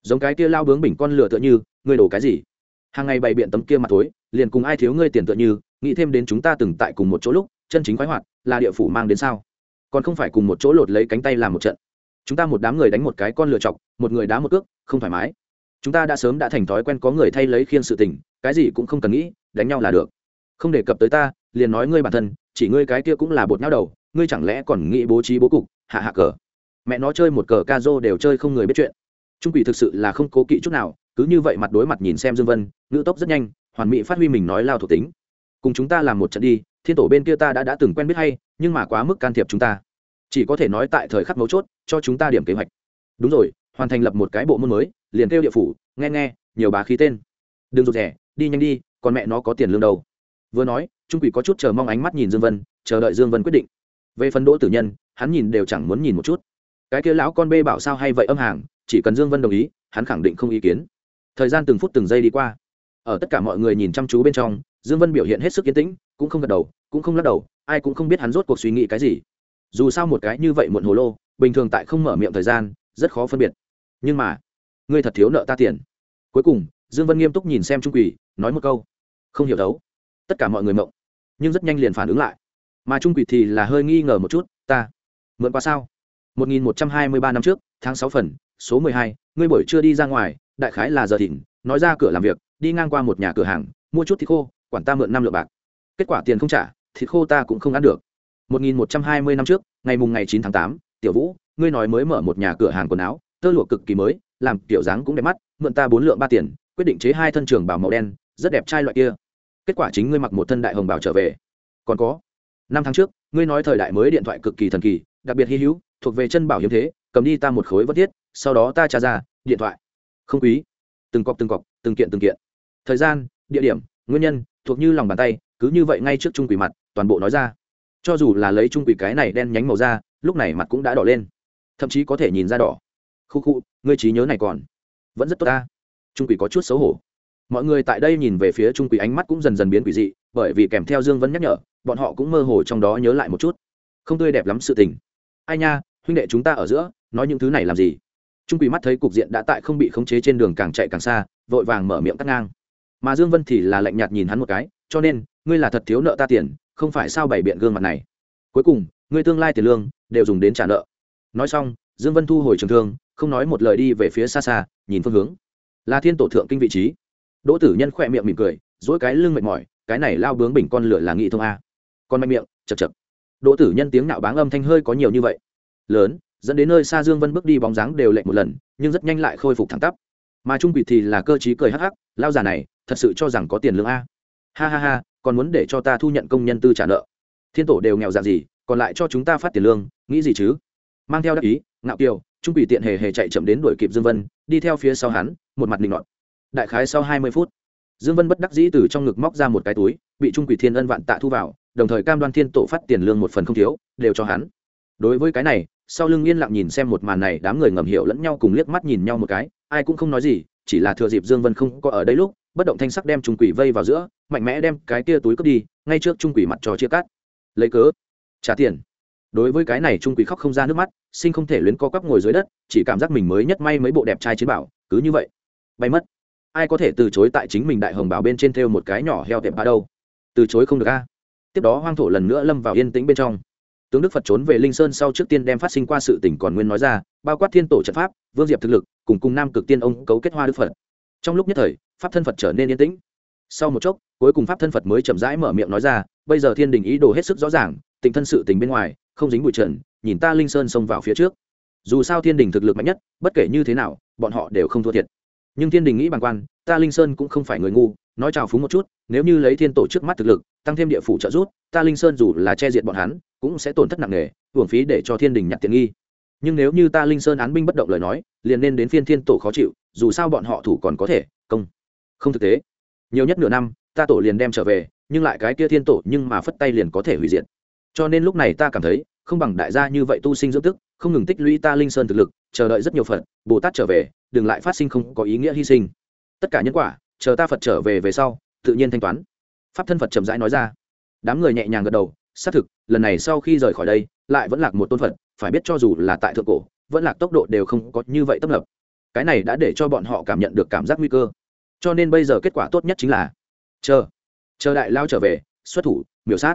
Giống cái kia lao bướng bình con lửa tựa như, ngươi đổ cái gì? Hàng ngày bày biện tấm kia mặt tối liền cùng ai thiếu ngươi tiền tựa như nghĩ thêm đến chúng ta từng tại cùng một chỗ lúc, chân chính khoái hoạt, là địa phủ mang đến sao? Còn không phải cùng một chỗ lột lấy cánh tay làm một trận. Chúng ta một đám người đánh một cái con lựa chọc, một người đá một cước, không thoải mái. Chúng ta đã sớm đã thành thói quen có người thay lấy khiên sự tình, cái gì cũng không cần nghĩ, đánh nhau là được. Không đề cập tới ta, liền nói ngươi bản thân, chỉ ngươi cái kia cũng là bột nhau đầu, ngươi chẳng lẽ còn nghĩ bố trí bố cục, hạ hạ cờ. Mẹ nó chơi một cờ ca rô đều chơi không người biết chuyện. Trung quỷ thực sự là không cố kỵ chút nào, cứ như vậy mặt đối mặt nhìn xem dương vân, ngữ tốc rất nhanh, hoàn mỹ phát huy mình nói lao thuộc tính cùng chúng ta làm một trận đi, thiên tổ bên kia ta đã đã từng quen biết hay, nhưng mà quá mức can thiệp chúng ta. Chỉ có thể nói tại thời khắc mấu chốt, cho chúng ta điểm kế hoạch. Đúng rồi, hoàn thành lập một cái bộ môn mới, liền kêu địa phủ, nghe nghe, nhiều bá khí tên. Đừng rụt rẻ đi nhanh đi, còn mẹ nó có tiền lương đâu. Vừa nói, trung quỷ có chút chờ mong ánh mắt nhìn dương vân, chờ đợi dương vân quyết định. Về phần đỗ tử nhân, hắn nhìn đều chẳng muốn nhìn một chút. Cái kia lão con bê bảo sao hay vậy âm hàng, chỉ cần dương vân đồng ý, hắn khẳng định không ý kiến. Thời gian từng phút từng giây đi qua. Ở tất cả mọi người nhìn chăm chú bên trong dương vân biểu hiện hết sức yên tĩnh cũng không gật đầu cũng không lắc đầu ai cũng không biết hắn rốt cuộc suy nghĩ cái gì. Dù sao một cái như vậy muộn hồ lô bình thường tại không mở miệng thời gian rất khó phân biệt. Nhưng mà ngươi thật thiếu nợ ta tiền. Cuối cùng dương vân nghiêm túc nhìn xem trung quỷ nói một câu. Không hiểu đấu. Tất cả mọi người mộng nhưng rất nhanh liền phản ứng lại. Mà trung quỷ thì là hơi nghi ngờ một chút ta mượn qua sao? 1123 năm trước tháng sáu phần số 12, ngươi buổi trưa đi ra ngoài đại khái là giờ thìn nói ra cửa làm việc đi ngang qua một nhà cửa hàng mua chút thịt khô quản ta mượn năm lượng bạc. Kết quả tiền không trả thịt khô ta cũng không ăn được. 1120 năm trước ngày mùng ngày 9 tháng 8, tiểu vũ ngươi nói mới mở một nhà cửa hàng quần áo tơ lụa cực kỳ mới làm kiểu dáng cũng đẹp mắt mượn ta bốn lượng ba tiền quyết định chế hai thân trường bảo màu đen rất đẹp trai loại kia. Kết quả chính ngươi mặc một thân đại hồng bảo trở về. Còn có năm tháng trước ngươi nói thời đại mới điện thoại cực kỳ thần kỳ đặc biệt hy hữu thuộc về chân bảo hiếm thế cầm đi ta một khối vất thiết sau đó ta trả ra điện thoại. Không quý. Từng cọc từng cọc từng kiện từng kiện. Thời gian địa điểm nguyên nhân thuộc như lòng bàn tay, cứ như vậy ngay trước trung quỷ mặt, toàn bộ nói ra. Cho dù là lấy trung quỷ cái này đen nhánh màu da lúc này mặt cũng đã đỏ lên. Thậm chí có thể nhìn ra đỏ. Khu khu, ngươi trí nhớ này còn. Vẫn rất tốt ta. Trung quỷ có chút xấu hổ. Mọi người tại đây nhìn về phía trung quỷ ánh mắt cũng dần dần biến quỷ dị, bởi vì kèm theo dương vẫn nhắc nhở, bọn họ cũng mơ hồ trong đó nhớ lại một chút. Không tươi đẹp lắm sự tình. Ai nha, huynh đệ chúng ta ở giữa, nói những thứ này làm gì? Trung quỷ mắt thấy cục diện đã tại không bị khống chế trên đường càng chạy càng xa, vội vàng mở miệng cắt ngang mà dương vân thì là lạnh nhạt nhìn hắn một cái, cho nên, ngươi là thật thiếu nợ ta tiền, không phải sao bày biện gương mặt này. Cuối cùng, ngươi tương lai tiền lương, đều dùng đến trả nợ. Nói xong, dương vân thu hồi trường thương, không nói một lời đi về phía xa xa, nhìn phương hướng. Là thiên tổ thượng kinh vị trí. Đỗ tử nhân khỏe miệng mỉm cười, dỗi cái lưng mệt mỏi, cái này lao bướng bình con lửa là nghị thông a. Con mạnh miệng chập chập. đỗ tử nhân tiếng nạo báng âm thanh hơi có nhiều như vậy. Lớn, dẫn đến nơi xa dương vân bước đi bóng dáng đều lệnh một lần, nhưng rất nhanh lại khôi phục thẳng tắp. Mà trung quỷ thì là cơ chí cười hắc hắc, lao già này thật sự cho rằng có tiền lương a. Ha ha ha, còn muốn để cho ta thu nhận công nhân tư trả nợ. Thiên tổ đều nghèo dạng gì, còn lại cho chúng ta phát tiền lương, nghĩ gì chứ? Mang theo đắc ý, ngạo kiều, trung quỷ tiện hề hề chạy chậm đến đuổi kịp dương vân, đi theo phía sau hắn, một mặt linh loạn đại khái sau hai mươi phút, dương vân bất đắc dĩ từ trong ngực móc ra một cái túi, bị trung quỷ thiên ân vạn tạ thu vào, đồng thời cam đoan thiên tổ phát tiền lương một phần không thiếu, đều cho hắn. Đối với cái này, sau lưng yên lặng nhìn xem một màn này, đám người ngầm hiểu lẫn nhau cùng liếc mắt nhìn nhau một cái, ai cũng không nói gì, chỉ là thừa dịp dương vân không có ở đây lúc bất động thanh sắc đem trung quỷ vây vào giữa, mạnh mẽ đem cái kia túi cướp đi, ngay trước trung quỷ mặt trò chia cắt. Lấy cớ? Trả tiền. Đối với cái này trung quỷ khóc không ra nước mắt, sinh không thể luyến co quắp ngồi dưới đất, chỉ cảm giác mình mới nhất may mấy bộ đẹp trai chiến bảo, cứ như vậy. Bay mất. Ai có thể từ chối tại chính mình đại hồng bảo bên trên thêu một cái nhỏ heo tiệm ba đâu? Từ chối không được a. Tiếp đó hoang thổ lần nữa lâm vào yên tĩnh bên trong. Tướng đức phật trốn về linh sơn sau trước tiên đem phát sinh qua sự tỉnh còn nguyên nói ra, bao quát thiên tổ trận pháp, vương diệp thực lực, cùng cùng nam cực tiên ông cấu kết hoa đức phật. Trong lúc nhất thời pháp thân phật trở nên yên tĩnh. Sau một chốc, cuối cùng pháp thân phật mới chậm rãi mở miệng nói ra, bây giờ thiên đình ý đồ hết sức rõ ràng tình thân sự tình bên ngoài, không dính bụi trần, nhìn ta linh sơn xông vào phía trước. Dù sao thiên đình thực lực mạnh nhất, bất kể như thế nào, bọn họ đều không thua thiệt. Nhưng thiên đình nghĩ bằng quan, ta linh sơn cũng không phải người ngu, nói chào phúng một chút, nếu như lấy thiên tổ trước mắt thực lực, tăng thêm địa phủ trợ giúp, ta linh sơn dù là che diệt bọn hắn, cũng sẽ tổn thất nặng nề, hưởng phí để cho thiên đình nhặt tiện nghi. Nhưng nếu như ta linh sơn án binh bất động lời nói, liền nên đến phiên thiên tổ khó chịu, dù sao bọn họ thủ còn có thể, công không thực tế. Nhiều nhất nửa năm, ta tổ liền đem trở về, nhưng lại cái kia thiên tổ nhưng mà phất tay liền có thể hủy diệt. Cho nên lúc này ta cảm thấy, không bằng đại gia như vậy tu sinh dưỡng tức, không ngừng tích lũy ta linh sơn thực lực, chờ đợi rất nhiều phật, bồ tát trở về, đừng lại phát sinh không có ý nghĩa hy sinh. Tất cả nhân quả, chờ ta phật trở về về sau, tự nhiên thanh toán. Pháp thân phật chậm rãi nói ra. Đám người nhẹ nhàng gật đầu, xác thực, lần này sau khi rời khỏi đây, lại vẫn lạc một tôn phật, phải biết cho dù là tại thượng cổ, vẫn lạc tốc độ đều không có như vậy tấp nập. Cái này đã để cho bọn họ cảm nhận được cảm giác nguy cơ cho nên bây giờ kết quả tốt nhất chính là, chờ chờ đại lao trở về, xuất thủ, miểu sát.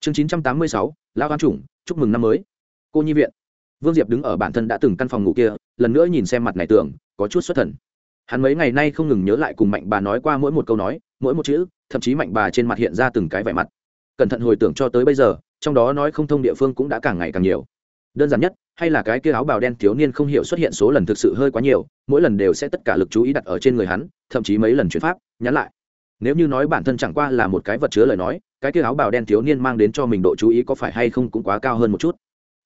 Chương chín trăm tám mươi sáu lao an chủng, chúc mừng năm mới. Cô nhi viện. Vương diệp đứng ở bản thân đã từng căn phòng ngủ kia, lần nữa nhìn xem mặt này tưởng, có chút xuất thần. Hắn mấy ngày nay không ngừng nhớ lại cùng mạnh bà nói qua mỗi một câu nói, mỗi một chữ, thậm chí mạnh bà trên mặt hiện ra từng cái vẻ mặt. Cẩn thận hồi tưởng cho tới bây giờ, trong đó nói không thông địa phương cũng đã càng ngày càng nhiều đơn giản nhất, hay là cái kia áo bào đen thiếu niên không hiểu xuất hiện số lần thực sự hơi quá nhiều, mỗi lần đều sẽ tất cả lực chú ý đặt ở trên người hắn, thậm chí mấy lần chuyển pháp, nhắn lại. Nếu như nói bản thân chẳng qua là một cái vật chứa lời nói, cái kia áo bào đen thiếu niên mang đến cho mình độ chú ý có phải hay không cũng quá cao hơn một chút.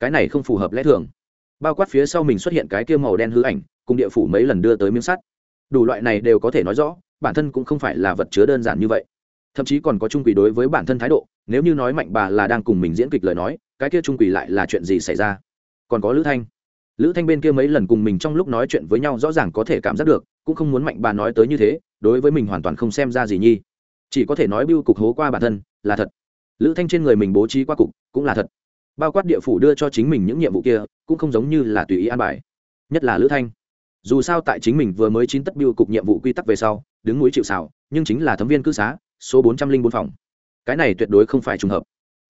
Cái này không phù hợp lẽ thường. Bao quát phía sau mình xuất hiện cái kia màu đen hư ảnh, cùng địa phủ mấy lần đưa tới miếng sắt. Đủ loại này đều có thể nói rõ, bản thân cũng không phải là vật chứa đơn giản như vậy. Thậm chí còn có trung quỷ đối với bản thân thái độ, nếu như nói mạnh bà là đang cùng mình diễn kịch lời nói cái kia trung quỷ lại là chuyện gì xảy ra? Còn có lữ thanh. Lữ thanh bên kia mấy lần cùng mình trong lúc nói chuyện với nhau rõ ràng có thể cảm giác được, cũng không muốn mạnh bà nói tới như thế, đối với mình hoàn toàn không xem ra gì nhi. Chỉ có thể nói biêu cục hố qua bản thân, là thật. Lữ thanh trên người mình bố trí qua cục, cũng là thật. Bao quát địa phủ đưa cho chính mình những nhiệm vụ kia, cũng không giống như là tùy ý an bài. Nhất là lữ thanh. Dù sao tại chính mình vừa mới chín tất biêu cục nhiệm vụ quy tắc về sau, đứng núi chịu xảo nhưng chính là thấm viên cư xá, số bốn trăm linh bốn phòng. Cái này tuyệt đối không phải trùng hợp.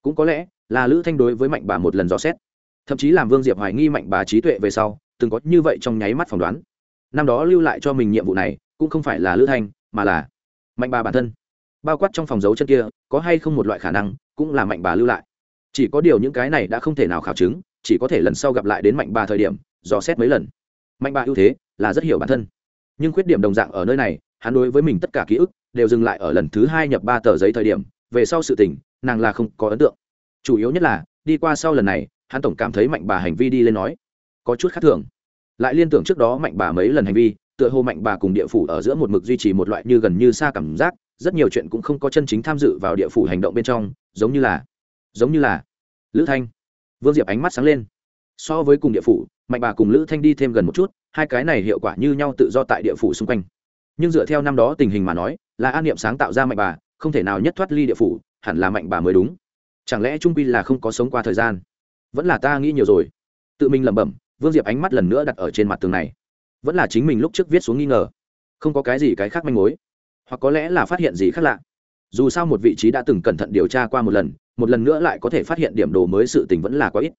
Cũng có lẽ là lữ thanh đối với mạnh bà một lần dò xét. Thậm chí làm vương diệp hoài nghi mạnh bà trí tuệ về sau, từng có như vậy trong nháy mắt phỏng đoán. Năm đó lưu lại cho mình nhiệm vụ này, cũng không phải là lữ thanh, mà là mạnh bà bản thân. Bao quát trong phòng dấu chân kia, có hay không một loại khả năng, cũng là mạnh bà lưu lại. Chỉ có điều những cái này đã không thể nào khảo chứng, chỉ có thể lần sau gặp lại đến mạnh bà thời điểm, dò xét mấy lần. Mạnh bà ưu thế là rất hiểu bản thân. Nhưng khuyết điểm đồng dạng ở nơi này, hắn đối với mình tất cả ký ức đều dừng lại ở lần thứ hai nhập ba tờ giấy thời điểm, về sau sự tình, nàng là không có ấn tượng chủ yếu nhất là, đi qua sau lần này, hắn tổng cảm thấy mạnh bà hành vi đi lên nói, có chút khác thường. Lại liên tưởng trước đó mạnh bà mấy lần hành vi, tựa hồ mạnh bà cùng địa phủ ở giữa một mực duy trì một loại như gần như xa cảm giác, rất nhiều chuyện cũng không có chân chính tham dự vào địa phủ hành động bên trong, giống như là, giống như là, lữ thanh. Vương diệp ánh mắt sáng lên. So với cùng địa phủ, mạnh bà cùng lữ thanh đi thêm gần một chút, hai cái này hiệu quả như nhau tự do tại địa phủ xung quanh. Nhưng dựa theo năm đó tình hình mà nói, là an niệm sáng tạo ra mạnh bà, không thể nào nhất thoát ly địa phủ, hẳn là mạnh bà mới đúng chẳng lẽ trung quy là không có sống qua thời gian? Vẫn là ta nghĩ nhiều rồi. Tự mình lẩm bẩm, vương diệp ánh mắt lần nữa đặt ở trên mặt tường này. Vẫn là chính mình lúc trước viết xuống nghi ngờ. Không có cái gì cái khác manh mối. Hoặc có lẽ là phát hiện gì khác lạ. Dù sao một vị trí đã từng cẩn thận điều tra qua một lần một lần nữa lại có thể phát hiện điểm đồ mới sự tình vẫn là quá ít.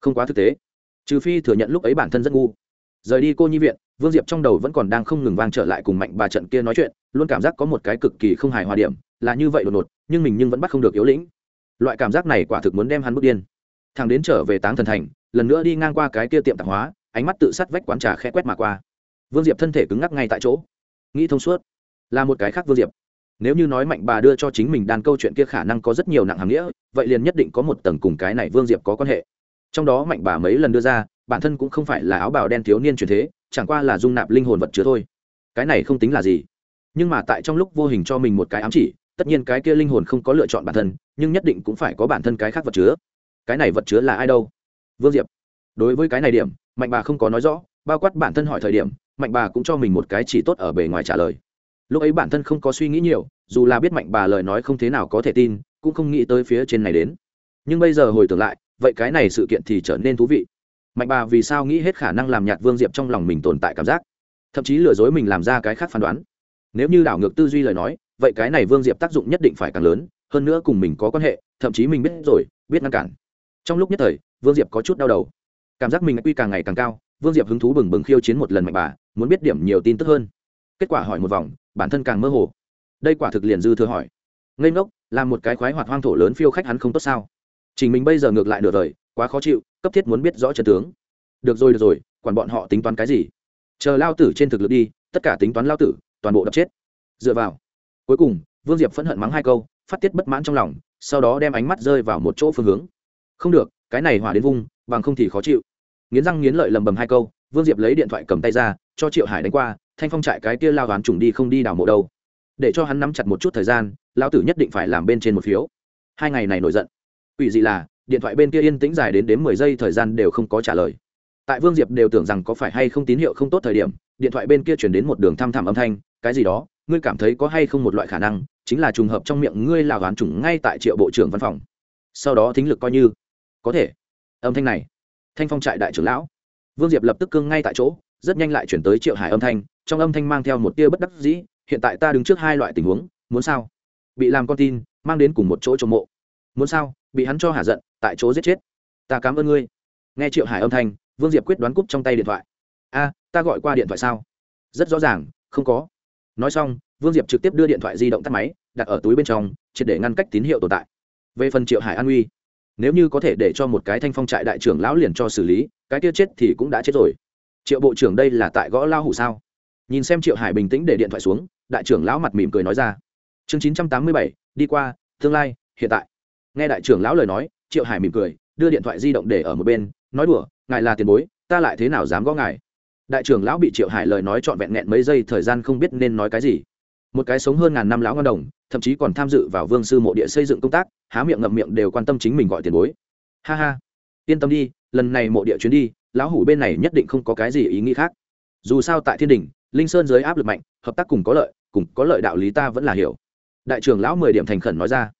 Không quá thực tế. Trừ phi thừa nhận lúc ấy bản thân rất ngu. Rời đi cô nhi viện, vương diệp trong đầu vẫn còn đang không ngừng vang trở lại cùng mạnh bà trận kia nói chuyện, luôn cảm giác có một cái cực kỳ không hài hòa điểm, là như vậy đột ngột, nhưng mình nhưng vẫn bắt không được yếu lĩnh loại cảm giác này quả thực muốn đem hắn bước điên. Thằng đến trở về táng thần thành, lần nữa đi ngang qua cái kia tiệm tạp hóa, ánh mắt tự sát vách quán trà khẽ quét mà qua. Vương diệp thân thể cứng ngắc ngay tại chỗ. Nghĩ thông suốt, là một cái khác vương diệp. Nếu như nói mạnh bà đưa cho chính mình đàn câu chuyện kia khả năng có rất nhiều nặng hàng nghĩa, vậy liền nhất định có một tầng cùng cái này vương diệp có quan hệ. Trong đó mạnh bà mấy lần đưa ra, bản thân cũng không phải là áo bào đen thiếu niên truyền thế, chẳng qua là dung nạp linh hồn vật chứa thôi. Cái này không tính là gì. Nhưng mà tại trong lúc vô hình cho mình một cái ám chỉ tất nhiên cái kia linh hồn không có lựa chọn bản thân, nhưng nhất định cũng phải có bản thân cái khác vật chứa. Cái này vật chứa là ai đâu? Vương diệp. Đối với cái này điểm, mạnh bà không có nói rõ, bao quát bản thân hỏi thời điểm, mạnh bà cũng cho mình một cái chỉ tốt ở bề ngoài trả lời. Lúc ấy bản thân không có suy nghĩ nhiều, dù là biết mạnh bà lời nói không thế nào có thể tin, cũng không nghĩ tới phía trên này đến. Nhưng bây giờ hồi tưởng lại, vậy cái này sự kiện thì trở nên thú vị. Mạnh bà vì sao nghĩ hết khả năng làm nhạt vương diệp trong lòng mình tồn tại cảm giác? Thậm chí lừa dối mình làm ra cái khác phán đoán. Nếu như đảo ngược tư duy lời nói vậy cái này vương diệp tác dụng nhất định phải càng lớn, hơn nữa cùng mình có quan hệ, thậm chí mình biết rồi, biết ngăn cản. Trong lúc nhất thời, vương diệp có chút đau đầu. Cảm giác mình quy càng ngày càng cao, vương diệp hứng thú bừng bừng khiêu chiến một lần mạnh bà, muốn biết điểm nhiều tin tức hơn. Kết quả hỏi một vòng, bản thân càng mơ hồ. Đây quả thực liền dư thừa hỏi. Ngây ngốc là một cái khoái hoạt hoang thổ lớn phiêu khách hắn không tốt sao? Chỉ mình bây giờ ngược lại nửa đời, quá khó chịu, cấp thiết muốn biết rõ trận tướng. Được rồi được rồi, quản bọn họ tính toán cái gì? Chờ lao tử trên thực lực đi, tất cả tính toán lao tử, toàn bộ đập chết. Dựa vào cuối cùng, vương diệp phẫn hận mắng hai câu, phát tiết bất mãn trong lòng, sau đó đem ánh mắt rơi vào một chỗ phương hướng. Không được, cái này hỏa đến vung, bằng không thì khó chịu. Nghiến răng nghiến lợi lầm bầm hai câu, vương diệp lấy điện thoại cầm tay ra, cho triệu hải đánh qua, thanh phong trại cái kia lao đoán trùng đi không đi đào mộ đâu. Để cho hắn nắm chặt một chút thời gian lao tử nhất định phải làm bên trên một phiếu. Hai ngày này nổi giận. Ủy dị là, điện thoại bên kia yên tĩnh dài đến đến mười giây thời gian đều không có trả lời. Tại vương diệp đều tưởng rằng có phải hay không tín hiệu không tốt thời điểm, điện thoại bên kia chuyển đến một đường thăm thẳm âm thanh, cái gì đó ngươi cảm thấy có hay không một loại khả năng, chính là trùng hợp trong miệng ngươi là đoán chủng ngay tại triệu bộ trưởng văn phòng. Sau đó thính lực coi như. Có thể. Âm thanh này. Thanh phong trại đại trưởng lão. Vương diệp lập tức cương ngay tại chỗ, rất nhanh lại chuyển tới triệu hải âm thanh, trong âm thanh mang theo một tia bất đắc dĩ, hiện tại ta đứng trước hai loại tình huống, muốn sao? Bị làm con tin, mang đến cùng một chỗ trộm mộ. Muốn sao? Bị hắn cho hạ giận, tại chỗ giết chết. Ta cảm ơn ngươi. Nghe triệu hải âm thanh, vương diệp quyết đoán cúp trong tay điện thoại. A, ta gọi qua điện thoại sao? Rất rõ ràng, không có nói xong, vương diệp trực tiếp đưa điện thoại di động tắt máy, đặt ở túi bên trong, triệt để ngăn cách tín hiệu tồn tại. Về phần triệu hải an uy, nếu như có thể để cho một cái thanh phong trại đại trưởng lão liền cho xử lý, cái kia chết thì cũng đã chết rồi. Triệu bộ trưởng đây là tại gõ lao hủ sao? Nhìn xem triệu hải bình tĩnh để điện thoại xuống, đại trưởng lão mặt mỉm cười nói ra. Chương chín trăm tám mươi bảy, đi qua, tương lai, hiện tại. Nghe đại trưởng lão lời nói, triệu hải mỉm cười, đưa điện thoại di động để ở một bên, nói đùa, ngài là tiền bối, ta lại thế nào dám gõ ngài? Đại trưởng lão bị triệu hải lời nói trọn vẹn nghẹn mấy giây, thời gian không biết nên nói cái gì. Một cái sống hơn ngàn năm lão ngân đồng, thậm chí còn tham dự vào vương sư mộ địa xây dựng công tác, há miệng ngậm miệng đều quan tâm chính mình gọi tiền bối. Ha ha. Yên tâm đi, lần này mộ địa chuyến đi, lão hủ bên này nhất định không có cái gì ý nghĩ khác. Dù sao tại thiên đình linh sơn dưới áp lực mạnh, hợp tác cùng có lợi, cùng có lợi đạo lý ta vẫn là hiểu. Đại trưởng lão mười điểm thành khẩn nói ra.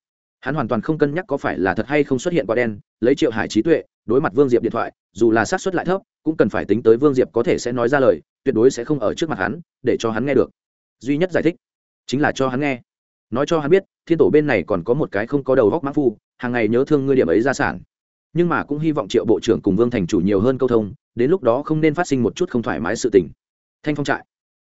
Hắn hoàn toàn không cân nhắc có phải là thật hay không xuất hiện quả đen, lấy triệu hải trí tuệ, đối mặt vương diệp điện thoại, dù là xác suất lại thấp cũng cần phải tính tới vương diệp có thể sẽ nói ra lời, tuyệt đối sẽ không ở trước mặt hắn, để cho hắn nghe được. Duy nhất giải thích, chính là cho hắn nghe. Nói cho hắn biết, thiên tổ bên này còn có một cái không có đầu góc mã phu, hàng ngày nhớ thương ngươi điểm ấy gia sản. Nhưng mà cũng hy vọng triệu bộ trưởng cùng vương thành chủ nhiều hơn câu thông, đến lúc đó không nên phát sinh một chút không thoải mái sự tình. Thanh phong trại,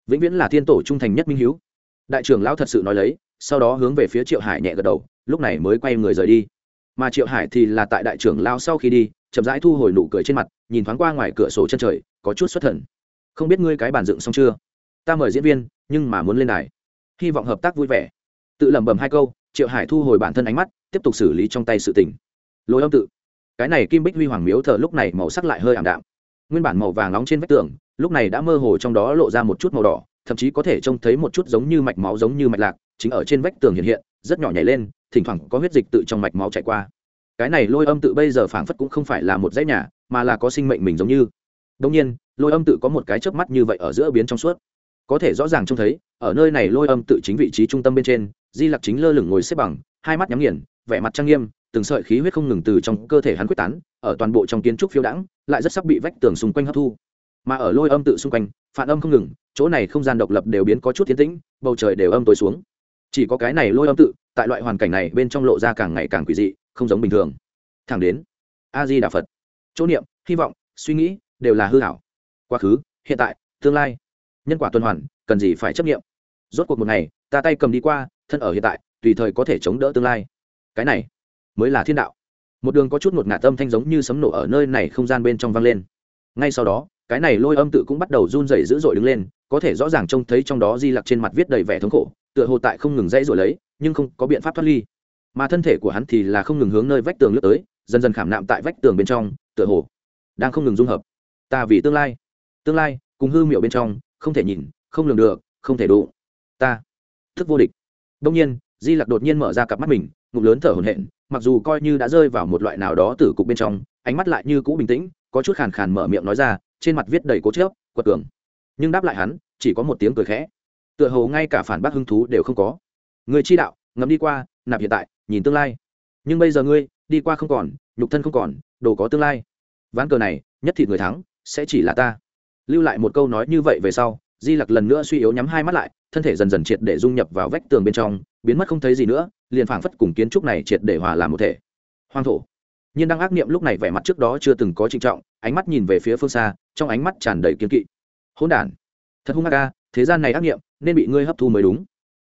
vĩnh viễn là thiên tổ trung thành nhất minh hiếu. Đại trưởng lão thật sự nói lấy, sau đó hướng về phía triệu hải nhẹ gật đầu, lúc này mới quay người rời đi. Mà triệu hải thì là tại đại trưởng lão sau khi đi chậm rãi thu hồi nụ cười trên mặt, nhìn thoáng qua ngoài cửa sổ chân trời, có chút xuất thần. Không biết ngươi cái bản dựng xong chưa? Ta mời diễn viên, nhưng mà muốn lên đài. Hy vọng hợp tác vui vẻ. Tự lẩm bẩm hai câu, triệu hải thu hồi bản thân ánh mắt, tiếp tục xử lý trong tay sự tình. Lối âm tự. Cái này kim bích huy hoàng miếu thờ lúc này màu sắc lại hơi ảm đạm. Nguyên bản màu vàng nóng trên vách tường, lúc này đã mơ hồ trong đó lộ ra một chút màu đỏ, thậm chí có thể trông thấy một chút giống như mạch máu giống như mạch lạc, chính ở trên vách tường hiện hiện, rất nhỏ nhảy lên, thỉnh thoảng có huyết dịch tự trong mạch máu chạy qua cái này lôi âm tự bây giờ phảng phất cũng không phải là một dãy nhà, mà là có sinh mệnh mình giống như. Đông nhiên, lôi âm tự có một cái chớp mắt như vậy ở giữa biến trong suốt. Có thể rõ ràng trông thấy, ở nơi này lôi âm tự chính vị trí trung tâm bên trên, di lặc chính lơ lửng ngồi xếp bằng, hai mắt nhắm nghiền, vẻ mặt trang nghiêm, từng sợi khí huyết không ngừng từ trong cơ thể hắn quyết tán, ở toàn bộ trong kiến trúc phiêu đãng, lại rất sắc bị vách tường xung quanh hấp thu. Mà ở lôi âm tự xung quanh, phản âm không ngừng, chỗ này không gian độc lập đều biến có chút tiến tĩnh, bầu trời đều âm tối xuống. Chỉ có cái này lôi âm tự, tại loại hoàn cảnh này bên trong lộ ra càng ngày càng quỷ dị không giống bình thường. Thẳng đến a di đà phật. Chỗ niệm, hy vọng, suy nghĩ đều là hư hảo quá khứ, hiện tại, tương lai. Nhân quả tuần hoàn, cần gì phải chấp nghiệm rốt cuộc một ngày, ta tay cầm đi qua, thân ở hiện tại, tùy thời có thể chống đỡ tương lai. Cái này mới là thiên đạo. Một đường có chút một ngạt tâm thanh giống như sấm nổ ở nơi này không gian bên trong vang lên. Ngay sau đó, cái này lôi âm tự cũng bắt đầu run rẩy dữ dội đứng lên, có thể rõ ràng trông thấy trong đó di lặc trên mặt viết đầy vẻ thống khổ, tựa hồ tại không ngừng dãy rồi lấy, nhưng không có biện pháp thoát ly mà thân thể của hắn thì là không ngừng hướng nơi vách tường lướt tới, dần dần khảm nạm tại vách tường bên trong, tựa hồ đang không ngừng dung hợp. Ta vì tương lai tương lai, cùng hư miệu bên trong, không thể nhìn, không lường được, không thể đủ ta, thức vô địch. Đông nhiên, di lặc đột nhiên mở ra cặp mắt mình, ngụm lớn thở hổn hển, mặc dù coi như đã rơi vào một loại nào đó từ cục bên trong, ánh mắt lại như cũ bình tĩnh, có chút khàn khàn mở miệng nói ra, trên mặt viết đầy cố chớp, quật cường. Nhưng đáp lại hắn, chỉ có một tiếng cười khẽ. Tựa hồ ngay cả phản bác hứng thú đều không có. Người chi đạo ngấm đi qua, nạp hiện tại nhìn tương lai. Nhưng bây giờ ngươi, đi qua không còn, nhục thân không còn, đồ có tương lai. Ván cờ này, nhất thịt người thắng, sẽ chỉ là ta. Lưu lại một câu nói như vậy về sau, di lặc lần nữa suy yếu nhắm hai mắt lại, thân thể dần dần triệt để dung nhập vào vách tường bên trong, biến mất không thấy gì nữa, liền phảng phất cùng kiến trúc này triệt để hòa làm một thể. Hoang thổ. Nhiên đang ác niệm lúc này vẻ mặt trước đó chưa từng có trịnh trọng, ánh mắt nhìn về phía phương xa, trong ánh mắt tràn đầy kiên kỵ. Hỗn đản. Thật hung ác ca thế gian này ác niệm, nên bị ngươi hấp thu mới đúng.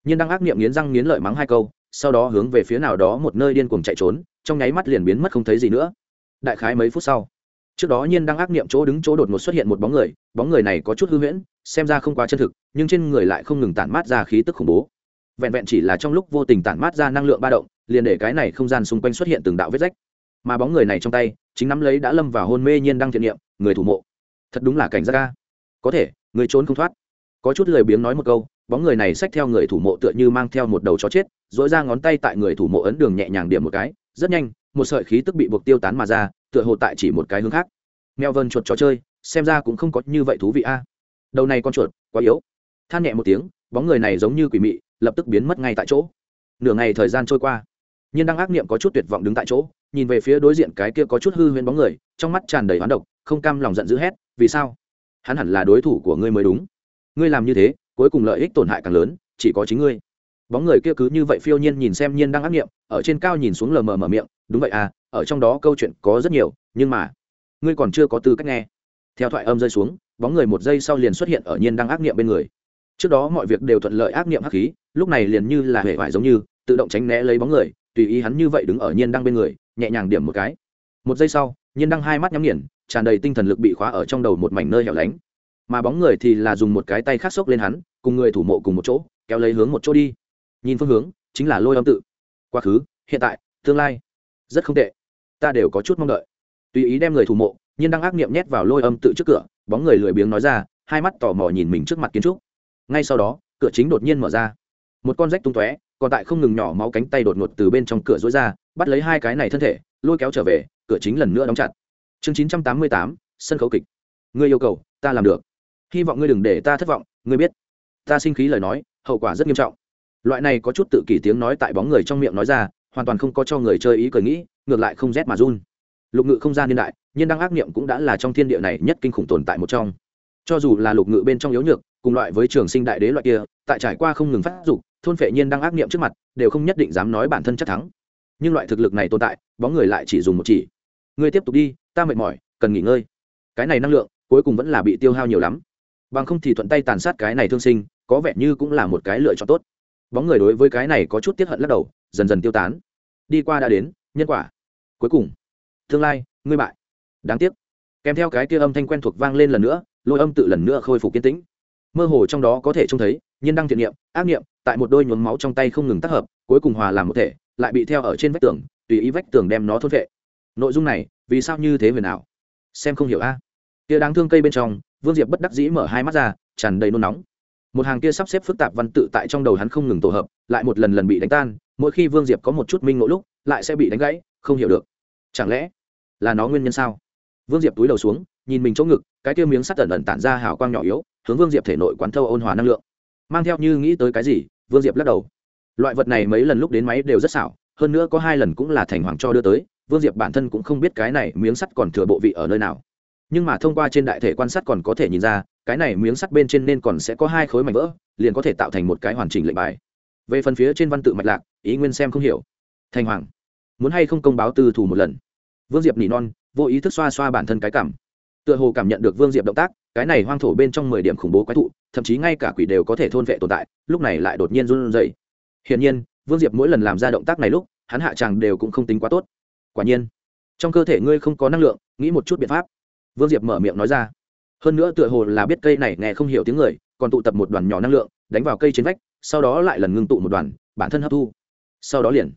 Nhiên đang ác niệm nghiến răng nghiến lợi mắng hai câu sau đó hướng về phía nào đó một nơi điên cuồng chạy trốn, trong nháy mắt liền biến mất không thấy gì nữa. Đại khái mấy phút sau, trước đó nhiên đang ác niệm chỗ đứng chỗ đột ngột xuất hiện một bóng người bóng người này có chút hư huyễn, xem ra không quá chân thực, nhưng trên người lại không ngừng tản mát ra khí tức khủng bố. Vẹn vẹn chỉ là trong lúc vô tình tản mát ra năng lượng ba động, liền để cái này không gian xung quanh xuất hiện từng đạo vết rách. Mà bóng người này trong tay, chính nắm lấy đã lâm vào hôn mê nhiên đang thiện niệm, người thủ mộ. Thật đúng là cảnh giác ca có thể, người trốn không thoát. Có chút lười biếng nói một câu bóng người này xách theo người thủ mộ tựa như mang theo một đầu chó chết dỗi ra ngón tay tại người thủ mộ ấn đường nhẹ nhàng điểm một cái, rất nhanh, một sợi khí tức bị buộc tiêu tán mà ra, tựa hồ tại chỉ một cái hướng khác. Mèo vân chuột trò chơi, xem ra cũng không có như vậy thú vị a. Đầu này con chuột, quá yếu. Than nhẹ một tiếng, bóng người này giống như quỷ mị, lập tức biến mất ngay tại chỗ. Nửa ngày thời gian trôi qua, nhiên đang ác niệm có chút tuyệt vọng đứng tại chỗ, nhìn về phía đối diện cái kia có chút hư huyễn bóng người, trong mắt tràn đầy hoán độc, không cam lòng giận dữ hét, vì sao? Hắn hẳn là đối thủ của ngươi mới đúng. Ngươi làm như thế cuối cùng lợi ích tổn hại càng lớn, chỉ có chính ngươi. Bóng người kia cứ như vậy phiêu nhiên nhìn xem nhiên đang ác nghiệm, ở trên cao nhìn xuống lờ mờ mở miệng, đúng vậy à ở trong đó câu chuyện có rất nhiều, nhưng mà, ngươi còn chưa có tư cách nghe. Theo thoại âm rơi xuống, bóng người một giây sau liền xuất hiện ở nhiên đang ác nghiệm bên người. Trước đó mọi việc đều thuận lợi ác nghiệm hắc khí, lúc này liền như là hệ vải giống như, tự động tránh né lấy bóng người, tùy ý hắn như vậy đứng ở nhiên đang bên người, nhẹ nhàng điểm một cái. Một giây sau, nhiên đang hai mắt nhắm nghiền, tràn đầy tinh thần lực bị khóa ở trong đầu một mảnh nơi hẻo lánh mà bóng người thì là dùng một cái tay khác xốc lên hắn, cùng người thủ mộ cùng một chỗ, kéo lấy hướng một chỗ đi. Nhìn phương hướng, chính là lôi âm tự. Quá khứ, hiện tại, tương lai, rất không tệ. Ta đều có chút mong đợi. Tùy ý đem người thủ mộ, nhưng đang ác niệm nhét vào lôi âm tự trước cửa, bóng người lười biếng nói ra, hai mắt tò mò nhìn mình trước mặt kiến trúc. Ngay sau đó, cửa chính đột nhiên mở ra. Một con rách tung tóe, còn tại không ngừng nhỏ máu cánh tay đột ngột từ bên trong cửa rối ra, bắt lấy hai cái này thân thể, lôi kéo trở về, cửa chính lần nữa đóng chặt. Chương chín trăm tám mươi tám, sân khấu kịch. Ngươi yêu cầu, ta làm được hy vọng ngươi đừng để ta thất vọng, ngươi biết. Ta sinh khí lời nói, hậu quả rất nghiêm trọng. Loại này có chút tự kỷ tiếng nói tại bóng người trong miệng nói ra, hoàn toàn không có cho người chơi ý cười nghĩ, ngược lại không rét mà run. Lục ngự không gian niên đại nhưng đăng ác niệm cũng đã là trong thiên địa này nhất kinh khủng tồn tại một trong. Cho dù là lục ngự bên trong yếu nhược, cùng loại với trường sinh đại đế loại kia, tại trải qua không ngừng phát dục, thôn phệ nhiên đang ác niệm trước mặt, đều không nhất định dám nói bản thân chắc thắng. Nhưng loại thực lực này tồn tại, bóng người lại chỉ dùng một chỉ. Ngươi tiếp tục đi, ta mệt mỏi, cần nghỉ ngơi. Cái này năng lượng, cuối cùng vẫn là bị tiêu hao nhiều lắm bằng không thì thuận tay tàn sát cái này thương sinh, có vẻ như cũng là một cái lựa chọn tốt. Bóng người đối với cái này có chút tiếp hận lắc đầu, dần dần tiêu tán. Đi qua đã đến, nhân quả. Cuối cùng. Tương lai, ngươi bại. Đáng tiếc. Kèm theo cái kia âm thanh quen thuộc vang lên lần nữa, lôi âm tự lần nữa khôi phục kiên tĩnh. Mơ hồ trong đó có thể trông thấy nhiên đăng thiện niệm, ác niệm, tại một đôi nhuốm máu trong tay không ngừng tác hợp, cuối cùng hòa làm một thể, lại bị theo ở trên vách tường, tùy ý vách tường đem nó thôn vệ nội dung này, vì sao như thế huyền ảo? Xem không hiểu a. Kia đáng thương cây bên trong vương diệp bất đắc dĩ mở hai mắt ra, tràn đầy nôn nóng. Một hàng kia sắp xếp phức tạp văn tự tại trong đầu hắn không ngừng tổ hợp, lại một lần lần bị đánh tan, mỗi khi vương diệp có một chút minh ngộ lúc, lại sẽ bị đánh gãy, không hiểu được. Chẳng lẽ là nó nguyên nhân sao? Vương diệp túi đầu xuống, nhìn mình chỗ ngực, cái kia miếng sắt ẩn ẩn tản ra hào quang nhỏ yếu, hướng vương diệp thể nội quán thâu ôn hòa năng lượng. Mang theo như nghĩ tới cái gì, vương diệp lắc đầu. Loại vật này mấy lần lúc đến máy đều rất xảo, hơn nữa có hai lần cũng là thành hoàng cho đưa tới, vương diệp bản thân cũng không biết cái này miếng sắt còn thừa bộ vị ở nơi nào nhưng mà thông qua trên đại thể quan sát còn có thể nhìn ra, cái này miếng sắt bên trên nên còn sẽ có hai khối mảnh vỡ, liền có thể tạo thành một cái hoàn chỉnh lệnh bài. Về phần phía trên văn tự mạch lạc, ý nguyên xem không hiểu. Thành hoàng, muốn hay không công báo tư thủ một lần? Vương diệp nỉ non, vô ý thức xoa xoa bản thân cái cảm. Tựa hồ cảm nhận được vương diệp động tác, cái này hoang thổ bên trong mười điểm khủng bố quái thụ, thậm chí ngay cả quỷ đều có thể thôn vệ tồn tại, lúc này lại đột nhiên run dậy hiển nhiên, vương diệp mỗi lần làm ra động tác này lúc, hắn hạ chàng đều cũng không tính quá tốt. Quả nhiên, trong cơ thể ngươi không có năng lượng, nghĩ một chút biện pháp vương diệp mở miệng nói ra. Hơn nữa tựa hồ là biết cây này nghe không hiểu tiếng người, còn tụ tập một đoàn nhỏ năng lượng, đánh vào cây trên vách, sau đó lại lần ngưng tụ một đoàn, bản thân hấp thu. Sau đó liền.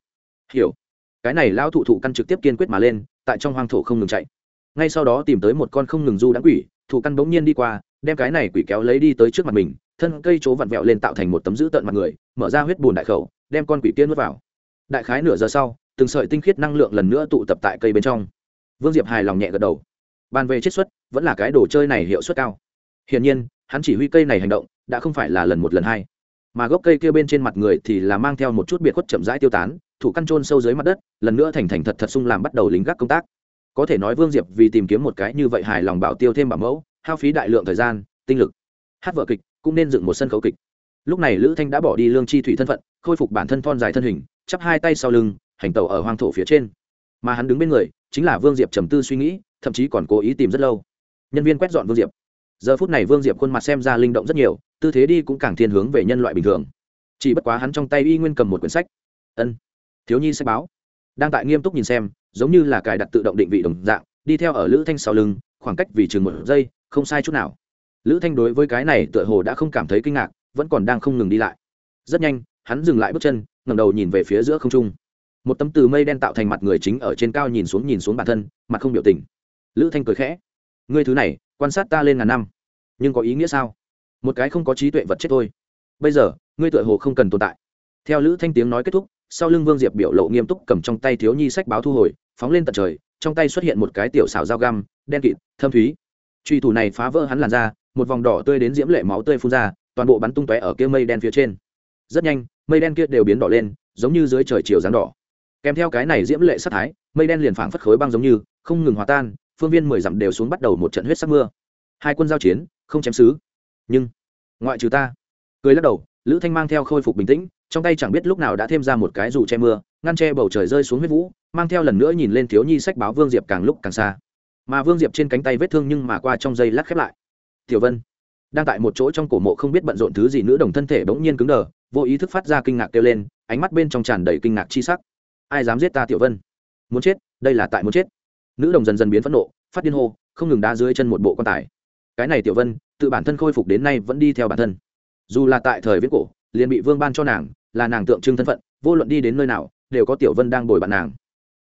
Hiểu. Cái này lao thụ thụ căn trực tiếp kiên quyết mà lên, tại trong hoang thổ không ngừng chạy. Ngay sau đó tìm tới một con không ngừng du đã quỷ, thụ căn bỗng nhiên đi qua, đem cái này quỷ kéo lấy đi tới trước mặt mình, thân cây chỗ vặn vẹo lên tạo thành một tấm giữ tận mặt người, mở ra huyết bùn đại khẩu, đem con quỷ kia nuốt vào. Đại khái nửa giờ sau, từng sợi tinh khiết năng lượng lần nữa tụ tập tại cây bên trong. Vương diệp hài lòng nhẹ gật đầu bàn về chiết xuất, vẫn là cái đồ chơi này hiệu suất cao. Hiển nhiên, hắn chỉ huy cây này hành động, đã không phải là lần một lần hai. Mà gốc cây kia bên trên mặt người thì là mang theo một chút biệt khuất chậm rãi tiêu tán, thủ căn trôn sâu dưới mặt đất, lần nữa thành thành thật thật sung làm bắt đầu lính gác công tác. Có thể nói vương diệp vì tìm kiếm một cái như vậy hài lòng bảo tiêu thêm bảo mẫu, hao phí đại lượng thời gian, tinh lực. Hát vợ kịch cũng nên dựng một sân khấu kịch. Lúc này lữ thanh đã bỏ đi lương chi thủy thân phận, khôi phục bản thân thon dài thân hình, chắp hai tay sau lưng, hành tàu ở hoang thổ phía trên. Mà hắn đứng bên người chính là vương diệp trầm tư suy nghĩ, thậm chí còn cố ý tìm rất lâu. Nhân viên quét dọn vương diệp. Giờ phút này vương diệp khuôn mặt xem ra linh động rất nhiều, tư thế đi cũng càng thiên hướng về nhân loại bình thường. Chỉ bất quá hắn trong tay y nguyên cầm một quyển sách. Ân, thiếu nhi sách báo. Đang tại nghiêm túc nhìn xem, giống như là cài đặt tự động định vị đồng dạng, đi theo ở lữ thanh sau lưng, khoảng cách vì chừng một giây, không sai chút nào. Lữ thanh đối với cái này tựa hồ đã không cảm thấy kinh ngạc, vẫn còn đang không ngừng đi lại. Rất nhanh, hắn dừng lại bước chân, ngẩng đầu nhìn về phía giữa không trung một tấm từ mây đen tạo thành mặt người chính ở trên cao nhìn xuống nhìn xuống bản thân, mặt không biểu tình. Lữ thanh cười khẽ. Ngươi thứ này, quan sát ta lên ngàn năm. Nhưng có ý nghĩa sao? Một cái không có trí tuệ vật chết thôi. Bây giờ, ngươi tựa hồ không cần tồn tại. Theo lữ thanh tiếng nói kết thúc, sau lưng vương diệp biểu lộ nghiêm túc cầm trong tay thiếu nhi sách báo thu hồi, phóng lên tận trời, trong tay xuất hiện một cái tiểu xảo dao găm, đen kịt, thâm thúy. Truy thủ này phá vỡ hắn làn ra một vòng đỏ tươi đến diễm lệ máu tươi phun ra, toàn bộ bắn tung tóe ở kia mây đen phía trên. Rất nhanh, mây đen kia đều biến đỏ lên, giống như dưới trời chiều dáng đỏ kèm theo cái này diễm lệ sắc thái, mây đen liền phảng phất khối băng giống như, không ngừng hòa tan, phương viên mười dặm đều xuống bắt đầu một trận huyết sắc mưa. Hai quân giao chiến, không chém xứ. Nhưng, ngoại trừ ta, cười lắc đầu, lữ thanh mang theo khôi phục bình tĩnh, trong tay chẳng biết lúc nào đã thêm ra một cái dù che mưa, ngăn che bầu trời rơi xuống huyết vũ, mang theo lần nữa nhìn lên thiếu nhi sách báo vương diệp càng lúc càng xa. Mà vương diệp trên cánh tay vết thương nhưng mà qua trong giây lát khép lại. Tiểu vân, đang tại một chỗ trong cổ mộ không biết bận rộn thứ gì nữa đồng thân thể bỗng nhiên cứng đờ, vô ý thức phát ra kinh ngạc kêu lên, ánh mắt bên trong tràn đầy kinh ngạc chi sắc ai dám giết ta tiểu vân? Muốn chết, đây là tại muốn chết. Nữ đồng dần dần biến phẫn nộ, phát điên hô, không ngừng đá dưới chân một bộ quan tài. Cái này tiểu vân, tự bản thân khôi phục đến nay vẫn đi theo bản thân. Dù là tại thời viễn cổ, liền bị vương ban cho nàng, là nàng tượng trưng thân phận, vô luận đi đến nơi nào, đều có tiểu vân đang bồi bạn nàng.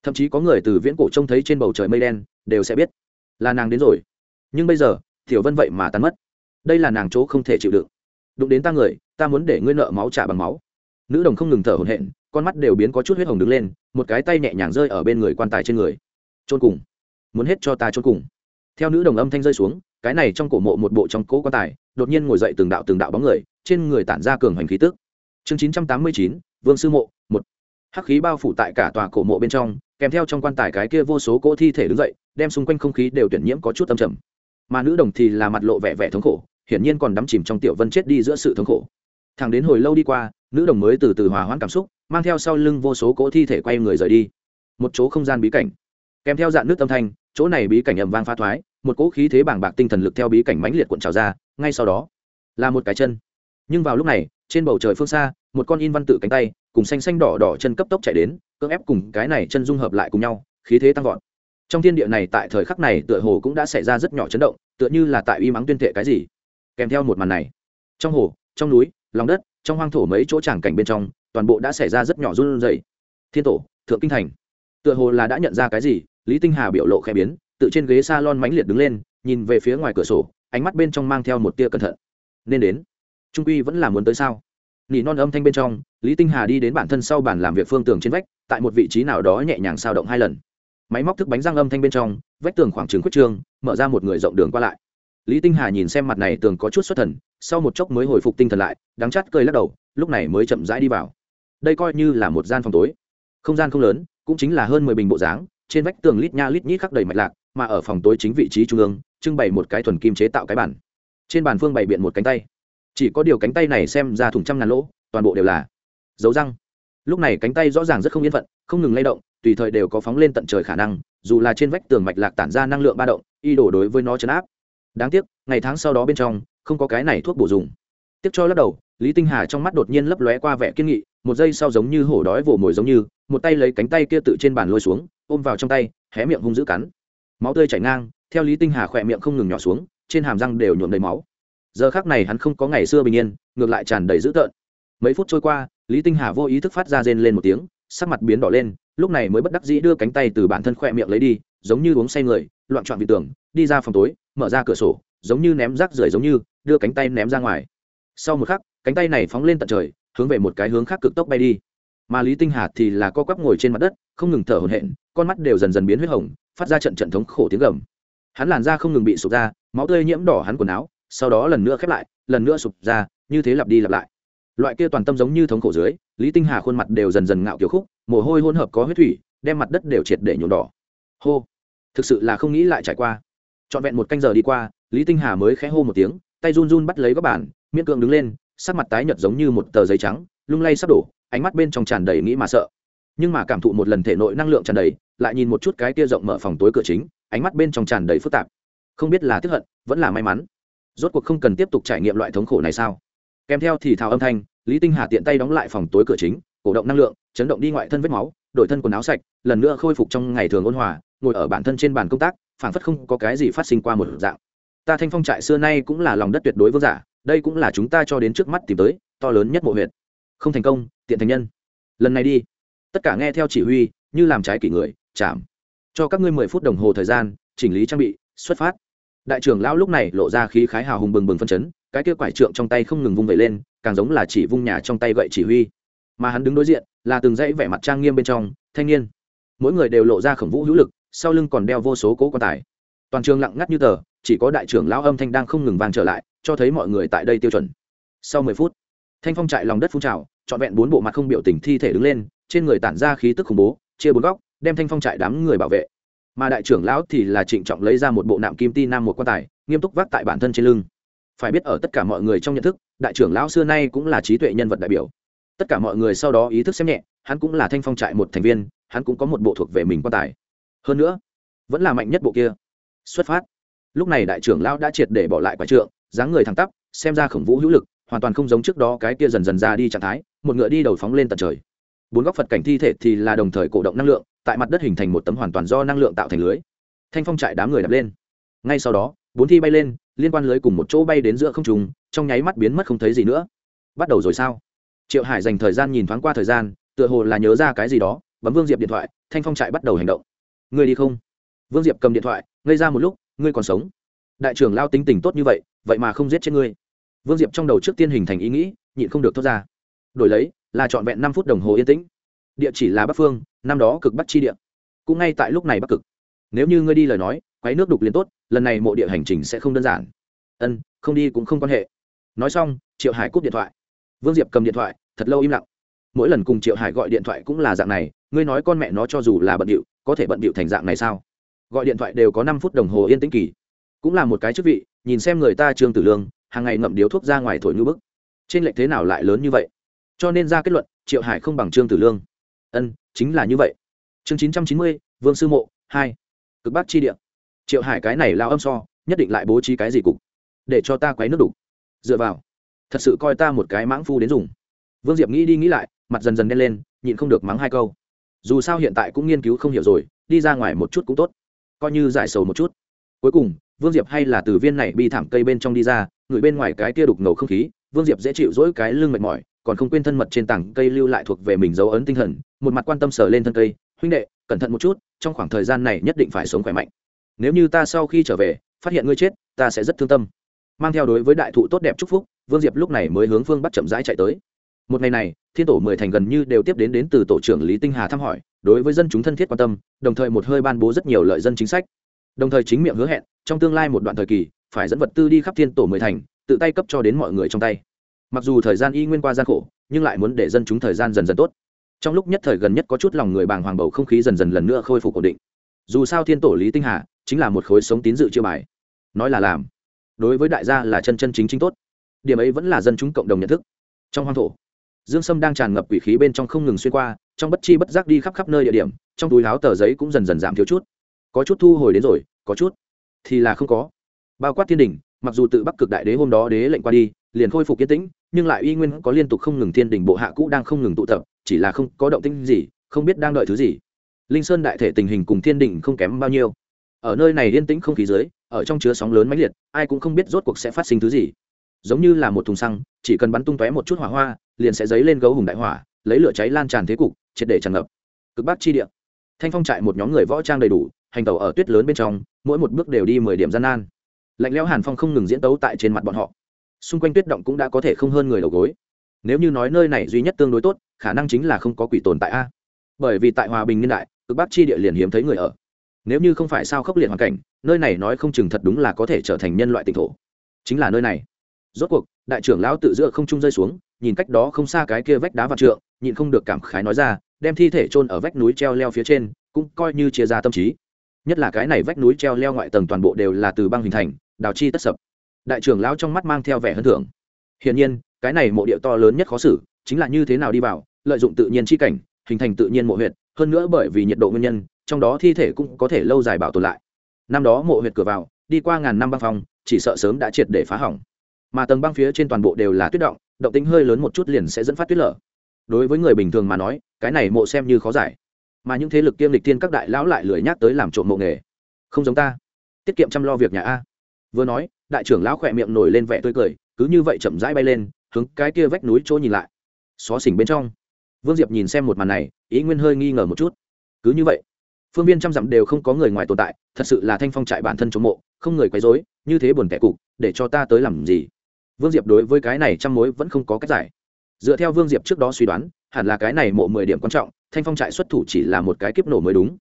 Thậm chí có người từ viễn cổ trông thấy trên bầu trời mây đen, đều sẽ biết, là nàng đến rồi. Nhưng bây giờ, tiểu vân vậy mà tan mất. Đây là nàng chỗ không thể chịu đựng. Đụng đến ta người, ta muốn để ngươi nợ máu trả bằng máu. Nữ đồng không ngừng thở hổn hển con mắt đều biến có chút huyết hồng đứng lên, một cái tay nhẹ nhàng rơi ở bên người quan tài trên người. Trôn cùng. Muốn hết cho ta trôn cùng. Theo nữ đồng âm thanh rơi xuống, cái này trong cổ mộ một bộ trong cỗ quan tài, đột nhiên ngồi dậy từng đạo từng đạo bóng người, trên người tản ra cường hành khí tức. Chương chín trăm tám mươi chín, vương sư mộ, một. Hắc khí bao phủ tại cả tòa cổ mộ bên trong, kèm theo trong quan tài cái kia vô số cỗ thi thể đứng dậy, đem xung quanh không khí đều tuyển nhiễm có chút âm trầm. Mà nữ đồng thì là mặt lộ vẻ vẻ thống khổ, hiển nhiên còn đắm chìm trong tiểu vân chết đi giữa sự thống khổ. Thằng đến hồi lâu đi qua, nữ đồng mới từ từ hòa hoãn cảm xúc mang theo sau lưng vô số cỗ thi thể quay người rời đi. Một chỗ không gian bí cảnh. Kèm theo dạng nước âm thanh, chỗ này bí cảnh ầm vang pha thoái, một cỗ khí thế bảng bạc tinh thần lực theo bí cảnh mãnh liệt cuộn trào ra, ngay sau đó, là một cái chân. Nhưng vào lúc này, trên bầu trời phương xa, một con in văn tự cánh tay, cùng xanh xanh đỏ đỏ chân cấp tốc chạy đến, cưỡng ép cùng cái này chân dung hợp lại cùng nhau, khí thế tăng vọt. Trong thiên địa này tại thời khắc này tựa hồ cũng đã xảy ra rất nhỏ chấn động, tựa như là tại uy mắng tuyên thệ cái gì. Kèm theo một màn này, trong hồ, trong núi, lòng đất, trong hoang thổ mấy chỗ tràng cảnh bên trong toàn bộ đã xảy ra rất nhỏ run rẩy. Thiên tổ, thượng kinh thành. Tựa hồ là đã nhận ra cái gì, lý tinh hà biểu lộ khẽ biến, tự trên ghế salon mãnh liệt đứng lên, nhìn về phía ngoài cửa sổ, ánh mắt bên trong mang theo một tia cẩn thận. Nên đến. Trung quy vẫn là muốn tới sao? Nỉ non âm thanh bên trong, lý tinh hà đi đến bản thân sau bàn làm việc phương tường trên vách, tại một vị trí nào đó nhẹ nhàng sao động hai lần. Máy móc thức bánh răng âm thanh bên trong, vách tường khoảng trừng khuyết trương, mở ra một người rộng đường qua lại. Lý tinh hà nhìn xem mặt này tường có chút xuất thần, sau một chốc mới hồi phục tinh thần lại, đắng chát cười lắc đầu, lúc này mới chậm rãi đi vào đây coi như là một gian phòng tối. Không gian không lớn, cũng chính là hơn mười bình bộ dáng, trên vách tường lít nha lít nhít khắc đầy mạch lạc, mà ở phòng tối chính vị trí trung ương, trưng bày một cái thuần kim chế tạo cái bản trên bàn phương bày biện một cánh tay. Chỉ có điều cánh tay này xem ra thùng trăm ngàn lỗ, toàn bộ đều là dấu răng. Lúc này cánh tay rõ ràng rất không yên phận, không ngừng lay động, tùy thời đều có phóng lên tận trời khả năng, dù là trên vách tường mạch lạc tản ra năng lượng ba động, y đổ đối với nó chấn áp. Đáng tiếc, ngày tháng sau đó bên trong, không có cái này thuốc bổ dùng. Tiếc cho lắc đầu, lý tinh hà trong mắt đột nhiên lấp lóe qua vẻ kiên nghị một giây sau giống như hổ đói vồ mồi giống như, một tay lấy cánh tay kia tự trên bàn lôi xuống, ôm vào trong tay, hé miệng hung dữ cắn. Máu tươi chảy ngang, theo lý tinh hà khỏe miệng không ngừng nhỏ xuống, trên hàm răng đều nhuộm đầy máu. Giờ khác này hắn không có ngày xưa bình yên, ngược lại tràn đầy dữ tợn. Mấy phút trôi qua, lý tinh hà vô ý thức phát ra rên lên một tiếng, sắc mặt biến đỏ lên, lúc này mới bất đắc dĩ đưa cánh tay từ bản thân khỏe miệng lấy đi, giống như uống say người, loạn trọn vị tường đi ra phòng tối, mở ra cửa sổ, giống như ném rác rưởi giống như, đưa cánh tay ném ra ngoài. Sau một khắc, cánh tay này phóng lên tận trời hướng về một cái hướng khác cực tốc bay đi. Mà lý tinh hà thì là co quắp ngồi trên mặt đất, không ngừng thở hổn hển, con mắt đều dần dần biến huyết hồng, phát ra trận trận thống khổ tiếng gầm. Hắn làn da không ngừng bị sụp ra, máu tươi nhiễm đỏ hắn quần áo, sau đó lần nữa khép lại, lần nữa sụp ra, như thế lặp đi lặp lại. Loại kia toàn tâm giống như thống khổ dưới, lý tinh hà khuôn mặt đều dần dần ngạo kiểu khúc, mồ hôi hỗn hợp có huyết thủy, đem mặt đất đều triệt để nhuộm đỏ. Hô! Thực sự là không nghĩ lại trải qua. Trọn vẹn một canh giờ đi qua, lý tinh hà mới khẽ hô một tiếng, tay run run bắt lấy các bản miễn cưỡng đứng lên sắc mặt tái nhợt giống như một tờ giấy trắng, lung lay sắp đổ, ánh mắt bên trong tràn đầy nghĩ mà sợ. Nhưng mà cảm thụ một lần thể nội năng lượng tràn đầy, lại nhìn một chút cái kia rộng mở phòng tối cửa chính, ánh mắt bên trong tràn đầy phức tạp. Không biết là tức hận, vẫn là may mắn. Rốt cuộc không cần tiếp tục trải nghiệm loại thống khổ này sao? Kèm theo thì thào âm thanh, lý tinh hà tiện tay đóng lại phòng tối cửa chính, cổ động năng lượng, chấn động đi ngoại thân vết máu, đổi thân quần áo sạch, lần nữa khôi phục trong ngày thường ôn hòa, ngồi ở bản thân trên bàn công tác phản phất không có cái gì phát sinh qua một dạng. Ta thanh phong trại xưa nay cũng là lòng đất tuyệt đối vương giả đây cũng là chúng ta cho đến trước mắt tìm tới, to lớn nhất mộ huyện không thành công, tiện thành nhân. Lần này đi. Tất cả nghe theo chỉ huy, như làm trái kỷ người, chạm. Cho các ngươi mười phút đồng hồ thời gian, chỉnh lý trang bị, xuất phát. Đại trưởng lão lúc này lộ ra khí khái hào hùng bừng bừng phân chấn, cái kia quải trượng trong tay không ngừng vung vẩy lên, càng giống là chỉ vung nhà trong tay gậy chỉ huy. Mà hắn đứng đối diện, là từng dãy vẻ mặt trang nghiêm bên trong, thanh niên. Mỗi người đều lộ ra khổng vũ hữu lực, sau lưng còn đeo vô số cố quan tài. Toàn trường lặng ngắt như tờ, chỉ có đại trưởng lão âm thanh đang không ngừng vang trở lại cho thấy mọi người tại đây tiêu chuẩn. Sau mười phút, thanh phong trại lòng đất phun trào, trọn vẹn bốn bộ mặt không biểu tình thi thể đứng lên, trên người tản ra khí tức khủng bố, chia bốn góc, đem thanh phong trại đám người bảo vệ. Mà đại trưởng lão thì là trịnh trọng lấy ra một bộ nạm kim ti nam một quan tài, nghiêm túc vác tại bản thân trên lưng. Phải biết ở tất cả mọi người trong nhận thức, đại trưởng lão xưa nay cũng là trí tuệ nhân vật đại biểu. Tất cả mọi người sau đó ý thức xem nhẹ, hắn cũng là thanh phong trại một thành viên, hắn cũng có một bộ thuộc về mình quan tài. Hơn nữa, vẫn là mạnh nhất bộ kia. Xuất phát. Lúc này đại trưởng lão đã triệt để bỏ lại quả trượng dáng người thẳng tắp, xem ra khổng vũ hữu lực, hoàn toàn không giống trước đó cái kia dần dần ra đi trạng thái, một ngựa đi đầu phóng lên tận trời. Bốn góc phật cảnh thi thể thì là đồng thời cổ động năng lượng, tại mặt đất hình thành một tấm hoàn toàn do năng lượng tạo thành lưới. Thanh phong trại đám người đập lên. Ngay sau đó, bốn thi bay lên, liên quan lưới cùng một chỗ bay đến giữa không trùng trong nháy mắt biến mất không thấy gì nữa. Bắt đầu rồi sao? Triệu hải dành thời gian nhìn thoáng qua thời gian, tựa hồ là nhớ ra cái gì đó, bấm vương diệp điện thoại, thanh phong trại bắt đầu hành động. Ngươi đi không? Vương diệp cầm điện thoại, ngây ra một lúc, ngươi còn sống. Đại trưởng lao tính tình tốt như vậy vậy mà không giết chết ngươi. Vương diệp trong đầu trước tiên hình thành ý nghĩ, nhịn không được thốt ra. Đổi lấy, là trọn vẹn năm phút đồng hồ yên tĩnh. Địa chỉ là bắc phương, năm đó cực bắc chi địa. Cũng ngay tại lúc này bắc cực. Nếu như ngươi đi lời nói, quấy nước đục liền tốt, lần này mộ địa hành trình sẽ không đơn giản. Ân, không đi cũng không quan hệ. Nói xong, triệu hải cúp điện thoại. Vương diệp cầm điện thoại, thật lâu im lặng. Mỗi lần cùng triệu hải gọi điện thoại cũng là dạng này, ngươi nói con mẹ nó cho dù là bận điệu, có thể bận điệu thành dạng này sao? Gọi điện thoại đều có năm phút đồng hồ yên tĩnh kỳ cũng là một cái chức vị, nhìn xem người ta trương tử lương, hàng ngày ngậm điếu thuốc ra ngoài thổi như bức. Trên lệnh thế nào lại lớn như vậy? Cho nên ra kết luận, triệu hải không bằng trương tử lương. Ân, chính là như vậy. Chương chín trăm chín mươi, vương sư mộ, hai. Cực bắc chi địa. Triệu hải cái này lao âm so, nhất định lại bố trí cái gì cục? Để cho ta quấy nước đục. Dựa vào. Thật sự coi ta một cái mãng phu đến dùng. Vương diệp nghĩ đi nghĩ lại, mặt dần dần đen lên, nhịn không được mắng hai câu. Dù sao hiện tại cũng nghiên cứu không hiểu rồi, đi ra ngoài một chút cũng tốt. Coi như giải sầu một chút. Cuối cùng vương diệp hay là từ viên này bi thảm cây bên trong đi ra, người bên ngoài cái kia đục ngầu không khí, vương diệp dễ chịu dỗi cái lưng mệt mỏi, còn không quên thân mật trên tảng cây lưu lại thuộc về mình dấu ấn tinh thần, một mặt quan tâm sờ lên thân cây, huynh đệ, cẩn thận một chút, trong khoảng thời gian này nhất định phải sống khỏe mạnh. Nếu như ta sau khi trở về, phát hiện ngươi chết, ta sẽ rất thương tâm. Mang theo đối với đại thụ tốt đẹp chúc phúc, vương diệp lúc này mới hướng phương bắt chậm rãi chạy tới. Một ngày này, thiên tổ mười thành gần như đều tiếp đến đến từ tổ trưởng lý tinh hà thăm hỏi, đối với dân chúng thân thiết quan tâm, đồng thời một hơi ban bố rất nhiều lợi dân chính sách. Đồng thời chính miệng hứa hẹn trong tương lai một đoạn thời kỳ, phải dẫn vật tư đi khắp thiên tổ mười thành, tự tay cấp cho đến mọi người trong tay. Mặc dù thời gian y nguyên qua gian khổ, nhưng lại muốn để dân chúng thời gian dần dần tốt. Trong lúc nhất thời gần nhất có chút lòng người bàng hoàng bầu không khí dần dần lần nữa khôi phục ổn định. Dù sao thiên tổ lý tinh hà chính là một khối sống tín dự chưa bài. Nói là làm, đối với đại gia là chân chân chính chính tốt. Điểm ấy vẫn là dân chúng cộng đồng nhận thức. Trong hoang thổ, dương sâm đang tràn ngập quỷ khí bên trong không ngừng xuyên qua, trong bất chi bất giác đi khắp khắp nơi địa điểm, trong túi láo tờ giấy cũng dần dần giảm thiếu chút. Có chút thu hồi đến rồi, có chút thì là không có. Bao quát thiên đình, mặc dù tự bắc cực đại đế hôm đó đế lệnh qua đi, liền khôi phục yên tĩnh, nhưng lại uy nguyên có liên tục không ngừng thiên đình bộ hạ cũ đang không ngừng tụ tập, chỉ là không có động tĩnh gì, không biết đang đợi thứ gì. Linh sơn đại thể tình hình cùng thiên đình không kém bao nhiêu. Ở nơi này yên tĩnh không khí dưới, ở trong chứa sóng lớn mãnh liệt, ai cũng không biết rốt cuộc sẽ phát sinh thứ gì. Giống như là một thùng xăng, chỉ cần bắn tung tóe một chút hỏa hoa, liền sẽ dấy lên gấu hùng đại hỏa, lấy lửa cháy lan tràn thế cục, triệt để tràn ngập. Cực bắc chi địa. Thanh phong trại một nhóm người võ trang đầy đủ hành tàu ở tuyết lớn bên trong, mỗi một bước đều đi mười điểm gian nan. Lạnh lẽo hàn phong không ngừng diễn tấu tại trên mặt bọn họ. Xung quanh tuyết động cũng đã có thể không hơn người đầu gối. Nếu như nói nơi này duy nhất tương đối tốt, khả năng chính là không có quỷ tồn tại a. Bởi vì tại hòa bình niên đại, cực bắc chi địa liền hiếm thấy người ở. Nếu như không phải sao khốc liệt hoàn cảnh, nơi này nói không chừng thật đúng là có thể trở thành nhân loại tỉnh thổ. Chính là nơi này. Rốt cuộc, đại trưởng lão tự giữa không trung rơi xuống, nhìn cách đó không xa cái kia vách đá vạn trượng, nhịn không được cảm khái nói ra, đem thi thể chôn ở vách núi treo leo phía trên, cũng coi như chia ra tâm trí nhất là cái này vách núi treo leo ngoại tầng toàn bộ đều là từ băng hình thành, đào chi tất sập. Đại trưởng lão trong mắt mang theo vẻ hơn thưởng. Hiển nhiên, cái này mộ địa to lớn nhất khó xử, chính là như thế nào đi vào, lợi dụng tự nhiên chi cảnh, hình thành tự nhiên mộ huyệt, hơn nữa bởi vì nhiệt độ nguyên nhân, trong đó thi thể cũng có thể lâu dài bảo tồn lại. Năm đó mộ huyệt cửa vào, đi qua ngàn năm băng phong, chỉ sợ sớm đã triệt để phá hỏng. Mà tầng băng phía trên toàn bộ đều là tuyết động động tính hơi lớn một chút liền sẽ dẫn phát tuyết lở. Đối với người bình thường mà nói, cái này mộ xem như khó giải mà những thế lực kiêm lịch tiên các đại lão lại lười nhắc tới làm trộm mộ nghề. Không giống ta. Tiết kiệm chăm lo việc nhà a. Vừa nói, đại trưởng lão khỏe miệng nổi lên vẻ tươi cười, cứ như vậy chậm rãi bay lên, hướng cái kia vách núi chỗ nhìn lại. Xó xỉnh bên trong. Vương diệp nhìn xem một màn này, ý nguyên hơi nghi ngờ một chút. Cứ như vậy, phương viên trăm dặm đều không có người ngoài tồn tại, thật sự là thanh phong trại bản thân chống mộ, không người quấy dối như thế buồn kẻ cục, để cho ta tới làm gì? Vương diệp đối với cái này trăm mối vẫn không có cách giải. Dựa theo vương diệp trước đó suy đoán, hẳn là cái này mộ mười điểm quan trọng thanh phong trại xuất thủ chỉ là một cái kiếp nổ mới đúng.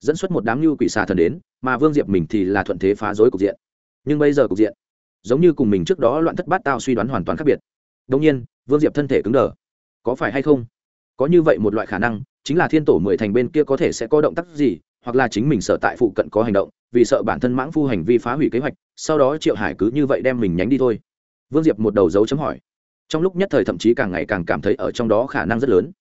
Dẫn xuất một đám như quỷ xà thần đến, mà vương diệp mình thì là thuận thế phá rối cục diện. Nhưng bây giờ cục diện giống như cùng mình trước đó loạn thất bát tao suy đoán hoàn toàn khác biệt. Đông nhiên, vương diệp thân thể cứng đờ. Có phải hay không? Có như vậy một loại khả năng, chính là thiên tổ mười thành bên kia có thể sẽ có động tác gì, hoặc là chính mình sợ tại phụ cận có hành động, vì sợ bản thân mãng phu hành vi phá hủy kế hoạch, sau đó triệu hải cứ như vậy đem mình nhánh đi thôi. Vương diệp một đầu dấu chấm hỏi. Trong lúc nhất thời thậm chí càng ngày càng cảm thấy ở trong đó khả năng rất lớn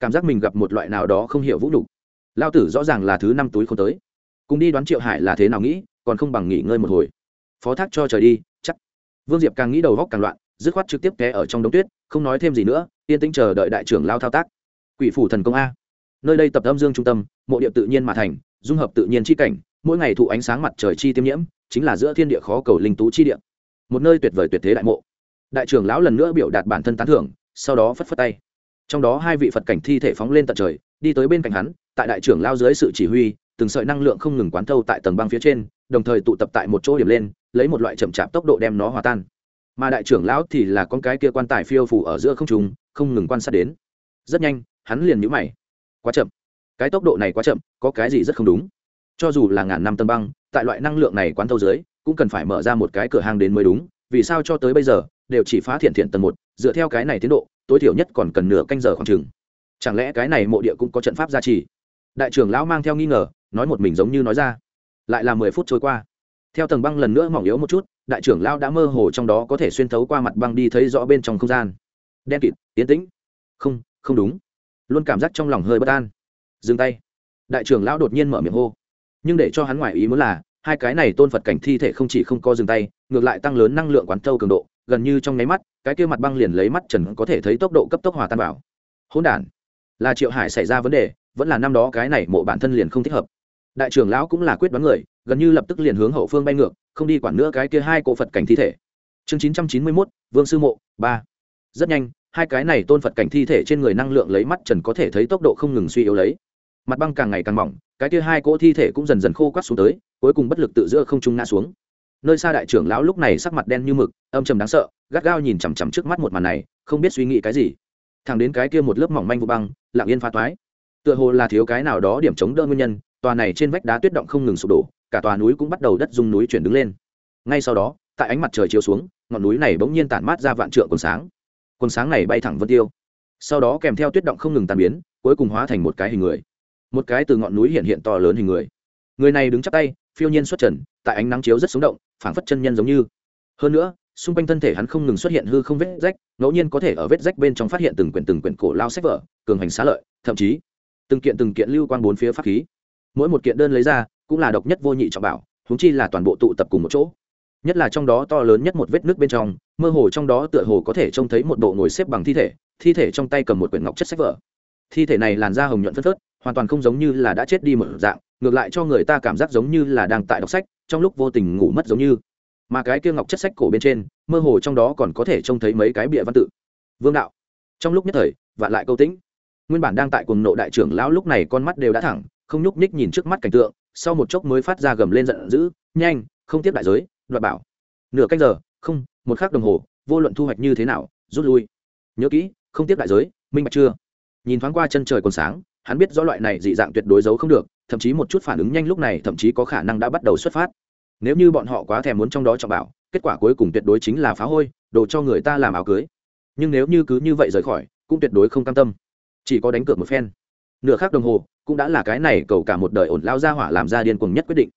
cảm giác mình gặp một loại nào đó không hiểu vũ đủ. lao tử rõ ràng là thứ năm túi không tới. Cùng đi đoán triệu hải là thế nào nghĩ, còn không bằng nghỉ ngơi một hồi. Phó thác cho trời đi, chắc. Vương diệp càng nghĩ đầu góc càng loạn, dứt khoát trực tiếp té ở trong đống tuyết, không nói thêm gì nữa, yên tĩnh chờ đợi đại trưởng lao thao tác. Quỷ phủ thần công a. Nơi đây tập âm dương trung tâm, mộ địa tự nhiên mà thành, dung hợp tự nhiên chi cảnh, mỗi ngày thụ ánh sáng mặt trời chi tiêm nhiễm, chính là giữa thiên địa khó cầu linh tú chi địa. Một nơi tuyệt vời tuyệt thế đại mộ. Đại trưởng lão lần nữa biểu đạt bản thân tán thưởng, sau đó phất phất tay trong đó hai vị phật cảnh thi thể phóng lên tận trời, đi tới bên cạnh hắn, tại đại trưởng lao dưới sự chỉ huy, từng sợi năng lượng không ngừng quán thâu tại tầng băng phía trên, đồng thời tụ tập tại một chỗ điểm lên, lấy một loại chậm chạp tốc độ đem nó hòa tan. Mà đại trưởng lão thì là con cái kia quan tài phiêu phủ ở giữa không trùng không ngừng quan sát đến. Rất nhanh, hắn liền nhũ mày. Quá chậm. Cái tốc độ này quá chậm, có cái gì rất không đúng? Cho dù là ngàn năm tầng băng, tại loại năng lượng này quán thâu dưới, cũng cần phải mở ra một cái cửa hàng đến mới đúng, vì sao cho tới bây giờ, đều chỉ phá thiện thiện tầng một, dựa theo cái này tiến độ tối thiểu nhất còn cần nửa canh giờ khoảng chừng. Chẳng lẽ cái này mộ địa cũng có trận pháp gia trì? Đại trưởng lão mang theo nghi ngờ, nói một mình giống như nói ra. Lại là mười phút trôi qua. Theo tầng băng lần nữa mỏng yếu một chút, đại trưởng lão đã mơ hồ trong đó có thể xuyên thấu qua mặt băng đi thấy rõ bên trong không gian. Đen kịt tiến tĩnh. Không không đúng. Luôn cảm giác trong lòng hơi bất an. Dừng tay. Đại trưởng lão đột nhiên mở miệng hô. Nhưng để cho hắn ngoài ý muốn là, hai cái này tôn phật cảnh thi thể không chỉ không có dừng tay, ngược lại tăng lớn năng lượng quán thâu cường độ, gần như trong nháy mắt cái kia mặt băng liền lấy mắt trần có thể thấy tốc độ cấp tốc hòa tan vào. Hỗn đản, là triệu hải xảy ra vấn đề, vẫn là năm đó cái này mộ bản thân liền không thích hợp. Đại trưởng lão cũng là quyết đoán người, gần như lập tức liền hướng hậu phương bay ngược, không đi quản nữa cái kia hai cổ phật cảnh thi thể. Chương chín trăm chín mươi mốt, vương sư mộ, ba. Rất nhanh, hai cái này tôn phật cảnh thi thể trên người năng lượng lấy mắt trần có thể thấy tốc độ không ngừng suy yếu lấy. Mặt băng càng ngày càng mỏng, cái kia hai cỗ thi thể cũng dần dần khô quắt xuống tới, cuối cùng bất lực tự giữa không trung ngã xuống nơi xa đại trưởng lão lúc này sắc mặt đen như mực, âm trầm đáng sợ, gắt gao nhìn chằm chằm trước mắt một màn này, không biết suy nghĩ cái gì. Thẳng đến cái kia một lớp mỏng manh vụ băng, lặng yên phá toái. Tựa hồ là thiếu cái nào đó điểm chống đỡ nguyên nhân, tòa này trên vách đá tuyết động không ngừng sụp đổ, cả tòa núi cũng bắt đầu đất dung núi chuyển đứng lên. Ngay sau đó, tại ánh mặt trời chiếu xuống, ngọn núi này bỗng nhiên tản mát ra vạn trượng quần sáng. Quần sáng này bay thẳng vân tiêu. Sau đó kèm theo tuyết động không ngừng tàn biến, cuối cùng hóa thành một cái hình người. Một cái từ ngọn núi hiện hiện to lớn hình người. Người này đứng chắp tay phiêu nhiên xuất trần, tại ánh nắng chiếu rất sống động, phảng phất chân nhân giống như. Hơn nữa, xung quanh thân thể hắn không ngừng xuất hiện hư không vết rách, ngẫu nhiên có thể ở vết rách bên trong phát hiện từng quyển từng quyển cổ lao sách vở, cường hành xá lợi, thậm chí, từng kiện từng kiện lưu quang bốn phía pháp khí. Mỗi một kiện đơn lấy ra, cũng là độc nhất vô nhị trọng bảo húng chi là toàn bộ tụ tập cùng một chỗ. Nhất là trong đó to lớn nhất một vết nước bên trong, mơ hồ trong đó tựa hồ có thể trông thấy một bộ ngồi xếp bằng thi thể thi thể trong tay cầm một quyển ngọc chất sách vở. Thi thể này làn da hồng nhuận phất phớt, hoàn toàn không giống như là đã chết đi một dạng ngược lại cho người ta cảm giác giống như là đang tại đọc sách, trong lúc vô tình ngủ mất giống như. Mà cái kia ngọc chất sách cổ bên trên, mơ hồ trong đó còn có thể trông thấy mấy cái bịa văn tự. Vương đạo. Trong lúc nhất thời, vạn lại câu tĩnh. Nguyên bản đang tại cùng nộ đại trưởng lão lúc này con mắt đều đã thẳng, không nhúc nhích nhìn trước mắt cảnh tượng, sau một chốc mới phát ra gầm lên giận dữ, nhanh, không tiếp đại giới, đoạt bảo. Nửa canh giờ, không, một khắc đồng hồ, vô luận thu hoạch như thế nào, rút lui. Nhớ kỹ, không tiếp đại giới, minh bạch chưa? Nhìn thoáng qua chân trời còn sáng, hắn biết rõ loại này dị dạng tuyệt đối giấu không được thậm chí một chút phản ứng nhanh lúc này thậm chí có khả năng đã bắt đầu xuất phát. Nếu như bọn họ quá thèm muốn trong đó trọng bảo, kết quả cuối cùng tuyệt đối chính là phá hôi, đồ cho người ta làm áo cưới. Nhưng nếu như cứ như vậy rời khỏi, cũng tuyệt đối không cam tâm. Chỉ có đánh cược một phen. Nửa khác đồng hồ, cũng đã là cái này cầu cả một đời ổn lao ra hỏa làm ra điên cuồng nhất quyết định.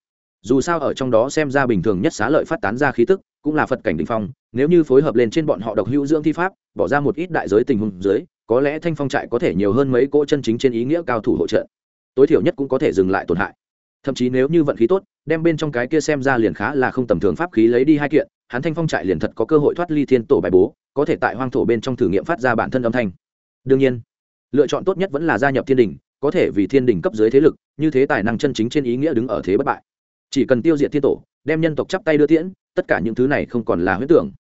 Dù sao ở trong đó xem ra bình thường nhất xá lợi phát tán ra khí tức, cũng là phật cảnh đình phong, nếu như phối hợp lên trên bọn họ độc hữu dưỡng thi pháp, bỏ ra một ít đại giới tình huống dưới, có lẽ thanh phong trại có thể nhiều hơn mấy cỗ chân chính trên ý nghĩa cao thủ hỗ trợ tối thiểu nhất cũng có thể dừng lại tổn hại. Thậm chí nếu như vận khí tốt, đem bên trong cái kia xem ra liền khá là không tầm thường pháp khí lấy đi hai kiện, hắn thanh phong trại liền thật có cơ hội thoát ly thiên tổ bài bố, có thể tại hoang thổ bên trong thử nghiệm phát ra bản thân âm thanh. Đương nhiên, lựa chọn tốt nhất vẫn là gia nhập thiên đình, có thể vì thiên đình cấp dưới thế lực, như thế tài năng chân chính trên ý nghĩa đứng ở thế bất bại. Chỉ cần tiêu diệt thiên tổ, đem nhân tộc chắp tay đưa tiễn, tất cả những thứ này không còn là huyết tưởng.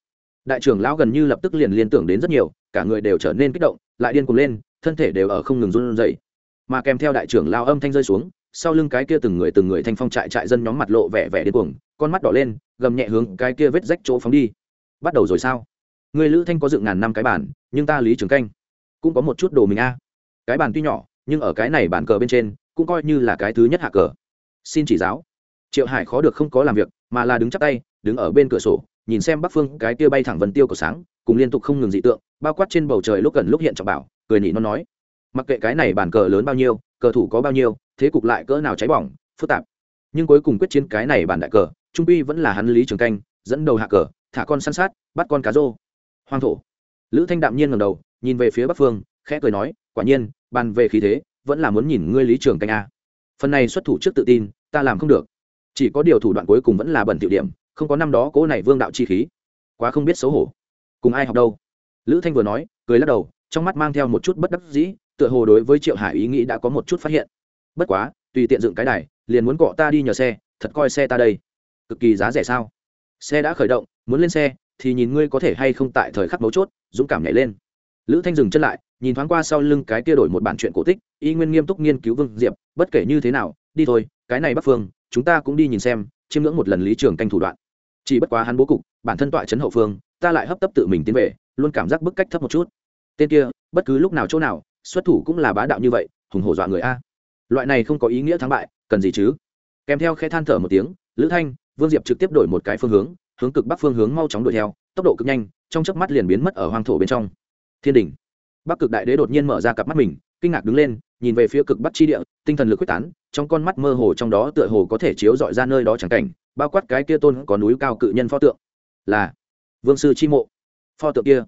Đại trưởng lão gần như lập tức liền liên tưởng đến rất nhiều, cả người đều trở nên kích động, lại điên cuồng lên, thân thể đều ở không ngừng run rẩy mà kèm theo đại trưởng lao âm thanh rơi xuống, sau lưng cái kia từng người từng người thanh phong trại trại dân nhóm mặt lộ vẻ vẻ điên cuồng, con mắt đỏ lên, gầm nhẹ hướng cái kia vết rách chỗ phóng đi. Bắt đầu rồi sao? Người lữ thanh có dựng ngàn năm cái bản, nhưng ta lý trường canh cũng có một chút đồ mình a. Cái bàn tuy nhỏ, nhưng ở cái này bàn cờ bên trên, cũng coi như là cái thứ nhất hạ cờ. Xin chỉ giáo. Triệu hải khó được không có làm việc, mà là đứng chắp tay, đứng ở bên cửa sổ, nhìn xem bắc phương cái kia bay thẳng vân tiêu của sáng, cùng liên tục không ngừng dị tượng, bao quát trên bầu trời lúc gần lúc hiện trọng bảo, cười nhị nó nói mặc kệ cái này bàn cờ lớn bao nhiêu, cờ thủ có bao nhiêu, thế cục lại cỡ nào cháy bỏng, phức tạp. Nhưng cuối cùng quyết chiến cái này bàn đại cờ, trung pi vẫn là hắn lý trường canh, dẫn đầu hạ cờ, thả con săn sát, bắt con cá rô. Hoang thổ. Lữ thanh đạm nhiên ngầm đầu, nhìn về phía bắc phương, khẽ cười nói, quả nhiên, bàn về khí thế, vẫn là muốn nhìn ngươi lý trường canh a. Phần này xuất thủ trước tự tin, ta làm không được. Chỉ có điều thủ đoạn cuối cùng vẫn là bẩn tiểu điểm, không có năm đó cố này vương đạo chi khí. Quá không biết xấu hổ. Cùng ai học đâu? Lữ thanh vừa nói, cười lắc đầu, trong mắt mang theo một chút bất đắc dĩ tựa hồ đối với triệu hải ý nghĩ đã có một chút phát hiện. Bất quá, tùy tiện dựng cái đài, liền muốn cọ ta đi nhờ xe, thật coi xe ta đây. Cực kỳ giá rẻ sao? Xe đã khởi động, muốn lên xe, thì nhìn ngươi có thể hay không tại thời khắc mấu chốt, dũng cảm nhảy lên. Lữ thanh dừng chân lại, nhìn thoáng qua sau lưng cái kia đổi một bản chuyện cổ tích, y nguyên nghiêm túc nghiên cứu vương diệp, bất kể như thế nào, đi thôi, cái này bắc phương, chúng ta cũng đi nhìn xem, chiêm ngưỡng một lần lý trường canh thủ đoạn. Chỉ bất quá hắn bố cục, bản thân tọa trấn hậu phương, ta lại hấp tấp tự mình tiến về, luôn cảm giác bức cách thấp một chút. Tên kia, bất cứ lúc nào chỗ nào xuất thủ cũng là bá đạo như vậy, hùng hổ dọa người a. Loại này không có ý nghĩa thắng bại, cần gì chứ? Kèm theo khẽ than thở một tiếng, lữ thanh, vương diệp trực tiếp đổi một cái phương hướng hướng cực bắc phương hướng mau chóng đuổi theo, tốc độ cực nhanh, trong chớp mắt liền biến mất ở hoang thổ bên trong. Thiên đình bắc cực đại đế đột nhiên mở ra cặp mắt mình, kinh ngạc đứng lên, nhìn về phía cực bắc chi địa, tinh thần lực quyết tán, trong con mắt mơ hồ trong đó tựa hồ có thể chiếu dọi ra nơi đó chẳng cảnh, bao quát cái kia tôn có núi cao cự nhân pho tượng. Là vương sư chi mộ. Pho tượng kia.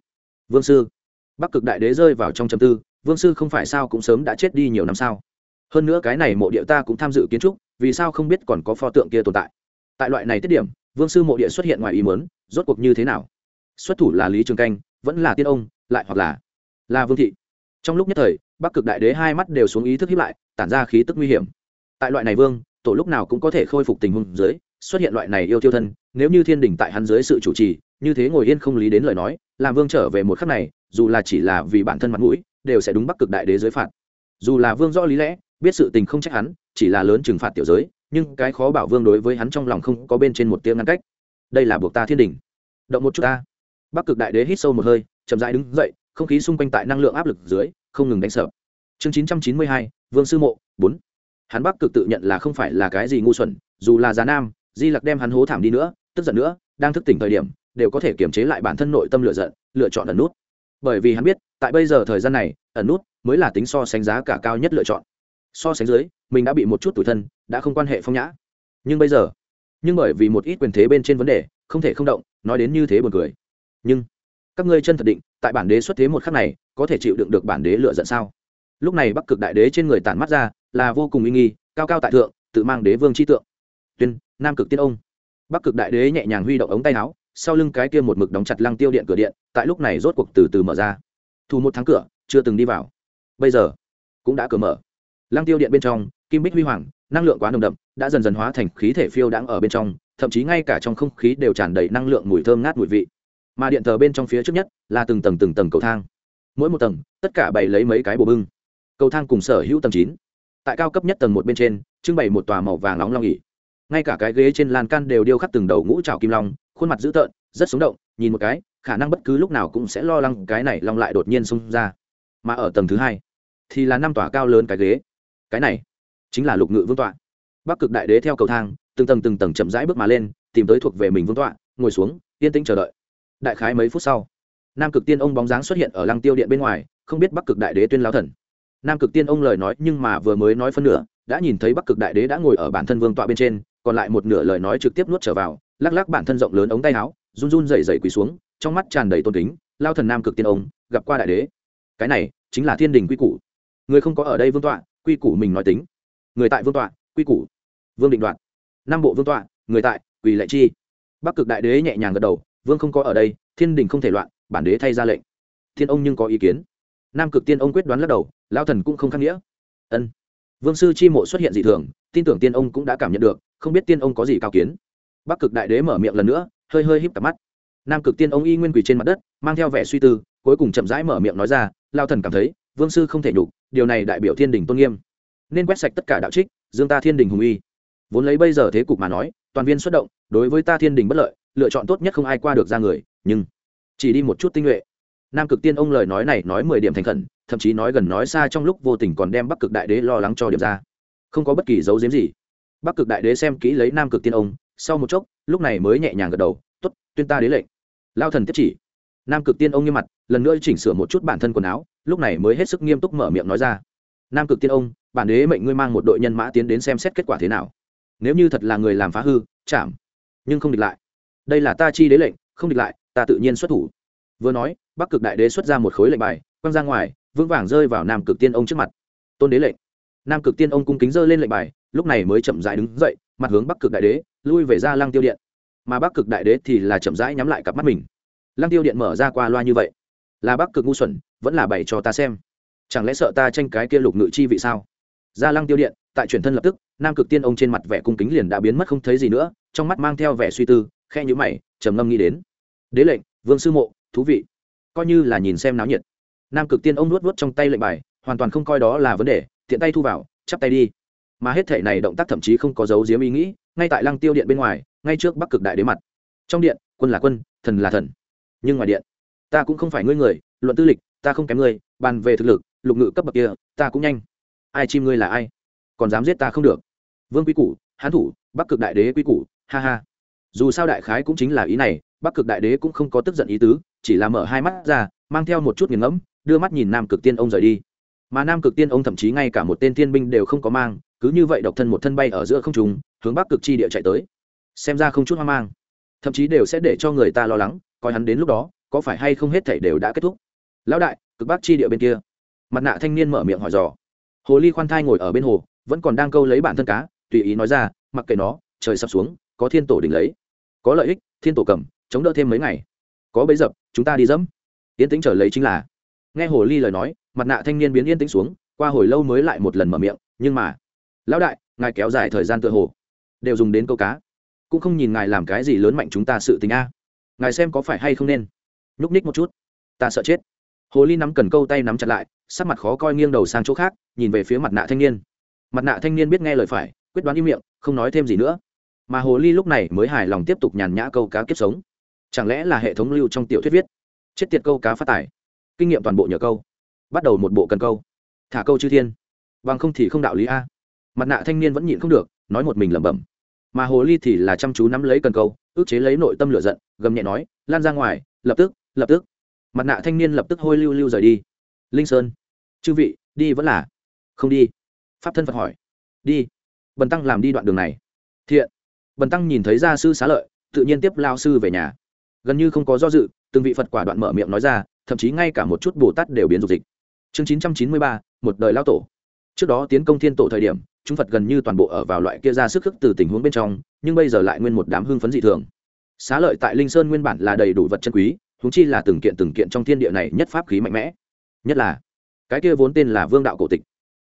Vương sư. Bắc cực đại đế rơi vào trong chầm tư vương sư không phải sao cũng sớm đã chết đi nhiều năm sao? Hơn nữa cái này mộ địa ta cũng tham dự kiến trúc, vì sao không biết còn có pho tượng kia tồn tại? Tại loại này tiết điểm, vương sư mộ địa xuất hiện ngoài ý mớn rốt cuộc như thế nào? Xuất thủ là lý trường canh, vẫn là tiên ông, lại hoặc là là vương thị. Trong lúc nhất thời, bắc cực đại đế hai mắt đều xuống ý thức hiếp lại, tản ra khí tức nguy hiểm. Tại loại này vương, tổ lúc nào cũng có thể khôi phục tình huống dưới, xuất hiện loại này yêu tiêu thân, nếu như thiên đình tại hắn dưới sự chủ trì, như thế ngồi yên không lý đến lời nói, làm vương trở về một khắc này, dù là chỉ là vì bản thân mặt mũi đều sẽ đúng bắc cực đại đế giới phạt. Dù là vương rõ lý lẽ, biết sự tình không trách hắn, chỉ là lớn trừng phạt tiểu giới, nhưng cái khó bảo vương đối với hắn trong lòng không có bên trên một tiếng ngăn cách. Đây là buộc ta thiên đình động một chút ta. Bắc cực đại đế hít sâu một hơi, chậm rãi đứng dậy, không khí xung quanh tại năng lượng áp lực dưới, không ngừng đánh sợ. Chương chín trăm chín mươi hai, vương sư mộ, bốn. Hắn bắc cực tự nhận là không phải là cái gì ngu xuẩn, dù là giá nam, di lặc đem hắn hố thảm đi nữa, tức giận nữa, đang thức tỉnh thời điểm, đều có thể kiềm chế lại bản thân nội tâm lựa giận, lựa chọn ẩn nút bởi vì hắn biết, tại bây giờ thời gian này, ẩn nút mới là tính so sánh giá cả cao nhất lựa chọn. So sánh dưới, mình đã bị một chút tủi thân, đã không quan hệ phong nhã. Nhưng bây giờ, nhưng bởi vì một ít quyền thế bên trên vấn đề, không thể không động, nói đến như thế buồn cười. Nhưng, các ngươi chân thật định, tại bản đế xuất thế một khắc này, có thể chịu đựng được bản đế lựa giận sao? Lúc này bắc cực đại đế trên người tản mắt ra, là vô cùng uy nghi, cao cao tại thượng, tự mang đế vương chi tượng. Tuyên, nam cực tiên ông. Bắc cực đại đế nhẹ nhàng huy động ống tay áo sau lưng cái kia một mực đóng chặt lăng tiêu điện cửa điện, tại lúc này rốt cuộc từ từ mở ra. Thu một tháng cửa, chưa từng đi vào. Bây giờ, cũng đã cửa mở. Lăng tiêu điện bên trong, kim bích huy hoàng, năng lượng quá nồng đậm, đã dần dần hóa thành khí thể phiêu đáng ở bên trong, thậm chí ngay cả trong không khí đều tràn đầy năng lượng mùi thơm ngát mùi vị. Mà điện thờ bên trong phía trước nhất, là từng tầng từng tầng cầu thang. Mỗi một tầng, tất cả bày lấy mấy cái bồ bưng. Cầu thang cùng sở hữu tầng chín. Tại cao cấp nhất tầng một bên trên, trưng bày một tòa màu vàng nóng long ỉ ngay cả cái ghế trên lan can đều điêu khắc từng đầu ngũ trào kim long khuôn mặt dữ tợn, rất sống động, nhìn một cái, khả năng bất cứ lúc nào cũng sẽ lo lắng cái này long lại đột nhiên xông ra. Mà ở tầng thứ hai, thì là năm tòa cao lớn cái ghế. Cái này chính là lục ngự vương tọa. Bắc cực đại đế theo cầu thang, từng tầng từng tầng chậm rãi bước mà lên, tìm tới thuộc về mình vương tọa, ngồi xuống, yên tĩnh chờ đợi. Đại khái mấy phút sau, nam cực tiên ông bóng dáng xuất hiện ở lăng tiêu điện bên ngoài, không biết bắc cực đại đế tuyên lao thần. Nam cực tiên ông lời nói nhưng mà vừa mới nói phân nửa, đã nhìn thấy bắc cực đại đế đã ngồi ở bản thân vương tọa bên trên, còn lại một nửa lời nói trực tiếp nuốt trở vào lắc lắc bản thân rộng lớn ống tay áo, run run dày dày quỳ xuống, trong mắt tràn đầy tôn kính, lao thần nam cực tiên ông, gặp qua đại đế. Cái này chính là thiên đình quy củ. Người không có ở đây vương tọa, quy củ mình nói tính. Người tại vương tọa, quy củ. Vương định đoạt. Năm bộ vương tọa, người tại, quỳ lệ chi. Bắc cực đại đế nhẹ nhàng gật đầu, vương không có ở đây, thiên đình không thể loạn, bản đế thay ra lệnh. Thiên ông nhưng có ý kiến. Nam cực tiên ông quyết đoán lắc đầu, lao thần cũng không khắc nghĩa. Ân. Vương sư chi mộ xuất hiện dị thường, tin tưởng tiên ông cũng đã cảm nhận được, không biết tiên ông có gì cao kiến bắc cực đại đế mở miệng lần nữa, hơi hơi híp cặp mắt. Nam cực tiên ông y nguyên quỳ trên mặt đất, mang theo vẻ suy tư, cuối cùng chậm rãi mở miệng nói ra lao thần cảm thấy, vương sư không thể nhục, điều này đại biểu thiên đình tôn nghiêm. Nên quét sạch tất cả đạo trích, dương ta thiên đình hùng uy. Vốn lấy bây giờ thế cục mà nói, toàn viên xuất động, đối với ta thiên đình bất lợi, lựa chọn tốt nhất không ai qua được ra người, nhưng chỉ đi một chút tinh nhuệ. Nam cực tiên ông lời nói này nói mười điểm thành khẩn, thậm chí nói gần nói xa trong lúc vô tình còn đem bắc cực đại đế lo lắng cho điểm ra. Không có bất kỳ dấu diếm gì. Bắc cực đại đế xem kỹ lấy nam cực tiên ông sau một chốc, lúc này mới nhẹ nhàng gật đầu t ố t tuyên ta đế lệnh. Lao thần tiếp chỉ. Nam cực tiên ông nghiêm mặt, lần nữa chỉnh sửa một chút bản thân quần áo, lúc này mới hết sức nghiêm túc mở miệng nói ra. Nam cực tiên ông, bản đế mệnh ngươi mang một đội nhân mã tiến đến xem xét kết quả thế nào. Nếu như thật là người làm phá hư, chạm, nhưng không địch lại. Đây là ta chi đế lệnh, không địch lại, ta tự nhiên xuất thủ. Vừa nói, bắc cực đại đế xuất ra một khối lệnh bài, quăng ra ngoài, vững vàng rơi vào nam cực tiên ông trước mặt. Tôn đế lệnh. Nam cực tiên ông cung kính giơ lên lệnh bài, lúc này mới chậm rãi đứng dậy mặt hướng bắc cực đại đế, lui về ra lăng tiêu điện. Mà bắc cực đại đế thì là chậm rãi nhắm lại cặp mắt mình. Lăng tiêu điện mở ra qua loa như vậy. Là bắc cực ngu xuẩn, vẫn là bày cho ta xem. Chẳng lẽ sợ ta tranh cái kia lục ngự chi vị sao? Ra lăng tiêu điện, tại truyền thân lập tức, nam cực tiên ông trên mặt vẻ cung kính liền đã biến mất không thấy gì nữa, trong mắt mang theo vẻ suy tư khe nhữ mày, trầm ngâm nghĩ đến. Đế lệnh, vương sư mộ, thú vị. Coi như là nhìn xem náo nhiệt. Nam cực tiên ông nuốt nuốt trong tay lệnh bài, hoàn toàn không coi đó là vấn đề, tiện tay thu vào, chắp tay đi mà hết thể này động tác thậm chí không có dấu diếm ý nghĩ, ngay tại lăng tiêu điện bên ngoài, ngay trước bắc cực đại đế mặt. Trong điện, quân là quân, thần là thần. Nhưng ngoài điện, ta cũng không phải ngươi người, luận tư lịch, ta không kém ngươi, bàn về thực lực, lục ngự cấp bậc kia, ta cũng nhanh. Ai chim ngươi là ai? Còn dám giết ta không được. Vương quy củ, hán thủ, bắc cực đại đế quy củ, ha ha. Dù sao đại khái cũng chính là ý này, bắc cực đại đế cũng không có tức giận ý tứ, chỉ là mở hai mắt ra, mang theo một chút nghiền ngẫm, đưa mắt nhìn nam cực tiên ông rời đi. Mà nam cực tiên ông thậm chí ngay cả một tên tiên binh đều không có mang cứ như vậy độc thân một thân bay ở giữa không trùng hướng bắc cực chi địa chạy tới. Xem ra không chút hoang mang. Thậm chí đều sẽ để cho người ta lo lắng, coi hắn đến lúc đó, có phải hay không hết thảy đều đã kết thúc. Lão đại, cực bắc chi địa bên kia. Mặt nạ thanh niên mở miệng hỏi dò. Hồ ly khoan thai ngồi ở bên hồ, vẫn còn đang câu lấy bản thân cá, tùy ý nói ra, mặc kệ nó, trời sắp xuống, có thiên tổ đỉnh lấy. Có lợi ích, thiên tổ cầm, chống đỡ thêm mấy ngày. Có bấy dập, chúng ta đi dẫm. Yên tĩnh trở lấy chính là. Nghe hồ ly lời nói, mặt nạ thanh niên biến yên tĩnh xuống, qua hồi lâu mới lại một lần mở miệng, nhưng mà lão đại, ngài kéo dài thời gian tựa hồ. Đều dùng đến câu cá. Cũng không nhìn ngài làm cái gì lớn mạnh chúng ta sự tình a. Ngài xem có phải hay không nên. Nhúc ních một chút. Ta sợ chết. Hồ ly nắm cần câu tay nắm chặt lại, sắc mặt khó coi nghiêng đầu sang chỗ khác, nhìn về phía mặt nạ thanh niên. Mặt nạ thanh niên biết nghe lời phải, quyết đoán im miệng, không nói thêm gì nữa. Mà hồ ly lúc này mới hài lòng tiếp tục nhàn nhã câu cá kiếp sống. Chẳng lẽ là hệ thống lưu trong tiểu thuyết viết? Chết tiệt câu cá phát tải kinh nghiệm toàn bộ nhờ câu. Bắt đầu một bộ cần câu. Thả câu chư thiên. Bằng không thì không đạo lý a mặt nạ thanh niên vẫn nhịn không được, nói một mình lẩm bẩm. Mà hồ ly thì là chăm chú nắm lấy cần câu ước chế lấy nội tâm lửa giận, gầm nhẹ nói, lan ra ngoài, lập tức lập tức. Mặt nạ thanh niên lập tức hôi lưu lưu rời đi. Linh sơn, chư vị, đi vẫn là. Không đi. Pháp thân phật hỏi. Đi. Bần tăng làm đi đoạn đường này. Thiện. Bần tăng nhìn thấy gia sư xá lợi, tự nhiên tiếp lao sư về nhà. Gần như không có do dự, từng vị phật quả đoạn mở miệng nói ra, thậm chí ngay cả một chút bồ tát đều biến dục dịch. Chương chín trăm chín mươi ba, một đời lao tổ. Trước đó tiến công thiên tổ thời điểm chúng phật gần như toàn bộ ở vào loại kia ra sức khức từ tình huống bên trong, nhưng bây giờ lại nguyên một đám hưng phấn dị thường. Xá lợi tại linh sơn nguyên bản là đầy đủ vật chân quý húng chi là từng kiện từng kiện trong thiên địa này nhất pháp khí mạnh mẽ. Nhất là, cái kia vốn tên là vương đạo cổ tịch.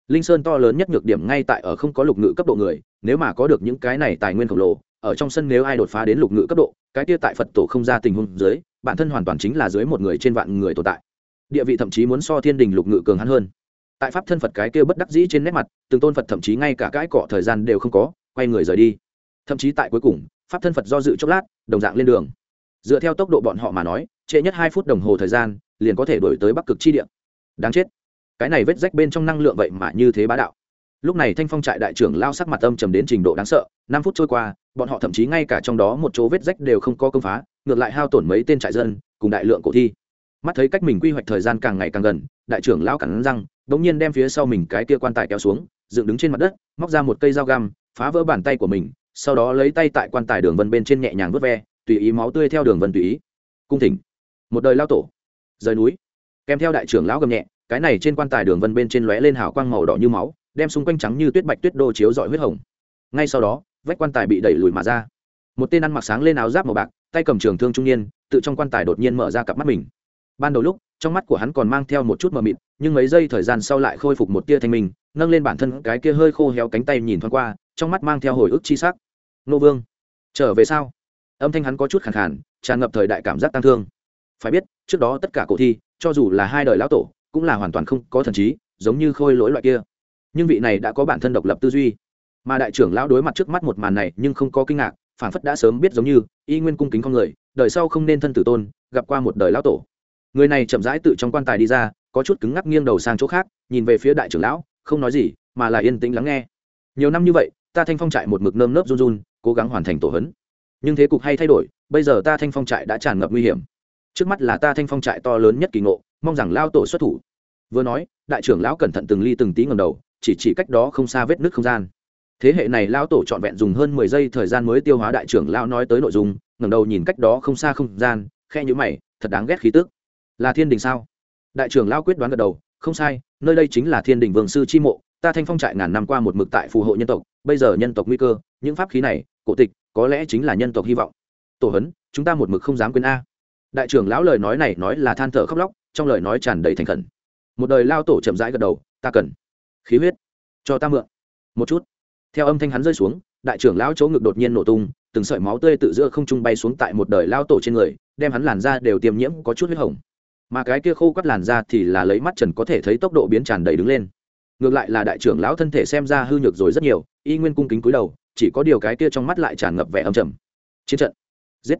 Linh sơn to lớn nhất nhược điểm ngay tại ở không có lục ngự cấp độ người, nếu mà có được những cái này tài nguyên khổng lồ, ở trong sân nếu ai đột phá đến lục ngự cấp độ, cái kia tại phật tổ không ra tình huống dưới, bản thân hoàn toàn chính là dưới một người trên vạn người tồn tại. Địa vị thậm chí muốn so thiên đình lục ngự cường hắn hơn tại pháp thân phật cái kia bất đắc dĩ trên nét mặt, từng tôn phật thậm chí ngay cả cái cọ thời gian đều không có, quay người rời đi. Thậm chí tại cuối cùng, pháp thân phật do dự chốc lát, đồng dạng lên đường. Dựa theo tốc độ bọn họ mà nói, trễ nhất hai phút đồng hồ thời gian, liền có thể đổi tới bắc cực chi địa. Đáng chết. Cái này vết rách bên trong năng lượng vậy mà như thế bá đạo. Lúc này thanh phong trại đại trưởng lao sắc mặt âm trầm đến trình độ đáng sợ, năm phút trôi qua, bọn họ thậm chí ngay cả trong đó một chỗ vết rách đều không có công phá, ngược lại hao tổn mấy tên trại dân, cùng đại lượng cổ thi. Mắt thấy cách mình quy hoạch thời gian càng ngày càng gần, đại trưởng lao cắn răng bỗng nhiên đem phía sau mình cái kia quan tài kéo xuống, dựng đứng trên mặt đất, móc ra một cây dao găm, phá vỡ bàn tay của mình, sau đó lấy tay tại quan tài đường vân bên trên nhẹ nhàng vớt ve, tùy ý máu tươi theo đường vân tùy ý. Cung thỉnh. Một đời lao tổ. Rời núi. Kèm theo đại trưởng lão gầm nhẹ, cái này trên quan tài đường vân bên trên lóe lên hào quang màu đỏ như máu, đem xung quanh trắng như tuyết bạch tuyết đô chiếu dọi huyết hồng. Ngay sau đó, vách quan tài bị đẩy lùi mà ra. Một tên ăn mặc sáng lên áo giáp màu bạc, tay cầm trường thương trung niên, tự trong quan tài đột nhiên mở ra cặp mắt mình. Ban đầu lúc trong mắt của hắn còn mang theo một chút mờ mịt, nhưng mấy giây thời gian sau lại khôi phục một tia thanh minh, nâng lên bản thân cái kia hơi khô héo cánh tay nhìn thoáng qua, trong mắt mang theo hồi ức chi sắc. Nô vương, trở về sau âm thanh hắn có chút khẳng khản tràn ngập thời đại cảm giác tăng thương. Phải biết, trước đó tất cả cổ thi, cho dù là hai đời lão tổ, cũng là hoàn toàn không có thần trí, giống như khôi lỗi loại kia. Nhưng vị này đã có bản thân độc lập tư duy. Mà đại trưởng lão đối mặt trước mắt một màn này nhưng không có kinh ngạc phản phất đã sớm biết giống như, y nguyên cung kính con người, đời sau không nên thân tử tôn, gặp qua một đời lão tổ người này chậm rãi tự trong quan tài đi ra, có chút cứng ngắc nghiêng đầu sang chỗ khác, nhìn về phía đại trưởng lão, không nói gì, mà là yên tĩnh lắng nghe. Nhiều năm như vậy, ta thanh phong trại một mực nơm nớp run run, cố gắng hoàn thành tổ hấn. Nhưng thế cục hay thay đổi, bây giờ ta thanh phong trại đã tràn ngập nguy hiểm. Trước mắt là ta thanh phong trại to lớn nhất kỳ ngộ, mong rằng lao tổ xuất thủ. Vừa nói, đại trưởng lão cẩn thận từng ly từng tí ngầm đầu, chỉ chỉ cách đó không xa vết nước không gian. Thế hệ này lao tổ trọn vẹn dùng hơn mười giây thời gian mới tiêu hóa đại trưởng lão nói tới nội dung, ngẩng đầu nhìn cách đó không xa không gian, khe nhữ mày, thật đáng ghét khí tức là thiên đình sao? Đại trưởng lão quyết đoán gật đầu, không sai, nơi đây chính là thiên đình vương sư chi mộ, ta thanh phong trại ngàn năm qua một mực tại phù hộ nhân tộc, bây giờ nhân tộc nguy cơ, những pháp khí này, cổ tịch, có lẽ chính là nhân tộc hy vọng. Tổ hấn chúng ta một mực không dám quên a. Đại trưởng lão lời nói này nói là than thở khóc lóc, trong lời nói tràn đầy thành khẩn. Một đời lao tổ chậm rãi gật đầu, ta cần khí huyết, cho ta mượn. Một chút. Theo âm thanh hắn rơi xuống, đại trưởng lão chỗ ngực đột nhiên nổ tung, từng sợi máu tươi tự giữa không trung bay xuống tại một đời lao tổ trên người, đem hắn làn ra đều tiêm nhiễm có chút huyết hồng mà cái kia khô quắt làn ra thì là lấy mắt trần có thể thấy tốc độ biến tràn đầy đứng lên. Ngược lại là đại trưởng lão thân thể xem ra hư nhược rồi rất nhiều, y nguyên cung kính cúi đầu, chỉ có điều cái kia trong mắt lại tràn ngập vẻ âm trầm. Chiến trận. Giết.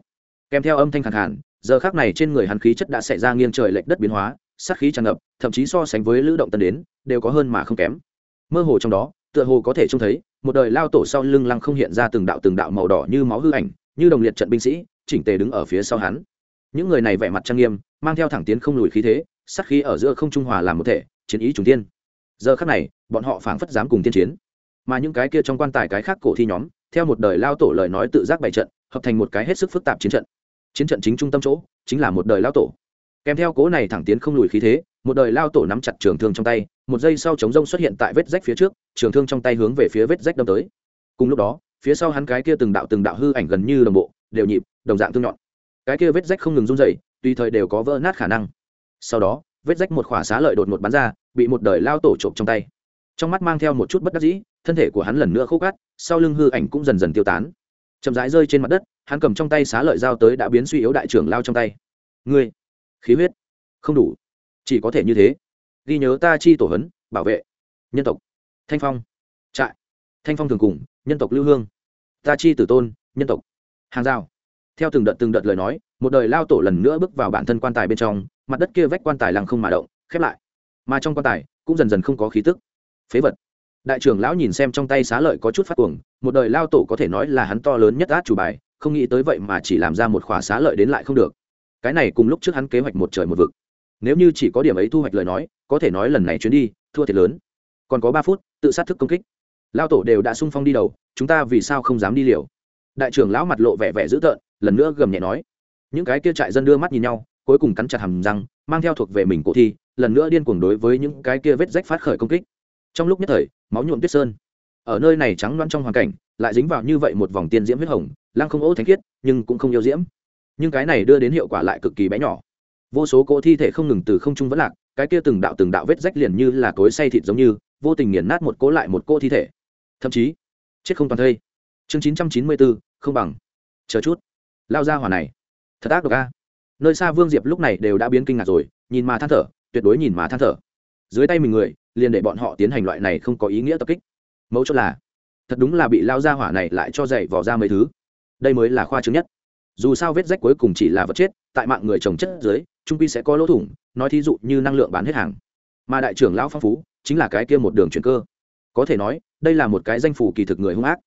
Kèm theo âm thanh khẳng hẳn giờ khác này trên người hắn khí chất đã xảy ra nghiêng trời lệch đất biến hóa, sát khí tràn ngập, thậm chí so sánh với lữ động tân đến, đều có hơn mà không kém. Mơ hồ trong đó, tựa hồ có thể trông thấy, một đời lao tổ sau lưng lăng không hiện ra từng đạo từng đạo màu đỏ như máu hư ảnh, như đồng liệt trận binh sĩ, chỉnh tề đứng ở phía sau hắn. Những người này vẻ mặt trang nghiêm mang theo thẳng tiến không lùi khí thế, sát khí ở giữa không trung hòa làm một thể, chiến ý trùng tiên giờ khắc này, bọn họ phảng phất dám cùng tiên chiến. Mà những cái kia trong quan tài cái khác cổ thi nhóm, theo một đời lao tổ lời nói tự giác bày trận, hợp thành một cái hết sức phức tạp chiến trận. Chiến trận chính trung tâm chỗ, chính là một đời lao tổ. Kèm theo cố này thẳng tiến không lùi khí thế, một đời lao tổ nắm chặt trường thương trong tay, một giây sau chống rông xuất hiện tại vết rách phía trước, trường thương trong tay hướng về phía vết rách đâm tới. Cùng lúc đó, phía sau hắn cái kia từng đạo từng đạo hư ảnh gần như đồng bộ, đều nhịp, đồng dạng tương nhọn. Cái kia vết rách không ngừng run dày tùy thời đều có vỡ nát khả năng. Sau đó, vết rách một khỏa xá lợi đột một bắn ra, bị một đời lao tổ trộm trong tay. Trong mắt mang theo một chút bất đắc dĩ, thân thể của hắn lần nữa khô cát, sau lưng hư ảnh cũng dần dần tiêu tán. Chậm rãi rơi trên mặt đất, hắn cầm trong tay xá lợi dao tới đã biến suy yếu đại trưởng lao trong tay. Ngươi, khí huyết, không đủ, chỉ có thể như thế. Ghi nhớ ta chi tổ hấn bảo vệ, nhân tộc, thanh phong, trại, thanh phong thường cùng, nhân tộc lưu hương. Ta chi tử tôn, nhân tộc. Hàng rào. Theo từng đợt từng đợt lời nói một đời lao tổ lần nữa bước vào bản thân quan tài bên trong, mặt đất kia vách quan tài lăng không mà động, khép lại. Mà trong quan tài, cũng dần dần không có khí tức. Phế vật. Đại trưởng lão nhìn xem trong tay xá lợi có chút phát cuồng, một đời lao tổ có thể nói là hắn to lớn nhất át chủ bài, không nghĩ tới vậy mà chỉ làm ra một khóa xá lợi đến lại không được. Cái này cùng lúc trước hắn kế hoạch một trời một vực. Nếu như chỉ có điểm ấy thu hoạch lời nói, có thể nói lần này chuyến đi, thua thiệt lớn. Còn có ba phút, tự sát thức công kích. Lao tổ đều đã sung phong đi đầu, chúng ta vì sao không dám đi liều? Đại trưởng lão mặt lộ vẻ vẻ dữ tợn, lần nữa gầm nhẹ nói những cái kia trại dân đưa mắt nhìn nhau, cuối cùng cắn chặt hầm răng, mang theo thuộc về mình cổ thi, lần nữa điên cuồng đối với những cái kia vết rách phát khởi công kích. Trong lúc nhất thời, máu nhuộm tuyết sơn. Ở nơi này trắng loăn trong hoàn cảnh, lại dính vào như vậy một vòng tiên diễm huyết hồng, lăng không ô thánh khiết, nhưng cũng không yêu diễm. Nhưng cái này đưa đến hiệu quả lại cực kỳ bé nhỏ. Vô số cỗ thi thể không ngừng từ không trung vẫn lạc, cái kia từng đạo từng đạo vết rách liền như là cối say thịt giống như, vô tình nghiền nát một cỗ lại một cỗ thi thể. Thậm chí, chết không toàn thây. Chương chín trăm chín mươi bốn, không bằng. Chờ chút. Lao ra hỏa này thật ác độc a. Nơi xa vương diệp lúc này đều đã biến kinh ngạc rồi, nhìn mà than thở, tuyệt đối nhìn mà than thở. Dưới tay mình người, liền để bọn họ tiến hành loại này không có ý nghĩa tập kích. Mấu chốt là, thật đúng là bị lao ra hỏa này lại cho dậy vỏ ra mấy thứ. Đây mới là khoa chứng nhất. Dù sao vết rách cuối cùng chỉ là vật chết, tại mạng người trồng chất dưới, trung pi sẽ có lỗ thủng, nói thí dụ như năng lượng bán hết hàng. Mà đại trưởng lão phong phú, chính là cái kia một đường chuyển cơ. Có thể nói, đây là một cái danh phủ kỳ thực người hung ác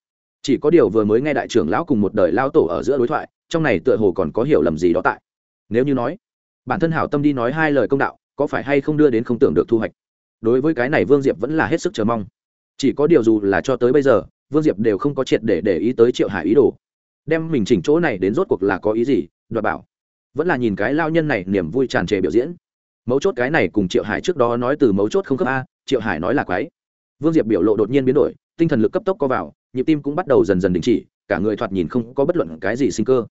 chỉ có điều vừa mới nghe đại trưởng lão cùng một đời lao tổ ở giữa đối thoại, trong này tựa hồ còn có hiểu lầm gì đó tại. Nếu như nói, bản thân hảo tâm đi nói hai lời công đạo, có phải hay không đưa đến không tưởng được thu hoạch? Đối với cái này vương diệp vẫn là hết sức chờ mong. Chỉ có điều dù là cho tới bây giờ, vương diệp đều không có triệt để để ý tới triệu hải ý đồ. Đem mình chỉnh chỗ này đến rốt cuộc là có ý gì, đoạt bảo. Vẫn là nhìn cái lao nhân này niềm vui tràn trề biểu diễn. Mấu chốt cái này cùng triệu hải trước đó nói từ mấu chốt không cấp a, triệu hải nói là quái. Vương diệp biểu lộ đột nhiên biến đổi, tinh thần lực cấp tốc có vào nhịp tim cũng bắt đầu dần dần đình chỉ, cả người thoạt nhìn không có bất luận cái gì sinh cơ.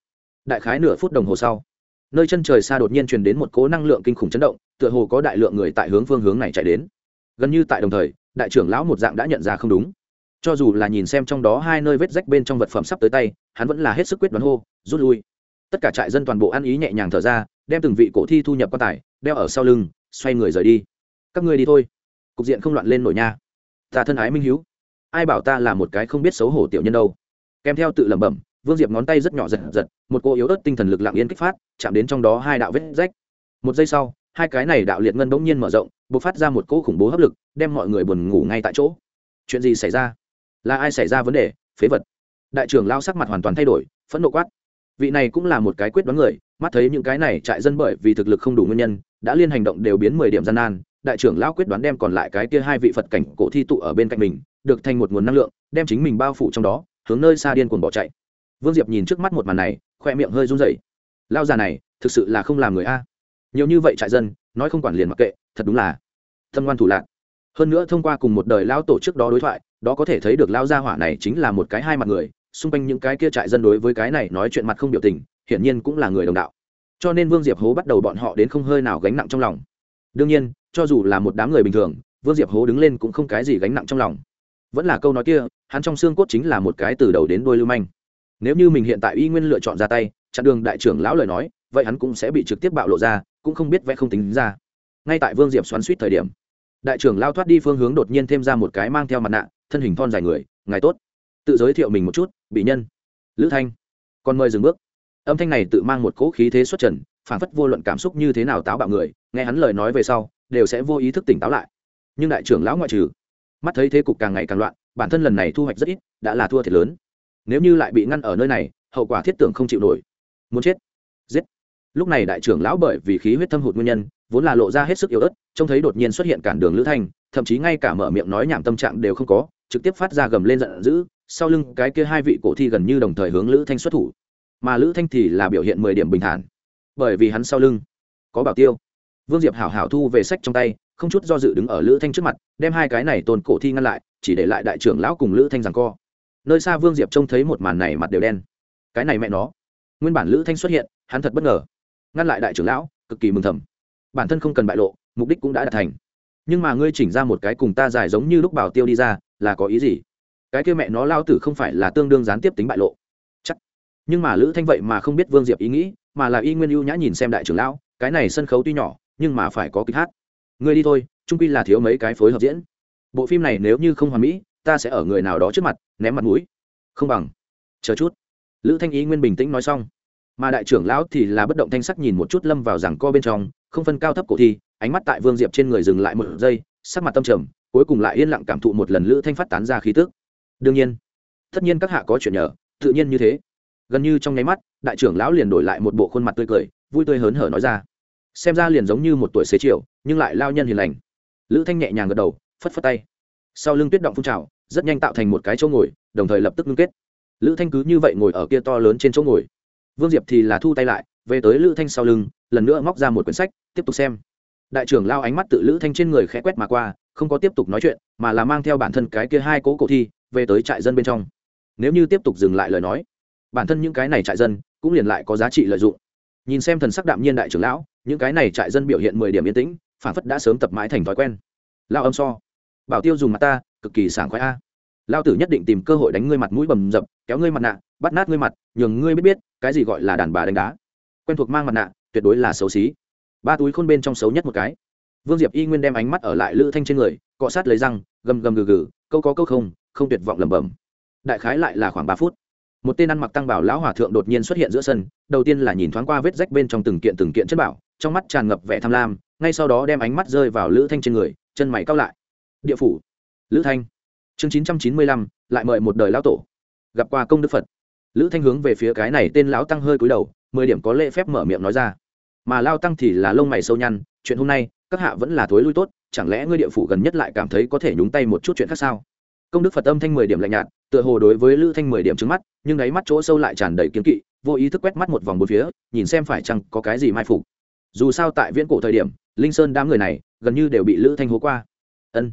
Đại khái nửa phút đồng hồ sau, nơi chân trời xa đột nhiên truyền đến một cố năng lượng kinh khủng chấn động, tựa hồ có đại lượng người tại hướng phương hướng này chạy đến. Gần như tại đồng thời, đại trưởng lão một dạng đã nhận ra không đúng. Cho dù là nhìn xem trong đó hai nơi vết rách bên trong vật phẩm sắp tới tay, hắn vẫn là hết sức quyết đoán hô, rút lui. Tất cả trại dân toàn bộ ăn ý nhẹ nhàng thở ra, đem từng vị cổ thi thu nhập quan tài, đeo ở sau lưng, xoay người rời đi. Các ngươi đi thôi. Cục diện không loạn lên nổi nha. Ta thân ái minh hiếu ai bảo ta là một cái không biết xấu hổ tiểu nhân đâu. Kèm theo tự lẩm bẩm, vương diệp ngón tay rất nhỏ giật giật, một cô yếu ớt tinh thần lực lặng yên kích phát, chạm đến trong đó hai đạo vết rách. Một giây sau, hai cái này đạo liệt ngân bỗng nhiên mở rộng b ộ c phát ra một cỗ khủng bố hấp lực, đem mọi người buồn ngủ ngay tại chỗ. Chuyện gì xảy ra? Là ai xảy ra vấn đề? Phế vật. Đại trưởng lao sắc mặt hoàn toàn thay đổi, phẫn nộ quát. Vị này cũng là một cái quyết đoán người, mắt thấy những cái này trại dân bởi vì thực lực không đủ nguyên nhân, đã liên hành động đều biến mười điểm gian nan, đại trưởng lão quyết đoán đem còn lại cái kia hai vị phật cảnh cổ thi tụ ở bên cạnh mình được thành một nguồn năng lượng, đem chính mình bao phủ trong đó, hướng nơi xa điên cuồng bỏ chạy. Vương diệp nhìn trước mắt một màn này, khoe miệng hơi run rẩy. Lao già này, thực sự là không làm người a. Nhiều như vậy trại dân, nói không quản liền mặc kệ, thật đúng là tâm ngoan thủ lạc. Hơn nữa thông qua cùng một đời lao tổ trước đó đối thoại, đó có thể thấy được lao gia hỏa này chính là một cái hai mặt người, xung quanh những cái kia trại dân đối với cái này nói chuyện mặt không biểu tình, hiển nhiên cũng là người đồng đạo. Cho nên vương diệp hố bắt đầu bọn họ đến không hơi nào gánh nặng trong lòng. Đương nhiên, cho dù là một đám người bình thường, vương diệp hố đứng lên cũng không cái gì gánh nặng trong lòng vẫn là câu nói kia, hắn trong xương cốt chính là một cái từ đầu đến đôi lưu manh. Nếu như mình hiện tại y nguyên lựa chọn ra tay, chặn đường đại trưởng lão lời nói, vậy hắn cũng sẽ bị trực tiếp bạo lộ ra, cũng không biết vẽ không tính ra. Ngay tại vương diệp xoắn suýt thời điểm, đại trưởng lao thoát đi phương hướng đột nhiên thêm ra một cái mang theo mặt nạ, thân hình thon dài người, ngài tốt. Tự giới thiệu mình một chút, bị nhân. Lữ thanh. Còn mời dừng bước. Âm thanh này tự mang một cỗ khí thế xuất trần phản phất vô luận cảm xúc như thế nào táo bạo người, nghe hắn lời nói về sau, đều sẽ vô ý thức tỉnh táo lại. Nhưng đại trưởng lão ngoại trừ mắt thấy thế cục càng ngày càng loạn, bản thân lần này thu hoạch rất ít, đã là thua thiệt lớn. Nếu như lại bị ngăn ở nơi này, hậu quả thiết tưởng không chịu nổi. Muốn chết. Giết. Lúc này đại trưởng lão bởi vì khí huyết thâm hụt nguyên nhân, vốn là lộ ra hết sức yếu ớt, trông thấy đột nhiên xuất hiện cản đường lữ thanh, thậm chí ngay cả mở miệng nói nhảm tâm trạng đều không có, trực tiếp phát ra gầm lên giận dữ, sau lưng cái kia hai vị cổ thi gần như đồng thời hướng lữ thanh xuất thủ. Mà lữ thanh thì là biểu hiện mười điểm bình thản. Bởi vì hắn sau lưng có bảo tiêu. Vương diệp hảo hảo thu về sách trong tay không chút do dự đứng ở lữ thanh trước mặt, đem hai cái này tồn cổ thi ngăn lại, chỉ để lại đại trưởng lão cùng lữ thanh rằng co. Nơi xa vương diệp trông thấy một màn này mặt đều đen. Cái này mẹ nó. Nguyên bản lữ thanh xuất hiện, hắn thật bất ngờ. Ngăn lại đại trưởng lão, cực kỳ mừng thầm. Bản thân không cần bại lộ, mục đích cũng đã đạt thành. Nhưng mà ngươi chỉnh ra một cái cùng ta dài giống như lúc bảo tiêu đi ra, là có ý gì? Cái kia mẹ nó lao tử không phải là tương đương gián tiếp tính bại lộ. Chắc. Nhưng mà lữ thanh vậy mà không biết vương diệp ý nghĩ, mà là y nguyên ưu nhã nhìn xem đại trưởng lão, cái này sân khấu tuy nhỏ, nhưng mà phải có kịch hát ngươi đi thôi trung quy là thiếu mấy cái phối hợp diễn. Bộ phim này nếu như không hoàn mỹ, ta sẽ ở người nào đó trước mặt, ném mặt mũi. Không bằng. Chờ chút. Lữ thanh ý nguyên bình tĩnh nói xong. Mà đại trưởng lão thì là bất động thanh sắc nhìn một chút lâm vào rằng co bên trong, không phân cao thấp cổ thi, ánh mắt tại vương diệp trên người dừng lại một giây, sắc mặt tâm trầm, cuối cùng lại yên lặng cảm thụ một lần lữ thanh phát tán ra khí tức. Đương nhiên, tất nhiên các hạ có chuyện nhờ, tự nhiên như thế. Gần như trong nháy mắt, đại trưởng lão liền đổi lại một bộ khuôn mặt tươi cười, vui tươi hớn hở nói ra xem ra liền giống như một tuổi xế chiều, nhưng lại lao nhân hiền lành. Lữ thanh nhẹ nhàng gật đầu, phất phất tay. Sau lưng tuyết động phun trào, rất nhanh tạo thành một cái chỗ ngồi, đồng thời lập tức ngưng kết. Lữ thanh cứ như vậy ngồi ở kia to lớn trên chỗ ngồi. Vương diệp thì là thu tay lại, về tới lữ thanh sau lưng, lần nữa móc ra một quyển sách, tiếp tục xem. Đại trưởng lao ánh mắt tự lữ thanh trên người khẽ quét mà qua, không có tiếp tục nói chuyện, mà là mang theo bản thân cái kia hai cố cổ thi, về tới trại dân bên trong. Nếu như tiếp tục dừng lại lời nói, bản thân những cái này trại dân cũng liền lại có giá trị lợi dụng. Nhìn xem thần sắc đạm nhiên đại trưởng lão những cái này trại dân biểu hiện mười điểm yên tĩnh, phản phất đã sớm tập mãi thành thói quen. Lao âm so, bảo tiêu dùng mặt ta, cực kỳ sảng khoái a. Lao tử nhất định tìm cơ hội đánh ngươi mặt mũi bầm dập, kéo ngươi mặt nạ, bắt nát ngươi mặt, nhường ngươi biết biết, cái gì gọi là đàn bà đánh đá. Quen thuộc mang mặt nạ, tuyệt đối là xấu xí. Ba túi khôn bên trong xấu nhất một cái. Vương diệp y nguyên đem ánh mắt ở lại lữ thanh trên người, cọ sát lấy răng, gầm gầm gừ gừ, câu có câu không không tuyệt vọng lẩm bẩm. Đại khái lại là khoảng ba phút một tên ăn mặc tăng bảo lão hòa thượng đột nhiên xuất hiện giữa sân, đầu tiên là nhìn thoáng qua vết rách bên trong từng kiện từng kiện chất bảo, trong mắt tràn ngập vẻ tham lam, ngay sau đó đem ánh mắt rơi vào lữ thanh trên người, chân mày cao lại. Địa phủ, lữ thanh. Chương chín trăm chín mươi lăm, lại mời một đời lão tổ. Gặp qua công đức phật. Lữ thanh hướng về phía cái này tên lão tăng hơi cúi đầu, mười điểm có lễ phép mở miệng nói ra. Mà lao tăng thì là lông mày sâu nhăn, chuyện hôm nay, các hạ vẫn là thối lui tốt, chẳng lẽ ngươi địa phủ gần nhất lại cảm thấy có thể nhúng tay một chút chuyện khác sao? Công đức phật âm thanh mười điểm lạnh nhạt, tựa hồ đối với lữ thanh mười điểm trứng mắt, nhưng đáy mắt chỗ sâu lại tràn đầy kiếm kỵ, vô ý thức quét mắt một vòng bốn phía, nhìn xem phải chăng có cái gì mai phục. Dù sao tại viễn cổ thời điểm, linh sơn đám người này gần như đều bị lữ thanh hố qua. Ân,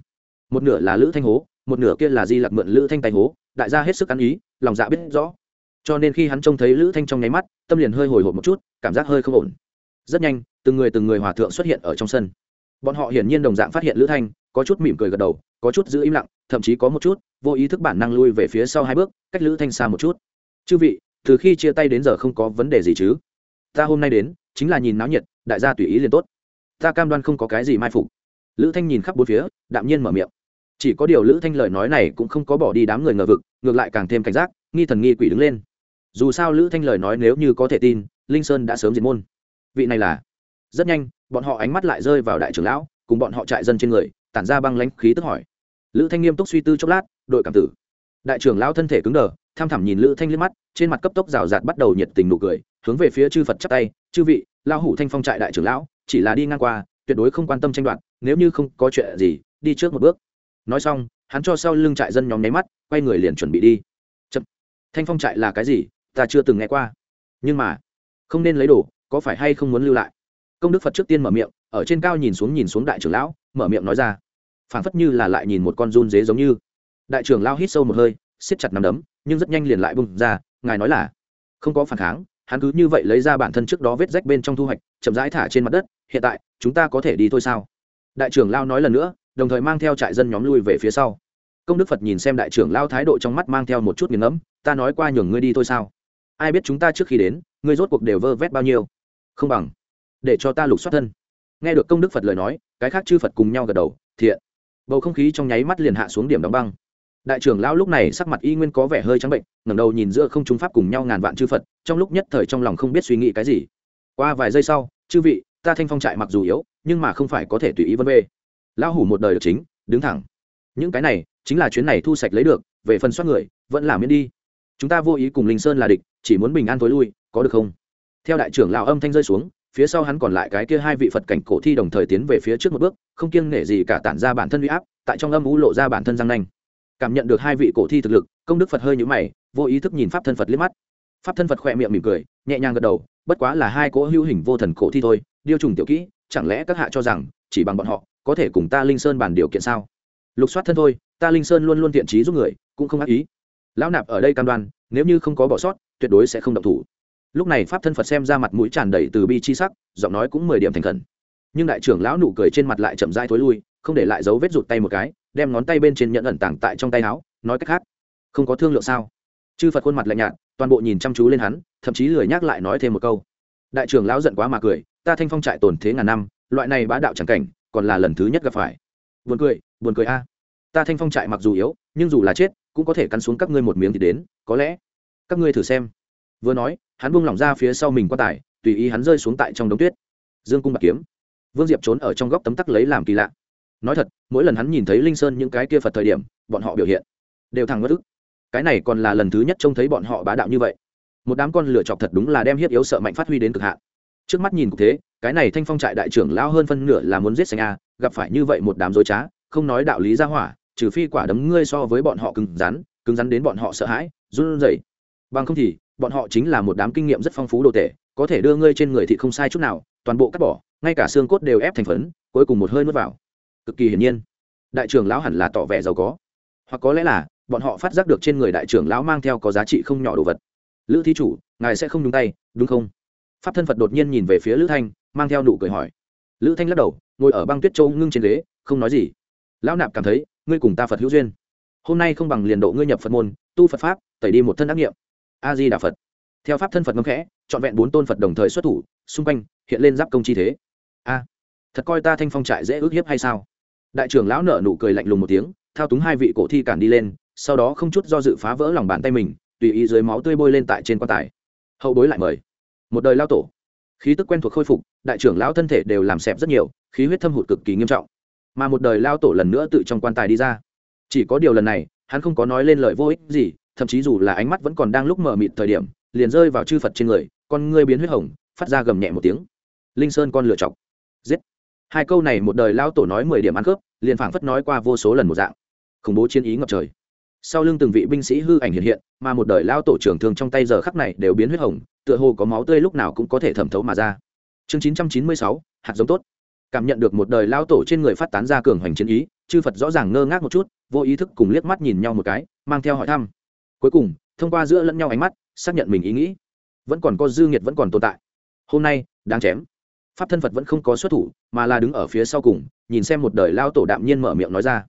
một nửa là lữ thanh hố, một nửa kia là di lặc mượn lữ thanh tay hố, đại gia hết sức ăn ý, lòng dạ biết rõ. Cho nên khi hắn trông thấy lữ thanh trong nháy mắt, tâm liền hơi hồi hộp một chút, cảm giác hơi không ổn. Rất nhanh, từng người từng người hòa thượng xuất hiện ở trong sân. Bọn họ hiển nhiên đồng dạng phát hiện lữ thanh, có chút mỉm cười gật đầu, có chút giữ im lặng thậm chí có một chút, vô ý thức bản năng lui về phía sau hai bước, cách lữ thanh xa một chút. Chư vị, từ khi chia tay đến giờ không có vấn đề gì chứ? Ta hôm nay đến, chính là nhìn náo nhiệt, đại gia tùy ý liền tốt. Ta cam đoan không có cái gì mai phục. Lữ thanh nhìn khắp bốn phía, đạm nhiên mở miệng. Chỉ có điều lữ thanh lời nói này cũng không có bỏ đi đám người ngờ vực, ngược lại càng thêm cảnh giác, nghi thần nghi quỷ đứng lên. Dù sao lữ thanh lời nói nếu như có thể tin, linh sơn đã sớm diệt môn. Vị này là rất nhanh, bọn họ ánh mắt lại rơi vào đại trưởng lão, cùng bọn họ trại dân trên người, tản ra băng lãnh khí tức hỏi lữ thanh nghiêm túc suy tư chốc lát, đội cảm tử. Đại trưởng lão thân thể cứng đờ, tham thẳm nhìn lữ thanh liếc mắt, trên mặt cấp tốc rào rạt bắt đầu nhiệt tình nụ cười, hướng về phía chư phật chắp tay, chư vị lao hủ thanh phong trại đại trưởng lão, chỉ là đi ngang qua, tuyệt đối không quan tâm tranh đoạt, nếu như không có chuyện gì, đi trước một bước. Nói xong, hắn cho sau lưng trại dân nhóm nháy mắt, quay người liền chuẩn bị đi. Chậm. thanh phong trại là cái gì? Ta chưa từng nghe qua. Nhưng mà, không nên lấy đồ, có phải hay không muốn lưu lại? Công đức phật trước tiên mở miệng, ở trên cao nhìn xuống nhìn xuống đại trưởng lão, mở miệng nói ra phảng phất như là lại nhìn một con run dế giống như. Đại trưởng lao hít sâu một hơi, siết chặt nắm đấm, nhưng rất nhanh liền lại bung ra, ngài nói là, không có phản kháng, hắn cứ như vậy lấy ra bản thân trước đó vết rách bên trong thu hoạch, chậm rãi thả trên mặt đất, hiện tại, chúng ta có thể đi thôi sao? Đại trưởng lao nói lần nữa, đồng thời mang theo trại dân nhóm lui về phía sau. Công đức phật nhìn xem đại trưởng lao thái độ trong mắt mang theo một chút nghiền ngẫm, ta nói qua nhường ngươi đi thôi sao? Ai biết chúng ta trước khi đến, ngươi rốt cuộc đều vơ vét bao nhiêu? Không bằng, để cho ta lục soát thân. Nghe được công đức phật lời nói, cái khác chư phật cùng nhau gật đầu, thiện bầu không khí trong nháy mắt liền hạ xuống điểm đóng băng. Đại trưởng lão lúc này sắc mặt y nguyên có vẻ hơi trắng bệnh, ngẩng đầu nhìn giữa không trung pháp cùng nhau ngàn vạn chư phật, trong lúc nhất thời trong lòng không biết suy nghĩ cái gì. Qua vài giây sau, chư vị, ta thanh phong trại mặc dù yếu, nhưng mà không phải có thể tùy ý vân vê. Lão hủ một đời được chính, đứng thẳng. Những cái này, chính là chuyến này thu sạch lấy được, về phần soát người, vẫn là miễn đi. Chúng ta vô ý cùng linh sơn là địch, chỉ muốn bình an tối lui, có được không? Theo đại trưởng lão âm thanh rơi xuống phía sau hắn còn lại cái kia hai vị phật cảnh cổ thi đồng thời tiến về phía trước một bước, không kiêng nể gì cả tản ra bản thân uy áp, tại trong âm u lộ ra bản thân răng nanh. Cảm nhận được hai vị cổ thi thực lực, công đức phật hơi nhũ mày, vô ý thức nhìn pháp thân phật liếc mắt. Pháp thân phật khỏe miệng mỉm cười, nhẹ nhàng gật đầu, bất quá là hai cỗ hữu hình vô thần cổ thi thôi, điêu trùng tiểu kỹ, chẳng lẽ các hạ cho rằng, chỉ bằng bọn họ, có thể cùng ta linh sơn bàn điều kiện sao? Lục soát thân thôi, ta linh sơn luôn luôn thiện trí giúp người, cũng không ác ý. Lão nạp ở đây cam đoan, nếu như không có bỏ sót, tuyệt đối sẽ không động thủ lúc này pháp thân phật xem ra mặt mũi tràn đầy từ bi chi sắc, giọng nói cũng mười điểm thành khẩn. Nhưng đại trưởng lão nụ cười trên mặt lại chậm rãi thối lui, không để lại dấu vết rụt tay một cái, đem ngón tay bên trên nhận ẩn tảng tại trong tay áo, nói cách khác, không có thương lượng sao? Chư phật khuôn mặt lạnh nhạt, toàn bộ nhìn chăm chú lên hắn, thậm chí lười nhắc lại nói thêm một câu. Đại trưởng lão giận quá mà cười, ta thanh phong trại tồn thế ngàn năm, loại này bá đạo chẳng cảnh, còn là lần thứ nhất gặp phải. Buồn cười buồn cười a. Ta thanh phong trại mặc dù yếu, nhưng dù là chết, cũng có thể cắn xuống các ngươi một miếng thì đến, có lẽ các ngươi thử xem. Vừa nói hắn buông lỏng ra phía sau mình qua tải tùy ý hắn rơi xuống tại trong đống tuyết. Dương cung bạc kiếm. Vương diệp trốn ở trong góc tấm tắc lấy làm kỳ lạ. Nói thật, mỗi lần hắn nhìn thấy linh sơn những cái kia phật thời điểm, bọn họ biểu hiện đều thẳng bất ức. Cái này còn là lần thứ nhất trông thấy bọn họ bá đạo như vậy. Một đám con lửa chọc thật đúng là đem hiếp yếu sợ mạnh phát huy đến cực hạn. Trước mắt nhìn cũng thế, cái này thanh phong trại đại trưởng lao hơn phân nửa là muốn giết xanh a, gặp phải như vậy một đám dối trá, không nói đạo lý ra hỏa, trừ phi quả đấm ngươi so với bọn họ cứng rắn cứng rắn đến bọn họ sợ hãi, run rẩy. Bằng không thì bọn họ chính là một đám kinh nghiệm rất phong phú đồ tể, có thể đưa ngươi trên người thì không sai chút nào, toàn bộ cắt bỏ, ngay cả xương cốt đều ép thành phấn, cuối cùng một hơi nuốt vào. Cực kỳ hiển nhiên, đại trưởng lão hẳn là tỏ vẻ giàu có. Hoặc có lẽ là, bọn họ phát giác được trên người đại trưởng lão mang theo có giá trị không nhỏ đồ vật. Lữ thí chủ, ngài sẽ không nhúng tay, đúng không? Pháp thân phật đột nhiên nhìn về phía lữ thanh, mang theo nụ cười hỏi. Lữ thanh lắc đầu, ngồi ở băng tuyết châu ngưng trên ghế, không nói gì. Lão nạp cảm thấy, ngươi cùng ta phật hữu duyên. Hôm nay không bằng liền độ ngươi nhập phật môn, tu phật pháp, tẩy đi một thân ác nghiệm a di đà phật. Theo pháp thân phật ngâm khẽ, trọn vẹn bốn tôn phật đồng thời xuất thủ, xung quanh hiện lên giáp công chi thế. A, thật coi ta thanh phong trại dễ ước hiếp hay sao? Đại trưởng lão nở nụ cười lạnh lùng một tiếng, thao túng hai vị cổ thi cản đi lên, sau đó không chút do dự phá vỡ lòng bàn tay mình, tùy ý dưới máu tươi bôi lên tại trên quan tài. Hậu bối lại mời. Một đời lao tổ. Khí tức quen thuộc khôi phục, đại trưởng lão thân thể đều làm xẹp rất nhiều, khí huyết thâm hụt cực kỳ nghiêm trọng. Mà một đời lao tổ lần nữa tự trong quan tài đi ra. Chỉ có điều lần này, hắn không có nói lên lời vô ích gì thậm chí dù là ánh mắt vẫn còn đang lúc mờ mịt thời điểm, liền rơi vào chư phật trên người, con ngươi biến huyết hồng, phát ra gầm nhẹ một tiếng. Linh sơn con lựa chọc. Giết. Hai câu này một đời lao tổ nói mười điểm ăn khớp, liền phảng phất nói qua vô số lần một dạng. Khủng bố chiến ý ngập trời. Sau lưng từng vị binh sĩ hư ảnh hiện hiện, mà một đời lao tổ trưởng thường trong tay giờ khắc này đều biến huyết hồng, tựa hồ có máu tươi lúc nào cũng có thể thẩm thấu mà ra. Chương chín trăm chín mươi sáu, hạt giống tốt. Cảm nhận được một đời lao tổ trên người phát tán ra cường hoành chiến ý, chư phật rõ ràng ngơ ngác một chút, vô ý thức cùng liếc mắt nhìn nhau một cái, mang theo hỏi thăm cuối cùng, thông qua giữa lẫn nhau ánh mắt, xác nhận mình ý nghĩ. Vẫn còn có dư nghiệt vẫn còn tồn tại. Hôm nay, đáng chém. Pháp thân phật vẫn không có xuất thủ, mà là đứng ở phía sau cùng, nhìn xem một đời lao tổ đạm nhiên mở miệng nói ra.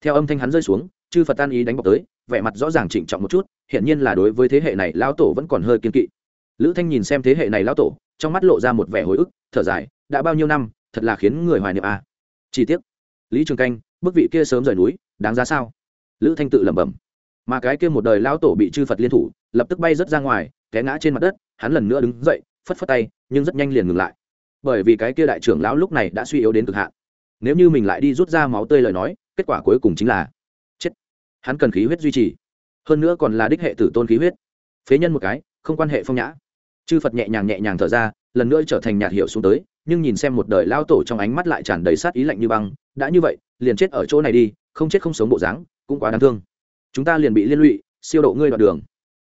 Theo âm thanh hắn rơi xuống, chư phật tan ý đánh bọc tới, vẻ mặt rõ ràng trịnh trọng một chút hiện nhiên là đối với thế hệ này lao tổ vẫn còn hơi kiên kỵ. Lữ thanh nhìn xem thế hệ này lao tổ, trong mắt lộ ra một vẻ hồi ức, thở dài, đã bao nhiêu năm, thật là khiến người hoài niệm à. chi tiết lý trường canh, bức vị kia sớm rời núi, đáng giá sao? Lữ thanh tự lẩm bẩm mà cái kia một đời lao tổ bị chư phật liên thủ, lập tức bay rớt ra ngoài, té ngã trên mặt đất, hắn lần nữa đứng dậy, phất phất tay, nhưng rất nhanh liền ngừng lại. Bởi vì cái kia đại trưởng lão lúc này đã suy yếu đến cực hạn. Nếu như mình lại đi rút ra máu tươi lời nói, kết quả cuối cùng chính là chết. Hắn cần khí huyết duy trì. Hơn nữa còn là đích hệ tử tôn khí huyết. Phế nhân một cái, không quan hệ phong nhã. Chư phật nhẹ nhàng nhẹ nhàng thở ra, lần nữa trở thành nhạt hiệu xuống tới, nhưng nhìn xem một đời lao tổ trong ánh mắt lại tràn đầy sát ý lạnh như băng, đã như vậy, liền chết ở chỗ này đi, không chết không sống bộ dáng, cũng quá đáng thương chúng ta liền bị liên lụy, siêu độ ngươi đoạn đường.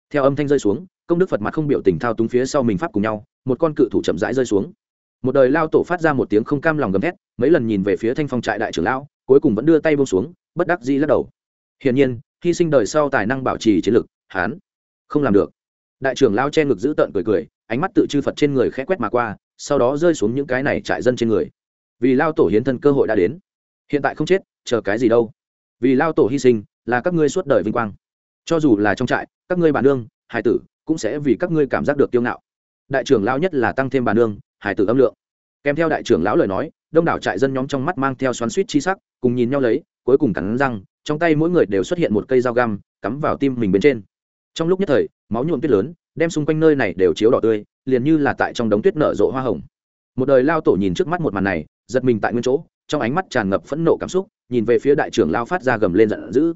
Theo âm thanh rơi xuống, công đức phật mặt không biểu tình thao túng phía sau mình pháp cùng nhau, một con cự thủ chậm rãi rơi xuống. Một đời lao tổ phát ra một tiếng không cam lòng gầm thét, mấy lần nhìn về phía thanh phong trại đại trưởng lão, cuối cùng vẫn đưa tay bông xuống, bất đắc dĩ lắc đầu. Hiển nhiên, hy sinh đời sau tài năng bảo trì chiến lực hán không làm được. Đại trưởng lao che ngực giữ tợn cười cười, ánh mắt tự chư phật trên người khẽ quét mà qua, sau đó rơi xuống những cái này trại dân trên người. Vì lao tổ hiến thân cơ hội đã đến. Hiện tại không chết, chờ cái gì đâu. Vì lao tổ hy sinh là các ngươi suốt đời vinh quang. Cho dù là trong trại, các ngươi bà nương, hải tử cũng sẽ vì các ngươi cảm giác được kiêu ngạo. Đại trưởng lão nhất là tăng thêm bà nương, hải tử âm lượng. Kèm theo đại trưởng lão lời nói, đông đảo trại dân nhóm trong mắt mang theo xoắn suýt chi sắc, cùng nhìn nhau lấy, cuối cùng cắn răng, trong tay mỗi người đều xuất hiện một cây dao găm, cắm vào tim mình bên trên. Trong lúc nhất thời, máu nhuộm tuyết lớn, đem xung quanh nơi này đều chiếu đỏ tươi, liền như là tại trong đống tuyết nở rộ hoa hồng. Một đời lao tổ nhìn trước mắt một màn này, giật mình tại nguyên chỗ, trong ánh mắt tràn ngập phẫn nộ cảm xúc, nhìn về phía đại trưởng lao phát ra gầm lên giận dữ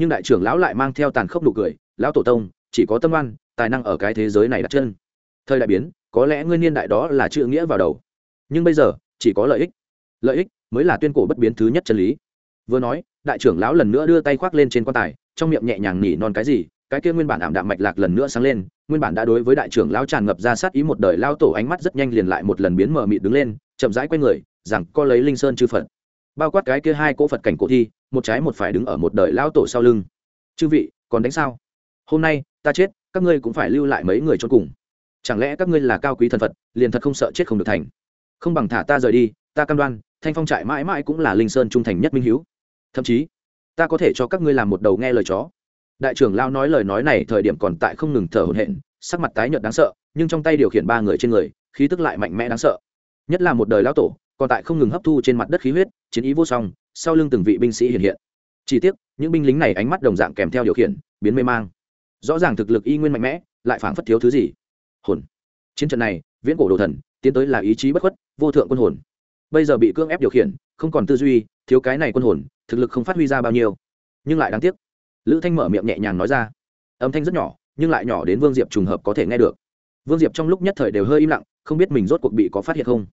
nhưng đại trưởng lão lại mang theo tàn khốc nụ cười, lão tổ tông, chỉ có tâm oan, tài năng ở cái thế giới này đặt chân. Thời đại biến, có lẽ ngươi niên đại đó là chữ nghĩa vào đầu. Nhưng bây giờ, chỉ có lợi ích. Lợi ích mới là tuyên cổ bất biến thứ nhất chân lý. Vừa nói, đại trưởng lão lần nữa đưa tay khoác lên trên quan tài, trong miệng nhẹ nhàng nỉ non cái gì, cái kia nguyên bản ảm đạm mạch lạc lần nữa sáng lên, nguyên bản đã đối với đại trưởng lão tràn ngập ra sát ý một đời lao tổ ánh mắt rất nhanh liền lại một lần biến mờ mịt đứng lên, chậm rãi q u a y người, rằng co lấy linh sơn chư phật bao quát cái kia hai cỗ phật cảnh cổ thi, một trái một phải đứng ở một đời lao tổ sau lưng. Chư vị, còn đánh sao? Hôm nay, ta chết, các ngươi cũng phải lưu lại mấy người cho cùng. Chẳng lẽ các ngươi là cao quý thần phật, liền thật không sợ chết không được thành? Không bằng thả ta rời đi, ta cam đoan, thanh phong trại mãi mãi cũng là linh sơn trung thành nhất minh hiếu. thậm chí, ta có thể cho các ngươi làm một đầu nghe lời chó. Đại trưởng lao nói lời nói này thời điểm còn tại không ngừng thở hổn hển, sắc mặt tái nhợt đáng sợ, nhưng trong tay điều khiển ba người trên người, khí tức lại mạnh mẽ đáng sợ. Nhất là một đời lão tổ còn tại không ngừng hấp thu trên mặt đất khí huyết, chiến ý vô song, sau lưng từng vị binh sĩ hiện hiện. Chỉ tiếc, những binh lính này ánh mắt đồng dạng kèm theo điều khiển, biến mê mang. Rõ ràng thực lực y nguyên mạnh mẽ, lại phảng phất thiếu thứ gì. Hồn. Chiến trận này, viễn cổ đồ thần, tiến tới là ý chí bất khuất, vô thượng quân hồn. Bây giờ bị cưỡng ép điều khiển, không còn tư duy, thiếu cái này quân hồn, thực lực không phát huy ra bao nhiêu. Nhưng lại đáng tiếc. Lữ thanh mở miệng nhẹ nhàng nói ra. Âm thanh rất nhỏ, nhưng lại nhỏ đến vương diệp trùng hợp có thể nghe được. Vương diệp trong lúc nhất thời đều hơi im lặng, không biết mình rốt cuộc bị có phát hiện không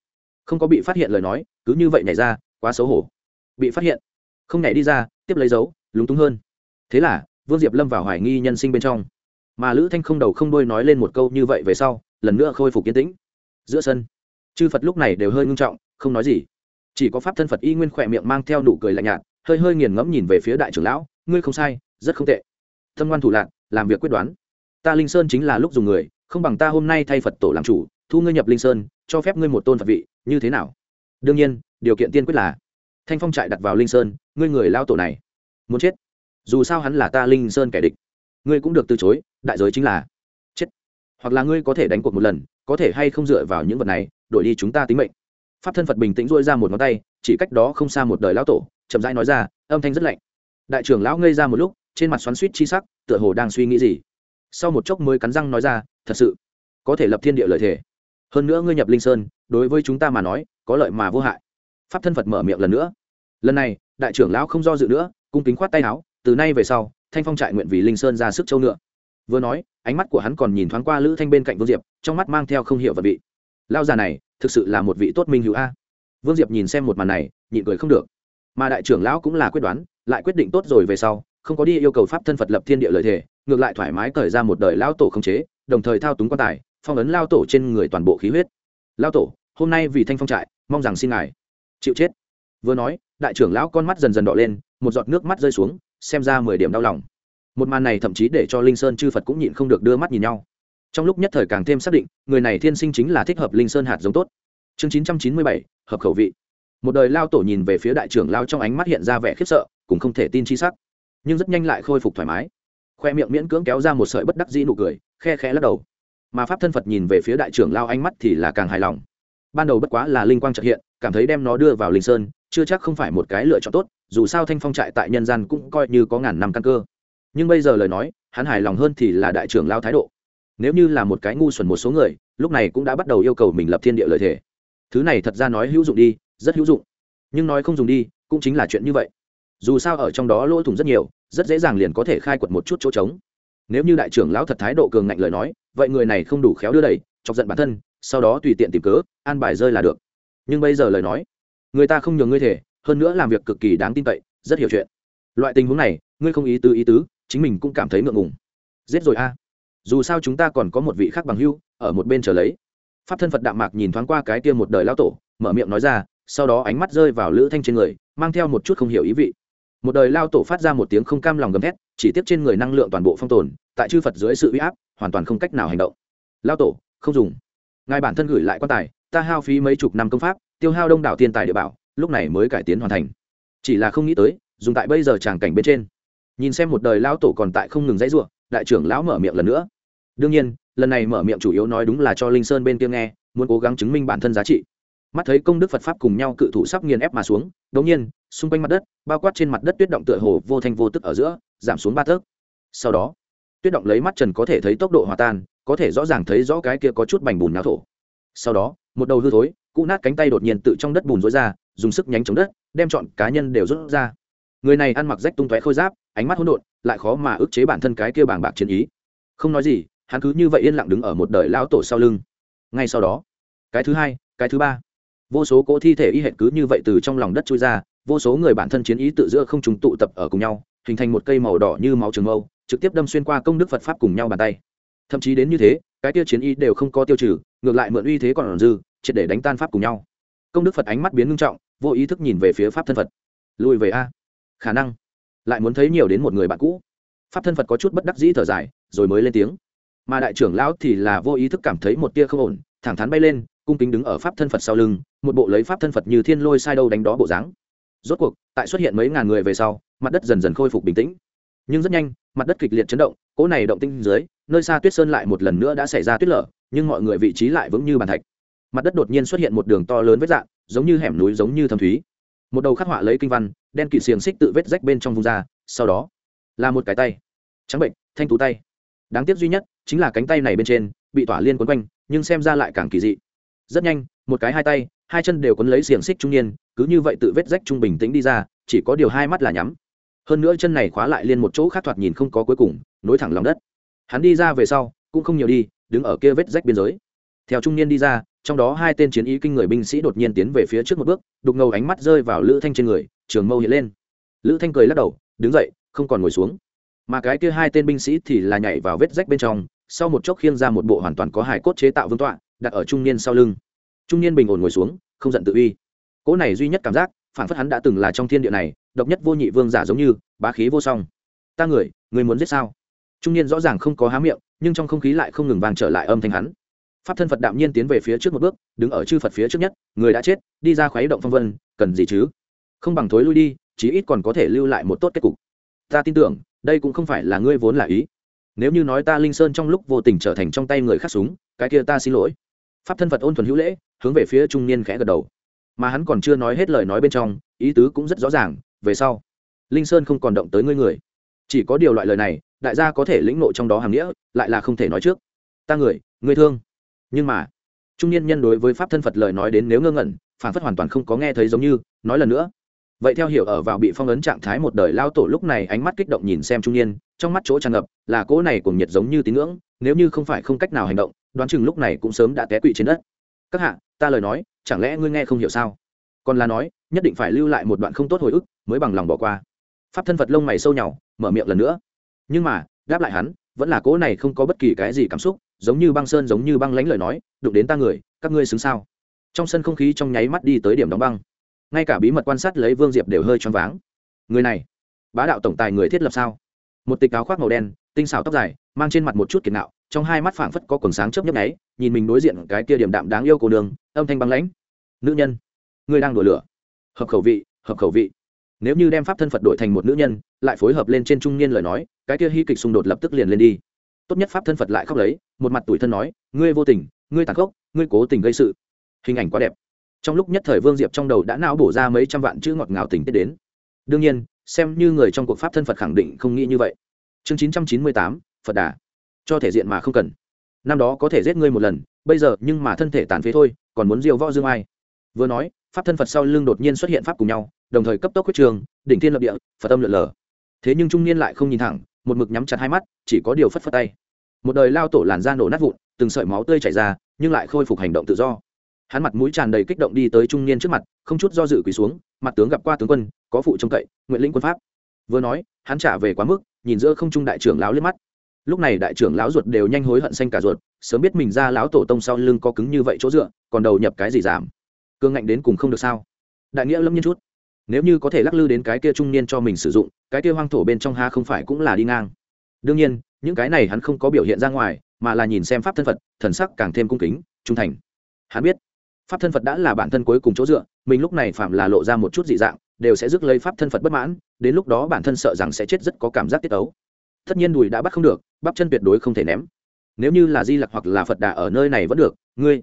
không có bị phát hiện lời nói, cứ như vậy nhảy ra, quá xấu hổ. Bị phát hiện, không nhảy đi ra, tiếp lấy dấu lúng túng hơn. Thế là, vương diệp lâm vào hoài nghi nhân sinh bên trong. Mà lữ thanh không đầu không đôi nói lên một câu như vậy về sau, lần nữa khôi phục kiến tĩnh. Giữa sân, chư phật lúc này đều hơi ngưng trọng, không nói gì. Chỉ có pháp thân phật y nguyên khỏe miệng mang theo nụ cười lạnh nhạt, hơi hơi nghiền ngẫm nhìn về phía đại trưởng lão, ngươi không sai, rất không tệ. Tâm ngoan thủ lạc làm việc quyết đoán. Ta linh sơn chính là lúc dùng người, không bằng ta hôm nay thay phật tổ làm chủ, thu ngươi nhập linh sơn, cho phép ngươi một tôn phật vị như thế nào? Đương nhiên, điều kiện tiên quyết là thanh phong trại đặt vào linh sơn, ngươi người lao tổ này, muốn chết. Dù sao hắn là ta linh sơn kẻ địch, ngươi cũng được từ chối, đại giới chính là chết. Hoặc là ngươi có thể đánh cuộc một lần, có thể hay không dựa vào những vật này, đổi đi chúng ta tính mệnh. Pháp thân phật bình tĩnh dôi ra một ngón tay, chỉ cách đó không xa một đời lão tổ, chậm rãi nói ra, âm thanh rất lạnh. Đại trưởng lão ngây ra một lúc, trên mặt xoắn suýt chi sắc, tựa hồ đang suy nghĩ gì. Sau một chốc mới cắn răng nói ra, thật sự, có thể lập thiên địa lợi thể hơn nữa ngươi nhập linh sơn, đối với chúng ta mà nói, có lợi mà vô hại. Pháp thân phật mở miệng lần nữa. Lần này, đại trưởng lão không do dự nữa, cung kính khoát tay áo, từ nay về sau, thanh phong trại nguyện vì linh sơn ra sức châu ngựa. Vừa nói, ánh mắt của hắn còn nhìn thoáng qua lữ thanh bên cạnh vương diệp, trong mắt mang theo không hiểu vật vị. Lao già này, thực sự là một vị tốt minh hữu a. Vương diệp nhìn xem một màn này, nhịn cười không được. Mà đại trưởng lão cũng là quyết đoán, lại quyết định tốt rồi về sau, không có đi yêu cầu pháp thân phật lập thiên địa lợi thể ngược lại thoải mái cởi ra một đời lão tổ không chế, đồng thời thao túng quan tài phong ấn lao tổ trên người toàn bộ khí huyết. Lao tổ, hôm nay vì thanh phong trại, mong rằng xin ngài chịu chết. Vừa nói, đại trưởng lão con mắt dần dần đỏ lên, một giọt nước mắt rơi xuống, xem ra mười điểm đau lòng. Một màn này thậm chí để cho linh sơn chư phật cũng nhịn không được đưa mắt nhìn nhau. Trong lúc nhất thời càng thêm xác định, người này thiên sinh chính là thích hợp linh sơn hạt giống tốt. Chương chín trăm chín mươi bảy, hợp khẩu vị. Một đời lao tổ nhìn về phía đại trưởng lao trong ánh mắt hiện ra vẻ khiếp sợ, cũng không thể tin chi sắc. Nhưng rất nhanh lại khôi phục thoải mái. Khoe miệng miễn cưỡng kéo ra một sợi bất đắc dĩ nụ cười, khe khẽ lắc đầu mà pháp thân phật nhìn về phía đại trưởng lao ánh mắt thì là càng hài lòng. Ban đầu bất quá là linh quang trợ hiện, cảm thấy đem nó đưa vào linh sơn, chưa chắc không phải một cái lựa chọn tốt, dù sao thanh phong trại tại nhân gian cũng coi như có ngàn năm căn cơ. Nhưng bây giờ lời nói, hắn hài lòng hơn thì là đại trưởng lao thái độ. Nếu như là một cái ngu xuẩn một số người, lúc này cũng đã bắt đầu yêu cầu mình lập thiên địa lợi thể thứ này thật ra nói hữu dụng đi, rất hữu dụng. Nhưng nói không dùng đi, cũng chính là chuyện như vậy. Dù sao ở trong đó lỗ thủng rất nhiều, rất dễ dàng liền có thể khai quật một chút chỗ trống nếu như đại trưởng lão thật thái độ cường ngạnh lời nói, vậy người này không đủ khéo đưa đẩy, chọc giận bản thân, sau đó tùy tiện tìm cớ, an bài rơi là được. Nhưng bây giờ lời nói, người ta không nhường ngươi thể, hơn nữa làm việc cực kỳ đáng tin cậy, rất hiểu chuyện. Loại tình huống này, ngươi không ý tứ ý tứ, chính mình cũng cảm thấy ngượng ngùng. Giết rồi a. Dù sao chúng ta còn có một vị khác bằng hưu, ở một bên chờ lấy. Pháp thân phật đạm mạc nhìn thoáng qua cái kia một đời lão tổ, mở miệng nói ra, sau đó ánh mắt rơi vào lữ thanh trên người, mang theo một chút không hiểu ý vị. Một đời lao tổ phát ra một tiếng không cam lòng gầm thét chỉ tiếp trên người năng lượng toàn bộ phong tồn, tại chư phật dưới sự uy áp, hoàn toàn không cách nào hành động. Lao tổ, không dùng. Ngài bản thân gửi lại quan tài, ta hao phí mấy chục năm công pháp, tiêu hao đông đảo tiền tài địa bảo, lúc này mới cải tiến hoàn thành. Chỉ là không nghĩ tới, dùng tại bây giờ tràng cảnh bên trên. Nhìn xem một đời lão tổ còn tại không ngừng dãy ruộng đại trưởng lão mở miệng lần nữa. Đương nhiên, lần này mở miệng chủ yếu nói đúng là cho linh sơn bên kia nghe, muốn cố gắng chứng minh bản thân giá trị. Mắt thấy công đức phật pháp cùng nhau cự thủ sắp nghiền ép mà xuống đ ỗ n g nhiên, xung quanh mặt đất, bao quát trên mặt đất tuyết động tựa hồ vô thanh vô tức ở giữa giảm xuống ba tấc. Sau đó, tuyết động lấy mắt trần có thể thấy tốc độ hòa tan, có thể rõ ràng thấy rõ cái kia có chút bành bùn nào thổ. Sau đó, một đầu hư thối cụ nát cánh tay đột nhiên tự trong đất bùn rối ra, dùng sức nhánh chống đất, đem chọn cá nhân đều rút ra. Người này ăn mặc rách tung tóe khôi giáp, ánh mắt hỗn độn, lại khó mà ức chế bản thân cái kia bàng bạc chiến ý. Không nói gì, hắn cứ như vậy yên lặng đứng ở một đời lão tổ sau lưng. Ngay sau đó, cái thứ hai, cái thứ ba. Vô số cỗ thi thể y hệt cứ như vậy từ trong lòng đất trôi ra, vô số người bản thân chiến ý tự giữa không trùng tụ tập ở cùng nhau hình thành một cây màu đỏ như máu trường mâu, trực tiếp đâm xuyên qua công đức phật pháp cùng nhau bàn tay. Thậm chí đến như thế, cái tiêu chiến y đều không có tiêu trừ, ngược lại mượn uy thế còn dư, triệt để đánh tan pháp cùng nhau. Công đức phật ánh mắt biến ngưng trọng, vô ý thức nhìn về phía pháp thân phật. Lùi về a. Khả năng. Lại muốn thấy nhiều đến một người bạn cũ. Pháp thân phật có chút bất đắc dĩ thở dài, rồi mới lên tiếng. Mà đại trưởng lão thì là vô ý thức cảm thấy một tia không ổn, thẳng thắn bay lên, cung kính đứng ở pháp thân phật sau lưng, một bộ lấy pháp thân phật như thiên lôi sai đâu đánh đó bộ dáng. Rốt cuộc, tại xuất hiện mấy ngàn người về sau mặt đất dần dần khôi phục bình tĩnh. Nhưng rất nhanh, mặt đất kịch liệt chấn động, cỗ này động tinh dưới, nơi xa tuyết sơn lại một lần nữa đã xảy ra tuyết lở, nhưng mọi người vị trí lại vững như bàn thạch. Mặt đất đột nhiên xuất hiện một đường to lớn vết dạng giống như hẻm núi, giống như thâm thúy. Một đầu khắc họa lấy kinh văn, đen kịt xiềng xích tự vết rách bên trong vùng da sau đó, là một cái tay. Trắng bệnh, thanh tú tay. Đáng tiếc duy nhất, chính là cánh tay này bên trên, bị tỏa liên quấn quanh, nhưng xem ra lại càng kỳ dị. Rất nhanh, một cái hai tay, hai chân đều quấn lấy xiềng xích trung niên, cứ như vậy tự vết rách trung bình tĩnh đi ra, chỉ có điều hai mắt là nhắm hơn nữa chân này khóa lại liên một chỗ khác thoạt nhìn không có cuối cùng, nối thẳng lòng đất. Hắn đi ra về sau, cũng không nhiều đi, đứng ở kia vết rách biên giới. Theo trung niên đi ra, trong đó hai tên chiến ý kinh người binh sĩ đột nhiên tiến về phía trước một bước, đục ngầu ánh mắt rơi vào lữ thanh trên người, trường mâu hiện lên. Lữ thanh cười lắc đầu, đứng dậy, không còn ngồi xuống. Mà cái kia hai tên binh sĩ thì là nhảy vào vết rách bên trong, sau một chốc khiêng ra một bộ hoàn toàn có hải cốt chế tạo vương tọa, đặt ở trung niên sau lưng. Trung niên bình ổn ngồi xuống, không giận tự uy. Cỗ này duy nhất cảm giác phản phất hắn đã từng là trong thiên địa này độc nhất vô nhị vương giả giống như, bá khí vô song. Ta người người muốn giết sao? Trung niên rõ ràng không có há miệng, nhưng trong không khí lại không ngừng vang trở lại âm thanh hắn. Pháp thân phật đạm nhiên tiến về phía trước một bước, đứng ở chư phật phía trước nhất, người đã chết, đi ra khuấy động phong vân, cần gì chứ? Không bằng thối lui đi, chí ít còn có thể lưu lại một tốt kết cục. Ta tin tưởng, đây cũng không phải là ngươi vốn là ý. Nếu như nói ta linh sơn trong lúc vô tình trở thành trong tay người khác súng, cái kia ta xin lỗi. Pháp thân phật ôn thuần hữu lễ, hướng về phía trung niên khẽ gật đầu. Mà hắn còn chưa nói hết lời nói bên trong, ý tứ cũng rất rõ ràng về sau. Linh sơn không còn động tới ngươi người. Chỉ có điều loại lời này, đại gia có thể lĩnh nội trong đó hàm nghĩa, lại là không thể nói trước. Ta người ngươi thương. Nhưng mà, trung niên nhân đối với pháp thân phật lời nói đến nếu ngơ ngẩn, phản phất hoàn toàn không có nghe thấy giống như, nói lần nữa. Vậy theo hiểu ở vào bị phong ấn trạng thái một đời lao tổ lúc này ánh mắt kích động nhìn xem trung niên, trong mắt chỗ tràn ngập là cỗ này cùng nhiệt giống như tín ngưỡng, nếu như không phải không cách nào hành động, đoán chừng lúc này cũng sớm đã té quỵ trên đất. Các hạ, ta lời nói, chẳng lẽ ngươi nghe không hiểu sao? Còn là nói, nhất định phải lưu lại một đoạn không tốt hồi ức, mới bằng lòng bỏ qua. Pháp thân phật lông mày sâu nhau mở miệng lần nữa. Nhưng mà, đáp lại hắn, vẫn là cỗ này không có bất kỳ cái gì cảm xúc, giống như băng sơn giống như băng lánh lời nói, đụng đến ta người, các ngươi xứng sao? Trong sân không khí trong nháy mắt đi tới điểm đóng băng. Ngay cả bí mật quan sát lấy vương diệp đều hơi choáng váng. Người này, bá đạo tổng tài người thiết lập sao? Một tịch áo khoác màu đen, tinh xảo tóc dài, mang trên mặt một chút kiệt nạo, trong hai mắt phảng phất có quần sáng chớp nhấp nháy, nhìn mình đối diện cái kia điểm đạm đáng yêu cô đường âm thanh băng lãnh. Nữ nhân ngươi đang đổ lửa. Hợp khẩu vị, hợp khẩu vị. Nếu như đem pháp thân phật đổi thành một nữ nhân, lại phối hợp lên trên trung niên lời nói, cái kia hy kịch xung đột lập tức liền lên đi. Tốt nhất pháp thân phật lại khóc lấy, một mặt tuổi thân nói, ngươi vô tình, ngươi tàn khốc, ngươi cố tình gây sự. Hình ảnh quá đẹp. Trong lúc nhất thời vương diệp trong đầu đã não bổ ra mấy trăm vạn chữ ngọt ngào tình tiết đến. Đương nhiên, xem như người trong cuộc pháp thân phật khẳng định không nghĩ như vậy. Chương chín trăm chín mươi tám, phật đà. Cho thể diện mà không cần. Năm đó có thể giết ngươi một lần, bây giờ nhưng mà thân thể tàn phế thôi, còn muốn diều võ dương ai? Vừa nói, pháp thân phật sau lưng đột nhiên xuất hiện pháp cùng nhau, đồng thời cấp tốc huyết trường, đỉnh thiên lập địa, phật âm lượn lờ. Thế nhưng trung niên lại không nhìn thẳng, một mực nhắm chặt hai mắt, chỉ có điều phất phất tay. Một đời lao tổ làn da nổ nát vụn, từng sợi máu tươi chảy ra, nhưng lại khôi phục hành động tự do. Hắn mặt mũi tràn đầy kích động đi tới trung niên trước mặt, không chút do dự quỳ xuống, mặt tướng gặp qua tướng quân, có phụ trông cậy, nguyện lĩnh quân pháp. Vừa nói, hắn trả về quá mức, nhìn giữa không trung đại trưởng lão liếc mắt. Lúc này đại trưởng lão ruột đều nhanh hối hận xanh cả ruột, sớm biết mình ra lão tổ tông sau lưng có cứng như vậy chỗ dựa, còn đầu nhập cái gì giảm cương ngạnh đến cùng không được sao? Đại nghĩa lâm nhiên chút. Nếu như có thể lắc lư đến cái kia trung niên cho mình sử dụng, cái kia hoang thổ bên trong ha không phải cũng là đi ngang. Đương nhiên, những cái này hắn không có biểu hiện ra ngoài, mà là nhìn xem pháp thân phật, thần sắc càng thêm cung kính, trung thành. Hắn biết, pháp thân phật đã là bản thân cuối cùng chỗ dựa, mình lúc này phạm là lộ ra một chút dị dạng, đều sẽ rước lấy pháp thân phật bất mãn, đến lúc đó bản thân sợ rằng sẽ chết rất có cảm giác tiết ấu. Tất nhiên đùi đã bắt không được, bắp chân tuyệt đối không thể ném. Nếu như là di lặc hoặc là phật đà ở nơi này vẫn được, ngươi,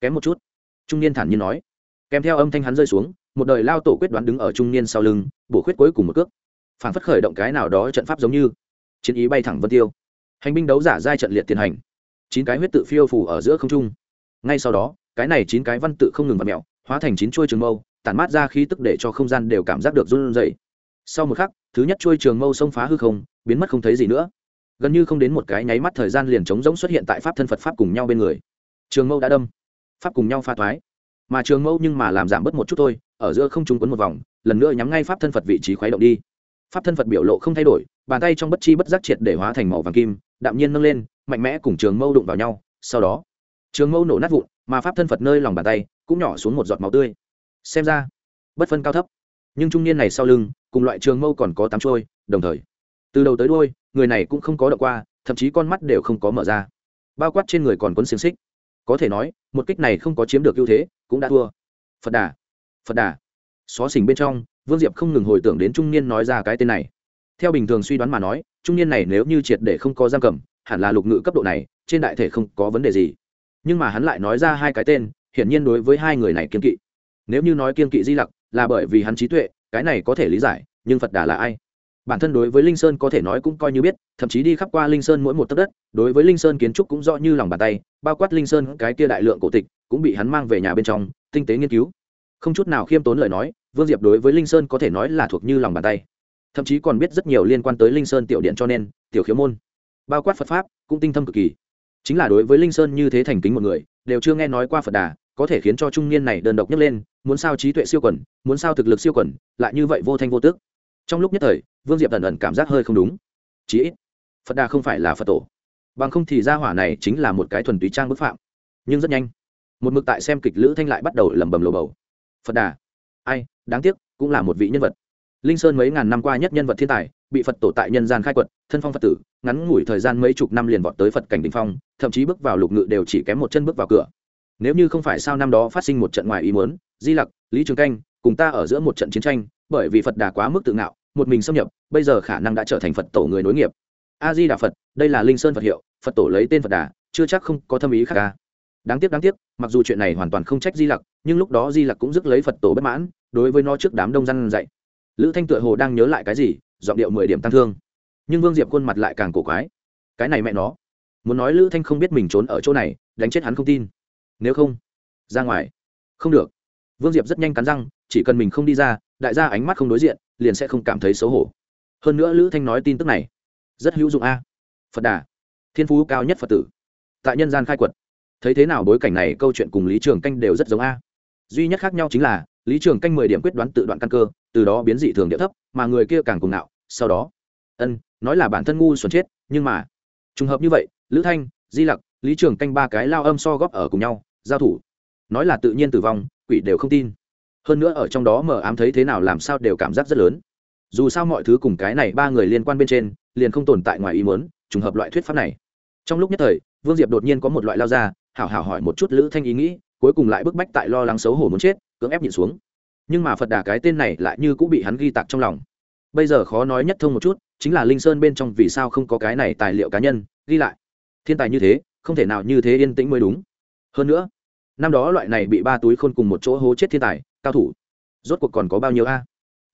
kém một chút. Trung niên thản nhiên nói kèm theo âm thanh hắn rơi xuống, một đời lao tổ quyết đoán đứng ở trung niên sau lưng, bổ khuyết cuối cùng một cước. Phản phất khởi động cái nào đó trận pháp giống như, chiến ý bay thẳng vân tiêu. Hành binh đấu giả giai trận liệt tiền hành. Chín cái huyết tự phiêu phủ ở giữa không trung. Ngay sau đó, cái này chín cái văn tự không ngừng vặt mẹo hóa thành chín chuôi trường mâu, tản mát ra khí tức để cho không gian đều cảm giác được run rẩy. Sau một khắc, thứ nhất chuôi trường mâu xông phá hư không, biến mất không thấy gì nữa. Gần như không đến một cái nháy mắt thời gian liền trống rỗng xuất hiện tại pháp thân phật pháp cùng nhau bên người. Trường mâu đã đâm. Pháp cùng nhau pha thoái mà trường mâu nhưng mà làm giảm bớt một chút thôi, ở giữa không trung quấn một vòng, lần nữa nhắm ngay pháp thân phật vị trí khuấy động đi. Pháp thân phật biểu lộ không thay đổi, bàn tay trong bất chi bất giác triệt để hóa thành màu vàng kim, đạm nhiên nâng lên, mạnh mẽ cùng trường mâu đụng vào nhau, sau đó, trường mâu nổ nát vụn, mà pháp thân phật nơi lòng bàn tay cũng nhỏ xuống một giọt máu tươi. Xem ra, bất phân cao thấp. Nhưng trung niên này sau lưng, cùng loại trường mâu còn có tám trôi đồng thời, từ đầu tới đôi người này cũng không có đậu qua, thậm chí con mắt đều không có mở ra. Bao quát trên người còn quấn xiềng xích. Có thể nói, một kích này không có chiếm được ưu thế cũng đã thua. Phật đà phật đà. Xó xỉnh bên trong, vương diệp không ngừng hồi tưởng đến trung niên nói ra cái tên này. Theo bình thường suy đoán mà nói, trung niên này nếu như triệt để không có giam cầm, hẳn là lục ngự cấp độ này, trên đại thể không có vấn đề gì. Nhưng mà hắn lại nói ra hai cái tên, hiển nhiên đối với hai người này kiên kỵ. Nếu như nói kiên kỵ di lặc, là bởi vì hắn trí tuệ, cái này có thể lý giải, nhưng phật đà là ai? Bản thân đối với linh sơn có thể nói cũng coi như biết, thậm chí đi khắp qua linh sơn mỗi một tấc đất, đối với linh sơn kiến trúc cũng rõ như lòng bàn tay, bao quát linh sơn cái kia đại lượng cổ tịch cũng bị hắn mang về nhà bên trong, tinh tế nghiên cứu. Không chút nào khiêm tốn lời nói, vương diệp đối với linh sơn có thể nói là thuộc như lòng bàn tay. Thậm chí còn biết rất nhiều liên quan tới linh sơn tiểu điện cho nên, tiểu khiếu môn, bao quát phật pháp, cũng tinh thâm cực kỳ. Chính là đối với linh sơn như thế thành kính một người, đều chưa nghe nói qua phật đà, có thể khiến cho trung niên này đơn độc nhấc lên, muốn sao trí tuệ siêu quẩn muốn sao thực lực siêu quẩn lại như vậy vô thanh vô tước trong lúc nhất thời, vương diệp ẩn ẩn cảm giác hơi không đúng. Chí ít, phật đà không phải là phật tổ. Bằng không thì ra hỏa này chính là một cái thuần túy trang bức phạm. Nhưng rất nhanh một mực tại xem kịch lữ thanh lại bắt đầu lẩm bẩm lồ bầu. Phật đà. Ai, đáng tiếc, cũng là một vị nhân vật. Linh sơn mấy ngàn năm qua nhất nhân vật thiên tài, bị phật tổ tại nhân gian khai quật, thân phong phật tử, ngắn ngủi thời gian mấy chục năm liền vọt tới phật cảnh đình phong, thậm chí bước vào lục ngự đều chỉ kém một chân bước vào cửa. Nếu như không phải sao năm đó phát sinh một trận ngoài ý muốn, di lặc, lý trường canh cùng ta ở giữa một trận chiến tranh, bởi vì phật đà quá mức tự ngạo, một mình xâm nhập, bây giờ khả năng đã trở thành phật tổ người nối nghiệp. A di đà phật, đây là linh sơn phật hiệu, phật tổ lấy tên phật đà, chưa chắc không có thâm ý khác ca đáng tiếc đáng tiếc, mặc dù chuyện này hoàn toàn không trách di lặc, nhưng lúc đó di lặc cũng dứt lấy phật tổ bất mãn, đối với nó trước đám đông răn dạy. Lữ thanh tựa hồ đang nhớ lại cái gì, giọng điệu mười điểm tăng thương. Nhưng vương diệp khuôn mặt lại càng cổ quái. Cái này mẹ nó. Muốn nói lữ thanh không biết mình trốn ở chỗ này, đánh chết hắn không tin. Nếu không, ra ngoài. Không được. Vương diệp rất nhanh cắn răng, chỉ cần mình không đi ra, đại gia ánh mắt không đối diện, liền sẽ không cảm thấy xấu hổ. Hơn nữa lữ thanh nói tin tức này, rất hữu dụng a. Phật đà. Thiên phú cao nhất phật tử. Tại nhân gian khai quật thấy thế nào bối cảnh này, câu chuyện cùng lý trường canh đều rất giống a. Duy nhất khác nhau chính là, lý trường canh mười điểm quyết đoán tự đoạn căn cơ, từ đó biến dị thường địa thấp, mà người kia càng cùng nạo sau đó, ân, nói là bản thân ngu xuẩn chết, nhưng mà, trùng hợp như vậy, lữ thanh, di lặc, lý trường canh ba cái lao âm so góp ở cùng nhau, giao thủ. Nói là tự nhiên tử vong, quỷ đều không tin. Hơn nữa ở trong đó mờ ám thấy thế nào làm sao đều cảm giác rất lớn. Dù sao mọi thứ cùng cái này ba người liên quan bên trên, liền không tồn tại ngoài ý muốn, trùng hợp loại thuyết pháp này. Trong lúc nhất thời, vương diệp đột nhiên có một loại lao ra hảo hảo hỏi một chút lữ thanh ý nghĩ, cuối cùng lại bức bách tại lo lắng xấu hổ muốn chết, cưỡng ép nhịn xuống. Nhưng mà phật đà cái tên này lại như cũng bị hắn ghi tạc trong lòng. Bây giờ khó nói nhất thông một chút, chính là linh sơn bên trong vì sao không có cái này tài liệu cá nhân, ghi lại. Thiên tài như thế, không thể nào như thế yên tĩnh mới đúng. Hơn nữa, năm đó loại này bị ba túi khôn cùng một chỗ hố chết thiên tài, cao thủ, rốt cuộc còn có bao nhiêu a?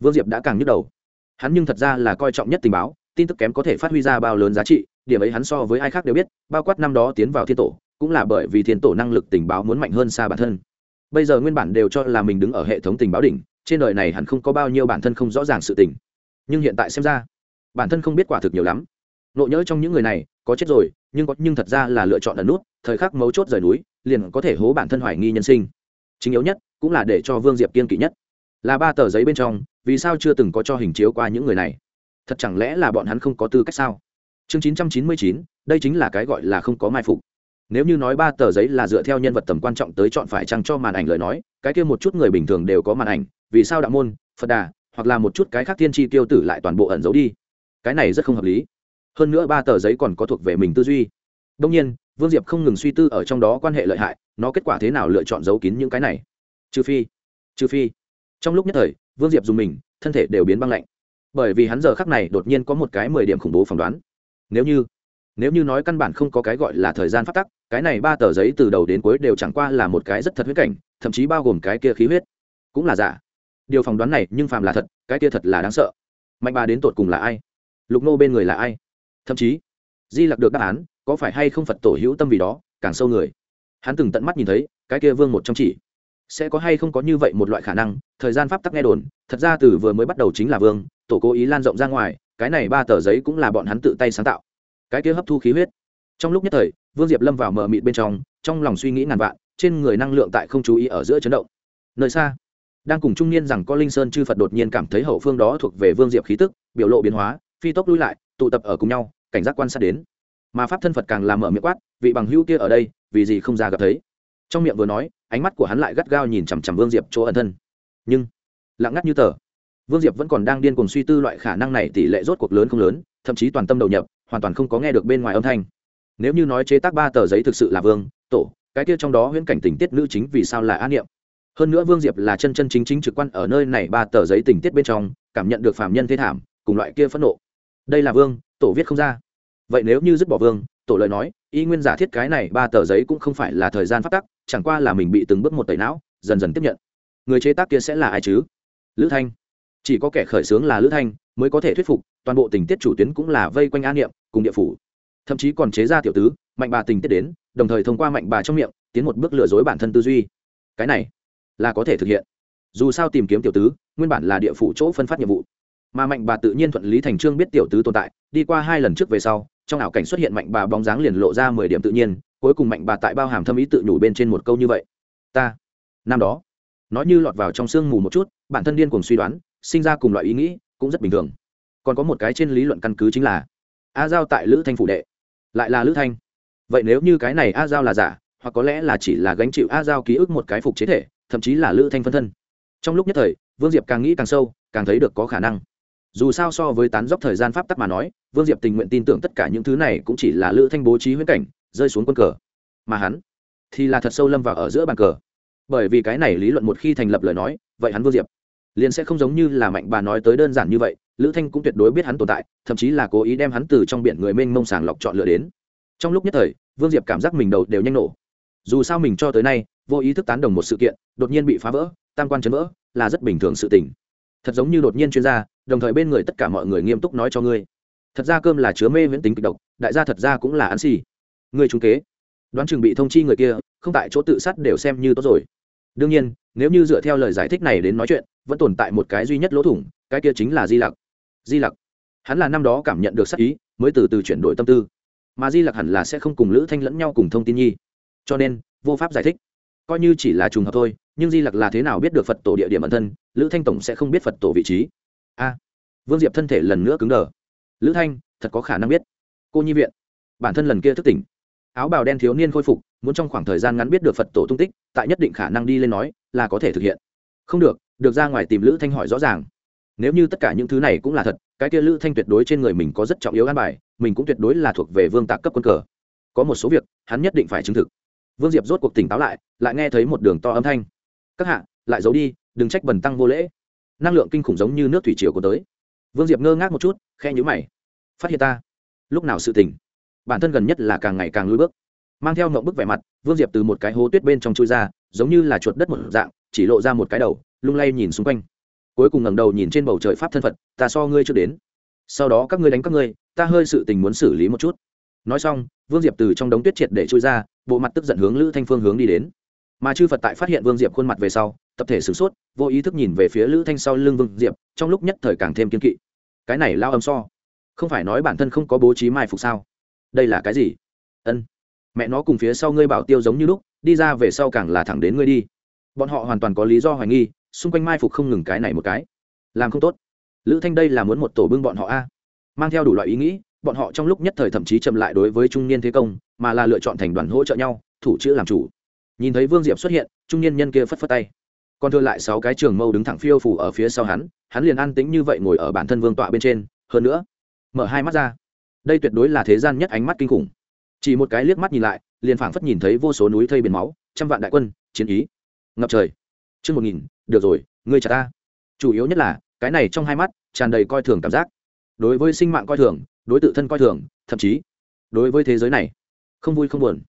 Vương diệp đã càng nhức đầu. Hắn nhưng thật ra là coi trọng nhất tình báo, tin tức kém có thể phát huy ra bao lớn giá trị, điểm ấy hắn so với ai khác đều biết, bao quát năm đó tiến vào thiên tổ cũng là bởi vì thiên tổ năng lực tình báo muốn mạnh hơn xa bản thân. Bây giờ nguyên bản đều cho là mình đứng ở hệ thống tình báo đỉnh, trên đời này hẳn không có bao nhiêu bản thân không rõ ràng sự tình. Nhưng hiện tại xem ra, bản thân không biết quả thực nhiều lắm. Nộ nhỡ trong những người này, có chết rồi, nhưng có nhưng thật ra là lựa chọn ẩn nút, thời khắc mấu chốt rời núi, liền có thể hố bản thân hoài nghi nhân sinh. Chính yếu nhất, cũng là để cho vương diệp kiên kỵ nhất. Là ba tờ giấy bên trong, vì sao chưa từng có cho hình chiếu qua những người này? Thật chẳng lẽ là bọn hắn không có tư cách sao? Chương chín trăm chín mươi chín, đây chính là cái gọi là không có mai phục nếu như nói ba tờ giấy là dựa theo nhân vật tầm quan trọng tới chọn phải chăng cho màn ảnh lời nói, cái kia một chút người bình thường đều có màn ảnh, vì sao đạo môn, phật đà, hoặc là một chút cái khác thiên tri tiêu tử lại toàn bộ ẩn giấu đi? Cái này rất không hợp lý. Hơn nữa ba tờ giấy còn có thuộc về mình tư duy. Đông nhiên, vương diệp không ngừng suy tư ở trong đó quan hệ lợi hại, nó kết quả thế nào lựa chọn giấu kín những cái này? Trừ phi trừ phi. Trong lúc nhất thời, vương diệp dùng mình, thân thể đều biến băng lạnh. Bởi vì hắn giờ khắc này đột nhiên có một cái mười điểm khủng bố phỏng đoán. Nếu như nếu như nói căn bản không có cái gọi là thời gian phát tắc, cái này ba tờ giấy từ đầu đến cuối đều chẳng qua là một cái rất thật huyết cảnh, thậm chí bao gồm cái kia khí huyết. Cũng là giả. Điều phỏng đoán này, nhưng phàm là thật, cái kia thật là đáng sợ. Mạnh bà đến tột cùng là ai? Lục nô bên người là ai? Thậm chí, di lặc được đáp án, có phải hay không phật tổ hữu tâm vì đó, càng sâu người. Hắn từng tận mắt nhìn thấy, cái kia vương một trong chỉ. Sẽ có hay không có như vậy một loại khả năng, thời gian pháp tắc nghe đồn, thật ra từ vừa mới bắt đầu chính là vương, tổ cố ý lan rộng ra ngoài, cái này ba tờ giấy cũng là bọn hắn tự tay sáng tạo cái kia hấp thu khí huyết. Trong lúc nhất thời, vương diệp lâm vào mờ mịt bên trong trong lòng suy nghĩ ngàn vạn, trên người năng lượng tại không chú ý ở giữa chấn động. Nơi xa, đang cùng trung niên rằng có linh sơn chư phật đột nhiên cảm thấy hậu phương đó thuộc về vương diệp khí tức, biểu lộ biến hóa, phi tốc lui lại, tụ tập ở cùng nhau, cảnh giác quan sát đến. Mà pháp thân phật càng làm mở miệng quát, vị bằng hữu kia ở đây, vì gì không ra gặp thấy? Trong miệng vừa nói, ánh mắt của hắn lại gắt gao nhìn chằm chằm vương diệp chỗ ẩn thân. Nhưng, lặng ngắt như tờ, vương diệp vẫn còn đang điên cuồng suy tư loại khả năng này tỷ lệ rốt cuộc lớn không lớn, thậm chí toàn tâm đầu nhập hoàn toàn không có nghe được bên ngoài âm thanh. Nếu như nói chế tác ba tờ giấy thực sự là vương, tổ, cái kia trong đó huyễn cảnh tình tiết nữ chính vì sao là an niệm? Hơn nữa vương diệp là chân chân chính chính trực quan ở nơi này ba tờ giấy tình tiết bên trong, cảm nhận được phạm nhân thế thảm, cùng loại kia phẫn nộ. Đây là vương, tổ viết không ra. Vậy nếu như dứt bỏ vương, tổ lời nói, y nguyên giả thiết cái này ba tờ giấy cũng không phải là thời gian phát tắc, chẳng qua là mình bị từng bước một tẩy não, dần dần tiếp nhận. Người chế tác kia sẽ là ai chứ? Lữ thanh. Chỉ có kẻ khởi xướng là lữ thanh mới có thể thuyết phục, toàn bộ tình tiết chủ tuyến cũng là vây quanh an niệm cùng địa phủ. Thậm chí còn chế ra tiểu tứ, mạnh bà tình tiết đến, đồng thời thông qua mạnh bà trong miệng, tiến một bước lừa dối bản thân tư duy. Cái này là có thể thực hiện. Dù sao tìm kiếm tiểu tứ, nguyên bản là địa phủ chỗ phân phát nhiệm vụ. Mà mạnh bà tự nhiên thuận lý thành trương biết tiểu tứ tồn tại, đi qua hai lần trước về sau, trong ảo cảnh xuất hiện mạnh bà bóng dáng liền lộ ra mười điểm tự nhiên, cuối cùng mạnh bà tại bao hàm thâm ý tự nhủ bên trên một câu như vậy. Ta, năm đó nói như lọt vào trong sương mù một chút, bản thân điên cùng suy đoán, sinh ra cùng loại ý nghĩ cũng rất bình thường. Còn có một cái trên lý luận căn cứ chính là, a giao tại lữ thanh phủ đệ, lại là lữ thanh. Vậy nếu như cái này a giao là giả, hoặc có lẽ là chỉ là gánh chịu a giao ký ức một cái phục chế thể, thậm chí là lữ thanh phân thân. Trong lúc nhất thời, vương diệp càng nghĩ càng sâu, càng thấy được có khả năng. Dù sao so với tán dốc thời gian pháp tắc mà nói, vương diệp tình nguyện tin tưởng tất cả những thứ này cũng chỉ là lữ thanh bố trí huyễn cảnh, rơi xuống quân cờ. Mà hắn thì là thật sâu lâm vào ở giữa bàn cờ. Bởi vì cái này lý luận một khi thành lập lời nói, vậy hắn vương diệp liền sẽ không giống như là mạnh bà nói tới đơn giản như vậy, lữ thanh cũng tuyệt đối biết hắn tồn tại, thậm chí là cố ý đem hắn từ trong biển người mênh mông sàng lọc chọn lựa đến. Trong lúc nhất thời, vương diệp cảm giác mình đầu đều nhanh nổ. Dù sao mình cho tới nay, vô ý thức tán đồng một sự kiện, đột nhiên bị phá vỡ, tam quan chấn vỡ, là rất bình thường sự tình. Thật giống như đột nhiên chuyên gia, đồng thời bên người tất cả mọi người nghiêm túc nói cho ngươi. Thật ra cơm là chứa mê viễn tính kịch độc, đại gia thật ra cũng là ăn xì. Người trung kế. Đoán chừng bị thông chi người kia, không tại chỗ tự sát đều xem như tốt rồi. Đương nhiên, nếu như dựa theo lời giải thích này đến nói chuyện vẫn tồn tại một cái duy nhất lỗ thủng, cái kia chính là di lặc. Di lặc. Hắn là năm đó cảm nhận được sắc ý, mới từ từ chuyển đổi tâm tư. Mà di lặc hẳn là sẽ không cùng lữ thanh lẫn nhau cùng thông tin nhi. Cho nên, vô pháp giải thích. Coi như chỉ là trùng hợp thôi, nhưng di lặc là thế nào biết được phật tổ địa điểm ẩn thân, lữ thanh tổng sẽ không biết phật tổ vị trí. A. Vương diệp thân thể lần nữa cứng đờ. Lữ thanh, thật có khả năng biết. Cô nhi viện. Bản thân lần kia thức tỉnh. Áo bào đen thiếu niên khôi phục, muốn trong khoảng thời gian ngắn biết được phật tổ tung tích, tại nhất định khả năng đi lên nói, là có thể thực hiện không được được ra ngoài tìm lữ thanh hỏi rõ ràng. Nếu như tất cả những thứ này cũng là thật, cái kia lữ thanh tuyệt đối trên người mình có rất trọng yếu an bài, mình cũng tuyệt đối là thuộc về vương tạc cấp quân cờ. Có một số việc, hắn nhất định phải chứng thực. Vương diệp rốt cuộc tỉnh táo lại lại nghe thấy một đường to âm thanh. Các hạ, lại giấu đi, đừng trách bần tăng vô lễ. Năng lượng kinh khủng giống như nước thủy triều của tới. Vương diệp ngơ ngác một chút khe nhữ mày. Phát hiện ta. Lúc nào sự tỉnh? Bản thân gần nhất là càng ngày càng lùi bước mang theo ngậm bức vẻ mặt, vương diệp từ một cái hố tuyết bên trong chui ra, giống như là chuột đất một dạng, chỉ lộ ra một cái đầu, lung lay nhìn xung quanh. Cuối cùng ngẩng đầu nhìn trên bầu trời pháp thân phật, ta so ngươi chưa đến. Sau đó các ngươi đánh các ngươi, ta hơi sự tình muốn xử lý một chút. Nói xong, vương diệp từ trong đống tuyết triệt để chui ra, bộ mặt tức giận hướng lữ thanh phương hướng đi đến. Mà chư phật tại phát hiện vương diệp khuôn mặt về sau, tập thể sửng sốt, vô ý thức nhìn về phía lữ thanh sau lưng vương diệp, trong lúc nhất thời càng thêm kiên kỵ. Cái này lao âm so. Không phải nói bản thân không có bố trí mai phục sao? Đây là cái gì? Ân mẹ nó cùng phía sau ngươi bảo tiêu giống như lúc, đi ra về sau càng là thẳng đến ngươi đi. Bọn họ hoàn toàn có lý do hoài nghi, xung quanh mai phục không ngừng cái này một cái. Làm không tốt. Lữ thanh đây là muốn một tổ bưng bọn họ a. Mang theo đủ loại ý nghĩ, bọn họ trong lúc nhất thời thậm chí chậm lại đối với trung niên thế công, mà là lựa chọn thành đoàn hỗ trợ nhau, thủ chữ làm chủ. Nhìn thấy vương diệp xuất hiện, trung niên nhân kia phất phất tay. Còn thừa lại sáu cái trường mâu đứng thẳng phiêu phủ ở phía sau hắn hắn liền an tĩnh như vậy ngồi ở bản thân vương tọa bên trên. Hơn nữa, mở hai mắt ra. Đây tuyệt đối là thế gian nhất ánh mắt kinh khủng chỉ một cái liếc mắt nhìn lại, liền phảng phất nhìn thấy vô số núi thây biển máu, trăm vạn đại quân, chiến ý. Ngập trời. Chương một nghìn, được rồi, ngươi trả ta. Chủ yếu nhất là, cái này trong hai mắt, tràn đầy coi thường cảm giác. Đối với sinh mạng coi thường, đối tự thân coi thường, thậm chí đối với thế giới này, không vui không buồn.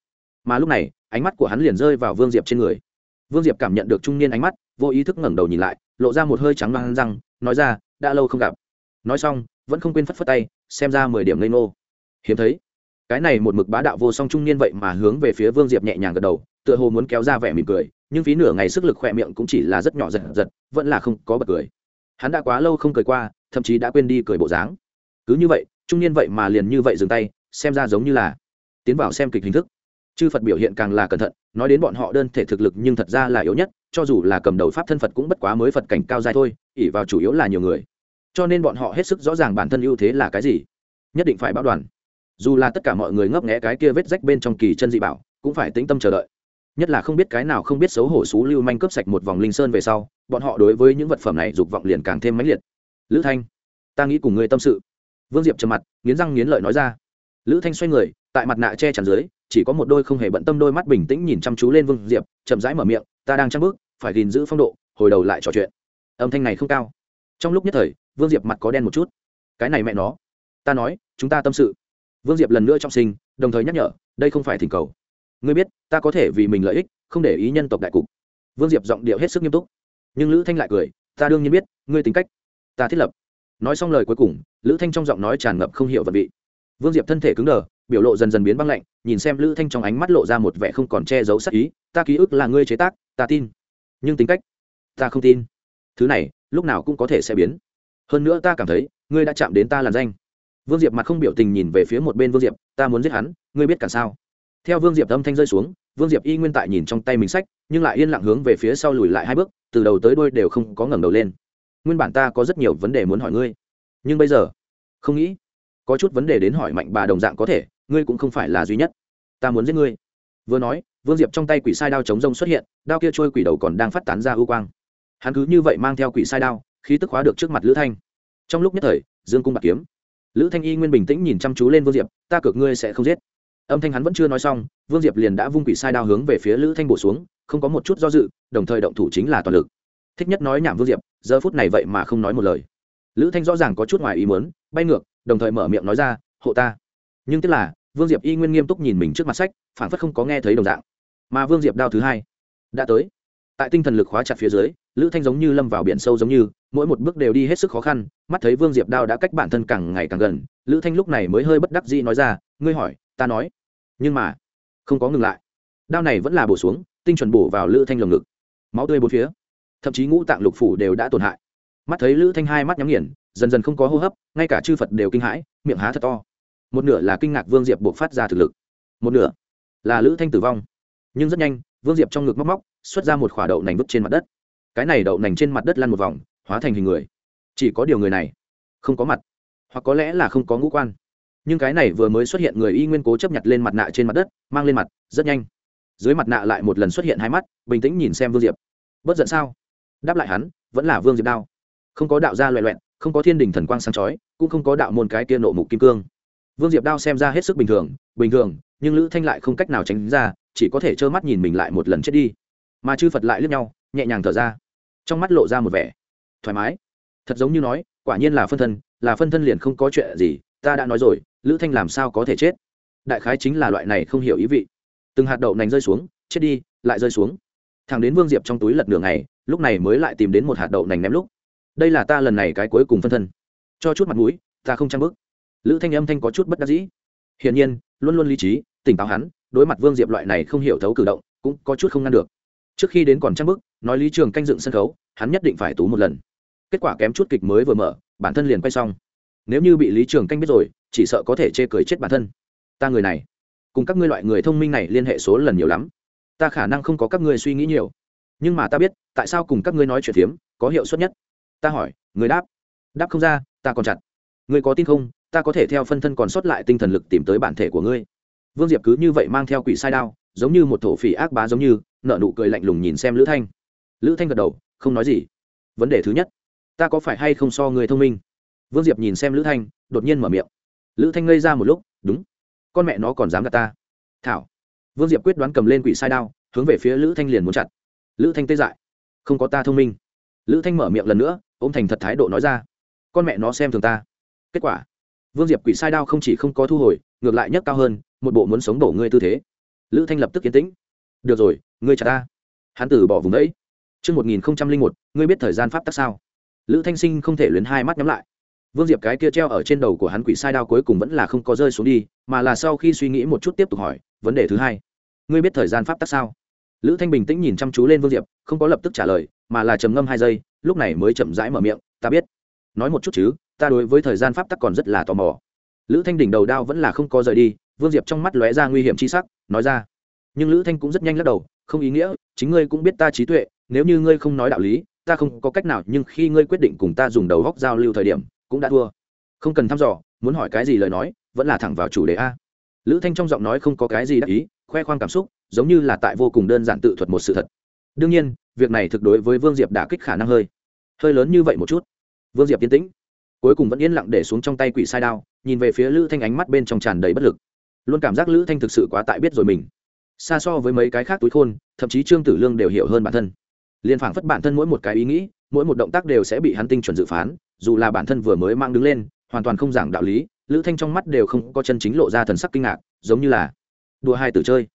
Mà lúc này, ánh mắt của hắn liền rơi vào vương diệp trên người. Vương diệp cảm nhận được trung niên ánh mắt, vô ý thức ngẩng đầu nhìn lại, lộ ra một hơi trắng loang răng, nói ra, đã lâu không gặp. Nói xong, vẫn không quên phất phất tay, xem ra mười điểm lây nô hiếm thấy cái này một mực bá đạo vô song trung niên vậy mà hướng về phía vương diệp nhẹ nhàng gật đầu, tựa hồ muốn kéo ra vẻ mỉm cười, nhưng phí nửa ngày sức lực khỏe miệng cũng chỉ là rất nhỏ giật giật, vẫn là không có bật cười. Hắn đã quá lâu không cười qua, thậm chí đã quên đi cười bộ dáng. Cứ như vậy, trung niên vậy mà liền như vậy dừng tay, xem ra giống như là tiến vào xem kịch hình thức. Chư phật biểu hiện càng là cẩn thận, nói đến bọn họ đơn thể thực lực nhưng thật ra là yếu nhất, cho dù là cầm đầu pháp thân phật cũng bất quá mới phật cảnh cao dài thôi ỉ vào chủ yếu là nhiều người. Cho nên bọn họ hết sức rõ ràng bản thân ưu thế là cái gì, nhất định phải báo đoàn dù là tất cả mọi người ngấp nghẽ cái kia vết rách bên trong kỳ chân dị bảo, cũng phải tĩnh tâm chờ đợi. Nhất là không biết cái nào không biết xấu hổ xú lưu manh cướp sạch một vòng linh sơn về sau, bọn họ đối với những vật phẩm này dục vọng liền càng thêm mãnh liệt. Lữ thanh, ta nghĩ cùng người tâm sự. Vương diệp trầm mặt, nghiến răng nghiến lợi nói ra. Lữ thanh xoay người, tại mặt nạ che chắn dưới, chỉ có một đôi không hề bận tâm đôi mắt bình tĩnh nhìn chăm chú lên vương diệp, chậm rãi mở miệng, ta đang trăng bước, phải gìn giữ phong độ, hồi đầu lại trò chuyện. Âm thanh này không cao. Trong lúc nhất thời, vương diệp mặt có đen một chút. Cái này mẹ nó. Ta nói, chúng ta tâm sự vương diệp lần nữa trong sinh, đồng thời nhắc nhở, đây không phải thỉnh cầu. Ngươi biết, ta có thể vì mình lợi ích, không để ý nhân tộc đại cục. Vương diệp giọng điệu hết sức nghiêm túc. Nhưng lữ thanh lại cười, ta đương nhiên biết, ngươi tính cách, ta thiết lập. Nói xong lời cuối cùng, lữ thanh trong giọng nói tràn ngập không hiểu vật vị. Vương diệp thân thể cứng đờ, biểu lộ dần dần biến băng lạnh, nhìn xem lữ thanh trong ánh mắt lộ ra một vẻ không còn che giấu sắc ý, ta ký ức là ngươi chế tác, ta tin. Nhưng tính cách, ta không tin. Thứ này, lúc nào cũng có thể sẽ biến. Hơn nữa ta cảm thấy, ngươi đã chạm đến ta làn danh vương diệp mặt không biểu tình nhìn về phía một bên vương diệp, ta muốn giết hắn, ngươi biết cả sao? Theo vương diệp âm thanh rơi xuống, vương diệp y nguyên tại nhìn trong tay mình sách, nhưng lại yên lặng hướng về phía sau lùi lại hai bước, từ đầu tới đôi đều không có ngẩng đầu lên. Nguyên bản ta có rất nhiều vấn đề muốn hỏi ngươi, nhưng bây giờ không nghĩ, có chút vấn đề đến hỏi mạnh bà đồng dạng có thể, ngươi cũng không phải là duy nhất. Ta muốn giết ngươi. Vừa nói, vương diệp trong tay quỷ sai đao chống rông xuất hiện, đao kia trôi quỷ đầu còn đang phát tán ra ưu quang. Hắn cứ như vậy mang theo quỷ sai đao, khí tức hóa được trước mặt lữ thanh. Trong lúc nhất thời, dương cung bạc kiếm lữ thanh y nguyên bình tĩnh nhìn chăm chú lên vương diệp, ta cược ngươi sẽ không giết. Âm thanh hắn vẫn chưa nói xong, vương diệp liền đã vung quỷ sai đao hướng về phía lữ thanh bổ xuống, không có một chút do dự, đồng thời động thủ chính là toàn lực. Thích nhất nói nhảm vương diệp, giờ phút này vậy mà không nói một lời. Lữ thanh rõ ràng có chút ngoài ý muốn, bay ngược, đồng thời mở miệng nói ra, hộ ta. Nhưng tức là, vương diệp y nguyên nghiêm túc nhìn mình trước mặt sách phản phất không có nghe thấy đồng dạng. Mà vương diệp đao thứ hai đã tới. Tại tinh thần lực khóa chặt phía dưới lữ thanh giống như lâm vào biển sâu giống như, mỗi một bước đều đi hết sức khó khăn, mắt thấy vương diệp đao đã cách bản thân càng ngày càng gần, lữ thanh lúc này mới hơi bất đắc dĩ nói ra, ngươi hỏi, ta nói. Nhưng mà, không có ngừng lại. Đao này vẫn là bổ xuống, tinh chuẩn bổ vào lữ thanh lồng ngực. Máu tươi bốn phía. Thậm chí ngũ tạng lục phủ đều đã tổn hại. Mắt thấy lữ thanh hai mắt nhắm nghiền, dần dần không có hô hấp, ngay cả chư phật đều kinh hãi, miệng há thật to. Một nửa là kinh ngạc vương diệp buộc phát ra thực lực. Một nửa là lữ thanh tử vong. Nhưng rất nhanh, vương diệp trong ngực móc móc, xuất ra một khỏa đậu nành vứt trên mặt đất cái này đậu nành trên mặt đất lăn một vòng, hóa thành hình người. Chỉ có điều người này không có mặt, hoặc có lẽ là không có ngũ quan. Nhưng cái này vừa mới xuất hiện người y nguyên cố chấp nhặt lên mặt nạ trên mặt đất, mang lên mặt, rất nhanh. Dưới mặt nạ lại một lần xuất hiện hai mắt, bình tĩnh nhìn xem vương diệp. Bất giận sao? Đáp lại hắn, vẫn là vương diệp đao. Không có đạo gia loẹ loẹn không có thiên đình thần quang sáng chói, cũng không có đạo môn cái kia nộ mục kim cương. Vương diệp đao xem ra hết sức bình thường bình thường, nhưng lữ thanh lại không cách nào tránh ra, chỉ có thể trơ mắt nhìn mình lại một lần chết đi. Mà chư phật lại lướt nhau, nhẹ nhàng thở ra trong mắt lộ ra một vẻ thoải mái. Thật giống như nói, quả nhiên là phân thân, là phân thân liền không có chuyện gì, ta đã nói rồi, lữ thanh làm sao có thể chết? Đại khái chính là loại này không hiểu ý vị. Từng hạt đậu nành rơi xuống, chết đi, lại rơi xuống. Thằng đến vương diệp trong túi lật đường này lúc này mới lại tìm đến một hạt đậu nành ném lúc. Đây là ta lần này cái cuối cùng phân thân. Cho chút mặt mũi, ta không trang bức lữ thanh âm thanh có chút bất đắc dĩ. Hiển nhiên, luôn luôn lý trí, tỉnh táo hắn, đối mặt vương diệp loại này không hiểu thấu cử động, cũng có chút không ngăn được. Trước khi đến còn trang bức nói lý trường canh dựng sân khấu, hắn nhất định phải tú một lần. Kết quả kém chút kịch mới vừa mở, bản thân liền quay xong. Nếu như bị lý trường canh biết rồi, chỉ sợ có thể chê cười chết bản thân. Ta người này, cùng các ngươi loại người thông minh này liên hệ số lần nhiều lắm. Ta khả năng không có các ngươi suy nghĩ nhiều. Nhưng mà ta biết, tại sao cùng các ngươi nói chuyện phiếm, có hiệu suất nhất? Ta hỏi, người đáp. Đáp không ra, ta còn chặt. Ngươi có tin không, ta có thể theo phân thân còn sót lại tinh thần lực tìm tới bản thể của ngươi. Vương diệp cứ như vậy mang theo quỷ sai đao, giống như một thổ phỉ ác bá giống như nợ nụ cười lạnh lùng nhìn xem lữ thanh lữ thanh gật đầu, không nói gì. Vấn đề thứ nhất, ta có phải hay không so người thông minh? Vương diệp nhìn xem lữ thanh, đột nhiên mở miệng. Lữ thanh ngây ra một lúc, đúng. Con mẹ nó còn dám gạt ta. Thảo. Vương diệp quyết đoán cầm lên quỷ sai đao, hướng về phía lữ thanh liền muốn chặt. Lữ thanh tê dại. Không có ta thông minh. Lữ thanh mở miệng lần nữa ô m thành thật thái độ nói ra. Con mẹ nó xem thường ta. Kết quả, vương diệp quỷ sai đao không chỉ không có thu hồi, ngược lại nhất cao hơn, một bộ muốn sống đổ ngươi tư thế. Lữ thanh lập tức yên tĩnh. Được rồi, ngươi chặt ta. Hắn tử bỏ vùng đấy Trước 1001, ngươi biết thời gian pháp tắc sao? Lữ Thanh Sinh không thể luyến hai mắt nhắm lại. Vương Diệp cái kia treo ở trên đầu của hắn quỷ sai đao cuối cùng vẫn là không có rơi xuống đi, mà là sau khi suy nghĩ một chút tiếp tục hỏi, vấn đề thứ hai, ngươi biết thời gian pháp tắc sao? Lữ Thanh bình tĩnh nhìn chăm chú lên Vương Diệp, không có lập tức trả lời, mà là trầm ngâm hai giây, lúc này mới chậm rãi mở miệng, ta biết. Nói một chút chứ, ta đối với thời gian pháp tắc còn rất là tò mò. Lữ Thanh đỉnh đầu đao vẫn là không có rời đi, Vương Diệp trong mắt lóe ra nguy hiểm chi sắc, nói ra. Nhưng Lữ Thanh cũng rất nhanh lắc đầu, không ý nghĩa, chính ngươi cũng biết ta trí tuệ, nếu như ngươi không nói đạo lý, ta không có cách nào, nhưng khi ngươi quyết định cùng ta dùng đầu góc giao lưu thời điểm, cũng đã thua. Không cần thăm dò, muốn hỏi cái gì lời nói, vẫn là thẳng vào chủ đề a. Lữ thanh trong giọng nói không có cái gì đắc ý, khoe khoang cảm xúc, giống như là tại vô cùng đơn giản tự thuật một sự thật. Đương nhiên, việc này thực đối với vương diệp đả kích khả năng hơi. Hơi lớn như vậy một chút. Vương diệp tiến tĩnh. Cuối cùng vẫn yên lặng để xuống trong tay quỷ sai đao, nhìn về phía lữ thanh ánh mắt bên trong tràn đầy bất lực. Luôn cảm giác lữ thanh thực sự quá tại biết rồi mình. Xa so với mấy cái khác túi khôn, thậm chí trương tử lương đều hiểu hơn bản thân liên phảng phất bản thân mỗi một cái ý nghĩ, mỗi một động tác đều sẽ bị hắn tinh chuẩn dự phán, dù là bản thân vừa mới mang đứng lên, hoàn toàn không giảng đạo lý, lữ thanh trong mắt đều không có chân chính lộ ra thần sắc kinh ngạc, giống như là đùa hai tử chơi.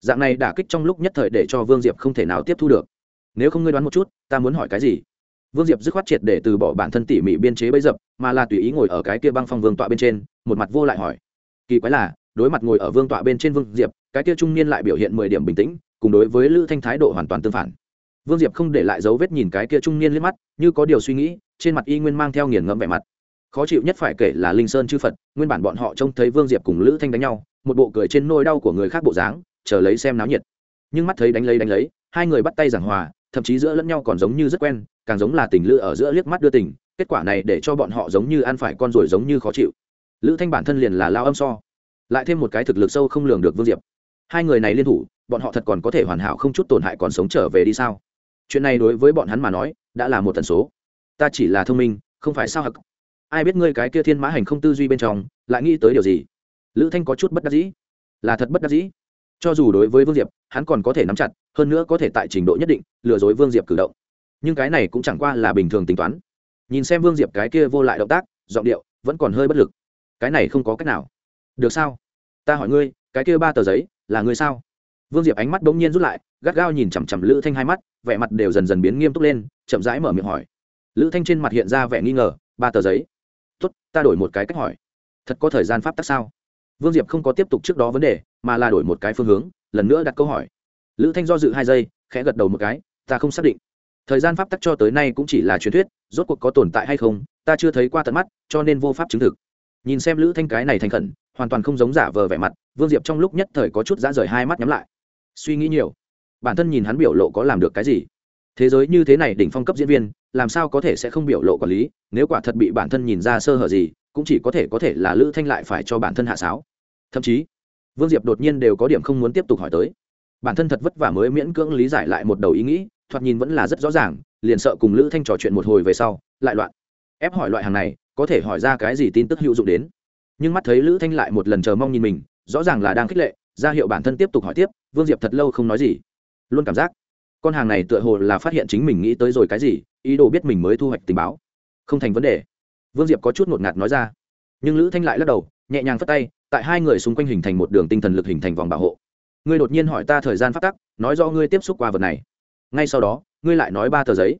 Dạng này đả kích trong lúc nhất thời để cho vương diệp không thể nào tiếp thu được. Nếu không ngươi đoán một chút, ta muốn hỏi cái gì? Vương diệp dứt khoát triệt để từ bỏ bản thân tỉ mỉ biên chế bấy dập, mà là tùy ý ngồi ở cái kia băng phong vương tọa bên trên, một mặt vô lại hỏi. Kỳ quái là, đối mặt ngồi ở vương tọa bên trên vương diệp, cái kia trung niên lại biểu hiện mười điểm bình tĩnh, cùng đối với lữ thanh thái độ hoàn toàn tương phản vương diệp không để lại dấu vết nhìn cái kia trung niên liếc mắt, như có điều suy nghĩ, trên mặt y nguyên mang theo nghiền ngẫm vẻ mặt. Khó chịu nhất phải kể là linh sơn chư phật, nguyên bản bọn họ trông thấy vương diệp cùng lữ thanh đánh nhau, một bộ cười trên nôi đau của người khác bộ dáng, chờ lấy xem náo nhiệt. Nhưng mắt thấy đánh lấy đánh lấy, hai người bắt tay giảng hòa, thậm chí giữa lẫn nhau còn giống như rất quen, càng giống là tình lữ ở giữa liếc mắt đưa tình, kết quả này để cho bọn họ giống như ăn phải con ruồi giống như khó chịu. Lữ thanh bản thân liền là lao âm so. Lại thêm một cái thực lực sâu không lường được vương diệp. Hai người này liên thủ, bọn họ thật còn có thể hoàn hảo không chút tổn hại còn sống trở về đi sao? Chuyện này đối với bọn hắn mà nói, đã là một tần số. Ta chỉ là thông minh, không phải sao hặc. Ai biết ngươi cái kia thiên mã hành không tư duy bên trong, lại nghĩ tới điều gì? Lữ thanh có chút bất đắc dĩ. Là thật bất đắc dĩ. Cho dù đối với vương diệp, hắn còn có thể nắm chặt, hơn nữa có thể tại trình độ nhất định, lừa dối vương diệp cử động. Nhưng cái này cũng chẳng qua là bình thường tính toán. Nhìn xem vương diệp cái kia vô lại động tác, giọng điệu vẫn còn hơi bất lực. Cái này không có cách nào. Được sao? Ta hỏi ngươi, cái kia ba tờ giấy, là ngươi sao? Vương diệp ánh mắt đ ỗ n g nhiên rút lại, gắt gao nhìn chằm chằm lữ thanh hai mắt, vẻ mặt đều dần dần biến nghiêm túc lên, chậm rãi mở miệng hỏi. Lữ thanh trên mặt hiện ra vẻ nghi ngờ, ba tờ giấy. Tốt, ta đổi một cái cách hỏi. Thật có thời gian pháp tắc sao? Vương diệp không có tiếp tục trước đó vấn đề, mà là đổi một cái phương hướng, lần nữa đặt câu hỏi. Lữ thanh do dự hai giây, khẽ gật đầu một cái, ta không xác định. Thời gian pháp tắc cho tới nay cũng chỉ là truyền thuyết, rốt cuộc có tồn tại hay không, ta chưa thấy qua tận mắt, cho nên vô pháp chứng thực. Nhìn xem lữ thanh cái này thành khẩn, hoàn toàn không giống giả vờ vẻ mặt, vương diệp trong lúc nhất thời có chút dã rời hai mắt nhắm lại suy nghĩ nhiều. Bản thân nhìn hắn biểu lộ có làm được cái gì? Thế giới như thế này đỉnh phong cấp diễn viên, làm sao có thể sẽ không biểu lộ quản lý? Nếu quả thật bị bản thân nhìn ra sơ hở gì, cũng chỉ có thể có thể là lữ thanh lại phải cho bản thân hạ sáo. Thậm chí, vương diệp đột nhiên đều có điểm không muốn tiếp tục hỏi tới. Bản thân thật vất vả mới miễn cưỡng lý giải lại một đầu ý nghĩ, thoạt nhìn vẫn là rất rõ ràng, liền sợ cùng lữ thanh trò chuyện một hồi về sau, lại loạn. Ép hỏi loại hàng này, có thể hỏi ra cái gì tin tức hữu dụng đến. Nhưng mắt thấy lữ thanh lại một lần chờ mong nhìn mình, rõ ràng là đang khích lệ ra hiệu bản thân tiếp tục hỏi tiếp, vương diệp thật lâu không nói gì. Luôn cảm giác, con hàng này tựa hồ là phát hiện chính mình nghĩ tới rồi cái gì, ý đồ biết mình mới thu hoạch tình báo. Không thành vấn đề. Vương diệp có chút ngột ngạt nói ra. Nhưng lữ thanh lại lắc đầu, nhẹ nhàng phất tay, tại hai người xung quanh hình thành một đường tinh thần lực hình thành vòng bảo hộ. Ngươi đột nhiên hỏi ta thời gian phát tắc, nói do ngươi tiếp xúc qua vật này. Ngay sau đó, ngươi lại nói ba tờ giấy.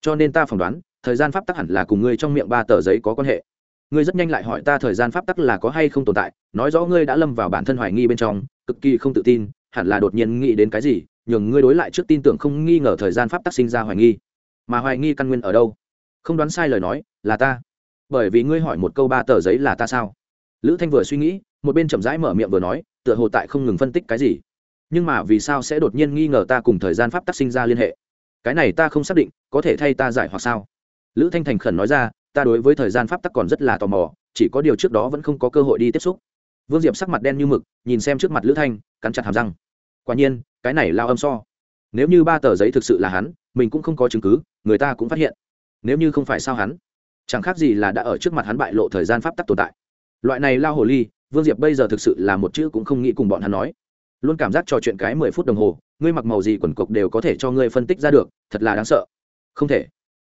Cho nên ta phỏng đoán, thời gian pháp tắc hẳn là cùng ngươi trong miệng ba tờ giấy có quan hệ. Ngươi rất nhanh lại hỏi ta thời gian pháp tắc là có hay không tồn tại, nói rõ ngươi đã lâm vào bản thân hoài nghi bên trong cực kỳ không tự tin, hẳn là đột nhiên nghĩ đến cái gì, nhường ngươi đối lại trước tin tưởng không nghi ngờ thời gian pháp tắc sinh ra hoài nghi. Mà hoài nghi căn nguyên ở đâu? Không đoán sai lời nói, là ta. Bởi vì ngươi hỏi một câu ba tờ giấy là ta sao? Lữ thanh vừa suy nghĩ, một bên chậm rãi mở miệng vừa nói, tựa hồ tại không ngừng phân tích cái gì. Nhưng mà vì sao sẽ đột nhiên nghi ngờ ta cùng thời gian pháp tắc sinh ra liên hệ? Cái này ta không xác định, có thể thay ta giải hoặc sao? Lữ thanh thành khẩn nói ra, ta đối với thời gian pháp tắc còn rất là tò mò, chỉ có điều trước đó vẫn không có cơ hội đi tiếp xúc vương diệp sắc mặt đen như mực, nhìn xem trước mặt lữ thanh, cắn chặt hàm răng. Quả nhiên, cái này lao âm so. Nếu như ba tờ giấy thực sự là hắn, mình cũng không có chứng cứ, người ta cũng phát hiện. Nếu như không phải sao hắn, chẳng khác gì là đã ở trước mặt hắn bại lộ thời gian pháp tắc tồn tại. Loại này lao hồ ly, vương diệp bây giờ thực sự là một chữ cũng không nghĩ cùng bọn hắn nói. Luôn cảm giác trò chuyện cái mười phút đồng hồ, ngươi mặc màu gì quần cộc đều có thể cho ngươi phân tích ra được, thật là đáng sợ. Không thể.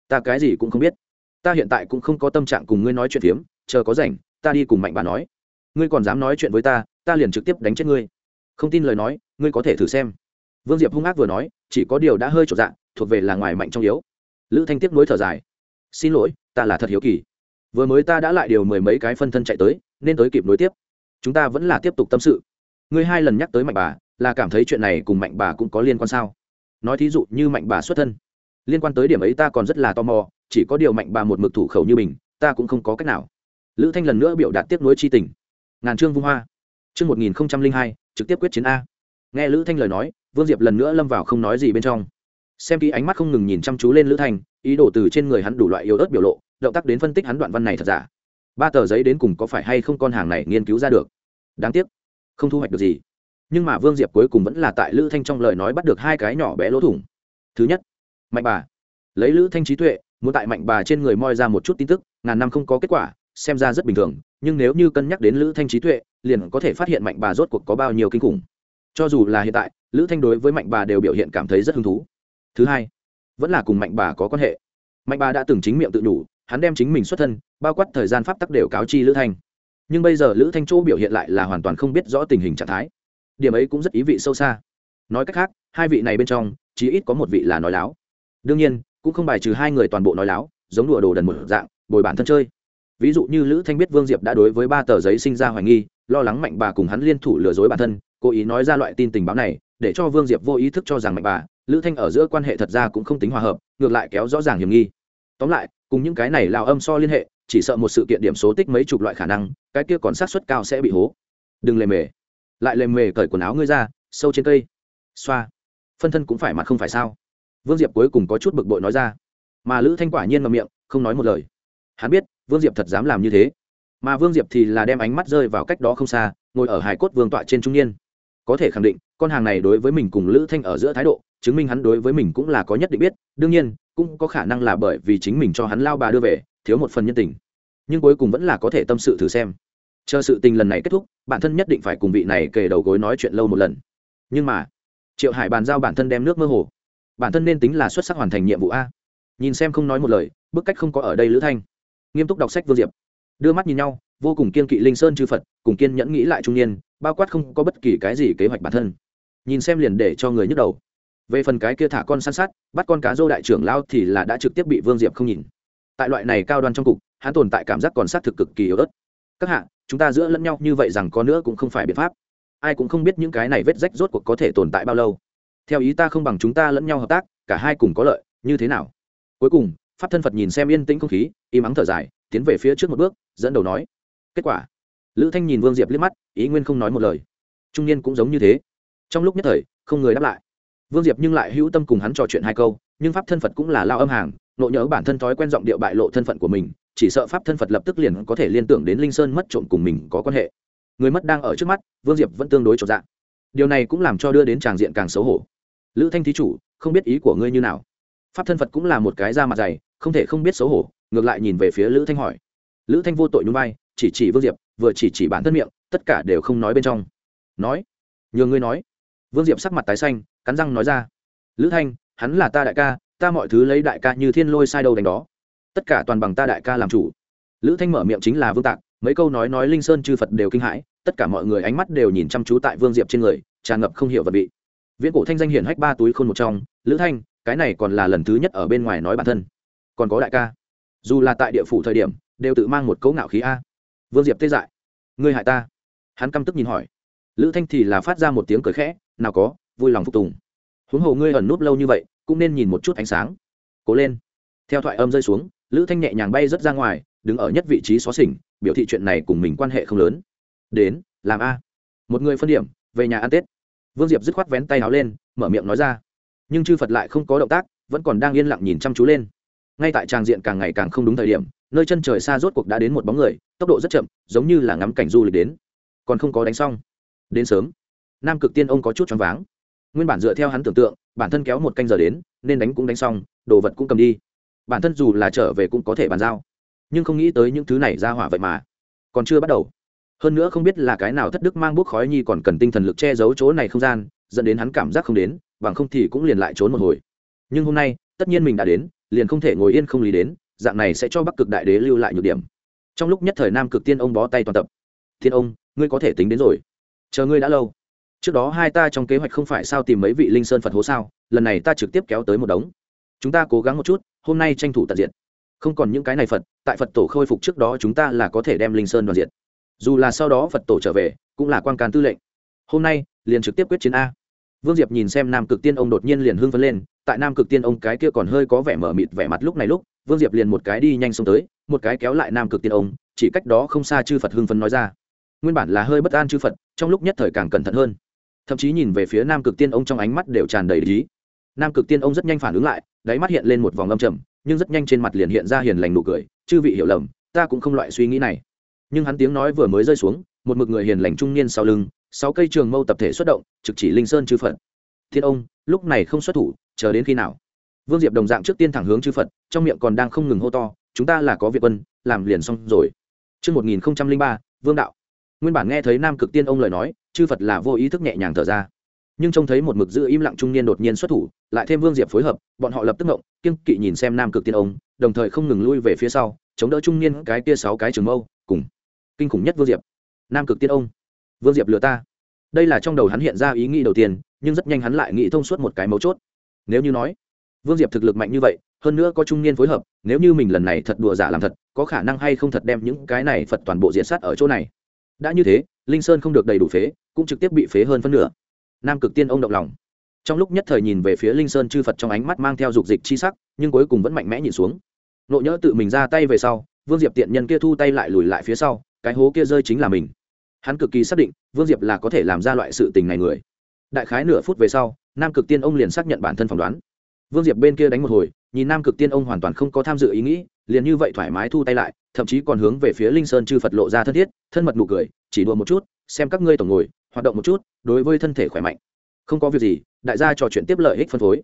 Ta cái gì cũng không biết. Ta hiện tại cũng không có tâm trạng cùng ngươi nói chuyện phiếm, chờ có rảnh, ta đi cùng mạnh bà nói ngươi còn dám nói chuyện với ta ta liền trực tiếp đánh chết ngươi. Không tin lời nói, ngươi có thể thử xem. Vương diệp hung ác vừa nói, chỉ có điều đã hơi trộn dạng thuộc về là ngoài mạnh trong yếu. Lữ thanh tiếp nối thở dài. Xin lỗi, ta là thật hiếu kỳ. Vừa mới ta đã lại điều mười mấy cái phân thân chạy tới, nên tới kịp nối tiếp. Chúng ta vẫn là tiếp tục tâm sự. Ngươi hai lần nhắc tới mạnh bà, là cảm thấy chuyện này cùng mạnh bà cũng có liên quan sao? Nói thí dụ như mạnh bà xuất thân. Liên quan tới điểm ấy ta còn rất là tò mò, chỉ có điều mạnh bà một mực thủ khẩu như mình, ta cũng không có cách nào. Lữ thanh lần nữa biểu đạt tiếp nối chi tình ngàn trương vung hoa. Chương một nghìn hai, trực tiếp quyết chiến a. Nghe lữ thanh lời nói, vương diệp lần nữa lâm vào không nói gì bên trong. Xem kỹ ánh mắt không ngừng nhìn chăm chú lên lữ thanh, ý đồ từ trên người hắn đủ loại yếu ớt biểu lộ, động tác đến phân tích hắn đoạn văn này thật giả. Ba tờ giấy đến cùng có phải hay không con hàng này nghiên cứu ra được? Đáng tiếc, không thu hoạch được gì. Nhưng mà vương diệp cuối cùng vẫn là tại lữ thanh trong lời nói bắt được hai cái nhỏ bé lỗ thủng. Thứ nhất, mạnh bà. Lấy lữ thanh trí tuệ, muốn tại mạnh bà trên người moi ra một chút tin tức, ngàn năm không có kết quả, xem ra rất bình thường nhưng nếu như cân nhắc đến lữ thanh trí tuệ, liền có thể phát hiện mạnh bà rốt cuộc có bao nhiêu kinh khủng. Cho dù là hiện tại, lữ thanh đối với mạnh bà đều biểu hiện cảm thấy rất hứng thú. Thứ hai, vẫn là cùng mạnh bà có quan hệ. Mạnh bà đã từng chính miệng tự đủ hắn đem chính mình xuất thân, bao quát thời gian pháp tắc đều cáo chi lữ thanh. Nhưng bây giờ lữ thanh chỗ biểu hiện lại là hoàn toàn không biết rõ tình hình trạng thái. Điểm ấy cũng rất ý vị sâu xa. Nói cách khác, hai vị này bên trong, chí ít có một vị là nói láo. Đương nhiên, cũng không bài trừ hai người toàn bộ nói láo, giống đùa đồ đần một dạng, bồi bản thân chơi ví dụ như lữ thanh biết vương diệp đã đối với ba tờ giấy sinh ra hoài nghi, lo lắng mạnh bà cùng hắn liên thủ lừa dối bản thân, cố ý nói ra loại tin tình báo này, để cho vương diệp vô ý thức cho rằng mạnh bà, lữ thanh ở giữa quan hệ thật ra cũng không tính hòa hợp, ngược lại kéo rõ ràng hiểm nghi. Tóm lại, cùng những cái này lao âm so liên hệ, chỉ sợ một sự kiện điểm số tích mấy chục loại khả năng, cái kia còn sát suất cao sẽ bị hố. Đừng lề mề. Lại lề mề cởi quần áo ngươi ra, sâu trên cây. Xoa. Phân thân cũng phải mặt không phải sao? Vương diệp cuối cùng có chút bực bội nói ra. Mà lữ thanh quả nhiên ngậm miệng, không nói một lời. Hắn biết vương diệp thật dám làm như thế. Mà vương diệp thì là đem ánh mắt rơi vào cách đó không xa, ngồi ở hải cốt vương tọa trên trung niên. Có thể khẳng định, con hàng này đối với mình cùng lữ thanh ở giữa thái độ, chứng minh hắn đối với mình cũng là có nhất định biết, đương nhiên, cũng có khả năng là bởi vì chính mình cho hắn lao bà đưa về, thiếu một phần nhân tình. Nhưng cuối cùng vẫn là có thể tâm sự thử xem. Chờ sự tình lần này kết thúc, bản thân nhất định phải cùng vị này kề đầu gối nói chuyện lâu một lần. Nhưng mà, triệu hải bàn giao bản thân đem nước mơ hồ. Bản thân nên tính là xuất sắc hoàn thành nhiệm vụ a. Nhìn xem không nói một lời, bức cách không có ở đây lữ thanh nghiêm túc đọc sách vương diệp. Đưa mắt nhìn nhau, vô cùng kiên kỵ linh sơn chư phật, cùng kiên nhẫn nghĩ lại trung niên, bao quát không có bất kỳ cái gì kế hoạch bản thân. Nhìn xem liền để cho người nhức đầu. Về phần cái kia thả con săn sát, bắt con cá dô đại trưởng lao thì là đã trực tiếp bị vương diệp không nhìn. Tại loại này cao đoan trong cục, hắn tồn tại cảm giác còn sát thực cực kỳ yếu ớt. Các hạ, chúng ta giữa lẫn nhau như vậy rằng có nữa cũng không phải biện pháp. Ai cũng không biết những cái này vết rách rốt cuộc có thể tồn tại bao lâu. Theo ý ta không bằng chúng ta lẫn nhau hợp tác, cả hai cùng có lợi, như thế nào? Cuối cùng pháp thân phật nhìn xem yên tĩnh không khí, im ắng thở dài, tiến về phía trước một bước, dẫn đầu nói, kết quả? Lữ thanh nhìn vương diệp liếc mắt, ý nguyên không nói một lời. Trung niên cũng giống như thế. Trong lúc nhất thời, không người đáp lại. Vương diệp nhưng lại hữu tâm cùng hắn trò chuyện hai câu, nhưng pháp thân phật cũng là lao âm hàng, nộ nhớ bản thân thói quen giọng điệu bại lộ thân phận của mình, chỉ sợ pháp thân phật lập tức liền có thể liên tưởng đến linh sơn mất trộm cùng mình có quan hệ. Người mất đang ở trước mắt, vương diệp vẫn tương đối trọn dạng. Điều này cũng làm cho đưa đến tràng diện càng xấu hổ. Lữ thanh thí chủ, không biết ý của ngươi như nào? Pháp thân phật cũng là một cái da mặt dày không thể không biết xấu hổ, ngược lại nhìn về phía lữ thanh hỏi. Lữ thanh vô tội nhún vai, chỉ chỉ vương diệp, vừa chỉ chỉ bản thân miệng, tất cả đều không nói bên trong. Nói nhường ngươi nói. Vương diệp sắc mặt tái xanh, cắn răng nói ra. Lữ thanh, hắn là ta đại ca, ta mọi thứ lấy đại ca như thiên lôi sai đầu đánh đó. Tất cả toàn bằng ta đại ca làm chủ. Lữ thanh mở miệng chính là vương tạc, mấy câu nói nói linh sơn chư phật đều kinh hãi, tất cả mọi người ánh mắt đều nhìn chăm chú tại vương diệp trên người, tràn ngập không hiểu vật vị. Viễn cổ thanh danh hiển hách ba túi khôn một trong, lữ thanh, cái này còn là lần thứ nhất ở bên ngoài nói bản thân còn có đại ca. Dù là tại địa phủ thời điểm, đều tự mang một cấu ngạo khí a. Vương diệp tê dại. Ngươi hại ta. Hắn căm tức nhìn hỏi. Lữ thanh thì là phát ra một tiếng cười khẽ, nào có, vui lòng phục tùng. Huống hồ ngươi ẩn núp lâu như vậy, cũng nên nhìn một chút ánh sáng. Cố lên. Theo thoại âm rơi xuống, lữ thanh nhẹ nhàng bay rớt ra ngoài, đứng ở nhất vị trí xó xỉnh, biểu thị chuyện này cùng mình quan hệ không lớn. Đến, làm a. Một người phân điểm, về nhà ăn tết. Vương diệp dứt khoát vén tay áo lên, mở miệng nói ra. Nhưng chư phật lại không có động tác, vẫn còn đang yên lặng nhìn chăm chú lên ngay tại tràng diện càng ngày càng không đúng thời điểm, nơi chân trời xa rốt cuộc đã đến một bóng người, tốc độ rất chậm, giống như là ngắm cảnh du lịch đến. Còn không có đánh xong. Đến sớm. Nam cực tiên ông có chút choáng váng. Nguyên bản dựa theo hắn tưởng tượng, bản thân kéo một canh giờ đến, nên đánh cũng đánh xong, đồ vật cũng cầm đi. Bản thân dù là trở về cũng có thể bàn giao. Nhưng không nghĩ tới những thứ này ra hỏa vậy mà. Còn chưa bắt đầu. Hơn nữa không biết là cái nào thất đức mang bút khói nhi còn cần tinh thần lực che giấu chỗ này không gian, dẫn đến hắn cảm giác không đến, bằng không thì cũng liền lại trốn một hồi. Nhưng hôm nay, tất nhiên mình đã đến liền không thể ngồi yên không lý đến, dạng này sẽ cho bắc cực đại đế lưu lại nhược điểm. Trong lúc nhất thời nam cực tiên ông bó tay toàn tập. Thiên ông, ngươi có thể tính đến rồi. Chờ ngươi đã lâu. Trước đó hai ta trong kế hoạch không phải sao tìm mấy vị linh sơn phật hố sao, lần này ta trực tiếp kéo tới một đống. Chúng ta cố gắng một chút, hôm nay tranh thủ tận diện không còn những cái này phật, tại phật tổ khôi phục trước đó chúng ta là có thể đem linh sơn đoàn diện dù là sau đó phật tổ trở về, cũng là quan can tư lệnh. Hôm nay, liền trực tiếp quyết chiến a vương diệp nhìn xem nam cực tiên ông đột nhiên liền hưng phấn lên, tại nam cực tiên ông cái kia còn hơi có vẻ mở mịt vẻ mặt lúc này lúc, vương diệp liền một cái đi nhanh xông tới, một cái kéo lại nam cực tiên ông, chỉ cách đó không xa chư phật hưng phấn nói ra. Nguyên bản là hơi bất an chư phật, trong lúc nhất thời càng cẩn thận hơn. Thậm chí nhìn về phía nam cực tiên ông trong ánh mắt đều tràn đầy lý nam cực tiên ông rất nhanh phản ứng lại, đáy mắt hiện lên một vòng âm trầm, nhưng rất nhanh trên mặt liền hiện ra hiền lành nụ cười, chư vị hiểu lầm, ta cũng không loại suy nghĩ này. Nhưng hắn tiếng nói vừa mới rơi xuống, một mực người hiền lành trung niên sau lưng sáu cây trường mâu tập thể xuất động trực chỉ linh sơn chư phật. thiên ông lúc này không xuất thủ chờ đến khi nào vương diệp đồng dạng trước tiên thẳng hướng chư phật trong miệng còn đang không ngừng hô to chúng ta là có việc quân làm liền xong rồi Trước 1003, vương đạo. Nguyên bản nghe thấy Nam Cực Tiên ông lời nói, chư Phật là vô ý thức nhẹ nhàng thở ra. Nhưng trông thấy một mực giữ im lặng trung niên đột nhiên xuất thủ, lại thêm Vương Diệp phối hợp, bọn họ lập tức ngộng, kiêng kỵ nhìn xem Nam Cực Tiên ông, đồng thời không ngừng lui về phía sau, chống đỡ trung niên cái kia sáu cái trường mâu, cùng kinh khủng nhất Vương Diệp. Nam Cực Tiên ông, Vương Diệp lừa ta. Đây là trong đầu hắn hiện ra ý nghĩ đầu tiên, nhưng rất nhanh hắn lại nghĩ thông suốt một cái mấu chốt. Nếu như nói, Vương Diệp thực lực mạnh như vậy, hơn nữa có trung niên phối hợp nếu như mình lần này thật đùa giả làm thật có khả năng hay không thật đem những cái này phật toàn bộ diện sát ở chỗ này? Đã như thế linh sơn không được đầy đủ phế cũng trực tiếp bị phế hơn phân nửa. Nam cực tiên ông động lòng. Trong lúc nhất thời nhìn về phía linh sơn chư phật trong ánh mắt mang theo dục dịch chi sắc nhưng cuối cùng vẫn mạnh mẽ nhìn xuống. Nộ nhỡ tự mình ra tay về sau vương diệp tiện nhân kia thu tay lại lùi lại phía sau cái hố kia rơi chính là mình hắn cực kỳ xác định, vương diệp là có thể làm ra loại sự tình này người. Đại khái nửa phút về sau, nam cực tiên ông liền xác nhận bản thân phỏng đoán. Vương diệp bên kia đánh một hồi, nhìn nam cực tiên ông hoàn toàn không có tham dự ý nghĩ, liền như vậy thoải mái thu tay lại, thậm chí còn hướng về phía linh sơn chư phật lộ ra thân thiết, thân mật nụ cười, chỉ đùa một chút, xem các ngươi tổng ngồi, hoạt động một chút, đối với thân thể khỏe mạnh. Không có việc gì, đại gia trò chuyện tiếp lợi ích phân phối.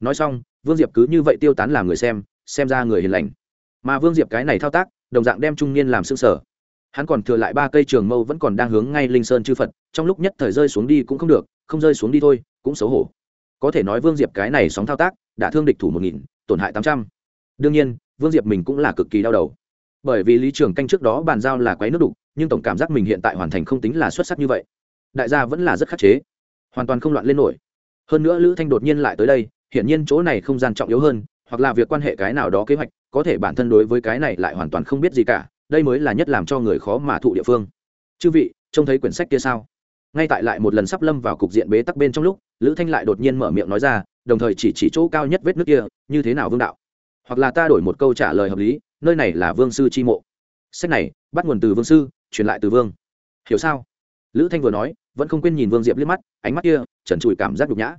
Nói xong, vương diệp cứ như vậy tiêu tán làm người xem xem ra người hiền lành. Mà vương diệp cái này thao tác, đồng dạng đem trung niên làm xương sở hắn còn thừa lại ba cây trường mâu vẫn còn đang hướng ngay linh sơn chư phật, trong lúc nhất thời rơi xuống đi cũng không được, không rơi xuống đi thôi, cũng xấu hổ. Có thể nói vương diệp cái này sóng thao tác, đã thương địch thủ một nghìn, tổn hại tám trăm. Đương nhiên, vương diệp mình cũng là cực kỳ đau đầu. Bởi vì lý trường canh trước đó bàn giao là quấy nước đục, nhưng tổng cảm giác mình hiện tại hoàn thành không tính là xuất sắc như vậy. Đại gia vẫn là rất khắc chế. Hoàn toàn không loạn lên nổi. Hơn nữa lữ thanh đột nhiên lại tới đây, hiển nhiên chỗ này không gian trọng yếu hơn, hoặc là việc quan hệ cái nào đó kế hoạch, có thể bản thân đối với cái này lại hoàn toàn không biết gì cả đây mới là nhất làm cho người khó mà thụ địa phương. Chư vị, trông thấy quyển sách kia sao? Ngay tại lại một lần sắp lâm vào cục diện bế tắc bên trong lúc, lữ thanh lại đột nhiên mở miệng nói ra, đồng thời chỉ chỉ chỗ cao nhất vết nước kia, như thế nào vương đạo? Hoặc là ta đổi một câu trả lời hợp lý, nơi này là vương sư chi mộ. Sách này, bắt nguồn từ vương sư, truyền lại từ vương. Hiểu sao? Lữ thanh vừa nói, vẫn không quên nhìn vương diệp liếc mắt, ánh mắt kia, trần trụi cảm giác nhục nhã.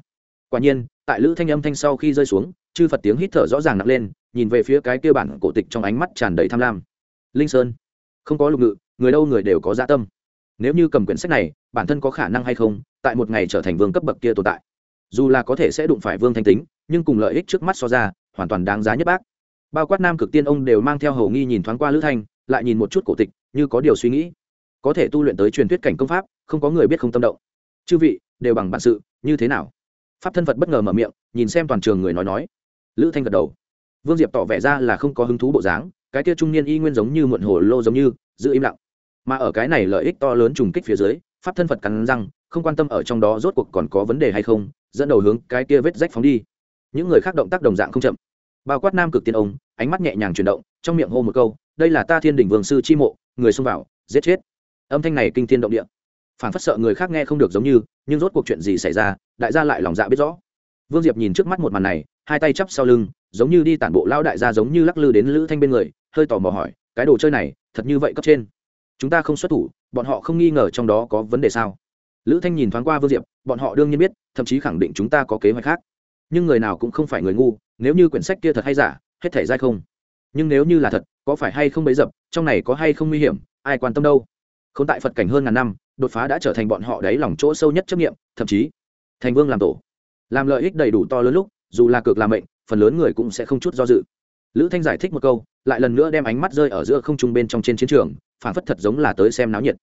Quả nhiên, tại lữ thanh âm thanh sau khi rơi xuống, chư phật tiếng hít thở rõ ràng nặng lên, nhìn về phía cái kia bản cổ tịch trong ánh mắt tràn đầy tham lam linh sơn. Không có lục ngự, người đâu người đều có dạ tâm. Nếu như cầm quyển sách này, bản thân có khả năng hay không, tại một ngày trở thành vương cấp bậc kia tồn tại. Dù là có thể sẽ đụng phải vương thanh tính, nhưng cùng lợi ích trước mắt so ra, hoàn toàn đáng giá nhất bác. Bao quát nam cực tiên ông đều mang theo hầu nghi nhìn thoáng qua lữ thanh, lại nhìn một chút cổ tịch, như có điều suy nghĩ. Có thể tu luyện tới truyền thuyết cảnh công pháp, không có người biết không tâm động. Chư vị, đều bằng bản sự, như thế nào? Pháp thân phật bất ngờ mở miệng, nhìn xem toàn trường người nói nói. Lữ thanh gật đầu. Vương diệp tỏ vẻ ra là không có hứng thú bộ dáng cái kia trung niên y nguyên giống như muộn hồ lô giống như, giữ im lặng. Mà ở cái này lợi ích to lớn trùng kích phía dưới, pháp thân phật cắn răng, không quan tâm ở trong đó rốt cuộc còn có vấn đề hay không, dẫn đầu hướng cái kia vết rách phóng đi. Những người khác động tác đồng dạng không chậm. Bao quát nam cực tiên ông, ánh mắt nhẹ nhàng chuyển động, trong miệng hô một câu, đây là ta thiên đình vương sư chi mộ, người xông vào, giết chết. Âm thanh này kinh thiên động địa. Phản phất sợ người khác nghe không được giống như, nhưng rốt cuộc chuyện gì xảy ra, đại gia lại lòng dạ biết rõ. Vương diệp nhìn trước mắt một màn này, hai tay chắp sau lưng, giống như đi tản bộ lao đại gia giống như lắc lư đến lữ thanh bên người hơi tò mò hỏi, cái đồ chơi này, thật như vậy cấp trên? Chúng ta không xuất thủ, bọn họ không nghi ngờ trong đó có vấn đề sao? Lữ thanh nhìn thoáng qua vương diệp, bọn họ đương nhiên biết, thậm chí khẳng định chúng ta có kế hoạch khác. Nhưng người nào cũng không phải người ngu, nếu như quyển sách kia thật hay giả, hết thể dai không. Nhưng nếu như là thật, có phải hay không bấy dập, trong này có hay không nguy hiểm, ai quan tâm đâu? Không tại phật cảnh hơn ngàn năm, đột phá đã trở thành bọn họ đáy lòng chỗ sâu nhất chấp nghiệm thậm chí thành vương làm tổ. Làm lợi ích đầy đủ to lớn lúc, dù là cược làm mệnh, phần lớn người cũng sẽ không chút do dự lữ thanh giải thích một câu, lại lần nữa đem ánh mắt rơi ở giữa không trung bên trong trên chiến trường, phản phất thật giống là tới xem náo nhiệt.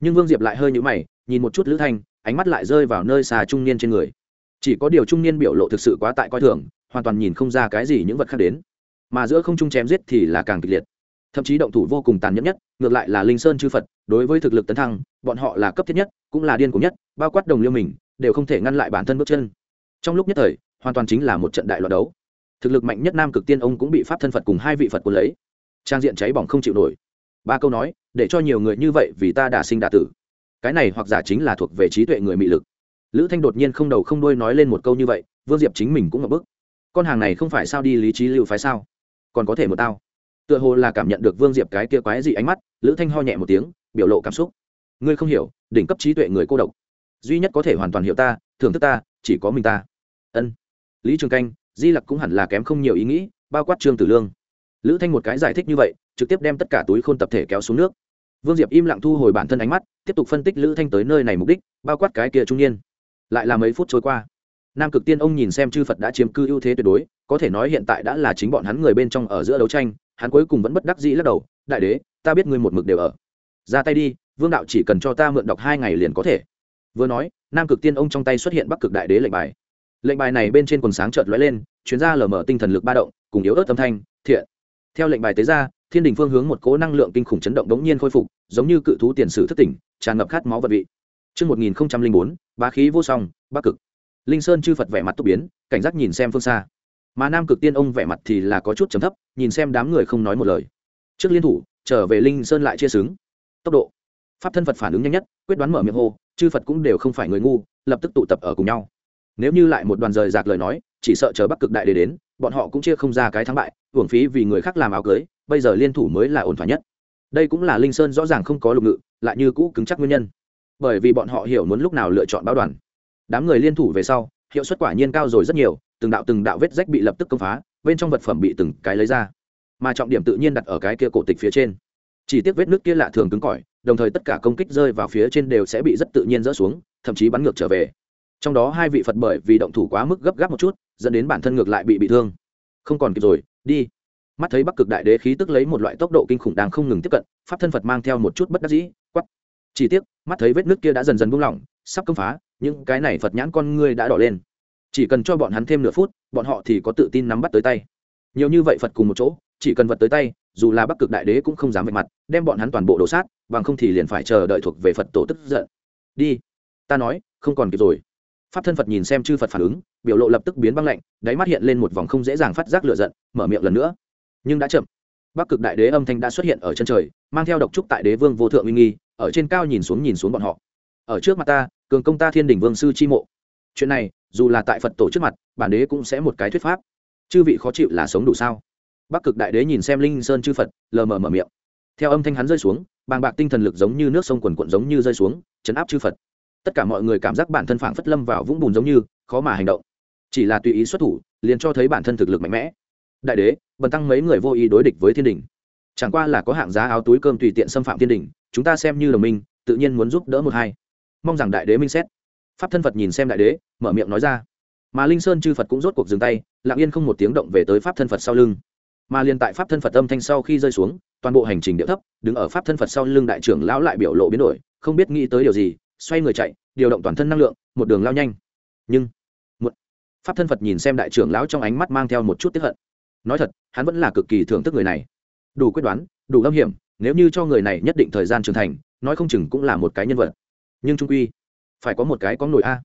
Nhưng vương diệp lại hơi nhũ mày, nhìn một chút lữ thanh, ánh mắt lại rơi vào nơi xà trung niên trên người. Chỉ có điều trung niên biểu lộ thực sự quá tại coi thường, hoàn toàn nhìn không ra cái gì những vật khác đến. Mà giữa không trung chém giết thì là càng kịch liệt. Thậm chí động thủ vô cùng tàn nhẫn nhất, ngược lại là linh sơn chư phật, đối với thực lực tấn thăng, bọn họ là cấp thiết nhất, cũng là điên cùng nhất, bao quát đồng liêu mình, đều không thể ngăn lại bản thân bước chân. Trong lúc nhất thời, hoàn toàn chính là một trận đại loạt đấu thực lực mạnh nhất nam cực tiên ông cũng bị pháp thân phật cùng hai vị phật quân lấy trang diện cháy bỏng không chịu nổi ba câu nói để cho nhiều người như vậy vì ta đả sinh đả tử cái này hoặc giả chính là thuộc về trí tuệ người mị lực lữ thanh đột nhiên không đầu không đuôi nói lên một câu như vậy vương diệp chính mình cũng ngập bức con hàng này không phải sao đi lý trí lưu phái sao còn có thể một tao tựa hồ là cảm nhận được vương diệp cái kia quái dị ánh mắt lữ thanh ho nhẹ một tiếng biểu lộ cảm xúc ngươi không hiểu đỉnh cấp trí tuệ người cô độc duy nhất có thể hoàn toàn hiểu ta thưởng thức ta chỉ có mình ta ân lý trường canh di lặc cũng hẳn là kém không nhiều ý nghĩ, bao quát trương tử lương. Lữ thanh một cái giải thích như vậy, trực tiếp đem tất cả túi khôn tập thể kéo xuống nước. Vương diệp im lặng thu hồi bản thân ánh mắt, tiếp tục phân tích lữ thanh tới nơi này mục đích, bao quát cái kia trung niên. Lại là mấy phút trôi qua. Nam cực tiên ông nhìn xem chư phật đã chiếm cư ưu thế tuyệt đối, có thể nói hiện tại đã là chính bọn hắn người bên trong ở giữa đấu tranh, hắn cuối cùng vẫn bất đắc dĩ lắc đầu, đại đế, ta biết ngươi một mực đều ở. Ra tay đi, vương đạo chỉ cần cho ta mượn đọc hai ngày liền có thể. Vừa nói, nam cực tiên ông trong tay xuất hiện bắc cực đại đế lệnh bài lệnh bài này bên trên quần sáng chợt lóe lên chuyến ra lở mở tinh thần lực ba động cùng yếu ớt âm thanh thiện theo lệnh bài tế ra thiên đình phương hướng một cố năng lượng kinh khủng chấn động đống nhiên khôi phục giống như cự thú tiền sử thất tỉnh tràn ngập khát máu vật vị Trước 1004, bá khí vô song, bắc cực. Linh Sơn chư Phật vẻ mặt túc biến, cảnh giác nhìn xem phương xa. Mà Nam Cực Tiên ông vẻ mặt thì là có chút trầm thấp, nhìn xem đám người không nói một lời. Trước liên thủ, trở về Linh Sơn lại chia sướng. Tốc độ. Pháp thân Phật phản ứng nhanh nhất, quyết đoán mở miệng hô, chư Phật cũng đều không phải người ngu, lập tức tụ tập ở cùng nhau. Nếu như lại một đoàn rời rạc lời nói, chỉ sợ chờ Bắc Cực đại để đến, bọn họ cũng chia không ra cái thắng bại, hưởng phí vì người khác làm áo cưới, bây giờ liên thủ mới là ổn thỏa nhất. Đây cũng là linh sơn rõ ràng không có lục ngự lại như cũ cứng chắc nguyên nhân. Bởi vì bọn họ hiểu muốn lúc nào lựa chọn báo đoàn. Đám người liên thủ về sau hiệu suất quả nhiên cao rồi rất nhiều từng đạo từng đạo vết rách bị lập tức công phá bên trong vật phẩm bị từng cái lấy ra. Mà trọng điểm tự nhiên đặt ở cái kia cổ tịch phía trên. Chỉ tiếc vết nước kia lạ thường cứng cỏi đồng thời tất cả công kích rơi vào phía trên đều sẽ bị rất tự nhiên rỡ xuống thậm chí bắn ngược trở về trong đó hai vị phật bởi vì động thủ quá mức gấp gáp một chút, dẫn đến bản thân ngược lại bị bị thương. Không còn kịp rồi, đi. Mắt thấy bắc cực đại đế khí tức lấy một loại tốc độ kinh khủng đang không ngừng tiếp cận, pháp thân phật mang theo một chút bất đắc dĩ quắp chỉ tiếc, mắt thấy vết nước kia đã dần dần buông lỏng, sắp công phá, những cái này phật nhãn con ngươi đã đỏ lên. Chỉ cần cho bọn hắn thêm nửa phút, bọn họ thì có tự tin nắm bắt tới tay. Nhiều như vậy phật cùng một chỗ, chỉ cần vật tới tay, dù là bắc cực đại đế cũng không dám vạch mặt, đem bọn hắn toàn bộ đổ sát, bằng không thì liền phải chờ đợi thuộc về phật tổ tức giận. Đi. Ta nói, không còn kịp rồi pháp thân phật nhìn xem chư phật phản ứng, biểu lộ lập tức biến băng lạnh, đáy mắt hiện lên một vòng không dễ dàng phát giác lựa giận, mở miệng lần nữa. Nhưng đã chậm. Bắc cực đại đế âm thanh đã xuất hiện ở chân trời, mang theo độc trúc tại đế vương vô thượng uy nghi, ở trên cao nhìn xuống nhìn xuống bọn họ. Ở trước mặt ta, cường công ta thiên đình vương sư chi mộ. Chuyện này, dù là tại phật tổ trước mặt, bản đế cũng sẽ một cái thuyết pháp. Chư vị khó chịu là sống đủ sao? Bắc cực đại đế nhìn xem linh sơn chư phật, lờ mờ mở miệng. Theo âm thanh hắn rơi xuống, bàng bạc tinh thần lực giống như nước sông quần quận giống như rơi xuống, chấn áp chư phật tất cả mọi người cảm giác bản thân phảng phất lâm vào vũng bùn giống như, khó mà hành động. Chỉ là tùy ý xuất thủ, liền cho thấy bản thân thực lực mạnh mẽ. Đại đế, bần tăng mấy người vô ý đối địch với thiên đình. Chẳng qua là có hạng giá áo túi cơm tùy tiện xâm phạm thiên đình, chúng ta xem như đồng minh, tự nhiên muốn giúp đỡ một hai. Mong rằng đại đế minh xét. Pháp thân phật nhìn xem đại đế, mở miệng nói ra. Mà linh sơn chư phật cũng rốt cuộc dừng tay, lặng yên không một tiếng động về tới pháp thân phật sau lưng. Mà liền tại pháp thân phật âm thanh sau khi rơi xuống, toàn bộ hành trình địa thấp, đứng ở pháp thân phật sau lưng đại trưởng lão lại biểu lộ biến đổi, không biết nghĩ tới điều gì xoay người chạy, điều động toàn thân năng lượng, một đường lao nhanh. Nhưng, một, pháp thân phật nhìn xem đại trưởng lão trong ánh mắt mang theo một chút tiếp hận. Nói thật, hắn vẫn là cực kỳ thưởng thức người này. Đủ quyết đoán, đủ âm hiểm, nếu như cho người này nhất định thời gian trưởng thành, nói không chừng cũng là một cái nhân vật. Nhưng trung quy, phải có một cái có nổi a.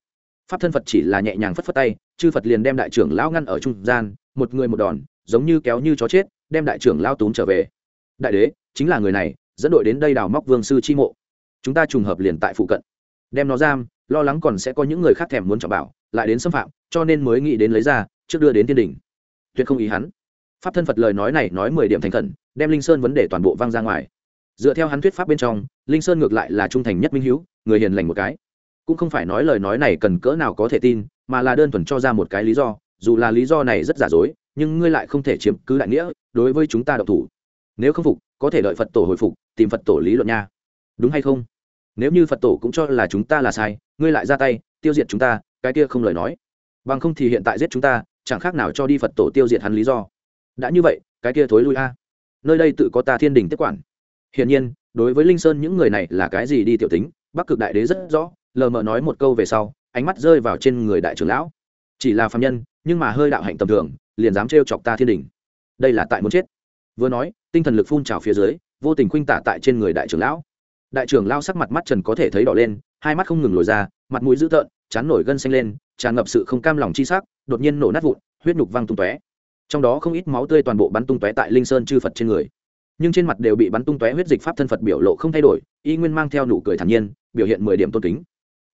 Pháp thân phật chỉ là nhẹ nhàng phất phất tay, chư phật liền đem đại trưởng lão ngăn ở trung gian, một người một đòn, giống như kéo như chó chết, đem đại trưởng lão tún trở về. Đại đế, chính là người này, dẫn đội đến đây đào móc vương sư chi mộ. Chúng ta trùng hợp liền tại phụ cận đem nó giam, lo lắng còn sẽ có những người khác thèm muốn trọng bảo, lại đến xâm phạm, cho nên mới nghĩ đến lấy ra, trước đưa đến thiên đình. Tuyệt không ý hắn. Pháp thân phật lời nói này nói mười điểm thành khẩn, đem linh sơn vấn đề toàn bộ vang ra ngoài. Dựa theo hắn thuyết pháp bên trong, linh sơn ngược lại là trung thành nhất minh hữu, người hiền lành một cái. Cũng không phải nói lời nói này cần cỡ nào có thể tin, mà là đơn thuần cho ra một cái lý do, dù là lý do này rất giả dối, nhưng ngươi lại không thể chiếm cứ đại nghĩa, đối với chúng ta độc thủ. Nếu không phục, có thể đợi phật tổ hồi phục, tìm phật tổ lý luận nha. Đúng hay không? Nếu như phật tổ cũng cho là chúng ta là sai, ngươi lại ra tay, tiêu diệt chúng ta, cái kia không lời nói. Bằng không thì hiện tại giết chúng ta, chẳng khác nào cho đi phật tổ tiêu diệt hắn lý do. Đã như vậy, cái kia thối lui a. Nơi đây tự có ta thiên đình tiếp quản. Hiển nhiên, đối với linh sơn những người này là cái gì đi tiểu tính, bắc cực đại đế rất rõ, lờ mờ nói một câu về sau, ánh mắt rơi vào trên người đại trưởng lão. Chỉ là phạm nhân, nhưng mà hơi đạo hạnh tầm thường, liền dám trêu chọc ta thiên đình. Đây là tại muốn chết. Vừa nói, tinh thần lực phun trào phía dưới, vô tình khuynh tả tại trên người đại trưởng lão đại trưởng lao sắc mặt mắt trần có thể thấy đỏ lên, hai mắt không ngừng lồi ra, mặt mũi dữ tợn, chán nổi gân xanh lên, tràn ngập sự không cam lòng chi sắc, đột nhiên nổ nát vụn, huyết nhục văng tung tóe. Trong đó không ít máu tươi toàn bộ bắn tung tóe tại linh sơn chư phật trên người. Nhưng trên mặt đều bị bắn tung tóe huyết dịch pháp thân phật biểu lộ không thay đổi, y nguyên mang theo nụ cười thản nhiên, biểu hiện mười điểm tôn kính.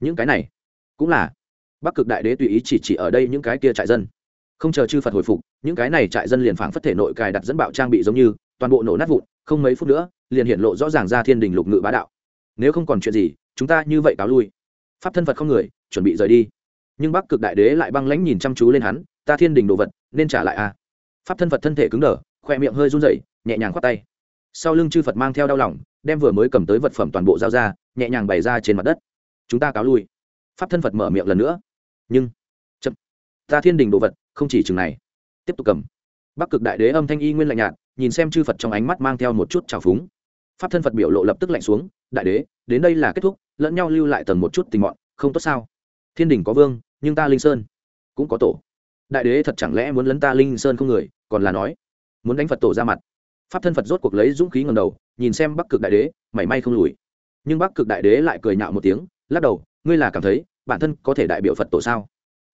Những cái này, cũng là bắc cực đại đế tùy ý chỉ chỉ ở đây những cái kia trại dân. Không chờ chư phật hồi phục, những cái này trại dân liền phảng phất thể nội cài đặt dẫn bạo trang bị giống như, toàn bộ nổ nát vụn, không mấy phút nữa liền hiện lộ rõ ràng ra thiên đình lục ngự bá đạo. Nếu không còn chuyện gì, chúng ta như vậy cáo lui. Pháp thân phật không người, chuẩn bị rời đi. Nhưng bắc cực đại đế lại băng lãnh nhìn chăm chú lên hắn, ta thiên đình đồ vật, nên trả lại a à? pháp thân phật thân thể cứng đờ, khoe miệng hơi run rẩy, nhẹ nhàng khoát tay. Sau lưng chư phật mang theo đau lòng, đem vừa mới cầm tới vật phẩm toàn bộ giao ra, nhẹ nhàng bày ra trên mặt đất. Chúng ta cáo lui. Pháp thân phật mở miệng lần nữa. Nhưng, chậm, ta thiên đình đồ vật, không chỉ chừng này. Tiếp tục cầm. Bắc cực đại đế âm thanh y nguyên lạnh nhạt, nhìn xem chư phật trong ánh mắt mang theo một chút trào phúng pháp thân phật biểu lộ lập tức lạnh xuống, đại đế, đến đây là kết thúc, lẫn nhau lưu lại tầng một chút tình mọn, không tốt sao? Thiên đình có vương, nhưng ta linh sơn cũng có tổ. Đại đế thật chẳng lẽ muốn lấn ta linh sơn không người, còn là nói, muốn đánh phật tổ ra mặt. Pháp thân phật rốt cuộc lấy dũng khí ngầm đầu, nhìn xem bắc cực đại đế, mảy may không lùi. Nhưng bắc cực đại đế lại cười nhạo một tiếng, lắc đầu, ngươi là cảm thấy, bản thân có thể đại biểu phật tổ sao?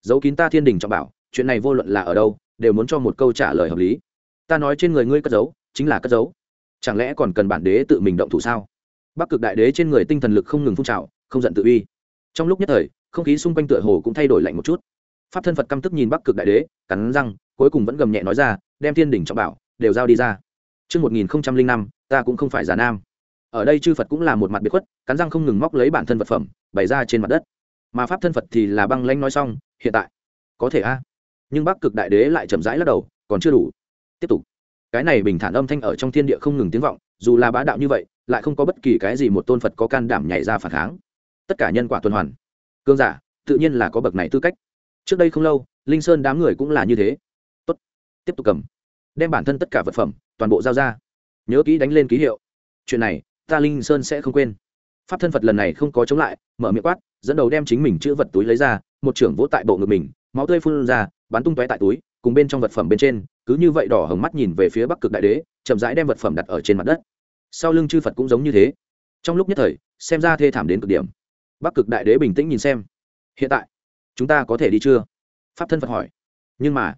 Giấu kín ta thiên đình cho bảo, chuyện này vô luận là ở đâu, đều muốn cho một câu trả lời hợp lý. Ta nói trên người ngươi cất giấu, chính là cất giấu chẳng lẽ còn cần bản đế tự mình động thủ sao bắc cực đại đế trên người tinh thần lực không ngừng phun trào không giận tự uy trong lúc nhất thời không khí xung quanh tựa hồ cũng thay đổi lạnh một chút pháp thân phật căm tức nhìn bắc cực đại đế cắn răng cuối cùng vẫn gầm nhẹ nói ra đem thiên đỉnh trọng bảo đều giao đi ra Trước 1005, ta cũng không phải giả nam. Ở đây chư Phật cũng là một mặt biệt khuất, cắn răng không ngừng móc lấy bản thân vật phẩm, bày ra trên mặt đất. Mà pháp thân Phật thì là băng lãnh nói xong, hiện tại, có thể a. Nhưng Bắc Cực Đại Đế lại chậm rãi lắc đầu, còn chưa đủ. Tiếp tục. Cái này bình thản âm thanh ở trong thiên địa không ngừng tiếng vọng, dù là bá đạo như vậy, lại không có bất kỳ cái gì một tôn Phật có can đảm nhảy ra phản kháng. Tất cả nhân quả tuần hoàn. Cương giả, tự nhiên là có bậc này tư cách. Trước đây không lâu, Linh Sơn đám người cũng là như thế. Tốt, tiếp tục cầm đem bản thân tất cả vật phẩm toàn bộ giao ra nhớ kỹ đánh lên ký hiệu chuyện này ta linh sơn sẽ không quên pháp thân phật lần này không có chống lại mở miệng quát dẫn đầu đem chính mình chữ vật túi lấy ra một trưởng vỗ tại bộ ngực mình máu tươi phun ra bắn tung tóe tại túi cùng bên trong vật phẩm bên trên cứ như vậy đỏ hồng mắt nhìn về phía bắc cực đại đế, chậm rãi đem vật phẩm đặt ở trên mặt đất. Sau lưng chư phật cũng giống như thế. Trong lúc nhất thời, xem ra thê thảm đến cực điểm. Bắc cực đại đế bình tĩnh nhìn xem. Hiện tại, chúng ta có thể đi chưa? Pháp thân phật hỏi. Nhưng mà,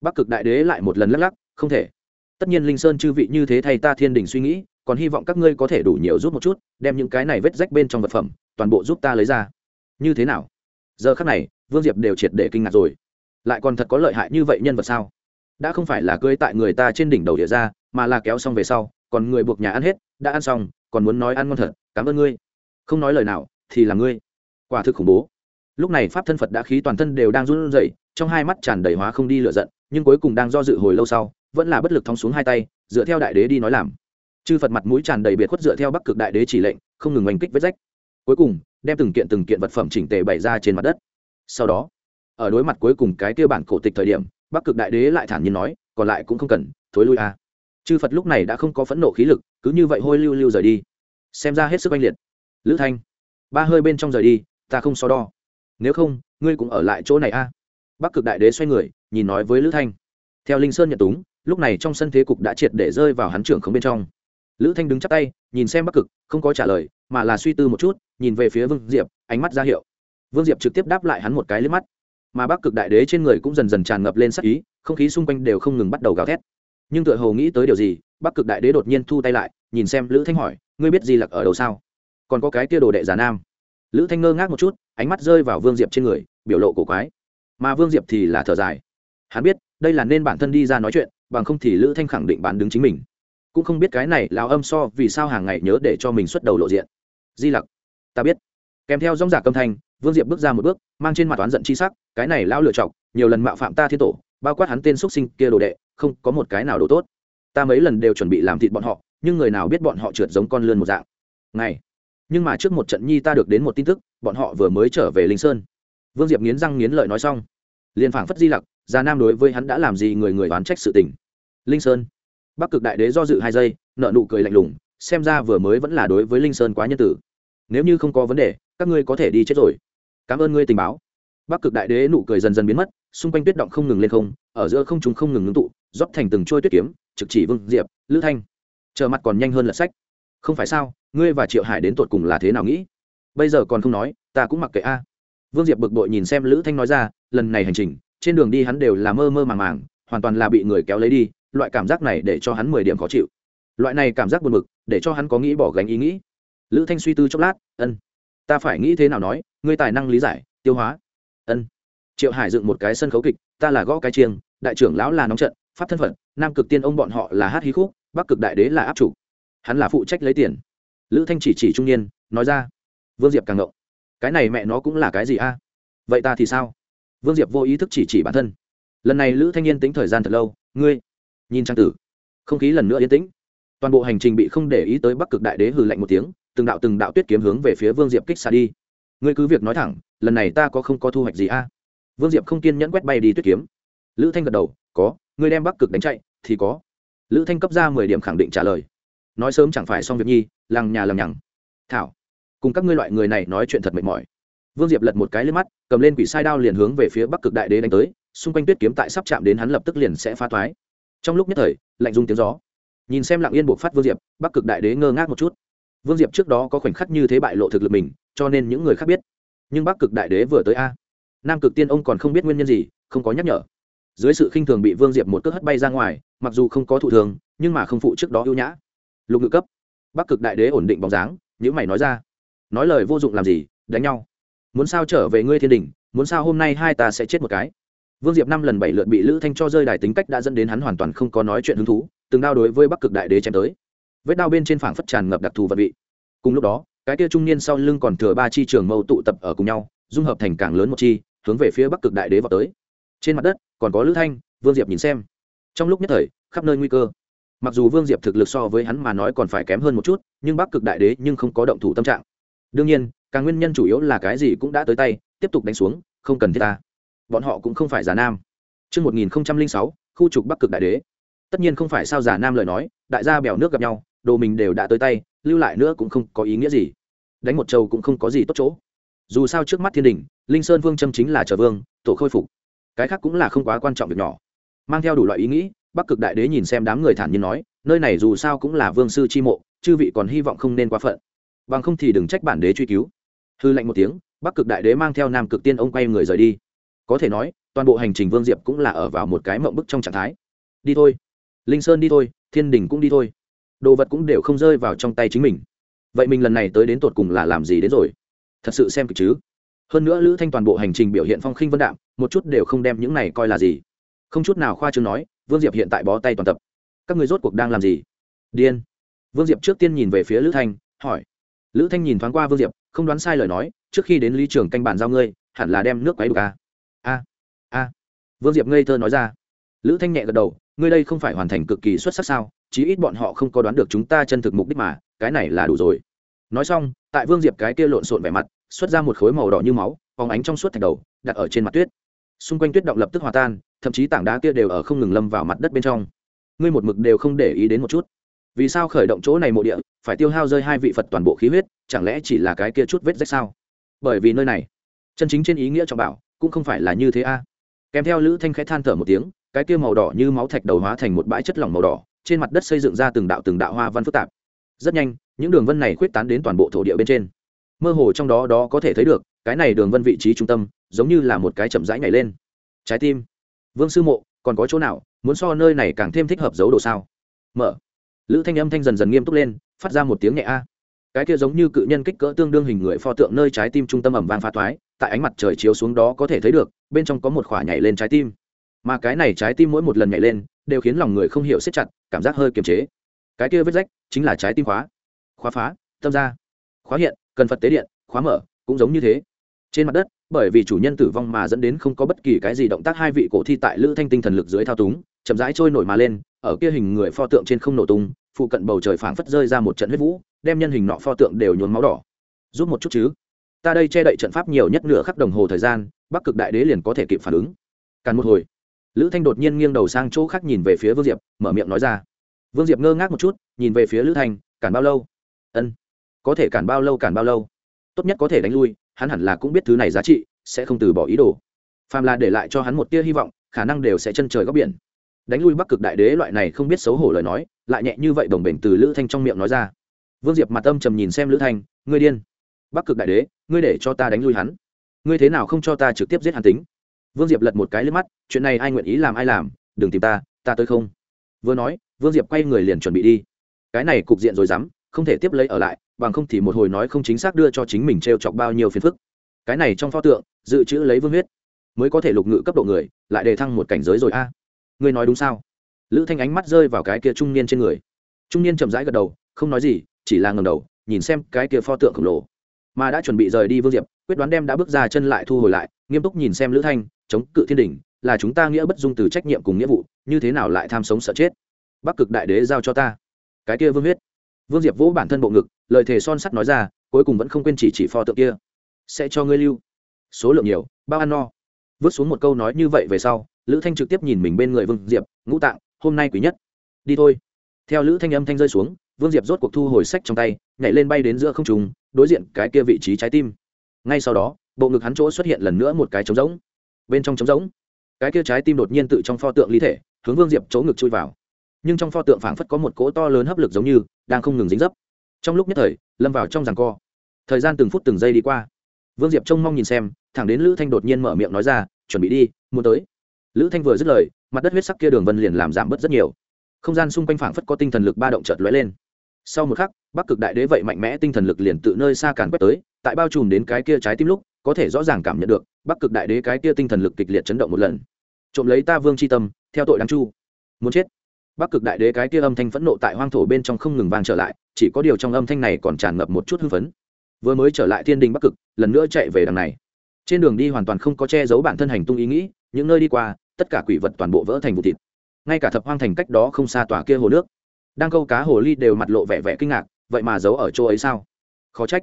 bắc cực đại đế lại một lần lắc lắc, không thể. Tất nhiên linh sơn chư vị như thế thay ta thiên đình suy nghĩ, còn hy vọng các ngươi có thể đủ nhiều giúp một chút, đem những cái này vết rách bên trong vật phẩm, toàn bộ giúp ta lấy ra. Như thế nào? Giờ khắc này, vương diệp đều triệt để kinh ngạc rồi. Lại còn thật có lợi hại như vậy nhân vật sao? Đã không phải là cưới tại người ta trên đỉnh đầu địa ra, mà là kéo xong về sau, còn người buộc nhà ăn hết, đã ăn xong, còn muốn nói ăn ngon thật, cảm ơn ngươi. Không nói lời nào, thì là ngươi. Quả thực khủng bố. Lúc này pháp thân phật đã khí toàn thân đều đang run rẩy, trong hai mắt tràn đầy hóa không đi lựa giận, nhưng cuối cùng đang do dự hồi lâu sau, vẫn là bất lực thong xuống hai tay, dựa theo đại đế đi nói làm. Chư phật mặt mũi tràn đầy biệt khuất dựa theo bắc cực đại đế chỉ lệnh, không ngừng oanh kích vết rách. Cuối cùng, đem từng kiện từng kiện vật phẩm chỉnh tề bày ra trên mặt đất. Sau đó, ở đối mặt cuối cùng cái kia bản cổ tịch thời điểm bắc cực đại đế lại thản nhiên nói, còn lại cũng không cần, thối lui a à. chư phật lúc này đã không có phẫn nộ khí lực, cứ như vậy hôi lưu lưu rời đi. Xem ra hết sức oanh liệt. Lữ thanh, ba hơi bên trong rời đi, ta không so đo. Nếu không, ngươi cũng ở lại chỗ này a à. bắc cực đại đế xoay người, nhìn nói với lữ thanh. Theo linh sơn nhận túng, lúc này trong sân thế cục đã triệt để rơi vào hắn trưởng không bên trong. Lữ thanh đứng chắc tay, nhìn xem bắc cực, không có trả lời, mà là suy tư một chút, nhìn về phía vương diệp, ánh mắt ra hiệu. Vương diệp trực tiếp đáp lại hắn một cái lên mắt mà bắc cực đại đế trên người cũng dần dần tràn ngập lên sắc ý, không khí xung quanh đều không ngừng bắt đầu gào thét. Nhưng tựa hồ nghĩ tới điều gì, bắc cực đại đế đột nhiên thu tay lại, nhìn xem lữ thanh hỏi, ngươi biết di lặc ở đâu sao? Còn có cái tia đồ đệ giả nam? Lữ thanh ngơ ngác một chút, ánh mắt rơi vào vương diệp trên người, biểu lộ cổ quái. Mà vương diệp thì là thở dài. Hắn biết, đây là nên bản thân đi ra nói chuyện, bằng không thì lữ thanh khẳng định bán đứng chính mình. Cũng không biết cái này lão âm so vì sao hàng ngày nhớ để cho mình xuất đầu lộ diện. Di lặc, ta biết. Kèm theo dòng giả câm thanh vương diệp bước ra một bước, mang trên mặt toán giận chi sắc, cái này lão lựa chọc, nhiều lần mạo phạm ta thiên tổ, bao quát hắn tên xuất sinh kia đồ đệ, không có một cái nào đồ tốt. Ta mấy lần đều chuẩn bị làm thịt bọn họ, nhưng người nào biết bọn họ trượt giống con lươn một dạng. Này, nhưng mà trước một trận nhi ta được đến một tin tức, bọn họ vừa mới trở về linh sơn. Vương diệp nghiến răng nghiến lợi nói xong. Liền phảng phất di lặc già nam đối với hắn đã làm gì người người oán trách sự tình. Linh sơn. Bắc cực đại đế do dự hai giây nợ nụ cười lạnh lùng, xem ra vừa mới vẫn là đối với linh sơn quá nhân tử. Nếu như không có vấn đề, các ngươi có thể đi chết rồi cảm ơn ngươi tình báo. Bắc cực đại đế nụ cười dần dần biến mất, xung quanh tuyết động không ngừng lên không, ở giữa không chúng không ngừng ngưng tụ rót thành từng trôi tuyết kiếm, trực chỉ vương diệp, lữ thanh. Chờ mặt còn nhanh hơn lật sách. Không phải sao, ngươi và triệu hải đến tột cùng là thế nào nghĩ? Bây giờ còn không nói, ta cũng mặc kệ a. Vương diệp bực bội nhìn xem lữ thanh nói ra, lần này hành trình, trên đường đi hắn đều là mơ mơ màng màng, hoàn toàn là bị người kéo lấy đi, loại cảm giác này để cho hắn mười điểm khó chịu. Loại này cảm giác buồn bực, để cho hắn có nghĩ bỏ gánh ý nghĩ. Lữ thanh suy tư chốc lát, ân ta phải nghĩ thế nào nói, ngươi tài năng lý giải, tiêu hóa. Ân. Triệu hải dựng một cái sân khấu kịch, ta là gõ cái chiêng, đại trưởng lão là nóng trận, pháp thân phận, nam cực tiên ông bọn họ là hát hí khúc, bắc cực đại đế là áp chủ. Hắn là phụ trách lấy tiền. Lữ thanh chỉ chỉ trung niên, nói ra, vương diệp càng ngộng. Cái này mẹ nó cũng là cái gì a? Vậy ta thì sao? Vương diệp vô ý thức chỉ chỉ bản thân. Lần này lữ thanh niên tính thời gian thật lâu, ngươi, nhìn trang tử. Không khí lần nữa yên tĩnh toàn bộ hành trình bị không để ý tới bắc cực đại đế hừ lạnh một tiếng, từng đạo từng đạo tuyết kiếm hướng về phía vương diệp kích xa đi. Ngươi cứ việc nói thẳng, lần này ta có không có thu hoạch gì a? Vương diệp không kiên nhẫn quét bay đi tuyết kiếm. Lữ thanh gật đầu, có, ngươi đem bắc cực đánh chạy, thì có. Lữ thanh cấp ra mười điểm khẳng định trả lời. Nói sớm chẳng phải xong việc nhi, lằng nhà lằng nhằng. Thảo, cùng các ngươi loại người này nói chuyện thật mệt mỏi. Vương diệp lật một cái lên mắt, cầm lên quỷ sai đao liền hướng về phía bắc cực đại đế đánh tới, xung quanh tuyết kiếm tại sắp chạm đến hắn lập tức liền sẽ phá thoái. Trong lúc nhất thời, lạnh dung tiếng gió nhìn xem lặng yên buộc phát vương diệp, bắc cực đại đế ngơ ngác một chút. Vương diệp trước đó có khoảnh khắc như thế bại lộ thực lực mình, cho nên những người khác biết. Nhưng bắc cực đại đế vừa tới a. Nam cực tiên ông còn không biết nguyên nhân gì, không có nhắc nhở. Dưới sự khinh thường bị vương diệp một cước hất bay ra ngoài, mặc dù không có thụ thường, nhưng mà không phụ trước đó ưu nhã. Lục ngự cấp. Bắc cực đại đế ổn định bóng dáng những mày nói ra. Nói lời vô dụng làm gì, đánh nhau. Muốn sao trở về ngươi thiên đình muốn sao hôm nay hai ta sẽ chết một cái. Vương diệp năm lần bảy lượt bị lữ thanh cho rơi đài tính cách đã dẫn đến hắn hoàn toàn không có nói chuyện hứng thú từng đao đối với bắc cực đại đế chém tới. Vết đao bên trên phảng phất tràn ngập đặc thù vật vị. Cùng lúc đó cái kia trung niên sau lưng còn thừa ba chi trường mâu tụ tập ở cùng nhau dung hợp thành càng lớn một chi hướng về phía bắc cực đại đế vào tới. Trên mặt đất còn có lữ thanh vương diệp nhìn xem. Trong lúc nhất thời khắp nơi nguy cơ. Mặc dù vương diệp thực lực so với hắn mà nói còn phải kém hơn một chút nhưng bắc cực đại đế nhưng không có động thủ tâm trạng. Đương nhiên càng nguyên nhân chủ yếu là cái gì cũng đã tới tay tiếp tục đánh xuống không cần thiết ta. Bọn họ cũng không phải giả nam. Trước 1006, khu trục bắc cực đại đế. Tất nhiên không phải sao giả nam lời nói, đại gia bèo nước gặp nhau, đồ mình đều đã tới tay, lưu lại nữa cũng không có ý nghĩa gì. Đánh một trầu cũng không có gì tốt chỗ. Dù sao trước mắt thiên đình, Linh Sơn Vương châm chính là trở vương, tổ khôi phục. Cái khác cũng là không quá quan trọng việc nhỏ. Mang theo đủ loại ý nghĩ, Bắc Cực Đại Đế nhìn xem đám người thản nhiên nói, nơi này dù sao cũng là vương sư chi mộ, chư vị còn hy vọng không nên quá phận. Bằng không thì đừng trách bản đế truy cứu. Hư lệnh một tiếng, Bắc Cực Đại Đế mang theo Nam Cực Tiên ông quay người rời đi có thể nói toàn bộ hành trình vương diệp cũng là ở vào một cái mộng bức trong trạng thái đi thôi linh sơn đi thôi, thiên đình cũng đi thôi. Đồ vật cũng đều không rơi vào trong tay chính mình. Vậy mình lần này tới đến tột cùng là làm gì đến rồi? Thật sự xem kịch chứ? Hơn nữa lữ thanh toàn bộ hành trình biểu hiện phong khinh vân đạm, một chút đều không đem những này coi là gì. Không chút nào khoa chương nói, vương diệp hiện tại bó tay toàn tập. Các người rốt cuộc đang làm gì? Điên. Vương diệp trước tiên nhìn về phía lữ thanh, hỏi. Lữ thanh nhìn thoáng qua vương diệp, không đoán sai lời nói, trước khi đến lý trường canh bản giao ngươi, hẳn là đem nước quấy đục à? A a. Vương diệp ngây thơ nói ra. Lữ thanh nhẹ gật đầu ngươi đây không phải hoàn thành cực kỳ xuất sắc sao, chí ít bọn họ không có đoán được chúng ta chân thực mục đích mà, cái này là đủ rồi. Nói xong, tại vương diệp cái kia lộn xộn vẻ mặt, xuất ra một khối màu đỏ như máu, phóng ánh trong suốt thạch đầu, đặt ở trên mặt tuyết. Xung quanh tuyết động lập tức hòa tan, thậm chí tảng đá kia đều ở không ngừng lâm vào mặt đất bên trong. Ngươi một mực đều không để ý đến một chút. Vì sao khởi động chỗ này mộ địa, phải tiêu hao rơi hai vị phật toàn bộ khí huyết, chẳng lẽ chỉ là cái kia chút vết rách sao? Bởi vì nơi này, chân chính trên ý nghĩa trọng bảo, cũng không phải là như thế a. Kèm theo lữ thanh khẽ than thở một tiếng cái kia màu đỏ như máu thạch đầu hóa thành một bãi chất lỏng màu đỏ, trên mặt đất xây dựng ra từng đạo từng đạo hoa văn phức tạp. Rất nhanh, những đường vân này khuyết tán đến toàn bộ thổ địa bên trên. Mơ hồ trong đó đó có thể thấy được, cái này đường vân vị trí trung tâm, giống như là một cái chậm rãi nhảy lên. Trái tim. Vương sư mộ, còn có chỗ nào muốn so nơi này càng thêm thích hợp dấu đồ sao? Mở. Lữ thanh âm thanh dần dần nghiêm túc lên, phát ra một tiếng nhẹ a. Cái kia giống như cự nhân kích cỡ tương đương hình người pho tượng nơi trái tim trung tâm ẩm vang pha thoái, tại ánh mặt trời chiếu xuống đó có thể thấy được, bên trong có một khỏa nhảy lên trái tim mà cái này trái tim mỗi một lần nhảy lên đều khiến lòng người không hiểu siết chặt, cảm giác hơi kiềm chế. Cái kia vết rách chính là trái tim khóa. Khóa phá, tâm ra. Khóa hiện, cần phật tế điện, khóa mở, cũng giống như thế. Trên mặt đất, bởi vì chủ nhân tử vong mà dẫn đến không có bất kỳ cái gì động tác, hai vị cổ thi tại lữ thanh tinh thần lực dưới thao túng, chậm rãi trôi nổi mà lên, ở kia hình người pho tượng trên không nổ tung, phụ cận bầu trời phảng phất rơi ra một trận huyết vũ, đem nhân hình nọ pho tượng đều nhuốm máu đỏ. Giúp một chút chứ. Ta đây che đậy trận pháp nhiều nhất nửa khắc đồng hồ thời gian, bắc cực đại đế liền có thể kịp phản ứng. Càn một hồi lữ thanh đột nhiên nghiêng đầu sang chỗ khác nhìn về phía vương diệp, mở miệng nói ra. Vương diệp ngơ ngác một chút, nhìn về phía lữ thanh, cản bao lâu? Ân, có thể cản bao lâu cản bao lâu. Tốt nhất có thể đánh lui, hắn hẳn là cũng biết thứ này giá trị, sẽ không từ bỏ ý đồ. Phàm là để lại cho hắn một tia hy vọng, khả năng đều sẽ chân trời góc biển. Đánh lui bắc cực đại đế loại này không biết xấu hổ lời nói, lại nhẹ như vậy đồng bền từ lữ thanh trong miệng nói ra. Vương diệp mặt âm trầm nhìn xem lữ thanh, ngươi điên. Bắc cực đại đế, ngươi để cho ta đánh lui hắn. Ngươi thế nào không cho ta trực tiếp giết hắn tính? Vương diệp lật một cái lên mắt, chuyện này ai nguyện ý làm ai làm, đừng tìm ta ta tới không. Vừa nói, vương diệp quay người liền chuẩn bị đi. Cái này cục diện rồi dám, không thể tiếp lấy ở lại, bằng không thì một hồi nói không chính xác đưa cho chính mình t r e o chọc bao nhiêu phiền phức. Cái này trong pho tượng, dự trữ lấy vương huyết, mới có thể lục ngự cấp độ người, lại đề thăng một cảnh giới rồi a. Ngươi nói đúng sao? Lữ thanh ánh mắt rơi vào cái kia trung niên trên người. Trung niên chậm rãi gật đầu, không nói gì, chỉ là ngầm đầu, nhìn xem cái kia pho tượng khổng lồ mà đã chuẩn bị rời đi vương diệp, quyết đoán đem đã bước ra chân lại thu hồi lại, nghiêm túc nhìn xem lữ thanh, chống cự thiên đình là chúng ta nghĩa bất dung từ trách nhiệm cùng nghĩa vụ, như thế nào lại tham sống sợ chết? Bắc cực đại đế giao cho ta. Cái kia vương huyết. Vương diệp vỗ bản thân bộ ngực, lời thề son sắt nói ra, cuối cùng vẫn không quên chỉ chỉ pho tượng kia. Sẽ cho ngươi lưu. Số lượng nhiều, bao ăn no. Vứt xuống một câu nói như vậy về sau, lữ thanh trực tiếp nhìn mình bên người vương diệp, ngũ tạng, hôm nay quý nhất. Đi thôi. Theo lữ thanh âm thanh rơi xuống, vương diệp rốt cuộc thu hồi sách trong tay, nhảy lên bay đến giữa không trùng đối diện cái kia vị trí trái tim. Ngay sau đó, bộ ngực hắn chỗ xuất hiện lần nữa một cái trống rỗng. Bên trong trống rỗng, cái kia trái tim đột nhiên tự trong pho tượng lý thể, hướng vương diệp chỗ ngực chui vào. Nhưng trong pho tượng phảng phất có một cỗ to lớn hấp lực giống như, đang không ngừng dính dấp. Trong lúc nhất thời, lâm vào trong ràng co. Thời gian từng phút từng giây đi qua. Vương diệp trông mong nhìn xem, thẳng đến lữ thanh đột nhiên mở miệng nói ra, chuẩn bị đi, muốn tới. Lữ thanh vừa dứt lời, mặt đất huyết sắc kia đường vân liền làm giảm bớt rất nhiều. Không gian xung quanh phảng phất có tinh thần lực ba động chợt lóe lên sau một khắc, bắc cực đại đế vậy mạnh mẽ tinh thần lực liền tự nơi xa càn quét tới, tại bao trùm đến cái kia trái tim lúc, có thể rõ ràng cảm nhận được, bắc cực đại đế cái kia tinh thần lực kịch liệt chấn động một lần. Trộm lấy ta vương c h i tâm, theo tội đáng chu. Muốn chết. Bắc cực đại đế cái kia âm thanh phẫn nộ tại hoang thổ bên trong không ngừng vang trở lại, chỉ có điều trong âm thanh này còn tràn ngập một chút hưng phấn. Vừa mới trở lại thiên đình bắc cực, lần nữa chạy về đằng này. Trên đường đi hoàn toàn không có che giấu bản thân hành tung ý nghĩ, những nơi đi qua, tất cả quỷ vật toàn bộ vỡ thành vụ thịt. Ngay cả thập hoang thành cách đó không xa tòa kia hồ nước đang câu cá hồ ly đều mặt lộ vẻ vẻ kinh ngạc, vậy mà giấu ở chỗ ấy sao? Khó trách.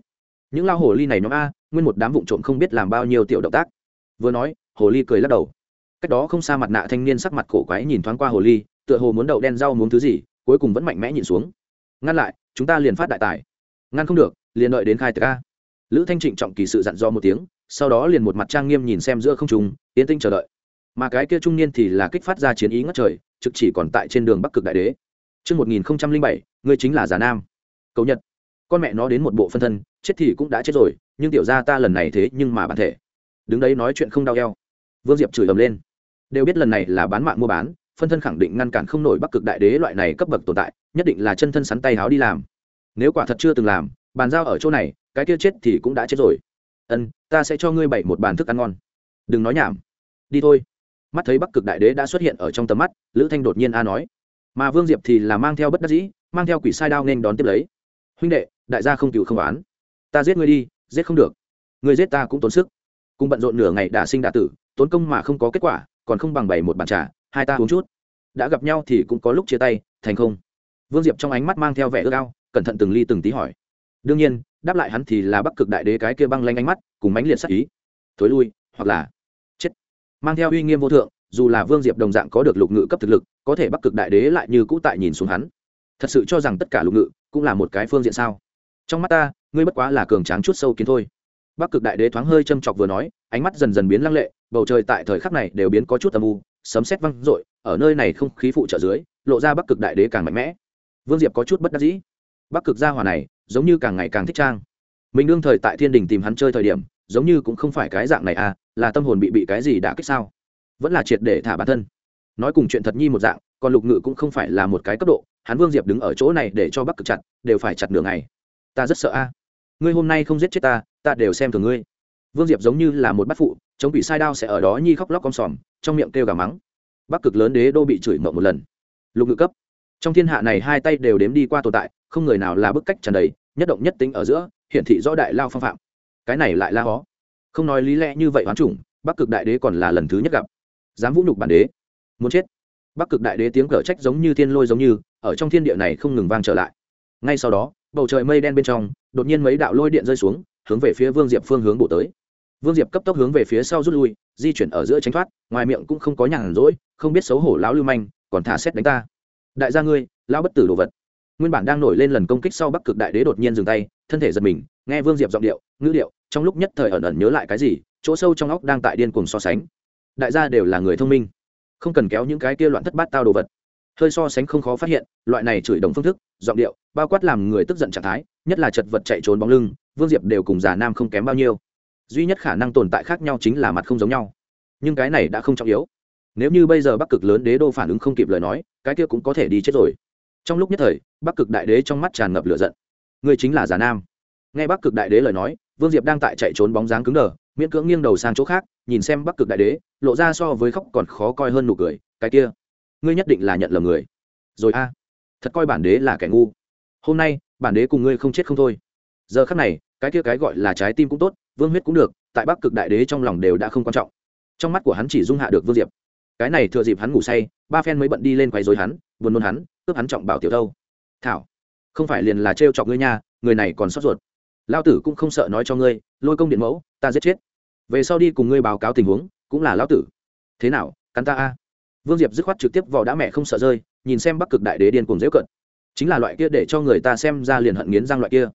Những lao hồ ly này nhóm a, nguyên một đám vụn trộm không biết làm bao nhiêu tiểu động tác. Vừa nói, hồ ly cười lắc đầu. Cách đó không xa mặt nạ thanh niên sắc mặt cổ quái nhìn thoáng qua hồ ly, tựa hồ muốn đậu đen rau muốn thứ gì, cuối cùng vẫn mạnh mẽ nhìn xuống. Ngăn lại, chúng ta liền phát đại tài. Ngăn không được, liền đợi đến khai tờ ca lữ thanh trịnh trọng kỳ sự dặn dò một tiếng, sau đó liền một mặt trang nghiêm nhìn xem giữa không trùng yên tinh chờ đợi. Mà cái kia trung niên thì là kích phát ra chiến ý ngất trời, trực chỉ còn tại trên đường bắc cực đại đế. Trước 1007, ngươi chính là giả nam. Cầu nhật. Con mẹ nó đến một bộ phân thân, chết thì cũng đã chết rồi, nhưng tiểu gia ta lần này thế nhưng mà bản thể. Đứng đấy nói chuyện không đau eo. Vương Diệp chửi ầm lên. Đều biết lần này là bán mạng mua bán, phân thân khẳng định ngăn cản không nổi bắc cực đại đế loại này cấp bậc tồn tại, nhất định là chân thân sắn tay háo đi làm. Nếu quả thật chưa từng làm, bàn giao ở chỗ này, cái kia chết thì cũng đã chết rồi. Ân, ta sẽ cho ngươi bảy một bàn thức ăn ngon. Đừng nói nhảm. Đi thôi mắt thấy bắc cực đại đế đã xuất hiện ở trong tầm mắt lữ thanh đột nhiên a nói mà vương diệp thì là mang theo bất đắc dĩ, mang theo quỷ sai đao nên đón tiếp lấy. Huynh đệ, đại gia không cựu không oán. Ta giết ngươi đi, giết không được. Ngươi giết ta cũng tốn sức. Cùng bận rộn nửa ngày đả sinh đả tử, tốn công mà không có kết quả, còn không bằng bày một bàn trà, hai ta uống chút. Đã gặp nhau thì cũng có lúc chia tay, thành không? Vương diệp trong ánh mắt mang theo vẻ ước ao, cẩn thận từng ly từng tí hỏi. Đương nhiên, đáp lại hắn thì là bắc cực đại đế cái kia băng lanh ánh mắt, cùng mánh liệt sắc ý. Thối lui, hoặc là chết. Mang theo uy nghiêm vô thượng dù là vương diệp đồng dạng có được lục ngự cấp thực lực, có thể bắc cực đại đế lại như cũ tại nhìn xuống hắn. Thật sự cho rằng tất cả lục ngự cũng là một cái phương diện sao? Trong mắt ta, ngươi bất quá là cường tráng chút sâu kiến thôi. Bắc cực đại đế thoáng hơi châm chọc vừa nói, ánh mắt dần dần biến lăng lệ, bầu trời tại thời khắc này đều biến có chút âm u, sấm sét văng r ộ i ở nơi này không khí phụ trợ dưới, lộ ra bắc cực đại đế càng mạnh mẽ. Vương diệp có chút bất đắc dĩ. Bắc cực gia hòa này, giống như càng ngày càng thích trang. Mình đương thời tại thiên đình tìm hắn chơi thời điểm, giống như cũng không phải cái dạng này à là tâm hồn bị bị cái gì đã kích sao? Vẫn là triệt để thả bản thân. Nói cùng chuyện thật nhi một dạng, còn lục ngự cũng không phải là một cái cấp độ hắn vương diệp đứng ở chỗ này để cho bắc cực chặt, đều phải chặt nửa ngày. Ta rất sợ a. Ngươi hôm nay không giết chết ta ta đều xem thường ngươi. Vương diệp giống như là một bát phụ, chống bị sai đao sẽ ở đó nhi khóc lóc con sòm, trong miệng kêu gà mắng. Bắc cực lớn đế đô bị chửi mộng một lần. Lục ngự cấp. Trong thiên hạ này hai tay đều đếm đi qua tồn tại, không người nào là bức cách trần đầy, nhất động nhất tính ở giữa, hiển thị rõ đại lao phong phạm. Cái này lại la hó. Không nói lý lẽ như vậy hoán chủng, bắc cực đại đế còn là lần thứ nhất gặp dám vũ nhục bản đế. Muốn chết. Bắc cực đại đế tiếng cở trách giống như thiên lôi giống như, ở trong thiên địa này không ngừng vang trở lại. Ngay sau đó, bầu trời mây đen bên trong, đột nhiên mấy đạo lôi điện rơi xuống, hướng về phía vương diệp phương hướng bổ tới. Vương diệp cấp tốc hướng về phía sau rút lui, di chuyển ở giữa tránh thoát, ngoài miệng cũng không có nhàn rỗi, không biết xấu hổ lão lưu manh, còn thả xét đánh ta. Đại gia ngươi, lão bất tử đồ vật. Nguyên bản đang nổi lên lần công kích sau bắc cực đại đế đột nhiên dừng tay, thân thể giật mình, nghe vương diệp giọng điệu, ngữ điệu, trong lúc nhất thời ẩn ẩn nhớ lại cái gì, chỗ sâu trong óc đang tại điên cuồng so sánh đại gia đều là người thông minh. Không cần kéo những cái kia loạn thất bát tao đồ vật. Hơi so sánh không khó phát hiện, loại này chửi đồng phương thức, giọng điệu, bao quát làm người tức giận trạng thái, nhất là chật vật chạy trốn bóng lưng, vương diệp đều cùng già nam không kém bao nhiêu. Duy nhất khả năng tồn tại khác nhau chính là mặt không giống nhau. Nhưng cái này đã không trọng yếu. Nếu như bây giờ bắc cực lớn đế đô phản ứng không kịp lời nói, cái kia cũng có thể đi chết rồi. Trong lúc nhất thời, bắc cực đại đế trong mắt tràn ngập lửa giận. Người chính là già nam. Nghe bắc cực đại đế lời nói, vương diệp đang tại chạy trốn bóng dáng cứng đờ miễn cưỡng nghiêng đầu sang chỗ khác, nhìn xem bắc cực đại đế, lộ ra so với khóc còn khó coi hơn nụ cười, cái kia, ngươi nhất định là nhận lầm người. Rồi a, thật coi bản đế là kẻ ngu. Hôm nay, bản đế cùng ngươi không chết không thôi. Giờ khắc này, cái kia cái gọi là trái tim cũng tốt, vương huyết cũng được, tại bắc cực đại đế trong lòng đều đã không quan trọng. Trong mắt của hắn chỉ dung hạ được vương diệp. Cái này thừa dịp hắn ngủ say, ba phen mới bận đi lên quấy dối hắn, buồn nôn hắn, cướp hắn trọng bảo tiểu thâu. Thảo, không phải liền là trêu chọc ngươi nha, người này còn sót ruột. Lao tử cũng không sợ nói cho ngươi, lôi công điện mẫu, ta giết chết về sau đi cùng ngươi báo cáo tình huống, cũng là lão tử. Thế nào, cắn ta a? Vương diệp dứt khoát trực tiếp vào đã mẹ không sợ rơi, nhìn xem bắc cực đại đế điên cuồng dễu cận chính là loại kia để cho người ta xem ra liền hận nghiến răng loại kia.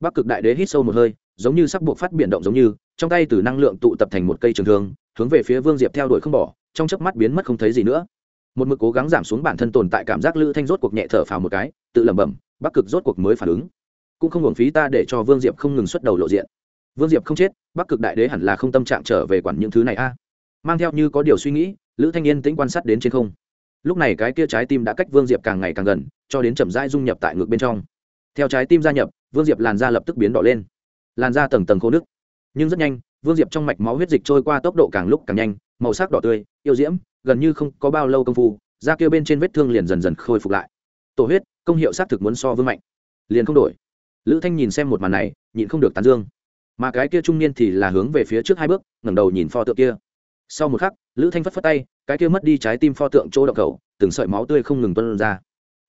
Bắc cực đại đế hít sâu một hơi, giống như sắp buộc phát biển động giống như, trong tay từ năng lượng tụ tập thành một cây trường thương, hướng về phía vương diệp theo đuổi không bỏ, trong chớp mắt biến mất không thấy gì nữa. Một mực cố gắng giảm xuống bản thân tồn tại cảm giác lữ thanh rốt cuộc nhẹ thở phào một cái, tự lẩm bẩm, bắc cực rốt cuộc mới phản ứng. Cũng không hưởng phí ta để cho vương diệp không ngừng xuất đầu lộ diện vương diệp không chết, bắc cực đại đế hẳn là không tâm trạng trở về quản những thứ này a. Mang theo như có điều suy nghĩ, lữ thanh niên tĩnh quan sát đến trên không. Lúc này cái kia trái tim đã cách vương diệp càng ngày càng gần, cho đến chậm rãi dung nhập tại ngực bên trong. Theo trái tim gia nhập, vương diệp làn da lập tức biến đỏ lên. Làn da tầng tầng khô nước nhưng rất nhanh, vương diệp trong mạch máu huyết dịch trôi qua tốc độ càng lúc càng nhanh, màu sắc đỏ tươi, yêu diễm, gần như không có bao lâu công phu, da kia bên trên vết thương liền dần dần khôi phục lại. Tổ huyết, công hiệu xác thực muốn so vương mạnh. Liền không đổi. Lữ thanh nhìn xem một màn này, nhịn không được tán dương mà cái kia trung niên thì là hướng về phía trước hai bước, ngẩng đầu nhìn pho tượng kia. Sau một khắc, lữ thanh phất phất tay, cái kia mất đi trái tim pho tượng chỗ động cầu từng sợi máu tươi không ngừng tuân ra.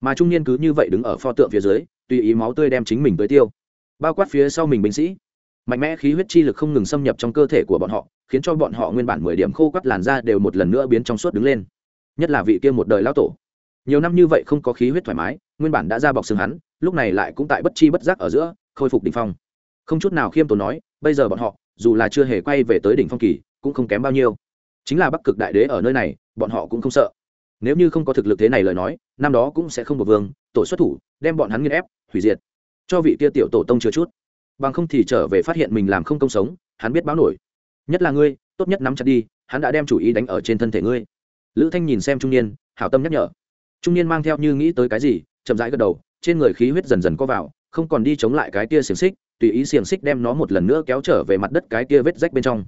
Mà trung niên cứ như vậy đứng ở pho tượng phía dưới, tùy ý máu tươi đem chính mình tới tiêu. Bao quát phía sau mình binh sĩ. Mạnh mẽ khí huyết chi lực không ngừng xâm nhập trong cơ thể của bọn họ, khiến cho bọn họ nguyên bản mười điểm khô quắt làn da đều một lần nữa biến trong suốt đứng lên. Nhất là vị kia một đời lão tổ. Nhiều năm như vậy không có khí huyết thoải mái, nguyên bản đã ra bọc xương hắn, lúc này lại cũng tại bất chi bất giác ở giữa, khôi phục đỉnh phong không chút nào khiêm tốn nói, bây giờ bọn họ, dù là chưa hề quay về tới đỉnh phong kỳ, cũng không kém bao nhiêu. Chính là bắc cực đại đế ở nơi này, bọn họ cũng không sợ. Nếu như không có thực lực thế này lời nói, năm đó cũng sẽ không một vương, tổ xuất thủ, đem bọn hắn nghiên ép, hủy diệt. Cho vị kia tiểu tổ tông chưa chút. Bằng không thì trở về phát hiện mình làm không công sống, hắn biết báo nổi. Nhất là ngươi, tốt nhất nắm chặt đi, hắn đã đem chủ ý đánh ở trên thân thể ngươi. Lữ thanh nhìn xem trung niên, hảo tâm nhắc nhở. Trung niên mang theo như nghĩ tới cái gì, chậm rãi gật đầu, trên người khí huyết dần dần có vào, không còn đi chống lại cái kia xiềng xích tùy ý xiềng xích đem nó một lần nữa kéo trở về mặt đất cái kia vết rách bên trong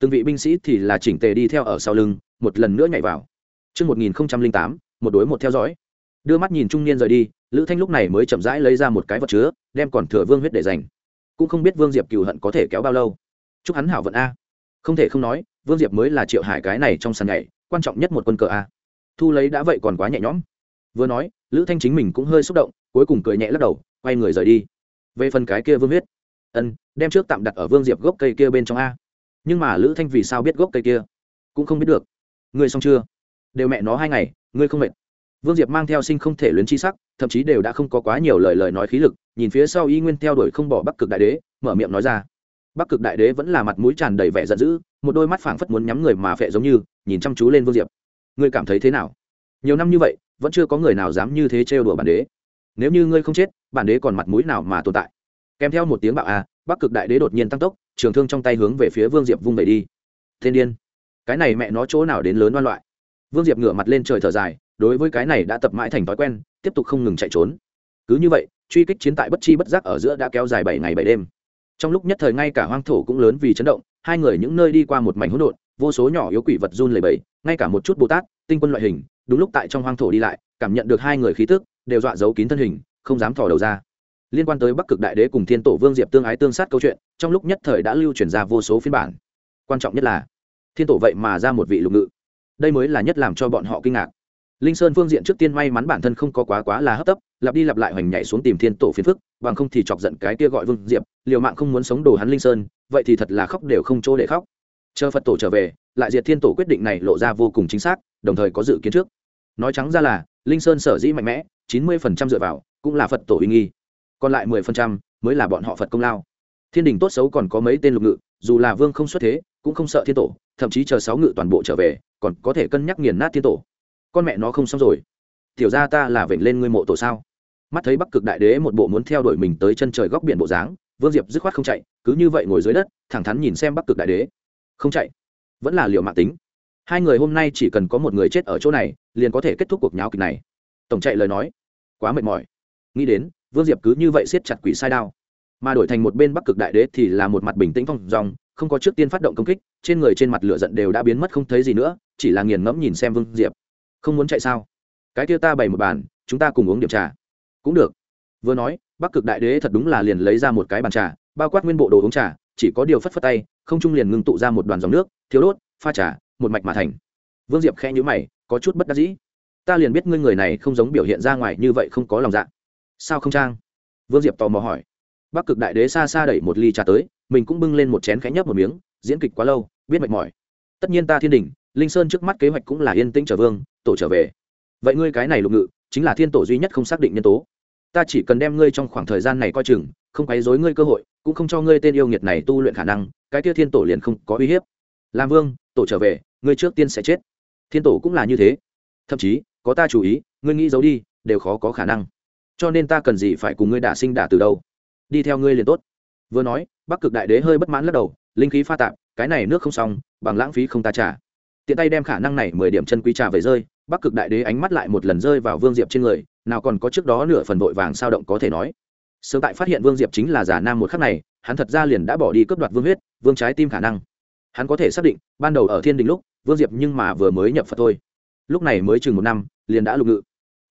từng vị binh sĩ thì là chỉnh tề đi theo ở sau lưng một lần nữa nhảy vào Trước 1008, một đối một theo dõi. Đưa mắt nhìn trung niên rời đi, Lữ Thanh lúc này mới chậm rãi lấy ra một cái vật chứa, đem còn thừa vương huyết để dành. Cũng không biết Vương Diệp cừu hận có thể kéo bao lâu. Chúc hắn hảo vận a. Không thể không nói, Vương Diệp mới là Triệu Hải cái này trong sàn nhảy, quan trọng nhất một quân cờ a. Thu lấy đã vậy còn quá nhẹ nhõm. Vừa nói, Lữ Thanh chính mình cũng hơi xúc động, cuối cùng cười nhẹ lắc đầu, quay người rời đi. Về phần cái kia vương huyết, ân, đem trước tạm đặt ở Vương Diệp gốc cây kia bên trong a. Nhưng mà lữ thanh vì sao biết gốc cây kia? Cũng không biết được. Ngươi xong chưa? Đều mẹ nó hai ngày ngươi không mệt. Vương diệp mang theo sinh không thể luyến chi sắc thậm chí đều đã không có quá nhiều lời lời nói khí lực nhìn phía sau y nguyên theo đuổi không bỏ bắc cực đại đế mở miệng nói ra. Bắc cực đại đế vẫn là mặt mũi tràn đầy vẻ giận dữ một đôi mắt phảng phất muốn nhắm người mà phệ giống như nhìn chăm chú lên vương diệp. Ngươi cảm thấy thế nào? Nhiều năm như vậy vẫn chưa có người nào dám như thế trêu đùa bản đế nếu như ngươi không chết, bản đế còn mặt mũi nào mà tồn tại? Kèm theo một tiếng bạo a, bắc cực đại đế đột nhiên tăng tốc, trường thương trong tay hướng về phía vương diệp vung vẩy đi. Thiên điên. Cái này mẹ nó chỗ nào đến lớn đoan loại? Vương diệp ngửa mặt lên trời thở dài, đối với cái này đã tập mãi thành thói quen, tiếp tục không ngừng chạy trốn. Cứ như vậy, truy kích chiến tại bất chi bất giác ở giữa đã kéo dài bảy ngày bảy đêm. Trong lúc nhất thời ngay cả hoang thổ cũng lớn vì chấn động, hai người những nơi đi qua một mảnh hỗn độn, vô số nhỏ yếu quỷ vật run lẩy bẩy, ngay cả một chút bồ tát, tinh quân loại hình, đúng lúc tại trong hoang thổ đi lại, cảm nhận được hai người khí tức đều dọa giấu kín thân hình, không dám thò đầu ra. Liên quan tới bắc cực đại đế cùng thiên tổ vương diệp tương ái tương sát câu chuyện, trong lúc nhất thời đã lưu truyền ra vô số phiên bản. Quan trọng nhất là, thiên tổ vậy mà ra một vị lục ngự. Đây mới là nhất làm cho bọn họ kinh ngạc. Linh sơn phương diện trước tiên may mắn bản thân không có quá quá là hấp tấp, lặp đi lặp lại hoành nhảy xuống tìm thiên tổ phiền phức, bằng không thì chọc giận cái kia gọi vương diệp, liều mạng không muốn sống đồ hắn linh sơn, vậy thì thật là khóc đều không chỗ để khóc. Chờ phật tổ trở về, lại diệt thiên tổ quyết định này lộ ra vô cùng chính xác, đồng thời có dự kiến trước. Nói trắng ra là, linh sơn sở dĩ mạnh mẽ chín mươi phần trăm dựa vào, cũng là phật tổ uy nghi. Còn lại mười phần trăm mới là bọn họ phật công lao. Thiên đình tốt xấu còn có mấy tên lục ngự, dù là vương không xuất thế, cũng không sợ thiên tổ, thậm chí chờ sáu ngự toàn bộ trở về, còn có thể cân nhắc nghiền nát thiên tổ. Con mẹ nó không xong rồi. Tiểu ra ta là vểnh lên ngươi mộ tổ sao? Mắt thấy bắc cực đại đế một bộ muốn theo đuổi mình tới chân trời góc biển bộ dáng, vương diệp dứt khoát không chạy, cứ như vậy ngồi dưới đất, thẳng thắn nhìn xem bắc cực đại đế. Không chạy. Vẫn là liệu mạng tính. Hai người hôm nay chỉ cần có một người chết ở chỗ này, liền có thể kết thúc cuộc nháo kịch này. Tổng chạy lời nói quá mệt mỏi. Nghĩ đến, vương diệp cứ như vậy siết chặt quỷ sai đao. Mà đổi thành một bên bắc cực đại đế thì là một mặt bình tĩnh phong dòng không có trước tiên phát động công kích, trên người trên mặt lửa giận đều đã biến mất không thấy gì nữa, chỉ là nghiền ngẫm nhìn xem vương diệp. Không muốn chạy sao? Cái kia ta bày một bàn, chúng ta cùng uống điểm trà. Cũng được. Vừa nói, bắc cực đại đế thật đúng là liền lấy ra một cái bàn trà, bao quát nguyên bộ đồ uống trà, chỉ có điều phất phất tay, không trung liền ngưng tụ ra một đoàn dòng nước, thiếu đốt, pha trà, một mạch mà thành. Vương diệp khe nhữ mày, có chút bất đắc dĩ ta liền biết ngươi người này không giống biểu hiện ra ngoài như vậy không có lòng dạ. Sao không trang? Vương diệp tò mò hỏi. Bắc cực đại đế xa xa đẩy một ly trà tới, mình cũng bưng lên một chén khẽ nhấp một miếng, diễn kịch quá lâu, biết mệt mỏi. Tất nhiên ta thiên đình, linh sơn trước mắt kế hoạch cũng là yên tĩnh trở vương, tổ trở về. Vậy ngươi cái này lục ngự, chính là thiên tổ duy nhất không xác định nhân tố. Ta chỉ cần đem ngươi trong khoảng thời gian này coi chừng, không quấy dối ngươi cơ hội, cũng không cho ngươi tên yêu nghiệt này tu luyện khả năng, cái kia thiên tổ liền không có uy hiếp. Làm vương, tổ trở về, ngươi trước tiên sẽ chết. Thiên tổ cũng là như thế. Thậm chí có ta chủ ý, ngươi nghĩ giấu đi, đều khó có khả năng. Cho nên ta cần gì phải cùng ngươi đả sinh đả từ đâu? Đi theo ngươi liền tốt. Vừa nói, bắc cực đại đế hơi bất mãn lắc đầu, linh khí pha tạp, cái này nước không xong, bằng lãng phí không ta trả. Tiện tay đem khả năng này mười điểm chân quý trà về rơi, bắc cực đại đế ánh mắt lại một lần rơi vào vương diệp trên người, nào còn có trước đó nửa phần vội vàng sao động có thể nói. Sớm tại phát hiện vương diệp chính là giả nam một khắc này, hắn thật ra liền đã bỏ đi cướp đoạt vương huyết, vương trái tim khả năng. Hắn có thể xác định, ban đầu ở thiên đình lúc, vương diệp nhưng mà vừa mới nhập phật thôi lúc này mới chừng một năm, liền đã lục ngự.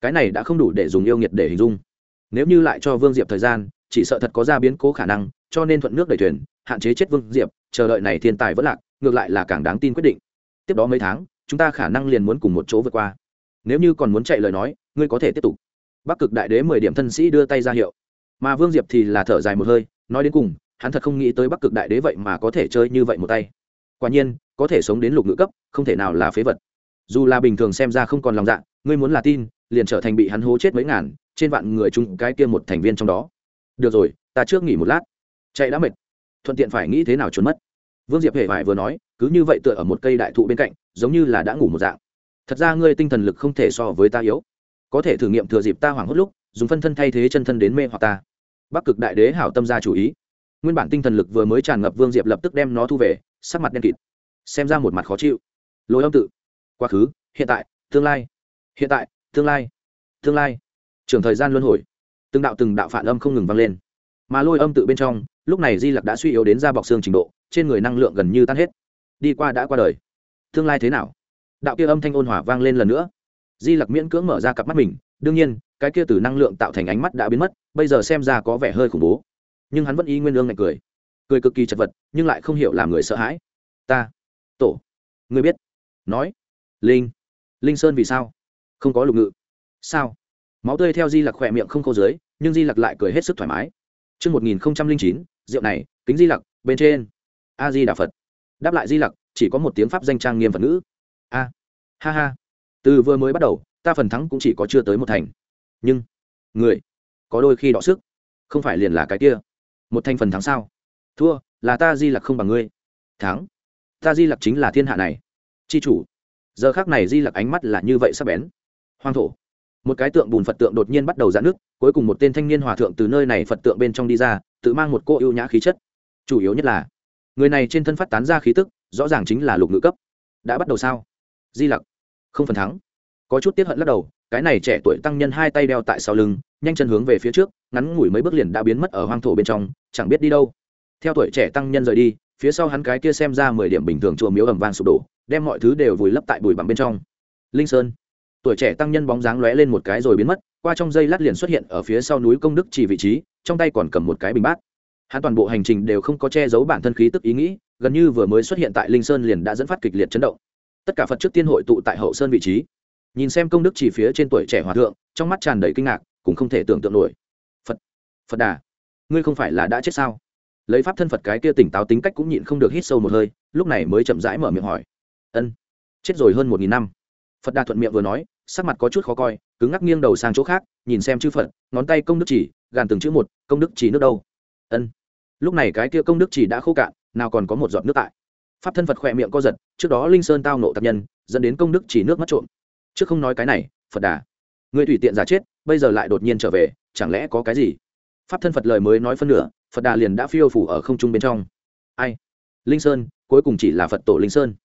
Cái này đã không đủ để dùng yêu nghiệt để hình dung. Nếu như lại cho vương diệp thời gian, chỉ sợ thật có ra biến cố khả năng, cho nên thuận nước đẩy thuyền, hạn chế chết vương diệp, chờ đợi này thiên tài vẫn lạc, ngược lại là càng đáng tin quyết định. Tiếp đó mấy tháng, chúng ta khả năng liền muốn cùng một chỗ vượt qua. Nếu như còn muốn chạy lời nói, ngươi có thể tiếp tục. Bắc cực đại đế mười điểm thân sĩ đưa tay ra hiệu. Mà vương diệp thì là thở dài một hơi, nói đến cùng, hắn thật không nghĩ tới bắc cực đại đế vậy mà có thể chơi như vậy một tay. Quả nhiên, có thể sống đến lục ngữ cấp, không thể nào là phế vật dù là bình thường xem ra không còn lòng dạ ngươi muốn là tin, liền trở thành bị hắn hố chết mấy ngàn, trên vạn người chung cái kia một thành viên trong đó. Được rồi, ta trước nghỉ một lát. Chạy đã mệt. Thuận tiện phải nghĩ thế nào trốn mất. Vương diệp hề vải vừa nói, cứ như vậy tựa ở một cây đại thụ bên cạnh, giống như là đã ngủ một dạng. Thật ra ngươi tinh thần lực không thể so với ta yếu. Có thể thử nghiệm thừa dịp ta hoảng hốt lúc, dùng phân thân thay thế chân thân đến mê hoặc ta. Bắc cực đại đế hảo tâm ra chủ ý. Nguyên bản tinh thần lực vừa mới tràn ngập, vương diệp lập tức đem nó thu về, sắc mặt đen kịt. Xem ra một mặt khó chịu. Lối âm tự quá khứ, hiện tại, tương lai. Hiện tại, tương lai. Tương lai. Trường thời gian luân hồi. Từng đạo từng đạo phản âm không ngừng vang lên. Mà lôi âm tự bên trong, lúc này di lặc đã suy yếu đến da bọc xương trình độ, trên người năng lượng gần như tan hết. Đi qua đã qua đời. Tương lai thế nào? Đạo kia âm thanh ôn hỏa vang lên lần nữa. Di lặc miễn cưỡng mở ra cặp mắt mình, đương nhiên, cái kia từ năng lượng tạo thành ánh mắt đã biến mất, bây giờ xem ra có vẻ hơi khủng bố. Nhưng hắn vẫn y nguyên lương ngạch cười. Cười cực kỳ chật vật, nhưng lại không hiểu làm người sợ hãi. Ta. Tổ. Người biết. Nói linh linh sơn vì sao không có lục ngự sao máu tươi theo di lặc khỏe miệng không khô dưới nhưng di lặc lại cười hết sức thoải mái Trước 1009, rượu này, kính di lặc, bên trên. A Di Đà Phật. Đáp lại di lặc, chỉ có một tiếng pháp danh trang nghiêm Phật ngữ. A. Ha ha. Từ vừa mới bắt đầu, ta phần thắng cũng chỉ có chưa tới một thành. Nhưng, người, có đôi khi đọ sức, không phải liền là cái kia. Một thành phần thắng sao? Thua, là ta di lặc không bằng ngươi. Thắng. Ta di lặc chính là thiên hạ này. Chi chủ. Giờ khắc này di lặc ánh mắt là như vậy sắc bén. Hoang thổ. Một cái tượng bùn phật tượng đột nhiên bắt đầu giãn nước cuối cùng một tên thanh niên hòa thượng từ nơi này phật tượng bên trong đi ra, tự mang một cô ưu nhã khí chất. Chủ yếu nhất là, người này trên thân phát tán ra khí tức, rõ ràng chính là lục ngữ cấp. Đã bắt đầu sao? Di lặc. Không phần thắng. Có chút tiếp hận lắc đầu, cái này trẻ tuổi tăng nhân hai tay đeo tại sau lưng, nhanh chân hướng về phía trước, ngắn ngủi mấy bước liền đã biến mất ở hoang thổ bên trong, chẳng biết đi đâu. Theo tuổi trẻ tăng nhân rời đi phía sau hắn cái kia xem ra mười điểm bình thường chùa miếu ẩm vang sụp đổ, đem mọi thứ đều vùi lấp tại bụi bặm bên trong. Linh sơn. Tuổi trẻ tăng nhân bóng dáng lóe lên một cái rồi biến mất, qua trong dây lát liền xuất hiện ở phía sau núi công đức chỉ vị trí, trong tay còn cầm một cái bình bát. Hắn toàn bộ hành trình đều không có che giấu bản thân khí tức ý nghĩ, gần như vừa mới xuất hiện tại linh sơn liền đã dẫn phát kịch liệt chấn động. Tất cả phật trước tiên hội tụ tại hậu sơn vị trí. Nhìn xem công đức chỉ phía trên tuổi trẻ hòa thượng, trong mắt tràn đầy kinh ngạc, cũng không thể tưởng tượng nổi. Phật phật đà, ngươi không phải là đã chết sao? Lấy pháp thân phật cái kia tỉnh táo tính cách cũng nhịn không được hít sâu một hơi, lúc này mới chậm rãi mở miệng hỏi. Ân, chết rồi hơn một nghìn năm. Phật đà thuận miệng vừa nói, sắc mặt có chút khó coi, cứng ngắc nghiêng đầu sang chỗ khác, nhìn xem chư phật, ngón tay công đức chỉ, gàn từng chữ một, công đức chỉ nước đâu? Ân. Lúc này cái kia công đức chỉ đã khô cạn, nào còn có một giọt nước tại. Pháp thân phật khỏe miệng co giật, trước đó linh sơn tao nộ tập nhân, dẫn đến công đức chỉ nước mất trộm. Trước không nói cái này, phật đà, người tùy tiện giả chết, bây giờ lại đột nhiên trở về, chẳng lẽ có cái gì? Pháp thân phật lời mới nói phân nửa phật đà liền đã phiêu phủ ở không trung bên trong. Ai? Linh sơn, cuối cùng chỉ là phật tổ linh sơn.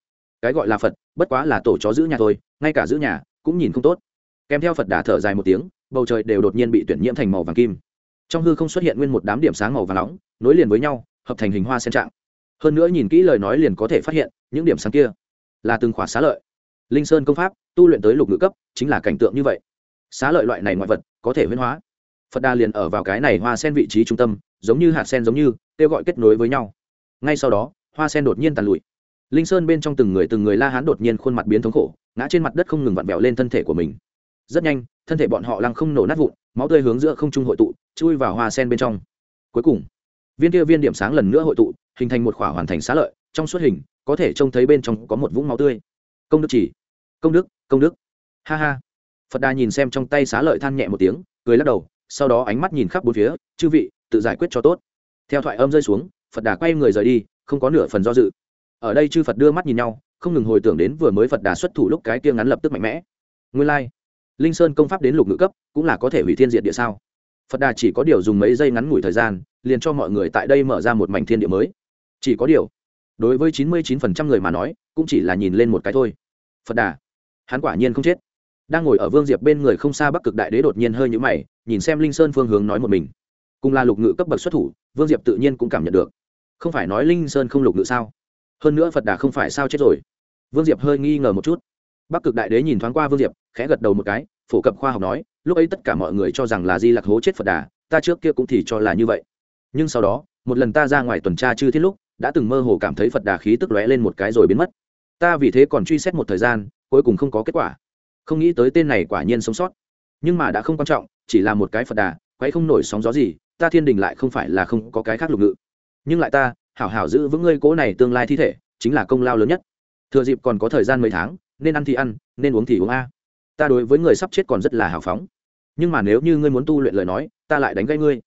Cái gọi là phật, bất quá là tổ chó giữ nhà thôi, ngay cả giữ nhà cũng nhìn không tốt. Kèm theo phật đà thở dài một tiếng, bầu trời đều đột nhiên bị tuyển nhiễm thành màu vàng kim. Trong hư không xuất hiện nguyên một đám điểm sáng màu vàng nóng, nối liền với nhau, hợp thành hình hoa sen trạng. Hơn nữa nhìn kỹ lời nói liền có thể phát hiện, những điểm sáng kia là từng khỏa xá lợi. Linh sơn công pháp, tu luyện tới lục ngữ cấp, chính là cảnh tượng như vậy. Xá lợi loại này ngoại vật, có thể huyên hóa phật đà liền ở vào cái này hoa sen vị trí trung tâm, giống như hạt sen giống như, kêu gọi kết nối với nhau. Ngay sau đó, hoa sen đột nhiên tàn lụi. Linh sơn bên trong từng người từng người la hán đột nhiên khuôn mặt biến thống khổ, ngã trên mặt đất không ngừng vặn vẹo lên thân thể của mình. Rất nhanh, thân thể bọn họ lăng không nổ nát vụn, máu tươi hướng giữa không trung hội tụ, chui vào hoa sen bên trong. Cuối cùng, viên kia viên điểm sáng lần nữa hội tụ, hình thành một khỏa hoàn thành xá lợi, trong suốt hình, có thể trông thấy bên trong có một vũng máu tươi. Công đức chỉ. Công đức công đức. Ha ha. Phật đà nhìn xem trong tay xá lợi than nhẹ một tiếng, cười lắc đầu sau đó ánh mắt nhìn khắp bốn phía, chư vị, tự giải quyết cho tốt. Theo thoại âm rơi xuống, phật đà quay người rời đi, không có nửa phần do dự. Ở đây chư phật đưa mắt nhìn nhau, không ngừng hồi tưởng đến vừa mới phật đà xuất thủ lúc cái kia ngắn lập tức mạnh mẽ. Nguyên lai、like. linh sơn công pháp đến lục ngữ cấp, cũng là có thể hủy thiên diện địa sao? Phật đà chỉ có điều dùng mấy giây ngắn ngủi thời gian, liền cho mọi người tại đây mở ra một mảnh thiên địa mới. Chỉ có điều, đối với chín mươi chín phần trăm người mà nói, cũng chỉ là nhìn lên một cái thôi. Phật đà, hắn quả nhiên không chết đang ngồi ở vương diệp bên người không xa bắc cực đại đế đột nhiên hơi nhũ mày, nhìn xem linh sơn phương hướng nói một mình. Cùng là lục ngự cấp bậc xuất thủ, vương diệp tự nhiên cũng cảm nhận được. Không phải nói linh sơn không lục ngự sao? Hơn nữa phật đà không phải sao chết rồi? Vương diệp hơi nghi ngờ một chút. Bắc cực đại đế nhìn thoáng qua vương diệp, khẽ gật đầu một cái, phổ cập khoa học nói, lúc ấy tất cả mọi người cho rằng là di lạc hố chết phật đà, ta trước kia cũng thì cho là như vậy. Nhưng sau đó, một lần ta ra ngoài tuần tra chư thiết lúc, đã từng mơ hồ cảm thấy phật đà khí tức lóe lên một cái rồi biến mất. Ta vì thế còn truy xét một thời gian, cuối cùng không có kết quả không nghĩ tới tên này quả nhiên sống sót. Nhưng mà đã không quan trọng, chỉ là một cái phật đà quay không nổi sóng gió gì, ta thiên đình lại không phải là không có cái khác lục ngự. Nhưng lại ta, hảo hảo giữ vững ngươi cố này tương lai thi thể, chính là công lao lớn nhất. Thừa dịp còn có thời gian mấy tháng, nên ăn thì ăn, nên uống thì uống a. Ta đối với người sắp chết còn rất là hào phóng. Nhưng mà nếu như ngươi muốn tu luyện lời nói, ta lại đánh gây ngươi.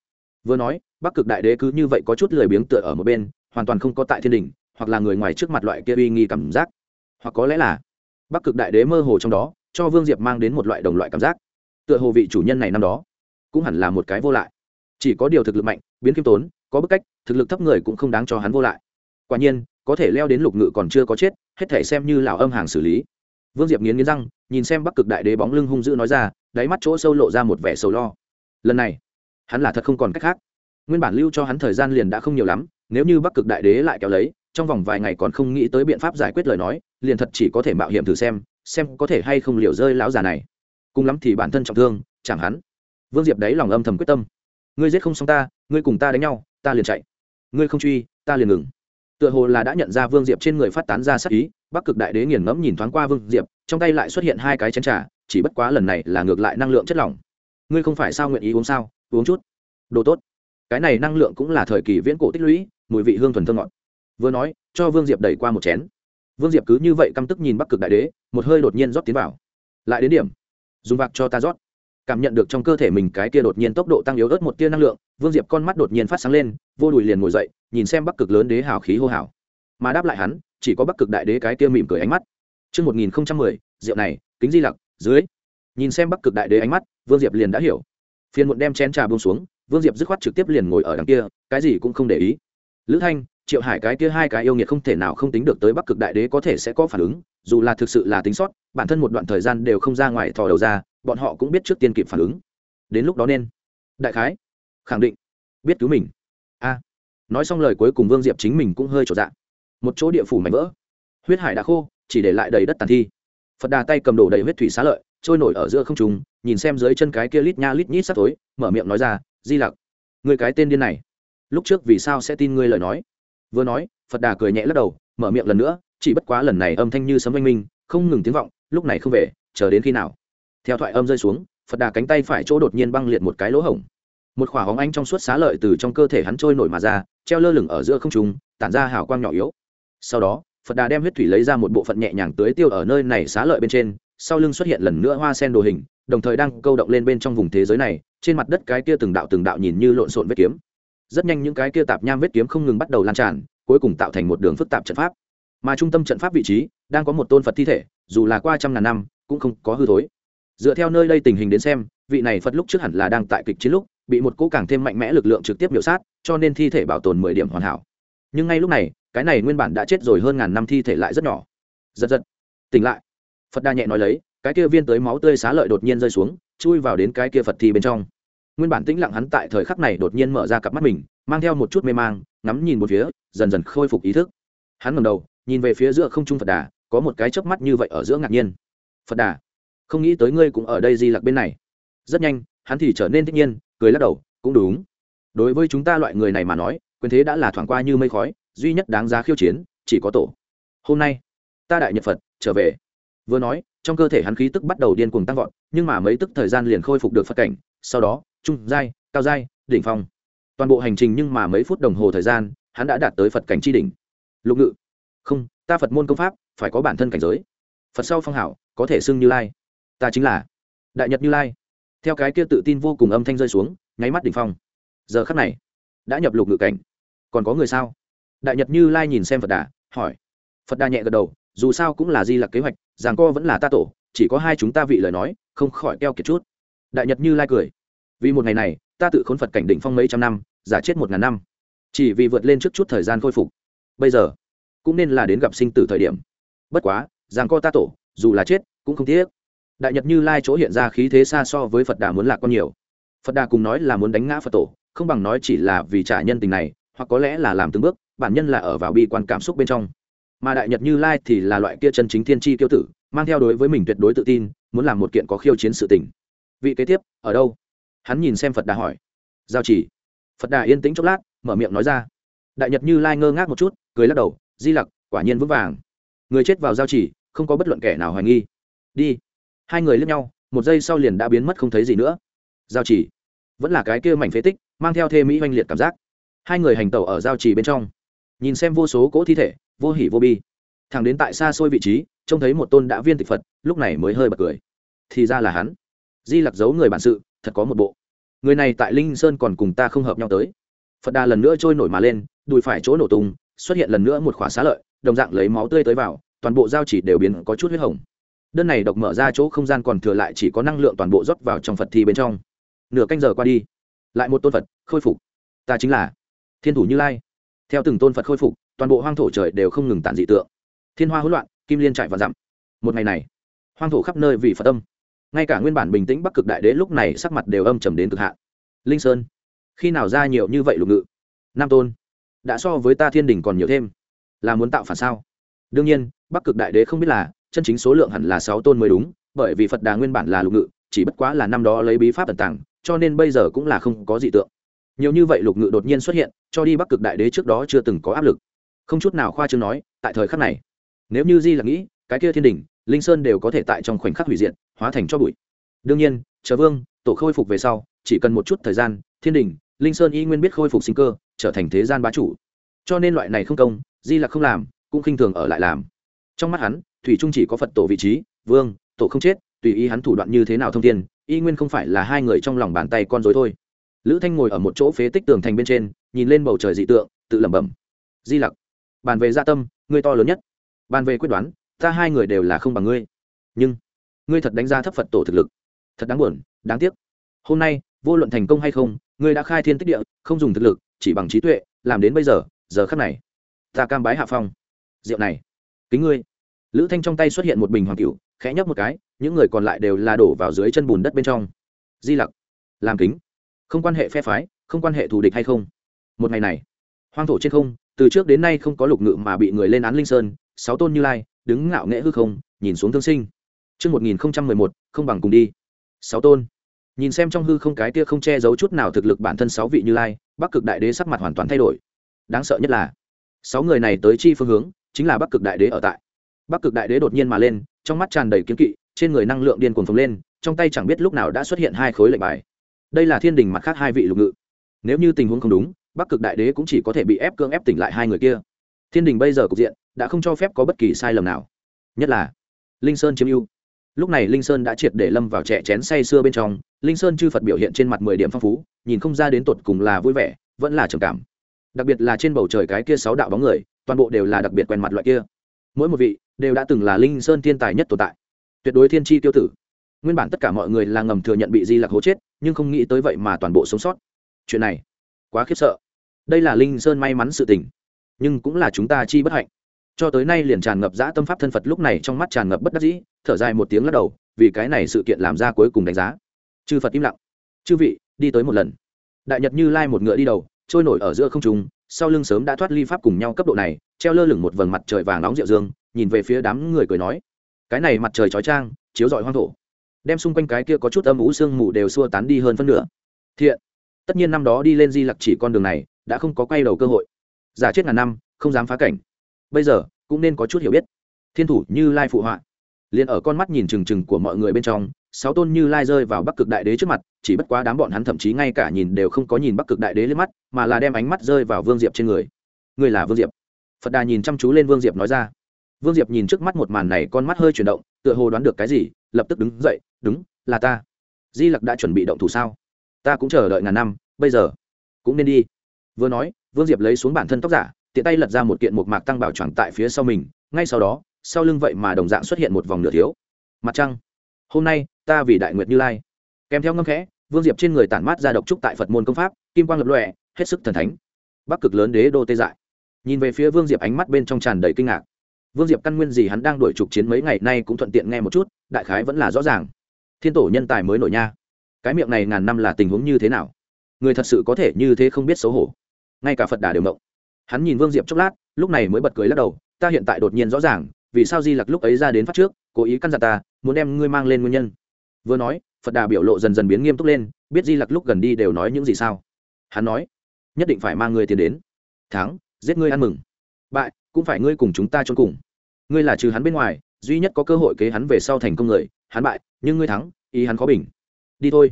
Vừa nói, bắc cực đại đế cứ như vậy có chút lười biếng tựa ở một bên, hoàn toàn không có tại thiên đình, hoặc là người ngoài trước mặt loại kia uy nghi cảm giác. Hoặc có lẽ là, bắc cực đại đế mơ hồ trong đó cho vương diệp mang đến một loại đồng loại cảm giác. Tựa hồ vị chủ nhân này năm đó cũng hẳn là một cái vô lại. Chỉ có điều thực lực mạnh, biến k i ê m tốn, có bức cách, thực lực thấp người cũng không đáng cho hắn vô lại. Quả nhiên, có thể leo đến lục ngự còn chưa có chết, hết thể xem như lào âm hàng xử lý. Vương diệp nghiến nghiến răng, nhìn xem bắc cực đại đế bóng lưng hung dữ nói ra, đáy mắt chỗ sâu lộ ra một vẻ sầu lo. Lần này, hắn là thật không còn cách khác. Nguyên bản lưu cho hắn thời gian liền đã không nhiều lắm, nếu như bắc cực đại đế lại kéo lấy, trong vòng vài ngày còn không nghĩ tới biện pháp giải quyết lời nói, liền thật chỉ có thể mạo hiểm thử xem xem có thể hay không liều rơi lão già này. Cùng lắm thì bản thân trọng thương, chẳng hắn. Vương diệp đấy lòng âm thầm quyết tâm. Ngươi giết không xong ta, ngươi cùng ta đánh nhau, ta liền chạy. Ngươi không truy, ta liền ngừng. Tựa hồ là đã nhận ra vương diệp trên người phát tán ra sắc ý, bắc cực đại đế nghiền ngẫm nhìn thoáng qua vương diệp, trong tay lại xuất hiện hai cái chén trà, chỉ bất quá lần này là ngược lại năng lượng chất lỏng. Ngươi không phải sao nguyện ý uống sao? Uống chút. Đồ tốt. Cái này năng lượng cũng là thời kỳ viễn cổ tích lũy, mùi vị hương thuần thơ ngọt. Vừa nói, cho vương diệp đẩy qua một chén vương diệp cứ như vậy căm tức nhìn bắc cực đại đế một hơi đột nhiên rót tiến vào lại đến điểm dùng vạc cho ta rót cảm nhận được trong cơ thể mình cái kia đột nhiên tốc độ tăng yếu ớt một tia năng lượng vương diệp con mắt đột nhiên phát sáng lên vô đùi liền ngồi dậy nhìn xem bắc cực lớn đế hào khí hô hào mà đáp lại hắn chỉ có bắc cực đại đế cái kia mỉm cười ánh mắt Trước 1010, rượu này, kính di lặc, dưới. Nhìn xem bắc cực đại đế ánh mắt, Vương Diệp liền đã hiểu. Phiên muộn đem chén trà buông xuống, Vương Diệp dứt khoát trực tiếp liền ngồi ở đằng kia, cái gì cũng không để ý. Lữ Thanh, Triệu Hải cái kia hai cái yêu nghiệt không thể nào không tính được tới Bắc Cực Đại Đế có thể sẽ có phản ứng, dù là thực sự là tính sót, bản thân một đoạn thời gian đều không ra ngoài thò đầu ra, bọn họ cũng biết trước tiên kịp phản ứng. Đến lúc đó nên, đại khái, khẳng định, biết cứu mình. A. nói xong lời cuối cùng Vương Diệp chính mình cũng hơi trột dạ một chỗ địa phủ mảnh vỡ. Huyết hải đã khô chỉ để lại đầy đất tàn thi. Phật đà tay cầm đổ đầy huyết thủy xá lợi trôi nổi ở giữa không trùng nhìn xem dưới chân cái kia lít nha lít nhít sắp tối mở miệng nói ra di lặc người cái tên điên này lúc trước vì sao sẽ tin ngươi lời nói? Vừa nói phật đà cười nhẹ lắc đầu mở miệng lần nữa chỉ bất quá lần này âm thanh như sấm oanh minh không ngừng tiếng vọng lúc này không về chờ đến khi nào? Theo thoại âm rơi xuống phật đà cánh tay phải chỗ đột nhiên băng liệt một cái lỗ hổng. Một khỏa hóng ánh trong suốt xá lợi từ trong cơ thể hắn trôi nổi mà ra treo lơ lửng ở giữa không trung, tản ra hào quang nhỏ yếu. Sau đó phật đà đem huyết thủy lấy ra một bộ phận nhẹ nhàng tưới tiêu ở nơi này xá lợi bên trên sau lưng xuất hiện lần nữa hoa sen đồ hình đồng thời đang câu động lên bên trong vùng thế giới này trên mặt đất cái kia từng đạo từng đạo nhìn như lộn xộn vết kiếm rất nhanh những cái kia tạp nham vết kiếm không ngừng bắt đầu lan tràn, cuối cùng tạo thành một đường phức tạp trận pháp. Mà trung tâm trận pháp vị trí, đang có một tôn phật thi thể, dù là qua trăm ngàn năm, cũng không có hư thối. Dựa theo nơi đây tình hình đến xem, vị này phật lúc trước hẳn là đang tại kịch chiến lúc, bị một cỗ càng thêm mạnh mẽ lực lượng trực tiếp biểu sát, cho nên thi thể bảo tồn mười điểm hoàn hảo. Nhưng ngay lúc này, cái này nguyên bản đã chết rồi hơn ngàn năm thi thể lại rất nhỏ. Giật giật. Tỉnh lại. Phật đa nhẹ nói lấy, cái kia viên tới máu tươi xá lợi đột nhiên rơi xuống, chui vào đến cái kia phật thi bên trong nguyên bản tĩnh lặng hắn tại thời khắc này đột nhiên mở ra cặp mắt mình, mang theo một chút mê mang, ngắm nhìn một phía, dần dần khôi phục ý thức. Hắn ngầm đầu, nhìn về phía giữa không trung phật đà, có một cái chớp mắt như vậy ở giữa ngạc nhiên. Phật đà, không nghĩ tới ngươi cũng ở đây di lặc bên này. Rất nhanh, hắn thì trở nên thích nhiên, cười lắc đầu, cũng đúng. Đối với chúng ta loại người này mà nói, quyền thế đã là thoảng qua như mây khói, duy nhất đáng giá khiêu chiến, chỉ có tổ. Hôm nay, ta đại nhật phật, trở về. Vừa nói, trong cơ thể hắn khí tức bắt đầu điên cuồng tăng vọt, nhưng mà mấy tức thời gian liền khôi phục được phật cảnh, sau đó trung giai, cao giai, đỉnh phong. Toàn bộ hành trình nhưng mà mấy phút đồng hồ thời gian, hắn đã đạt tới phật cảnh tri đỉnh. Lục ngự. Không, ta phật môn công pháp, phải có bản thân cảnh giới. Phật sau phong hảo, có thể xưng như lai. Ta chính là đại nhật như lai. Theo cái kia tự tin vô cùng âm thanh rơi xuống, nháy mắt đỉnh phong. Giờ khắc này, đã nhập lục ngự cảnh. Còn có người sao? Đại nhật như lai nhìn xem phật đà, hỏi. Phật đà nhẹ gật đầu, dù sao cũng là di lặc kế hoạch rằng co vẫn là ta tổ, chỉ có hai chúng ta vị lời nói, không khỏi keo kiệt chút. Đại nhật như lai cười vì một ngày này, ta tự khốn phật cảnh đỉnh phong mấy trăm năm, giả chết một ngàn năm. Chỉ vì vượt lên trước chút thời gian khôi phục. Bây giờ, cũng nên là đến gặp sinh tử thời điểm. Bất quá, rằng co ta tổ, dù là chết, cũng không tiếc. Đại nhật như lai chỗ hiện ra khí thế xa so với phật đà muốn lạc con nhiều. Phật đà cùng nói là muốn đánh ngã phật tổ, không bằng nói chỉ là vì trả nhân tình này, hoặc có lẽ là làm từng bước, bản nhân là ở vào bi quan cảm xúc bên trong. Mà đại nhật như lai thì là loại kia chân chính thiên tri tiêu tử, mang theo đối với mình tuyệt đối tự tin, muốn làm một kiện có khiêu chiến sự tình. Vị kế tiếp, ở đâu? Hắn nhìn xem phật đà hỏi. Giao chỉ. Phật đà yên tĩnh chốc lát, mở miệng nói ra. Đại nhật như lai ngơ ngác một chút, cười lắc đầu, di lặc, quả nhiên vững vàng. Người chết vào giao chỉ, không có bất luận kẻ nào hoài nghi. Đi. Hai người lướt nhau, một giây sau liền đã biến mất không thấy gì nữa. Giao chỉ. Vẫn là cái kia mảnh phế tích, mang theo thê mỹ oanh liệt cảm giác. Hai người hành tẩu ở giao chỉ bên trong. Nhìn xem vô số cỗ thi thể, vô hỉ vô bi. Thẳng đến tại xa xôi vị trí, trông thấy một tôn đã viên tịch phật, lúc này mới hơi bật cười. Thì ra là hắn. Di lặc giấu người bản sự thật có một bộ. Người này tại linh sơn còn cùng ta không hợp nhau tới. Phật đà lần nữa trôi nổi mà lên, đùi phải chỗ nổ tung, xuất hiện lần nữa một khóa xá lợi, đồng dạng lấy máu tươi tới vào, toàn bộ giao chỉ đều biến có chút huyết hồng. Đơn này độc mở ra chỗ không gian còn thừa lại chỉ có năng lượng toàn bộ rót vào trong phật thi bên trong. Nửa canh giờ qua đi, lại một tôn phật khôi phục. Ta chính là thiên thủ như lai. Theo từng tôn phật khôi phục, toàn bộ hoang thổ trời đều không ngừng tản dị tượng. Thiên hoa hỗn loạn, kim liên trại và dặm. Một ngày này, hoang thổ khắp nơi vì phật tâm ngay cả nguyên bản bình tĩnh bắc cực đại đế lúc này sắc mặt đều âm trầm đến cực hạn. Linh sơn, khi nào ra nhiều như vậy lục ngự? Nam tôn, đã so với ta thiên đình còn nhiều thêm. Là muốn tạo phản sao? Đương nhiên, bắc cực đại đế không biết là, chân chính số lượng hẳn là sáu tôn mới đúng, bởi vì phật đà nguyên bản là lục ngự, chỉ bất quá là năm đó lấy bí pháp tần tàng, cho nên bây giờ cũng là không có dị tượng. Nhiều như vậy lục ngự đột nhiên xuất hiện, cho đi bắc cực đại đế trước đó chưa từng có áp lực. Không chút nào khoa chương nói, tại thời khắc này, nếu như di là nghĩ, cái kia thiên đình linh sơn đều có thể tại trong khoảnh khắc hủy diệt, hóa thành cho bụi. Đương nhiên, chờ vương, tổ khôi phục về sau, chỉ cần một chút thời gian, thiên đình, linh sơn y nguyên biết khôi phục sinh cơ, trở thành thế gian bá chủ. Cho nên loại này không công, di là không làm, cũng khinh thường ở lại làm. Trong mắt hắn, thủy trung chỉ có phật tổ vị trí, vương, tổ không chết, tùy ý hắn thủ đoạn như thế nào thông tin y nguyên không phải là hai người trong lòng bàn tay con dối thôi. Lữ thanh ngồi ở một chỗ phế tích tường thành bên trên, nhìn lên bầu trời dị tượng, tự lẩm bẩm. Di lặc, bàn về gia tâm, ngươi to lớn nhất. Bàn về quyết đoán ta hai người đều là không bằng ngươi. Nhưng ngươi thật đánh giá thấp phật tổ thực lực. Thật đáng buồn đáng tiếc. Hôm nay vô luận thành công hay không ngươi đã khai thiên tích địa không dùng thực lực chỉ bằng trí tuệ làm đến bây giờ giờ khắc này ta cam bái hạ phong. Rượu này kính ngươi. Lữ thanh trong tay xuất hiện một bình hoàng cựu, khẽ nhấp một cái những người còn lại đều là đổ vào dưới chân bùn đất bên trong. Di lặc làm kính. Không quan hệ phe phái không quan hệ thù địch hay không? Một ngày này hoang thổ trên không từ trước đến nay không có lục ngự mà bị người lên án linh sơn sáu tôn như lai đứng ngạo nghễ hư không nhìn xuống thương sinh Trước 1011, không bằng cùng đi. Sáu tôn. Nhìn xem trong hư không cái kia không che giấu chút nào thực lực bản thân sáu vị như lai, Bắc Cực Đại Đế sắc mặt hoàn toàn thay đổi. Đáng sợ nhất là, sáu người này tới chi phương hướng, chính là Bắc Cực Đại Đế ở tại. Bắc Cực Đại Đế đột nhiên mà lên, trong mắt tràn đầy kiếm kỵ, trên người năng lượng điên cuồng phồng lên, trong tay chẳng biết lúc nào đã xuất hiện hai khối lệnh bài. Đây là thiên đình mặt khác hai vị lục ngự. Nếu như tình huống không đúng, Bắc Cực Đại Đế cũng chỉ có thể bị ép cưỡng ép tỉnh lại hai người kia. Thiên đình bây giờ cục diện đã không cho phép có bất kỳ sai lầm nào. Nhất là Linh Sơn chiếm ưu. Lúc này Linh Sơn đã triệt để lâm vào trẻ chén say xưa bên trong, Linh Sơn chư Phật biểu hiện trên mặt mười điểm phong phú, nhìn không ra đến tột cùng là vui vẻ, vẫn là trầm cảm. Đặc biệt là trên bầu trời cái kia sáu đạo bóng người, toàn bộ đều là đặc biệt quen mặt loại kia. Mỗi một vị đều đã từng là Linh Sơn thiên tài nhất tồn tại. Tuyệt đối thiên chi tiêu tử. Nguyên bản tất cả mọi người là ngầm thừa nhận bị Di Lặc hố chết, nhưng không nghĩ tới vậy mà toàn bộ sống sót. Chuyện này, quá khiếp sợ. Đây là Linh Sơn may mắn sự tình, nhưng cũng là chúng ta chi bất hạnh cho tới nay liền tràn ngập dã tâm pháp thân phật lúc này trong mắt tràn ngập bất đắc dĩ, thở dài một tiếng lắc đầu, vì cái này sự kiện làm ra cuối cùng đánh giá. Chư phật im lặng. Chư vị, đi tới một lần. Đại nhật như lai một ngựa đi đầu, trôi nổi ở giữa không trung, sau lưng sớm đã thoát ly pháp cùng nhau cấp độ này, treo lơ lửng một vầng mặt trời vàng nóng rượu dương, nhìn về phía đám người cười nói, cái này mặt trời chói trang chiếu rọi hoang thổ. Đem xung quanh cái kia có chút âm ủ sương mù đều xua tán đi hơn phân nửa. Thiện, tất nhiên năm đó đi lên di lặc chỉ con đường này, đã không có quay đầu cơ hội. Giả chết ngàn năm, không dám phá cảnh bây giờ cũng nên có chút hiểu biết. Thiên thủ như lai phụ họa. Liền ở con mắt nhìn trừng trừng của mọi người bên trong, sáu tôn như lai rơi vào bắc cực đại đế trước mặt, chỉ bất quá đám bọn hắn thậm chí ngay cả nhìn đều không có nhìn bắc cực đại đế lên mắt, mà là đem ánh mắt rơi vào vương diệp trên người. Người là vương diệp. Phật đà nhìn chăm chú lên vương diệp nói ra. Vương diệp nhìn trước mắt một màn này con mắt hơi chuyển động, tựa hồ đoán được cái gì, lập tức đứng dậy, đúng, là ta. Di lặc đã chuẩn bị động thủ sao? Ta cũng chờ đợi ngàn năm, bây giờ cũng nên đi. Vừa nói, vương diệp lấy xuống bản thân tóc giả tiện tay lật ra một kiện một mạc tăng bảo tròn tại phía sau mình, ngay sau đó, sau lưng vậy mà đồng dạng xuất hiện một vòng nửa thiếu. Mặt trăng. Hôm nay, ta vì đại nguyệt như lai. Kèm theo ngâm khẽ, vương diệp trên người tản mát ra độc trúc tại phật môn công pháp, kim quang lập lọe hết sức thần thánh. Bắc cực lớn đế đô tê dại. Nhìn về phía vương diệp ánh mắt bên trong tràn đầy kinh ngạc. Vương diệp căn nguyên gì hắn đang đổi trục chiến mấy ngày nay cũng thuận tiện nghe một chút, đại khái vẫn là rõ ràng. Thiên tổ nhân tài mới nổi nha. Cái miệng này ngàn năm là tình huống như thế nào? Người thật sự có thể như thế không biết xấu hổ. Ngay cả phật đà đều mộng hắn nhìn vương diệp chốc lát, lúc này mới bật cười lắc đầu, ta hiện tại đột nhiên rõ ràng, vì sao di lặc lúc ấy ra đến phát trước, cố ý căn dặn ta, muốn đem ngươi mang lên nguyên nhân. Vừa nói, phật đà biểu lộ dần dần biến nghiêm túc lên, biết di lặc lúc gần đi đều nói những gì sao? Hắn nói, nhất định phải mang ngươi tiền đến. Thắng, giết ngươi ăn mừng. Bại, cũng phải ngươi cùng chúng ta trốn cùng. Ngươi là trừ hắn bên ngoài, duy nhất có cơ hội kế hắn về sau thành công người, hắn bại, nhưng ngươi thắng, ý hắn khó bình. Đi thôi.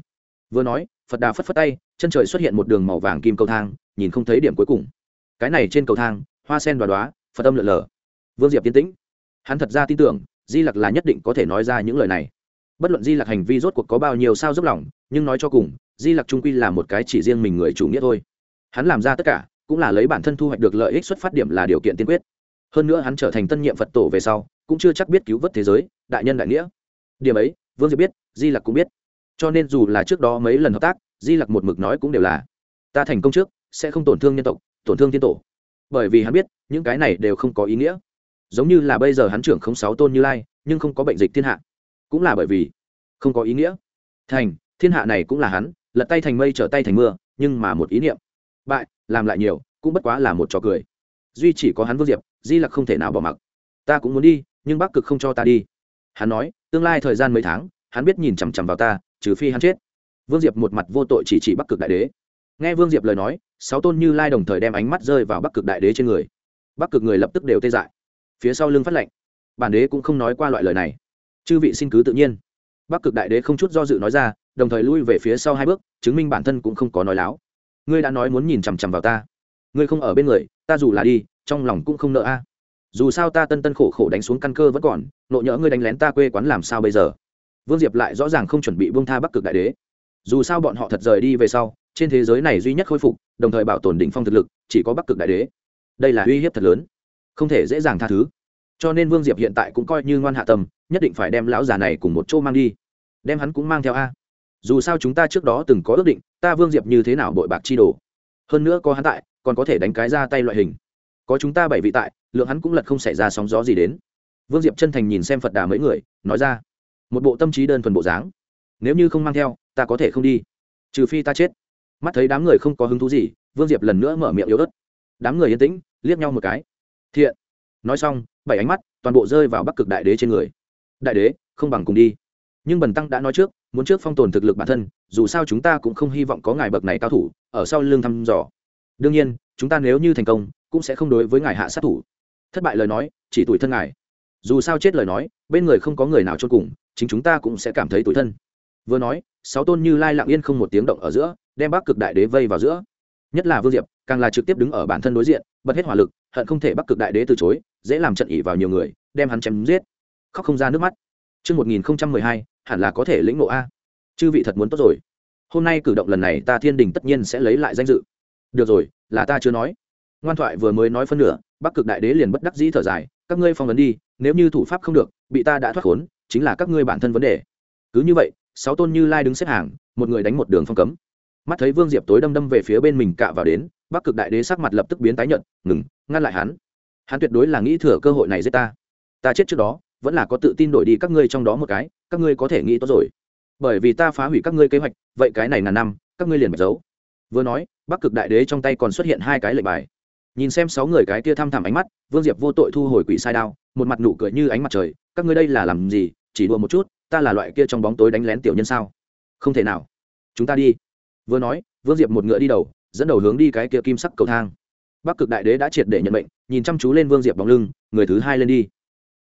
Vừa nói, phật đà phất phất tay, chân trời xuất hiện một đường màu vàng kim cầu thang, nhìn không thấy điểm cuối cùng cái này trên cầu thang, hoa sen đoá đoá, phật tâm lượn lờ. Vương diệp tiến tĩnh. Hắn thật ra tin tưởng, di lặc là nhất định có thể nói ra những lời này. Bất luận di lặc hành vi rốt cuộc có bao nhiêu sao dốc lòng, nhưng nói cho cùng, di lặc trung quy là một cái chỉ riêng mình người chủ nghĩa thôi. Hắn làm ra tất cả, cũng là lấy bản thân thu hoạch được lợi ích xuất phát điểm là điều kiện tiên quyết. Hơn nữa hắn trở thành tân nhiệm phật tổ về sau, cũng chưa chắc biết cứu vớt thế giới, đại nhân đại nghĩa. Điểm ấy, vương diệp biết, di lặc cũng biết. Cho nên dù là trước đó mấy lần hợp tác, di lặc một mực nói cũng đều là, ta thành công trước, sẽ không tổn thương nhân tộc tổn thương tiên tổ. Bởi vì hắn biết, những cái này đều không có ý nghĩa. Giống như là bây giờ hắn trưởng không sáu tôn như lai, nhưng không có bệnh dịch thiên hạ. Cũng là bởi vì không có ý nghĩa. Thành, thiên hạ này cũng là hắn, lật tay thành mây trở tay thành mưa, nhưng mà một ý niệm. Bại, làm lại nhiều, cũng bất quá là một trò cười. Duy chỉ có hắn vương diệp, di lặc không thể nào bỏ mặc. Ta cũng muốn đi, nhưng bắc cực không cho ta đi. Hắn nói, tương lai thời gian mấy tháng, hắn biết nhìn chằm chằm vào ta, trừ phi hắn chết. Vương diệp một mặt vô tội chỉ chỉ bắc cực đại đế nghe vương diệp lời nói, sáu tôn như lai đồng thời đem ánh mắt rơi vào bắc cực đại đế trên người. Bắc cực người lập tức đều tê dại. Phía sau lưng phát lệnh. Bản đế cũng không nói qua loại lời này. Chư vị xin cứ tự nhiên. Bắc cực đại đế không chút do dự nói ra, đồng thời lui về phía sau hai bước, chứng minh bản thân cũng không có nói láo. Ngươi đã nói muốn nhìn chằm chằm vào ta. Ngươi không ở bên người, ta dù là đi, trong lòng cũng không nợ a. Dù sao ta tân tân khổ khổ đánh xuống căn cơ vẫn còn, nộ nhỡ ngươi đánh lén ta quê quán làm sao bây giờ? Vương diệp lại rõ ràng không chuẩn bị buông tha bắc cực đại đế dù sao bọn họ thật rời đi về sau, trên thế giới này duy nhất khôi phục, đồng thời bảo tồn đỉnh phong thực lực, chỉ có bắc cực đại đế. Đây là uy hiếp thật lớn. Không thể dễ dàng tha thứ. Cho nên vương diệp hiện tại cũng coi như ngoan hạ tâm, nhất định phải đem lão già này cùng một chỗ mang đi. Đem hắn cũng mang theo a. Dù sao chúng ta trước đó từng có ước định, ta vương diệp như thế nào bội bạc chi đồ. Hơn nữa có hắn tại, còn có thể đánh cái ra tay loại hình. Có chúng ta bảy vị tại, lượng hắn cũng lật không xảy ra sóng gió gì đến. Vương diệp chân thành nhìn xem phật đà mấy người, nói ra. Một bộ tâm trí đơn thuần bộ dáng nếu như không mang theo, ta có thể không đi. Trừ phi ta chết. Mắt thấy đám người không có hứng thú gì, vương diệp lần nữa mở miệng yếu ớt. Đám người yên tĩnh, liếc nhau một cái. Thiện. Nói xong, bảy ánh mắt toàn bộ rơi vào bắc cực đại đế trên người. Đại đế, không bằng cùng đi. Nhưng bần tăng đã nói trước, muốn trước phong tồn thực lực bản thân, dù sao chúng ta cũng không hy vọng có ngài bậc này cao thủ ở sau lưng thăm dò. Đương nhiên, chúng ta nếu như thành công, cũng sẽ không đối với ngài hạ sát thủ. Thất bại lời nói, chỉ tuổi thân ngài. Dù sao chết lời nói, bên người không có người nào cho cùng, chính chúng ta cũng sẽ cảm thấy tuổi thân vừa nói sáu tôn như lai lặng yên không một tiếng động ở giữa đem bắc cực đại đế vây vào giữa nhất là vương diệp càng là trực tiếp đứng ở bản thân đối diện bật hết hỏa lực hận không thể bắc cực đại đế từ chối dễ làm trận ỉ vào nhiều người đem hắn chém giết khóc không ra nước mắt Trước 1012, hẳn là có thể lĩnh ngộ A. Chư vị thật muốn tốt rồi. Hôm nay cử động lần này ta thiên đình tất nhiên sẽ lấy lại danh dự. Được rồi, là ta chưa nói. Ngoan thoại vừa mới nói phân nửa, Bắc Cực Đại Đế liền bất đắc dĩ thở dài, các ngươi phong vấn đi, nếu như thủ pháp không được, bị ta đã thoát khốn, chính là các ngươi bản thân vấn đề. Cứ như vậy, sáu tôn như lai đứng xếp hàng, một người đánh một đường phong cấm. Mắt thấy Vương Diệp tối đâm đâm về phía bên mình cạ vào đến, Bắc Cực Đại Đế sắc mặt lập tức biến tái nhợt, ngừng, ngăn lại hắn. Hắn tuyệt đối là nghĩ thừa cơ hội này giết ta. Ta chết trước đó, vẫn là có tự tin đổi đi các ngươi trong đó một cái các ngươi có thể nghĩ tốt rồi bởi vì ta phá hủy các ngươi kế hoạch vậy cái này ngàn năm các ngươi liền bạch giấu vừa nói bắc cực đại đế trong tay còn xuất hiện hai cái lệnh bài nhìn xem sáu người cái kia thăm thẳm ánh mắt vương diệp vô tội thu hồi quỷ sai đao một mặt nụ cười như ánh mặt trời các ngươi đây là làm gì chỉ đùa một chút ta là loại kia trong bóng tối đánh lén tiểu nhân sao? Không thể nào. Chúng ta đi. Vừa nói, vương diệp một ngựa đi đầu, dẫn đầu hướng đi cái kia kim sắc cầu thang. Bắc cực đại đế đã triệt để nhận mệnh, nhìn chăm chú lên vương diệp bóng lưng, người thứ hai lên đi.